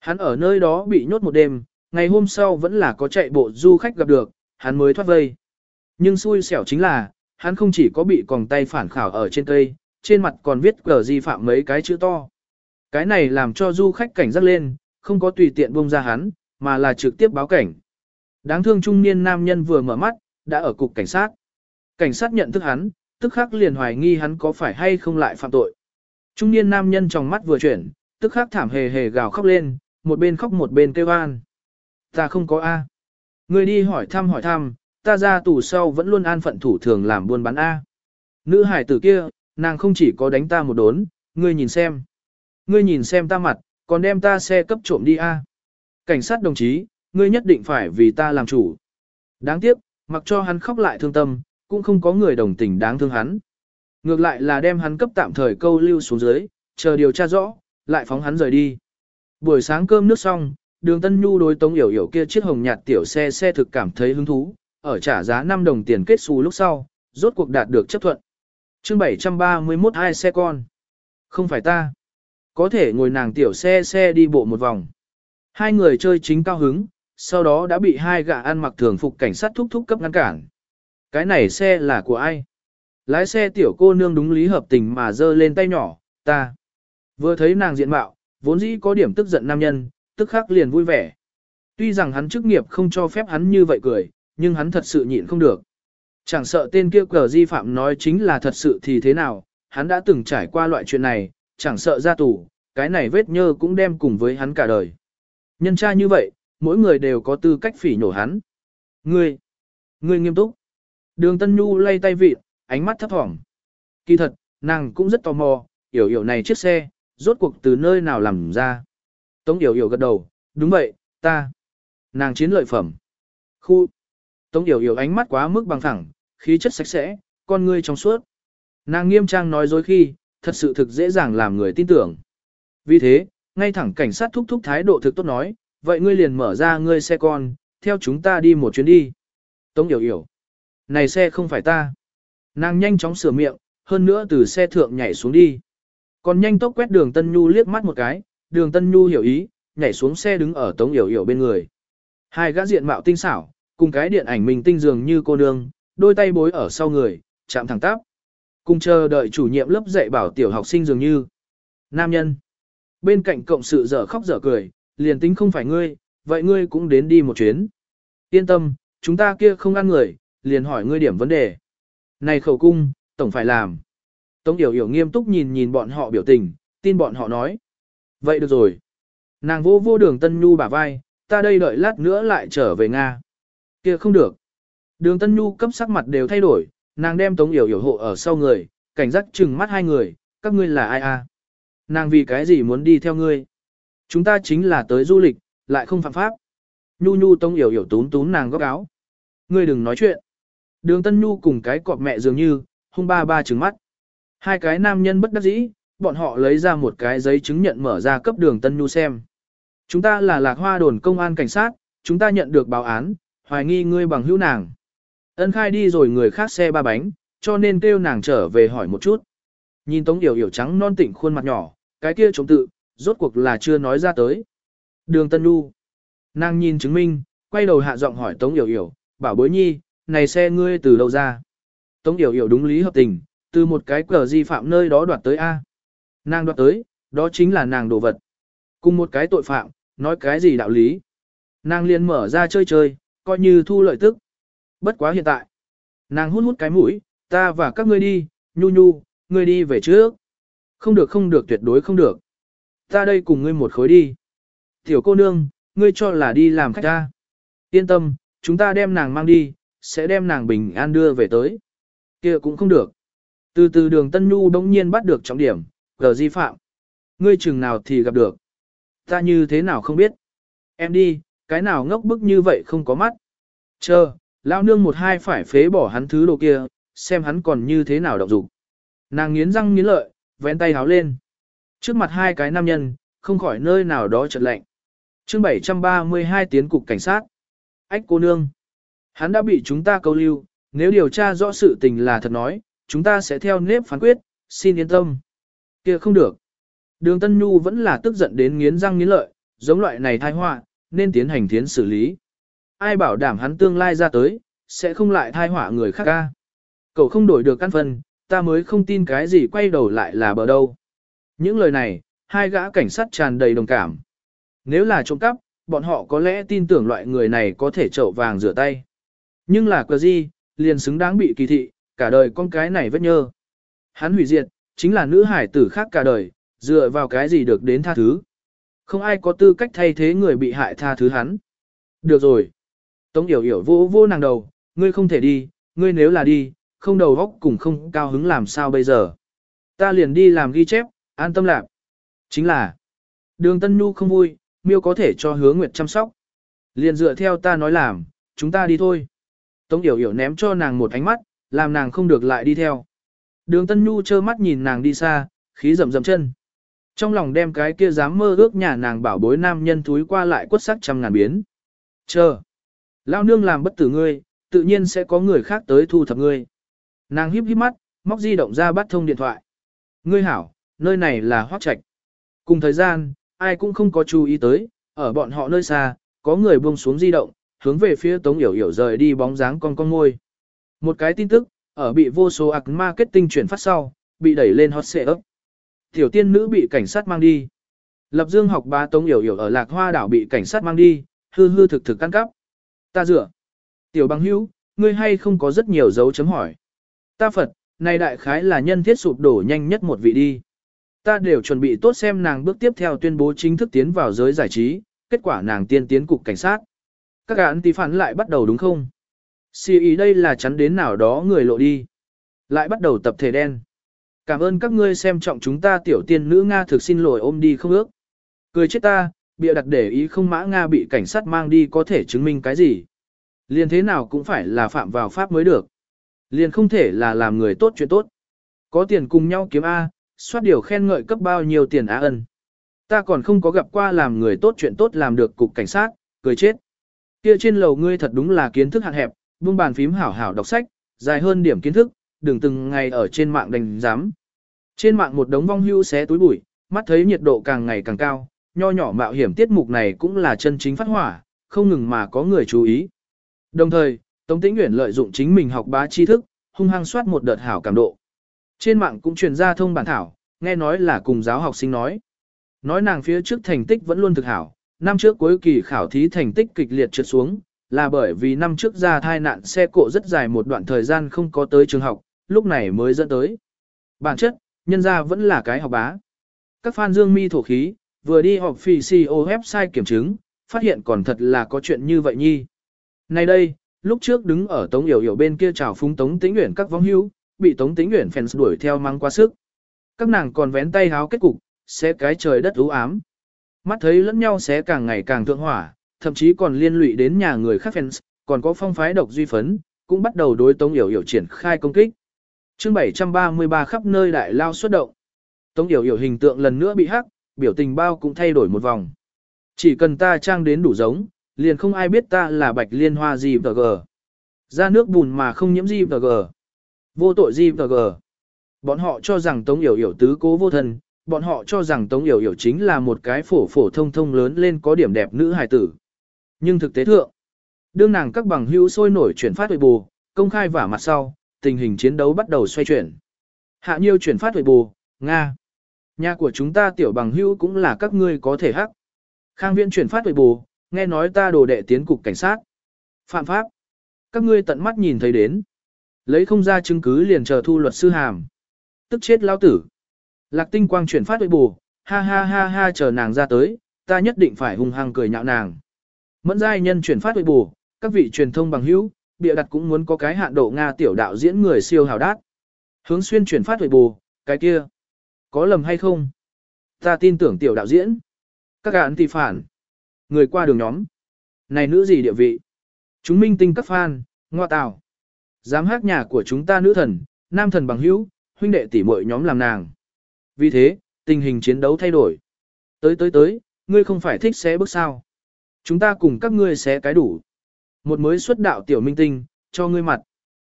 Hắn ở nơi đó bị nhốt một đêm, ngày hôm sau vẫn là có chạy bộ du khách gặp được, hắn mới thoát vây. Nhưng xui xẻo chính là, hắn không chỉ có bị còng tay phản khảo ở trên cây, trên mặt còn viết cờ di phạm mấy cái chữ to. Cái này làm cho du khách cảnh giác lên, không có tùy tiện buông ra hắn, mà là trực tiếp báo cảnh. Đáng thương trung niên nam nhân vừa mở mắt, đã ở cục cảnh sát. Cảnh sát nhận thức hắn, tức khắc liền hoài nghi hắn có phải hay không lại phạm tội. Trung niên nam nhân trong mắt vừa chuyển, tức khắc thảm hề hề gào khóc lên, một bên khóc một bên kêu an. Ta không có A. Người đi hỏi thăm hỏi thăm, ta ra tù sau vẫn luôn an phận thủ thường làm buôn bán A. Nữ hải tử kia, nàng không chỉ có đánh ta một đốn, ngươi nhìn xem. Ngươi nhìn xem ta mặt, còn đem ta xe cấp trộm đi A. Cảnh sát đồng chí, ngươi nhất định phải vì ta làm chủ. Đáng tiếc, mặc cho hắn khóc lại thương tâm, cũng không có người đồng tình đáng thương hắn. Ngược lại là đem hắn cấp tạm thời câu lưu xuống dưới, chờ điều tra rõ, lại phóng hắn rời đi. Buổi sáng cơm nước xong, đường Tân Nhu đối Tống Yểu Yểu kia chiếc hồng nhạt tiểu xe xe thực cảm thấy hứng thú, ở trả giá 5 đồng tiền kết xu lúc sau, rốt cuộc đạt được chấp thuận. chương 731 hai xe con. Không phải ta. Có thể ngồi nàng tiểu xe xe đi bộ một vòng. Hai người chơi chính cao hứng, sau đó đã bị hai gã ăn mặc thường phục cảnh sát thúc thúc cấp ngăn cản. Cái này xe là của ai? Lái xe tiểu cô nương đúng lý hợp tình mà giơ lên tay nhỏ, ta. Vừa thấy nàng diện mạo, vốn dĩ có điểm tức giận nam nhân, tức khắc liền vui vẻ. Tuy rằng hắn chức nghiệp không cho phép hắn như vậy cười, nhưng hắn thật sự nhịn không được. Chẳng sợ tên kia cờ di phạm nói chính là thật sự thì thế nào, hắn đã từng trải qua loại chuyện này, chẳng sợ ra tù, cái này vết nhơ cũng đem cùng với hắn cả đời. Nhân tra như vậy, mỗi người đều có tư cách phỉ nhổ hắn. Ngươi, ngươi nghiêm túc. Đường Tân Nhu lay tay vịt, ánh mắt thấp thỏm. Kỳ thật, nàng cũng rất tò mò, hiểu hiểu này chiếc xe, rốt cuộc từ nơi nào làm ra. Tống hiểu hiểu gật đầu, đúng vậy, ta. Nàng chiến lợi phẩm. Khu. Tống hiểu hiểu ánh mắt quá mức bằng thẳng, khí chất sạch sẽ, con ngươi trong suốt. Nàng nghiêm trang nói dối khi, thật sự thực dễ dàng làm người tin tưởng. Vì thế, ngay thẳng cảnh sát thúc thúc thái độ thực tốt nói, vậy ngươi liền mở ra ngươi xe con, theo chúng ta đi một chuyến đi. Tống Yểu Yểu. Này xe không phải ta. Nàng nhanh chóng sửa miệng, hơn nữa từ xe thượng nhảy xuống đi. Còn nhanh tốc quét đường Tân Nhu liếc mắt một cái, đường Tân Nhu hiểu ý, nhảy xuống xe đứng ở Tống Yểu Yểu bên người. Hai gã diện mạo tinh xảo, cùng cái điện ảnh mình tinh dường như cô nương, đôi tay bối ở sau người, chạm thẳng tắp. Cùng chờ đợi chủ nhiệm lớp dạy bảo tiểu học sinh dường như. Nam nhân. Bên cạnh cộng sự dở khóc dở cười, liền tính không phải ngươi, vậy ngươi cũng đến đi một chuyến. Yên tâm, chúng ta kia không ăn người, liền hỏi ngươi điểm vấn đề. Này khẩu cung, tổng phải làm. Tống Yểu Yểu nghiêm túc nhìn nhìn bọn họ biểu tình, tin bọn họ nói. Vậy được rồi. Nàng vô vô đường Tân Nhu bả vai, ta đây đợi lát nữa lại trở về Nga. kia không được. Đường Tân Nhu cấp sắc mặt đều thay đổi, nàng đem Tống Yểu Yểu hộ ở sau người, cảnh giác chừng mắt hai người, các ngươi là ai à? Nàng vì cái gì muốn đi theo ngươi? Chúng ta chính là tới du lịch, lại không phạm pháp. Nhu Nhu Tống Yểu Yểu tún tún nàng góc áo. Ngươi đừng nói chuyện. Đường Tân Nhu cùng cái cọp mẹ dường như, hung ba ba trừng mắt. Hai cái nam nhân bất đắc dĩ, bọn họ lấy ra một cái giấy chứng nhận mở ra cấp đường Tân Nhu xem. Chúng ta là lạc hoa đồn công an cảnh sát, chúng ta nhận được báo án, hoài nghi ngươi bằng hữu nàng. Ân khai đi rồi người khác xe ba bánh, cho nên kêu nàng trở về hỏi một chút. Nhìn Tống Yểu Yểu trắng non tỉnh khuôn mặt nhỏ, cái kia chống tự, rốt cuộc là chưa nói ra tới. Đường Tân Nhu. Nàng nhìn chứng minh, quay đầu hạ giọng hỏi Tống Yểu Yểu, bảo bối nhi, này xe ngươi từ đâu ra? Tống Yểu Yểu đúng lý hợp tình, từ một cái cờ di phạm nơi đó đoạt tới A. Nàng đoạt tới, đó chính là nàng đồ vật. Cùng một cái tội phạm, nói cái gì đạo lý. Nàng liền mở ra chơi chơi, coi như thu lợi tức. Bất quá hiện tại. Nàng hút hút cái mũi, ta và các ngươi đi, nhu nhu, ngươi đi về trước. Không được không được tuyệt đối không được. Ta đây cùng ngươi một khối đi. Tiểu cô nương, ngươi cho là đi làm khách ta. Yên tâm, chúng ta đem nàng mang đi, sẽ đem nàng bình an đưa về tới. kia cũng không được. Từ từ đường Tân Nhu đống nhiên bắt được trọng điểm, gờ di phạm. Ngươi chừng nào thì gặp được. Ta như thế nào không biết. Em đi, cái nào ngốc bức như vậy không có mắt. Chờ, lao nương một hai phải phế bỏ hắn thứ đồ kia, xem hắn còn như thế nào động dục. Nàng nghiến răng nghiến lợi, vén tay háo lên. Trước mặt hai cái nam nhân, không khỏi nơi nào đó chợt lạnh. chương 732 tiến cục cảnh sát. Ách cô nương. Hắn đã bị chúng ta câu lưu, nếu điều tra rõ sự tình là thật nói, chúng ta sẽ theo nếp phán quyết, xin yên tâm. kia không được. Đường Tân Nhu vẫn là tức giận đến nghiến răng nghiến lợi, giống loại này thai họa nên tiến hành tiến xử lý. Ai bảo đảm hắn tương lai ra tới, sẽ không lại thai họa người khác ca. Cậu không đổi được căn phần, ta mới không tin cái gì quay đầu lại là bờ đâu. Những lời này, hai gã cảnh sát tràn đầy đồng cảm. Nếu là trộm cắp, bọn họ có lẽ tin tưởng loại người này có thể trậu vàng rửa tay. Nhưng là cờ gì, liền xứng đáng bị kỳ thị, cả đời con cái này vết nhơ. Hắn hủy diệt, chính là nữ hải tử khác cả đời, dựa vào cái gì được đến tha thứ. Không ai có tư cách thay thế người bị hại tha thứ hắn. Được rồi. Tống yểu yểu vô vô nàng đầu, ngươi không thể đi, ngươi nếu là đi, không đầu góc cùng không cao hứng làm sao bây giờ. Ta liền đi làm ghi chép, an tâm lạc. Chính là, đường Tân Nhu không vui, miêu có thể cho hứa nguyệt chăm sóc. Liền dựa theo ta nói làm, chúng ta đi thôi. Tống Yểu Yểu ném cho nàng một ánh mắt, làm nàng không được lại đi theo. Đường Tân Nhu trơ mắt nhìn nàng đi xa, khí rầm rầm chân. Trong lòng đem cái kia dám mơ ước nhà nàng bảo bối nam nhân túi qua lại quất sắc trăm ngàn biến. Chờ. Lao nương làm bất tử ngươi, tự nhiên sẽ có người khác tới thu thập ngươi. Nàng híp híp mắt, móc di động ra bắt thông điện thoại. Ngươi hảo, nơi này là hoác trạch. Cùng thời gian, ai cũng không có chú ý tới, ở bọn họ nơi xa, có người buông xuống di động, hướng về phía Tống Yểu Yểu rời đi bóng dáng con con ngôi. Một cái tin tức, ở bị vô số ạc marketing chuyển phát sau, bị đẩy lên hot ấp. Tiểu tiên nữ bị cảnh sát mang đi. Lập Dương học ba Tống Yểu Yểu ở Lạc Hoa đảo bị cảnh sát mang đi, hư hư thực thực căn cắp. Ta dựa. Tiểu băng hữu, ngươi hay không có rất nhiều dấu chấm hỏi. Ta Phật, này đại khái là nhân thiết sụp đổ nhanh nhất một vị đi. Ta đều chuẩn bị tốt xem nàng bước tiếp theo tuyên bố chính thức tiến vào giới giải trí, kết quả nàng tiên tiến cục cảnh sát. Các gã tí phản lại bắt đầu đúng không? Xì ý đây là chắn đến nào đó người lộ đi. Lại bắt đầu tập thể đen. Cảm ơn các ngươi xem trọng chúng ta tiểu tiên nữ Nga thực xin lỗi ôm đi không ước. Cười chết ta, bịa đặt để ý không mã Nga bị cảnh sát mang đi có thể chứng minh cái gì. Liền thế nào cũng phải là phạm vào pháp mới được. Liền không thể là làm người tốt chuyện tốt. Có tiền cùng nhau kiếm A, soát điều khen ngợi cấp bao nhiêu tiền á ân. Ta còn không có gặp qua làm người tốt chuyện tốt làm được cục cảnh sát, cười chết. Kia trên lầu ngươi thật đúng là kiến thức hạn hẹp, buông bàn phím hảo hảo đọc sách, dài hơn điểm kiến thức, đừng từng ngày ở trên mạng đánh giám. Trên mạng một đống vong hưu xé túi bụi, mắt thấy nhiệt độ càng ngày càng cao, nho nhỏ mạo hiểm tiết mục này cũng là chân chính phát hỏa, không ngừng mà có người chú ý. Đồng thời, Tống Tĩnh Uyển lợi dụng chính mình học bá tri thức, hung hăng soát một đợt hảo cảm độ. Trên mạng cũng truyền ra thông bản thảo, nghe nói là cùng giáo học sinh nói. Nói nàng phía trước thành tích vẫn luôn thực hảo, năm trước cuối kỳ khảo thí thành tích kịch liệt trượt xuống, là bởi vì năm trước ra thai nạn xe cộ rất dài một đoạn thời gian không có tới trường học, lúc này mới dẫn tới. Bản chất, nhân ra vẫn là cái học bá. Các fan dương mi thổ khí, vừa đi họp phì CEO website kiểm chứng, phát hiện còn thật là có chuyện như vậy nhi. Này đây, lúc trước đứng ở Tống Yểu Yểu bên kia chào phúng Tống Tĩnh Uyển các vong hưu, bị Tống Tĩnh Uyển fans đuổi theo mang qua sức. Các nàng còn vén tay háo kết cục, xé cái trời đất u ám. Mắt thấy lẫn nhau sẽ càng ngày càng thượng hỏa, thậm chí còn liên lụy đến nhà người khác fans, còn có phong phái độc duy phấn, cũng bắt đầu đối Tống Yểu Yểu triển khai công kích. Chương 733 khắp nơi đại lao xuất động. Tống Yểu Yểu hình tượng lần nữa bị hắc, biểu tình bao cũng thay đổi một vòng. Chỉ cần ta trang đến đủ giống, liền không ai biết ta là bạch liên hoa gì và gờ. Ra nước bùn mà không nhiễm gì và gờ. Vô tội gì và gờ. Bọn họ cho rằng Tống Yểu Yểu tứ cố vô thân, bọn họ cho rằng Tống Yểu Yểu chính là một cái phổ phổ thông thông lớn lên có điểm đẹp nữ hài tử. Nhưng thực tế thượng, đương nàng các bằng hữu sôi nổi chuyển phát huệ bù, công khai vả mặt sau, tình hình chiến đấu bắt đầu xoay chuyển. Hạ nhiêu chuyển phát huệ bù, Nga. Nhà của chúng ta tiểu bằng hữu cũng là các ngươi có thể hắc. Khang viện chuyển phát về bù, nghe nói ta đồ đệ tiến cục cảnh sát. Phạm pháp. Các ngươi tận mắt nhìn thấy đến. Lấy không ra chứng cứ liền chờ thu luật sư hàm. Tức chết lao tử. Lạc tinh quang chuyển phát về bù, ha ha ha ha chờ nàng ra tới, ta nhất định phải hung hăng cười nhạo nàng. Mẫn giai nhân chuyển phát về bù, các vị truyền thông bằng hữu, bịa đặt cũng muốn có cái hạn độ Nga tiểu đạo diễn người siêu hào đát. Hướng xuyên chuyển phát về bù, cái kia. Có lầm hay không? Ta tin tưởng tiểu đạo diễn. Các gạn thì phản. Người qua đường nhóm. Này nữ gì địa vị? Chúng minh tinh các fan, ngoa tào. Dám hát nhà của chúng ta nữ thần, nam thần bằng hữu, huynh đệ tỷ muội nhóm làm nàng. Vì thế, tình hình chiến đấu thay đổi. Tới tới tới, ngươi không phải thích xé bước sao. Chúng ta cùng các ngươi xé cái đủ. Một mới xuất đạo tiểu minh tinh, cho ngươi mặt.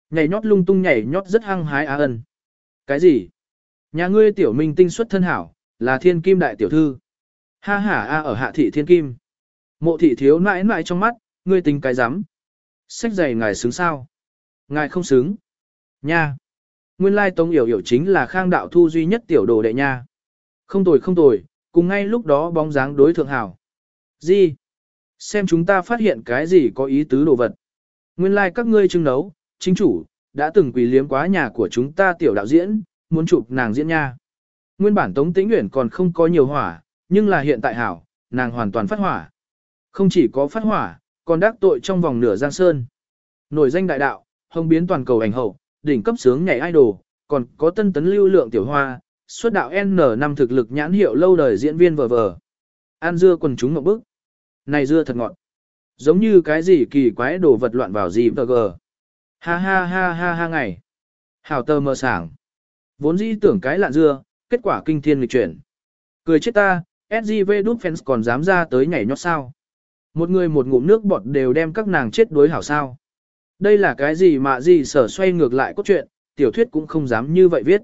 Nhảy nhót lung tung nhảy nhót rất hăng hái á ân. Cái gì? Nhà ngươi tiểu minh tinh xuất thân hảo, là thiên kim đại tiểu thư. Ha ha a ở hạ thị thiên kim. Mộ thị thiếu nãi nãi trong mắt, ngươi tính cái rắm Sách giày ngài xứng sao? Ngài không xứng. Nha. Nguyên lai tông hiểu hiểu chính là khang đạo thu duy nhất tiểu đồ đệ nha. Không tồi không tồi, cùng ngay lúc đó bóng dáng đối thượng hảo. Gì? Xem chúng ta phát hiện cái gì có ý tứ đồ vật. Nguyên lai các ngươi trưng nấu, chính chủ, đã từng quỳ liếm quá nhà của chúng ta tiểu đạo diễn, muốn chụp nàng diễn nha. Nguyên bản Tống Tĩnh Uyển còn không có nhiều hỏa, nhưng là hiện tại hảo, nàng hoàn toàn phát hỏa. Không chỉ có phát hỏa, còn đắc tội trong vòng nửa giang sơn. Nổi danh đại đạo, hồng biến toàn cầu ảnh hậu, đỉnh cấp sướng nhảy idol, còn có tân tấn lưu lượng tiểu hoa, xuất đạo N năm thực lực nhãn hiệu lâu đời diễn viên vờ vờ. An dưa quần chúng ngậm bức. Này dưa thật ngọt. Giống như cái gì kỳ quái đồ vật loạn vào gì vờ gờ. Ha ha ha ha ha ngày. Hảo tơ mơ sảng. Vốn dĩ tưởng cái lạ dưa, kết quả kinh thiên lịch chuyển. Cười chết ta, SGV đút fans còn dám ra tới nhảy nhót sao. Một người một ngụm nước bọt đều đem các nàng chết đối hảo sao. Đây là cái gì mà gì sở xoay ngược lại cốt truyện, tiểu thuyết cũng không dám như vậy viết.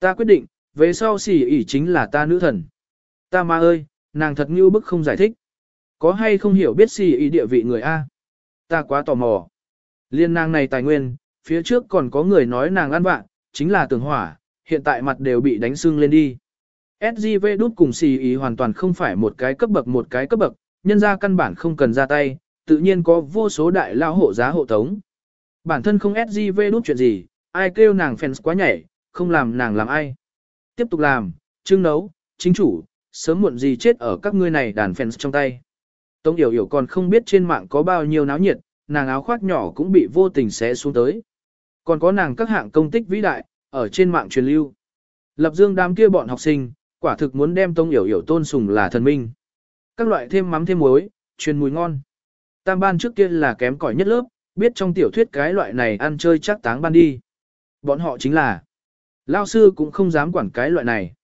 Ta quyết định, về sau xỉ ỉ chính là ta nữ thần. Ta ma ơi, nàng thật như bức không giải thích. Có hay không hiểu biết xỉ ỉ địa vị người A? Ta quá tò mò. Liên nàng này tài nguyên, phía trước còn có người nói nàng ăn vạn, chính là tường hỏa, hiện tại mặt đều bị đánh sưng lên đi. SGV đút cùng xì ý hoàn toàn không phải một cái cấp bậc một cái cấp bậc, nhân ra căn bản không cần ra tay, tự nhiên có vô số đại lao hộ giá hộ tống. Bản thân không SGV đút chuyện gì, ai kêu nàng fans quá nhảy, không làm nàng làm ai. Tiếp tục làm, trưng nấu, chính chủ, sớm muộn gì chết ở các ngươi này đàn fans trong tay. Tống Yểu Yểu còn không biết trên mạng có bao nhiêu náo nhiệt, nàng áo khoác nhỏ cũng bị vô tình xé xuống tới. Còn có nàng các hạng công tích vĩ đại, ở trên mạng truyền lưu. Lập dương đám kia bọn học sinh, quả thực muốn đem tông Yểu Yểu tôn sùng là thần minh. Các loại thêm mắm thêm muối, truyền mùi ngon. Tam ban trước kia là kém cỏi nhất lớp, biết trong tiểu thuyết cái loại này ăn chơi chắc táng ban đi. Bọn họ chính là, lao sư cũng không dám quản cái loại này.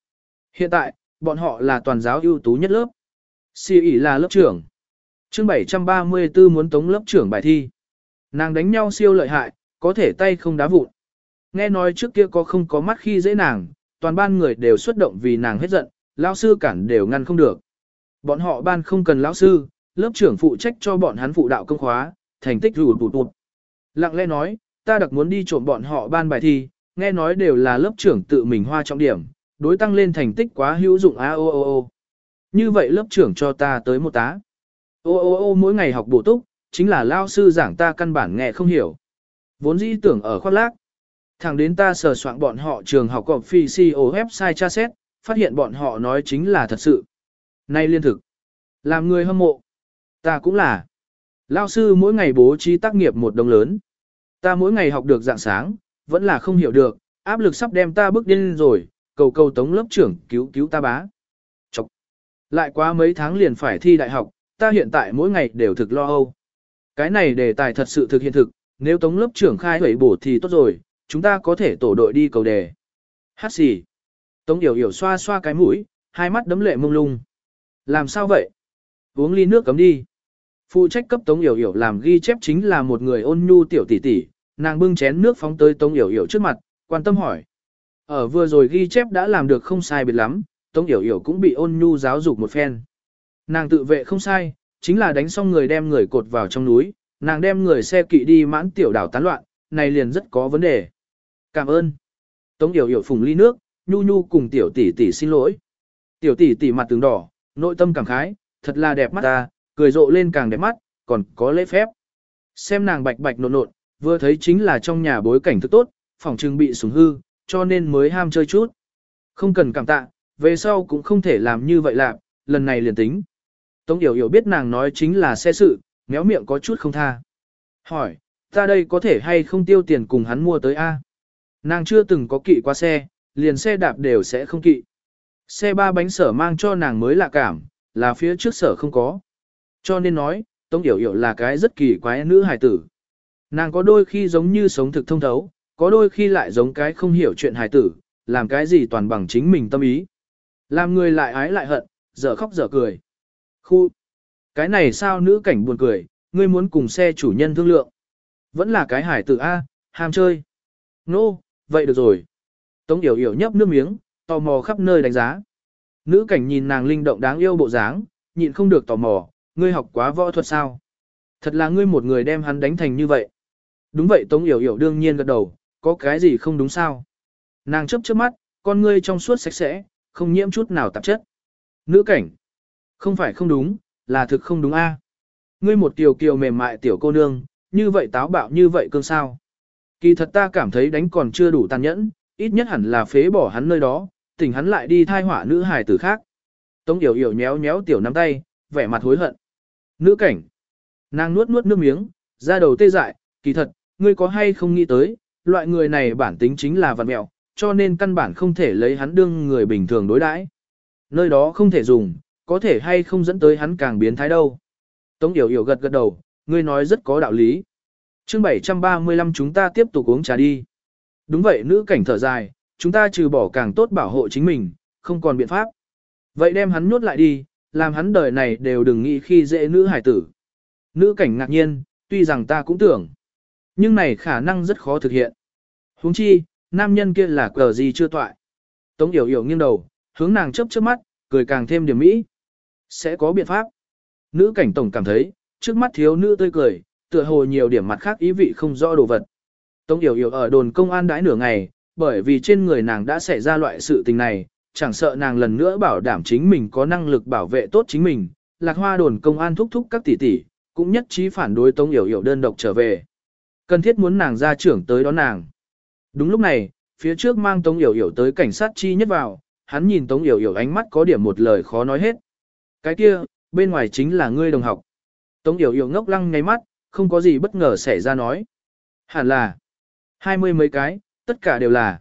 Hiện tại, bọn họ là toàn giáo ưu tú nhất lớp. Si ỉ là lớp trưởng. chương 734 muốn tống lớp trưởng bài thi. Nàng đánh nhau siêu lợi hại, có thể tay không đá vụn. Nghe nói trước kia có không có mắt khi dễ nàng, toàn ban người đều xuất động vì nàng hết giận, lão sư cản đều ngăn không được. Bọn họ ban không cần lão sư, lớp trưởng phụ trách cho bọn hắn phụ đạo công khóa, thành tích rủ tụt tụt. Lặng lẽ nói, ta đặc muốn đi trộm bọn họ ban bài thi, nghe nói đều là lớp trưởng tự mình hoa trọng điểm, đối tăng lên thành tích quá hữu dụng a o o o. Như vậy lớp trưởng cho ta tới một tá. O o o mỗi ngày học bổ túc, chính là lao sư giảng ta căn bản nghe không hiểu. Vốn dĩ tưởng ở khoác lác. Thẳng đến ta sờ soạn bọn họ trường học cọp phi CO website tra xét, phát hiện bọn họ nói chính là thật sự. Nay liên thực. Làm người hâm mộ. Ta cũng là. Lao sư mỗi ngày bố trí tác nghiệp một đồng lớn. Ta mỗi ngày học được dạng sáng, vẫn là không hiểu được, áp lực sắp đem ta bước điên rồi, cầu cầu tống lớp trưởng cứu cứu ta bá. Chọc. Lại quá mấy tháng liền phải thi đại học, ta hiện tại mỗi ngày đều thực lo âu. Cái này đề tài thật sự thực hiện thực, nếu tống lớp trưởng khai hủy bổ thì tốt rồi, chúng ta có thể tổ đội đi cầu đề. Hát xì. Tống yểu yểu xoa xoa cái mũi, hai mắt đấm lệ mông lung. Làm sao vậy? Uống ly nước cấm đi. Phụ trách cấp Tống Yểu Yểu làm ghi chép chính là một người ôn nhu tiểu tỷ tỷ, nàng bưng chén nước phóng tới Tống Yểu Yểu trước mặt, quan tâm hỏi. Ở vừa rồi ghi chép đã làm được không sai biệt lắm, Tống Yểu Yểu cũng bị ôn nhu giáo dục một phen. Nàng tự vệ không sai, chính là đánh xong người đem người cột vào trong núi, nàng đem người xe kỵ đi mãn tiểu đảo tán loạn, này liền rất có vấn đề. Cảm ơn. Tống Yểu Yểu phùng ly nước, nhu nhu cùng tiểu tỷ tỷ xin lỗi. Tiểu tỷ tỷ mặt tướng đỏ, nội tâm cảm khái, thật là đẹp mắt ta, cười rộ lên càng đẹp mắt, còn có lễ phép. Xem nàng bạch bạch nộn nộn, vừa thấy chính là trong nhà bối cảnh thức tốt, phòng trưng bị sủng hư, cho nên mới ham chơi chút. Không cần cảm tạ, về sau cũng không thể làm như vậy lạc, lần này liền tính. Tống Yểu Yểu biết nàng nói chính là xe sự, méo miệng có chút không tha. Hỏi, ta đây có thể hay không tiêu tiền cùng hắn mua tới A? Nàng chưa từng có kỵ qua xe, liền xe đạp đều sẽ không kỵ. Xe ba bánh sở mang cho nàng mới lạ cảm, là phía trước sở không có. Cho nên nói, Tống Yểu Yểu là cái rất kỳ quái nữ hài tử. Nàng có đôi khi giống như sống thực thông thấu, có đôi khi lại giống cái không hiểu chuyện hài tử, làm cái gì toàn bằng chính mình tâm ý. Làm người lại ái lại hận, dở khóc dở cười. Khu! Cái này sao nữ cảnh buồn cười, ngươi muốn cùng xe chủ nhân thương lượng. Vẫn là cái hải tử A, ham chơi. Nô, no, vậy được rồi. Tống Yểu Yểu nhấp nước miếng, tò mò khắp nơi đánh giá. Nữ cảnh nhìn nàng linh động đáng yêu bộ dáng, nhịn không được tò mò, ngươi học quá võ thuật sao? Thật là ngươi một người đem hắn đánh thành như vậy. Đúng vậy Tống Yểu Yểu đương nhiên gật đầu, có cái gì không đúng sao? Nàng chấp chớp mắt, con ngươi trong suốt sạch sẽ, không nhiễm chút nào tạp chất. Nữ cảnh. Không phải không đúng, là thực không đúng a. À? Ngươi một tiểu kiều mềm mại tiểu cô nương, như vậy táo bạo như vậy cương sao? Kỳ thật ta cảm thấy đánh còn chưa đủ tàn nhẫn, ít nhất hẳn là phế bỏ hắn nơi đó, tỉnh hắn lại đi thai hỏa nữ hài tử khác. Tống Yểu Yểu nhéo nhéo tiểu nắm tay, vẻ mặt hối hận. Nữ cảnh. Nàng nuốt nuốt nước miếng, ra đầu tê dại, kỳ thật, ngươi có hay không nghĩ tới, loại người này bản tính chính là vật mẹo, cho nên căn bản không thể lấy hắn đương người bình thường đối đãi. Nơi đó không thể dùng, có thể hay không dẫn tới hắn càng biến thái đâu. Tống Yểu Yểu gật gật đầu, ngươi nói rất có đạo lý. chương 735 chúng ta tiếp tục uống trà đi. Đúng vậy nữ cảnh thở dài, chúng ta trừ bỏ càng tốt bảo hộ chính mình, không còn biện pháp. Vậy đem hắn nhốt lại đi, làm hắn đời này đều đừng nghĩ khi dễ nữ hải tử. Nữ cảnh ngạc nhiên, tuy rằng ta cũng tưởng, nhưng này khả năng rất khó thực hiện. huống chi, nam nhân kia là cờ gì chưa toại. Tống yểu yểu nghiêng đầu, hướng nàng chấp trước mắt, cười càng thêm điểm mỹ. Sẽ có biện pháp. Nữ cảnh tổng cảm thấy, trước mắt thiếu nữ tươi cười, tựa hồ nhiều điểm mặt khác ý vị không rõ đồ vật. Tống yểu yểu ở đồn công an đãi nửa ngày, bởi vì trên người nàng đã xảy ra loại sự tình này, chẳng sợ nàng lần nữa bảo đảm chính mình có năng lực bảo vệ tốt chính mình, lạc hoa đồn công an thúc thúc các tỷ tỷ, cũng nhất trí phản đối Tống Yểu Yểu đơn độc trở về. Cần thiết muốn nàng ra trưởng tới đón nàng. Đúng lúc này, phía trước mang Tống Yểu Yểu tới cảnh sát chi nhất vào, hắn nhìn Tống Yểu Yểu ánh mắt có điểm một lời khó nói hết. Cái kia, bên ngoài chính là ngươi đồng học. Tống Yểu Yểu ngốc lăng ngay mắt, không có gì bất ngờ xảy ra nói. Hẳn là, hai mươi mấy cái, tất cả đều là.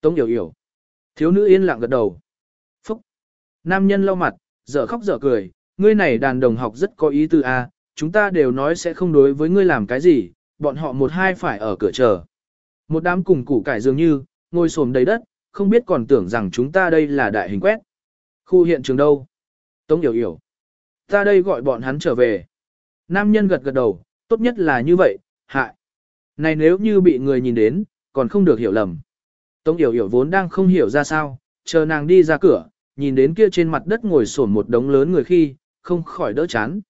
Tống Yểu Yểu. Thiếu nữ yên lặng gật đầu. Phúc. Nam nhân lau mặt, dở khóc dở cười, ngươi này đàn đồng học rất có ý tư a, chúng ta đều nói sẽ không đối với ngươi làm cái gì, bọn họ một hai phải ở cửa chờ. Một đám cùng củ cải dường như, ngồi xổm đầy đất, không biết còn tưởng rằng chúng ta đây là đại hình quét. Khu hiện trường đâu? Tống Yểu Yểu. Ta đây gọi bọn hắn trở về. Nam nhân gật gật đầu, tốt nhất là như vậy, hại. Này nếu như bị người nhìn đến, còn không được hiểu lầm. Tống Yểu Yểu vốn đang không hiểu ra sao, chờ nàng đi ra cửa, nhìn đến kia trên mặt đất ngồi sổn một đống lớn người khi, không khỏi đỡ chán.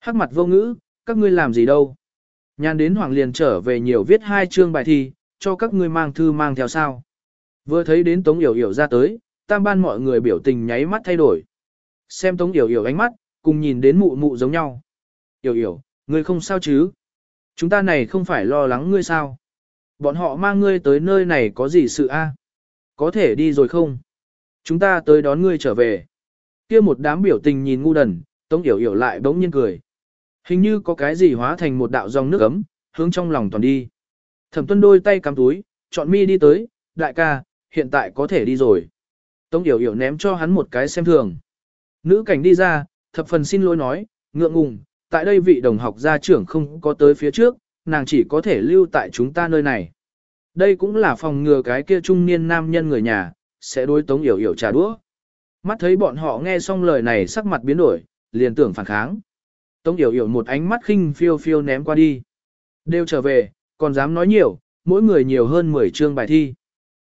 Hắc mặt vô ngữ, các ngươi làm gì đâu. Nhàn đến Hoàng liền trở về nhiều viết hai chương bài thi, cho các ngươi mang thư mang theo sao. Vừa thấy đến Tống Yểu Yểu ra tới, tam ban mọi người biểu tình nháy mắt thay đổi. Xem Tống Yểu Yểu ánh mắt, cùng nhìn đến mụ mụ giống nhau. Yểu Yểu, ngươi không sao chứ? Chúng ta này không phải lo lắng ngươi sao? Bọn họ mang ngươi tới nơi này có gì sự a? Có thể đi rồi không? Chúng ta tới đón ngươi trở về. Kia một đám biểu tình nhìn ngu đần, Tống Yểu Yểu lại bỗng nhiên cười. Hình như có cái gì hóa thành một đạo dòng nước ấm, hướng trong lòng toàn đi. Thẩm tuân đôi tay cắm túi, chọn mi đi tới, đại ca, hiện tại có thể đi rồi. Tống Yểu Yểu ném cho hắn một cái xem thường. Nữ cảnh đi ra, thập phần xin lỗi nói, ngượng ngùng, tại đây vị đồng học gia trưởng không có tới phía trước, nàng chỉ có thể lưu tại chúng ta nơi này. Đây cũng là phòng ngừa cái kia trung niên nam nhân người nhà, sẽ đối Tống Yểu Yểu trà đũa. Mắt thấy bọn họ nghe xong lời này sắc mặt biến đổi, liền tưởng phản kháng. Tống Yểu Yểu một ánh mắt khinh phiêu phiêu ném qua đi. Đều trở về, còn dám nói nhiều, mỗi người nhiều hơn 10 chương bài thi.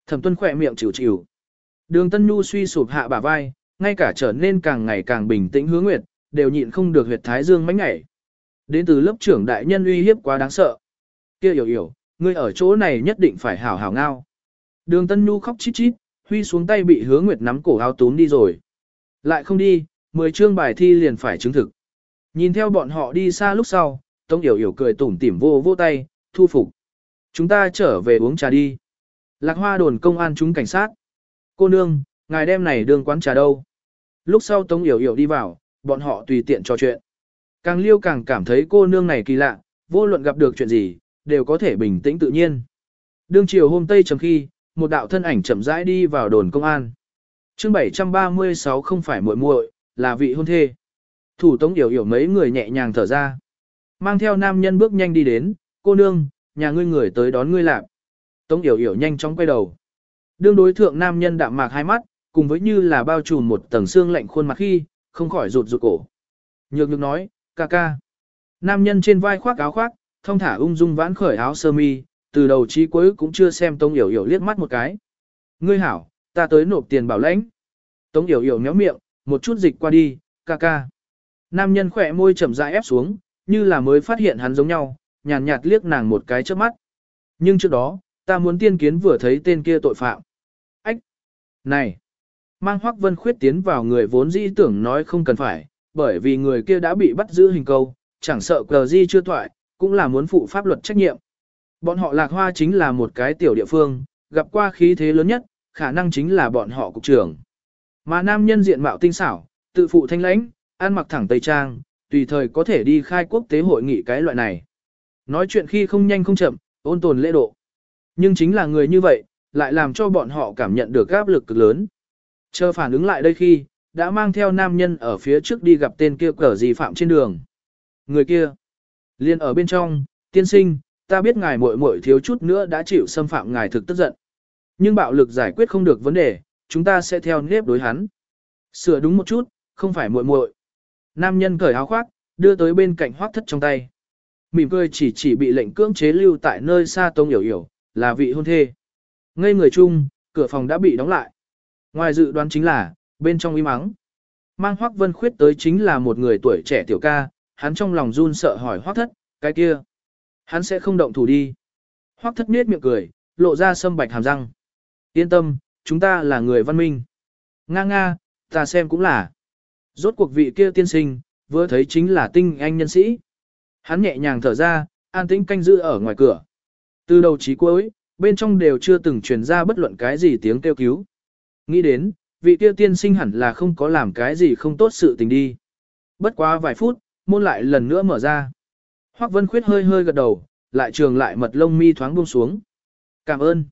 Thẩm tuân khỏe miệng chịu chịu. Đường Tân Nhu suy sụp hạ bả vai, ngay cả trở nên càng ngày càng bình tĩnh hướng nguyệt, đều nhịn không được huyệt thái dương mánh ngảy. Đến từ lớp trưởng đại nhân uy hiếp quá đáng sợ. Kia hiểu hiểu, ngươi ở chỗ này nhất định phải hảo hảo ngao. Đường Tân Nhu khóc chít chít, huy xuống tay bị hứa nguyệt nắm cổ áo túm đi rồi. Lại không đi, 10 chương bài thi liền phải chứng thực. Nhìn theo bọn họ đi xa lúc sau, Tống Yểu Yểu cười tủm tỉm vô vô tay, thu phục. Chúng ta trở về uống trà đi. Lạc hoa đồn công an chúng cảnh sát. Cô nương, ngài đem này đường quán trà đâu. Lúc sau Tống Yểu Yểu đi vào, bọn họ tùy tiện trò chuyện. Càng liêu càng cảm thấy cô nương này kỳ lạ, vô luận gặp được chuyện gì, đều có thể bình tĩnh tự nhiên. Đương chiều hôm tây trầm khi, một đạo thân ảnh chậm rãi đi vào đồn công an. chương 736 không phải muội muội, là vị hôn thê. Thủ tống yểu yểu mấy người nhẹ nhàng thở ra. Mang theo nam nhân bước nhanh đi đến, cô nương, nhà ngươi người tới đón ngươi làm. Tống yểu yểu nhanh chóng quay đầu. Đương đối thượng nam nhân đạm mạc hai mắt, cùng với như là bao trùm một tầng xương lạnh khuôn mặt khi, không khỏi rụt rụt cổ. Nhược nhược nói, ca ca. Nam nhân trên vai khoác áo khoác, thông thả ung dung vãn khởi áo sơ mi, từ đầu chí cuối cũng chưa xem Tống Yểu Yểu liếc mắt một cái. Ngươi hảo, ta tới nộp tiền bảo lãnh. Tống Yểu Yểu méo miệng, một chút dịch qua đi, ca ca. Nam nhân khỏe môi chậm rãi ép xuống, như là mới phát hiện hắn giống nhau, nhàn nhạt, liếc nàng một cái trước mắt. Nhưng trước đó, ta muốn tiên kiến vừa thấy tên kia tội phạm. Ách! Này! Mang Hoắc Vân Khuyết tiến vào người vốn dĩ tưởng nói không cần phải, bởi vì người kia đã bị bắt giữ hình câu, chẳng sợ cờ di chưa thoại, cũng là muốn phụ pháp luật trách nhiệm. Bọn họ lạc hoa chính là một cái tiểu địa phương, gặp qua khí thế lớn nhất, khả năng chính là bọn họ cục trưởng. Mà nam nhân diện mạo tinh xảo, tự phụ thanh lãnh, ăn mặc thẳng tây trang, tùy thời có thể đi khai quốc tế hội nghị cái loại này. Nói chuyện khi không nhanh không chậm, ôn tồn lễ độ. Nhưng chính là người như vậy, lại làm cho bọn họ cảm nhận được áp lực cực lớn. Chờ phản ứng lại đây khi, đã mang theo nam nhân ở phía trước đi gặp tên kia cờ gì phạm trên đường. Người kia, liền ở bên trong, tiên sinh, ta biết ngài muội muội thiếu chút nữa đã chịu xâm phạm ngài thực tức giận. Nhưng bạo lực giải quyết không được vấn đề, chúng ta sẽ theo nếp đối hắn. Sửa đúng một chút, không phải muội muội. Nam nhân cởi áo khoác, đưa tới bên cạnh hoác thất trong tay. Mỉm cười chỉ chỉ bị lệnh cưỡng chế lưu tại nơi xa tông hiểu hiểu, là vị hôn thê. Ngây người chung, cửa phòng đã bị đóng lại. Ngoài dự đoán chính là, bên trong im mắng. Mang hoác vân khuyết tới chính là một người tuổi trẻ tiểu ca, hắn trong lòng run sợ hỏi hoác thất, cái kia. Hắn sẽ không động thủ đi. Hoác thất nết miệng cười, lộ ra sâm bạch hàm răng. Yên tâm, chúng ta là người văn minh. Nga nga, ta xem cũng là. Rốt cuộc vị kia tiên sinh, vừa thấy chính là tinh anh nhân sĩ. Hắn nhẹ nhàng thở ra, an tĩnh canh giữ ở ngoài cửa. Từ đầu chí cuối, bên trong đều chưa từng truyền ra bất luận cái gì tiếng kêu cứu. Nghĩ đến, vị kia tiên sinh hẳn là không có làm cái gì không tốt sự tình đi. Bất quá vài phút, môn lại lần nữa mở ra. Hoắc Vân Khuyết hơi hơi gật đầu, lại trường lại mật lông mi thoáng buông xuống. Cảm ơn.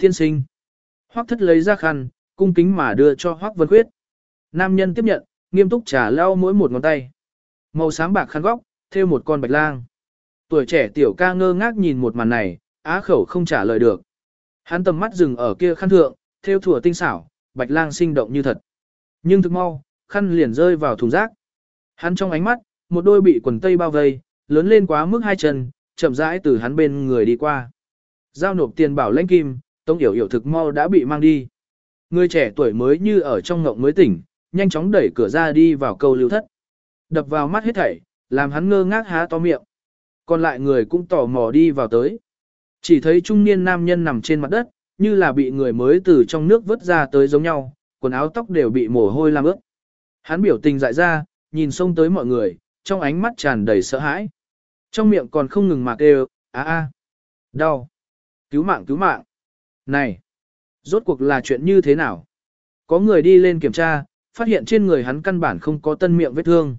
Tiên sinh. Hoắc thất lấy ra khăn, cung kính mà đưa cho Hoắc Vân Khuyết. Nam nhân tiếp nhận, nghiêm túc trả lau mỗi một ngón tay. Màu sáng bạc khăn góc, thêu một con bạch lang. Tuổi trẻ tiểu ca ngơ ngác nhìn một màn này, á khẩu không trả lời được. Hắn tầm mắt dừng ở kia khăn thượng, theo thủa tinh xảo, bạch lang sinh động như thật. Nhưng thực mau, khăn liền rơi vào thùng rác. Hắn trong ánh mắt, một đôi bị quần tây bao vây, lớn lên quá mức hai chân, chậm rãi từ hắn bên người đi qua. Giao nộp tiền bảo lãnh kim, Tống Yểu Yểu thực mau đã bị mang đi. Người trẻ tuổi mới như ở trong ngộng mới tỉnh, nhanh chóng đẩy cửa ra đi vào câu lưu thất. Đập vào mắt hết thảy, làm hắn ngơ ngác há to miệng. Còn lại người cũng tò mò đi vào tới. Chỉ thấy trung niên nam nhân nằm trên mặt đất, như là bị người mới từ trong nước vớt ra tới giống nhau, quần áo tóc đều bị mồ hôi làm ướt. Hắn biểu tình dại ra, nhìn xông tới mọi người, trong ánh mắt tràn đầy sợ hãi. Trong miệng còn không ngừng mà kêu, a a, đau, cứu mạng cứu mạng. Này, rốt cuộc là chuyện như thế nào? Có người đi lên kiểm tra, phát hiện trên người hắn căn bản không có tân miệng vết thương.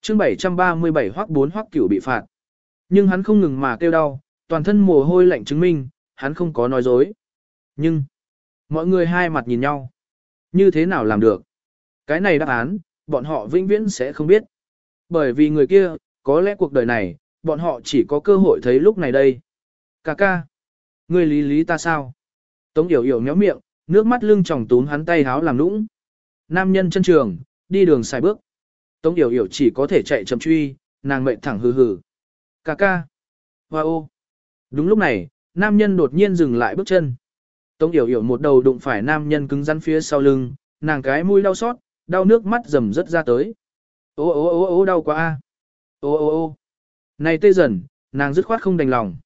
chương 737 hoắc 4 hoắc cửu bị phạt. Nhưng hắn không ngừng mà kêu đau, toàn thân mồ hôi lạnh chứng minh, hắn không có nói dối. Nhưng, mọi người hai mặt nhìn nhau. Như thế nào làm được? Cái này đáp án, bọn họ vĩnh viễn sẽ không biết. Bởi vì người kia, có lẽ cuộc đời này, bọn họ chỉ có cơ hội thấy lúc này đây. Cà ca. Người lý lý ta sao? Tống yểu yểu nhéo miệng, nước mắt lưng tròng túm hắn tay háo làm nũng. Nam nhân chân trường, đi đường xài bước. Tống yểu yểu chỉ có thể chạy chậm truy, nàng mệnh thẳng hừ hừ. Cà ca. Hoa ô. Đúng lúc này, nam nhân đột nhiên dừng lại bước chân. Tống yểu yểu một đầu đụng phải nam nhân cứng rắn phía sau lưng, nàng cái mũi đau xót, đau nước mắt rầm rớt ra tới. Ô ô ô ô đau quá a. Ô ô ô. Này tê dần, nàng dứt khoát không đành lòng.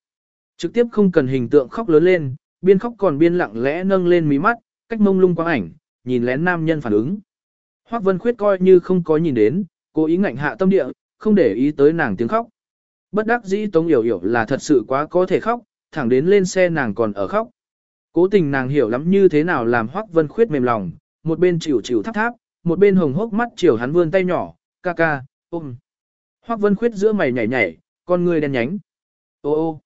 Trực tiếp không cần hình tượng khóc lớn lên, biên khóc còn biên lặng lẽ nâng lên mí mắt, cách mông lung quang ảnh, nhìn lén nam nhân phản ứng. Hoắc Vân Khuyết coi như không có nhìn đến, cố ý ngạnh hạ tâm địa, không để ý tới nàng tiếng khóc. Bất đắc dĩ Tống Yểu Yểu là thật sự quá có thể khóc, thẳng đến lên xe nàng còn ở khóc. Cố tình nàng hiểu lắm như thế nào làm Hoắc Vân Khuyết mềm lòng, một bên chịu chịu thắp tháp, một bên hồng hốc mắt chiều hắn vươn tay nhỏ, ca ca, ôm. Hoắc Vân Khuyết giữa mày nhảy nhảy, con người đen nhánh. Ô ô,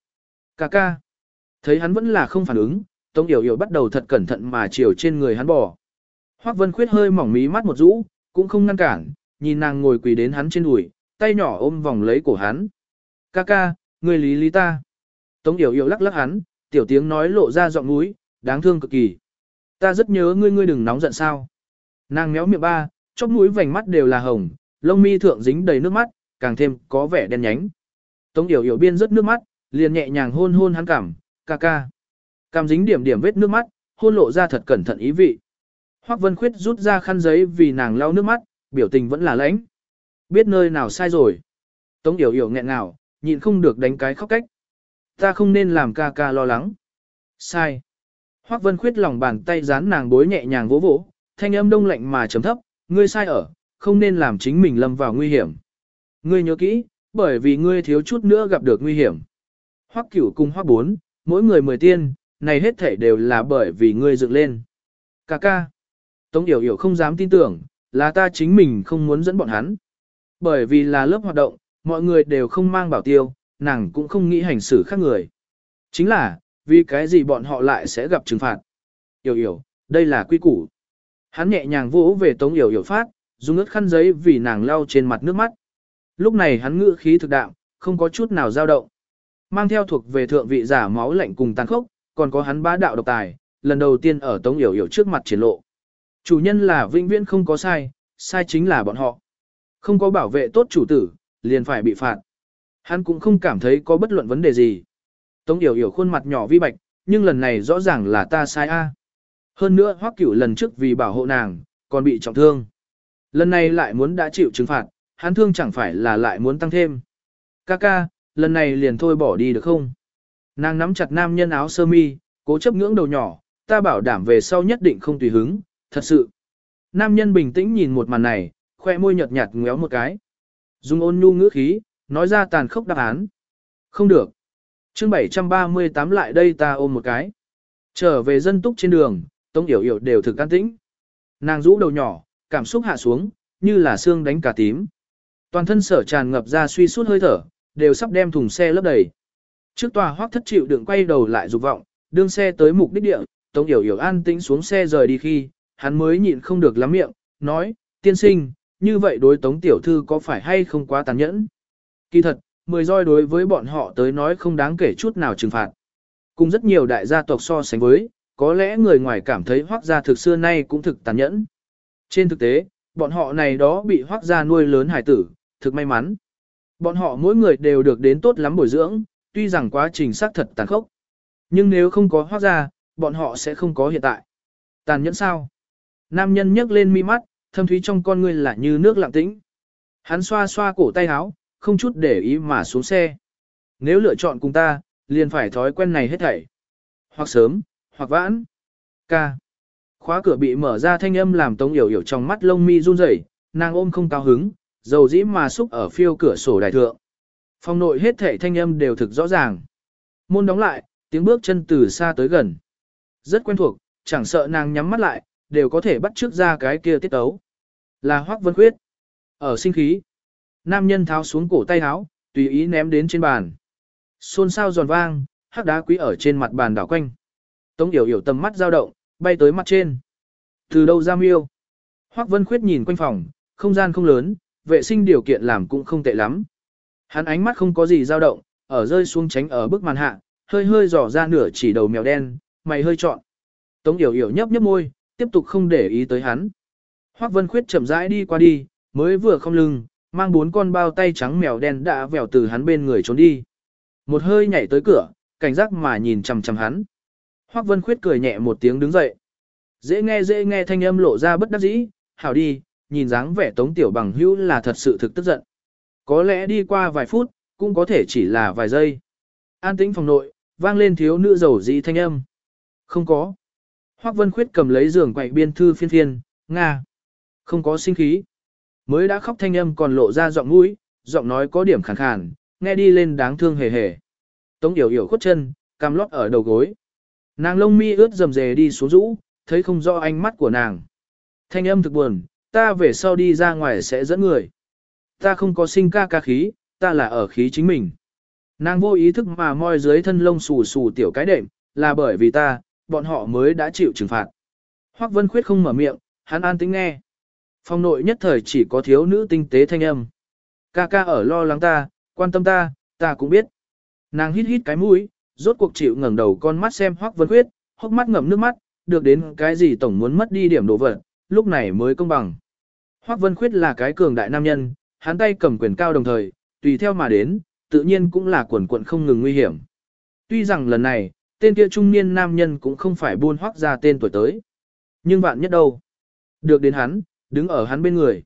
ca ca. Thấy hắn vẫn là không phản ứng, Tống Yểu Yểu bắt đầu thật cẩn thận mà chiều trên người hắn bò. Hoắc Vân Khuyết hơi mỏng mí mắt một rũ, cũng không ngăn cản, nhìn nàng ngồi quỳ đến hắn trên đùi, tay nhỏ ôm vòng lấy cổ hắn. Ca ca, người lý lý ta. Tống Yểu Yểu lắc lắc hắn, tiểu tiếng nói lộ ra giọng mũi, đáng thương cực kỳ. Ta rất nhớ ngươi ngươi đừng nóng giận sao. Nàng méo miệng ba, chóp mũi vành mắt đều là hồng, lông mi thượng dính đầy nước mắt, càng thêm có vẻ đen nhánh. Tống Yểu Yểu biên rất nước mắt, liền nhẹ nhàng hôn hôn hắn cảm, ca ca. Cảm dính điểm điểm vết nước mắt, hôn lộ ra thật cẩn thận ý vị. Hoắc Vân Khuyết rút ra khăn giấy vì nàng lau nước mắt, biểu tình vẫn là lãnh. Biết nơi nào sai rồi. Tống Yểu Yểu nghẹn ngào, nhịn không được đánh cái khóc cách. Ta không nên làm ca ca lo lắng. Sai. Hoắc Vân Khuyết lòng bàn tay dán nàng bối nhẹ nhàng vỗ vỗ, thanh âm đông lạnh mà trầm thấp, ngươi sai ở, không nên làm chính mình lâm vào nguy hiểm. Ngươi nhớ kỹ, bởi vì ngươi thiếu chút nữa gặp được nguy hiểm. Hoắc Cửu cùng Hoắc Bốn, mỗi người mười tiên, này hết thể đều là bởi vì ngươi dựng lên. Ca ca. Tống Yểu Yểu không dám tin tưởng, là ta chính mình không muốn dẫn bọn hắn. Bởi vì là lớp hoạt động, mọi người đều không mang bảo tiêu, nàng cũng không nghĩ hành xử khác người. Chính là, vì cái gì bọn họ lại sẽ gặp trừng phạt. Yểu Yểu, đây là quy củ. Hắn nhẹ nhàng vỗ về Tống Yểu Yểu phát, dùng ướt khăn giấy vì nàng lau trên mặt nước mắt. Lúc này hắn ngữ khí thực đạo, không có chút nào dao động. Mang theo thuộc về thượng vị giả máu lạnh cùng tàn khốc, còn có hắn bá đạo độc tài, lần đầu tiên ở Tống Yểu Yểu trước mặt triển lộ. Chủ nhân là vĩnh viễn không có sai, sai chính là bọn họ. Không có bảo vệ tốt chủ tử, liền phải bị phạt. Hắn cũng không cảm thấy có bất luận vấn đề gì. Tống Yểu Yểu khuôn mặt nhỏ vi bạch, nhưng lần này rõ ràng là ta sai a. Hơn nữa Hoắc Cửu lần trước vì bảo hộ nàng, còn bị trọng thương. Lần này lại muốn đã chịu trừng phạt, hắn thương chẳng phải là lại muốn tăng thêm. Ca ca, lần này liền thôi bỏ đi được không? Nàng nắm chặt nam nhân áo sơ mi, cố chấp ngưỡng đầu nhỏ, ta bảo đảm về sau nhất định không tùy hứng, thật sự. Nam nhân bình tĩnh nhìn một màn này, khoe môi nhợt nhạt ngéo một cái. Dùng ôn nhu ngữ khí, nói ra tàn khốc đáp án. Không được. chương 738 lại đây ta ôm một cái. Trở về dân túc trên đường, Tống Yểu Yểu đều thực an tĩnh. Nàng rũ đầu nhỏ, cảm xúc hạ xuống, như là xương đánh cả tím. Toàn thân sở tràn ngập ra suy suốt hơi thở, đều sắp đem thùng xe lấp đầy. Trước tòa hoác thất chịu đựng quay đầu lại dục vọng, đương xe tới mục đích địa, Tống Yểu Yểu an tĩnh xuống xe rời đi khi, hắn mới nhịn không được lắm miệng, nói, tiên sinh, như vậy đối Tống Tiểu Thư có phải hay không quá tàn nhẫn? Kỳ thật, mười roi đối với bọn họ tới nói không đáng kể chút nào trừng phạt. Cùng rất nhiều đại gia tộc so sánh với, có lẽ người ngoài cảm thấy hoác gia thực xưa nay cũng thực tàn nhẫn. Trên thực tế, bọn họ này đó bị hoác gia nuôi lớn hải tử, thực may mắn. Bọn họ mỗi người đều được đến tốt lắm bồi dưỡng, tuy rằng quá trình xác thật tàn khốc. Nhưng nếu không có hoác gia, bọn họ sẽ không có hiện tại. Tàn nhẫn sao? Nam nhân nhấc lên mi mắt, thâm thúy trong con ngươi là như nước lặng tĩnh. Hắn xoa xoa cổ tay áo, không chút để ý mà xuống xe. Nếu lựa chọn cùng ta, liền phải thói quen này hết thảy. Hoặc sớm, hoặc vãn. Ca. Khóa cửa bị mở ra thanh âm làm Tống Yểu Yểu trong mắt lông mi run rẩy, nàng ôm không cao hứng, dầu dĩ mà xúc ở phiêu cửa sổ đại thượng. Phòng nội hết thảy thanh âm đều thực rõ ràng. Môn đóng lại, tiếng bước chân từ xa tới gần. Rất quen thuộc, chẳng sợ nàng nhắm mắt lại, đều có thể bắt trước ra cái kia tiết tấu. Là Hoắc Vân Khuyết. Ở sinh khí. Nam nhân tháo xuống cổ tay áo, tùy ý ném đến trên bàn. Xôn xao giòn vang, hắc đá quý ở trên mặt bàn đảo quanh. Tống Yểu Yểu tầm mắt dao động, bay tới mặt trên. Từ đâu ra miêu? Hoắc Vân Khuyết nhìn quanh phòng, không gian không lớn, vệ sinh điều kiện làm cũng không tệ lắm. Hắn ánh mắt không có gì dao động, ở rơi xuống tránh ở bức màn hạ, hơi hơi dò ra nửa chỉ đầu mèo đen, mày hơi trọn. Tống Yểu Yểu nhấp nhấp môi, tiếp tục không để ý tới hắn. Hoắc Vân Khuyết chậm rãi đi qua đi, mới vừa không lưng, mang bốn con bao tay trắng mèo đen đã vèo từ hắn bên người trốn đi. Một hơi nhảy tới cửa, cảnh giác mà nhìn chằm chằm hắn. Hoắc Vân Khuyết cười nhẹ một tiếng đứng dậy. Dễ nghe dễ nghe thanh âm lộ ra bất đắc dĩ, hảo đi, nhìn dáng vẻ tống tiểu bằng hữu là thật sự thực tức giận. Có lẽ đi qua vài phút, cũng có thể chỉ là vài giây. An tĩnh phòng nội, vang lên thiếu nữ rầu dĩ thanh âm. Không có. Hoắc Vân Khuyết cầm lấy giường quậy biên thư phiên phiên, Nga. Không có sinh khí. Mới đã khóc thanh âm còn lộ ra giọng mũi, giọng nói có điểm khàn khàn, nghe đi lên đáng thương hề hề. Tống Yểu Yểu khuất chân, cam lót ở đầu gối. Nàng lông mi ướt rầm rề đi xuống rũ, thấy không rõ ánh mắt của nàng. Thanh âm thực buồn, ta về sau đi ra ngoài sẽ dẫn người. Ta không có sinh ca ca khí, ta là ở khí chính mình. Nàng vô ý thức mà moi dưới thân lông xù xù tiểu cái đệm, là bởi vì ta, bọn họ mới đã chịu trừng phạt. Hoắc Vân Khuyết không mở miệng, hắn an tĩnh nghe. Phòng nội nhất thời chỉ có thiếu nữ tinh tế thanh âm. Ca ca ở lo lắng ta, quan tâm ta, ta cũng biết. Nàng hít hít cái mũi, rốt cuộc chịu ngẩng đầu con mắt xem Hoắc Vân Khuyết, hốc mắt ngậm nước mắt, được đến cái gì tổng muốn mất đi điểm đồ vật, lúc này mới công bằng. Hoắc Vân Khuyết là cái cường đại nam nhân, hắn tay cầm quyền cao đồng thời, tùy theo mà đến, tự nhiên cũng là quần quận không ngừng nguy hiểm. Tuy rằng lần này, tên kia trung niên nam nhân cũng không phải buôn hoắc ra tên tuổi tới. Nhưng vạn nhất đâu. Được đến hắn, đứng ở hắn bên người.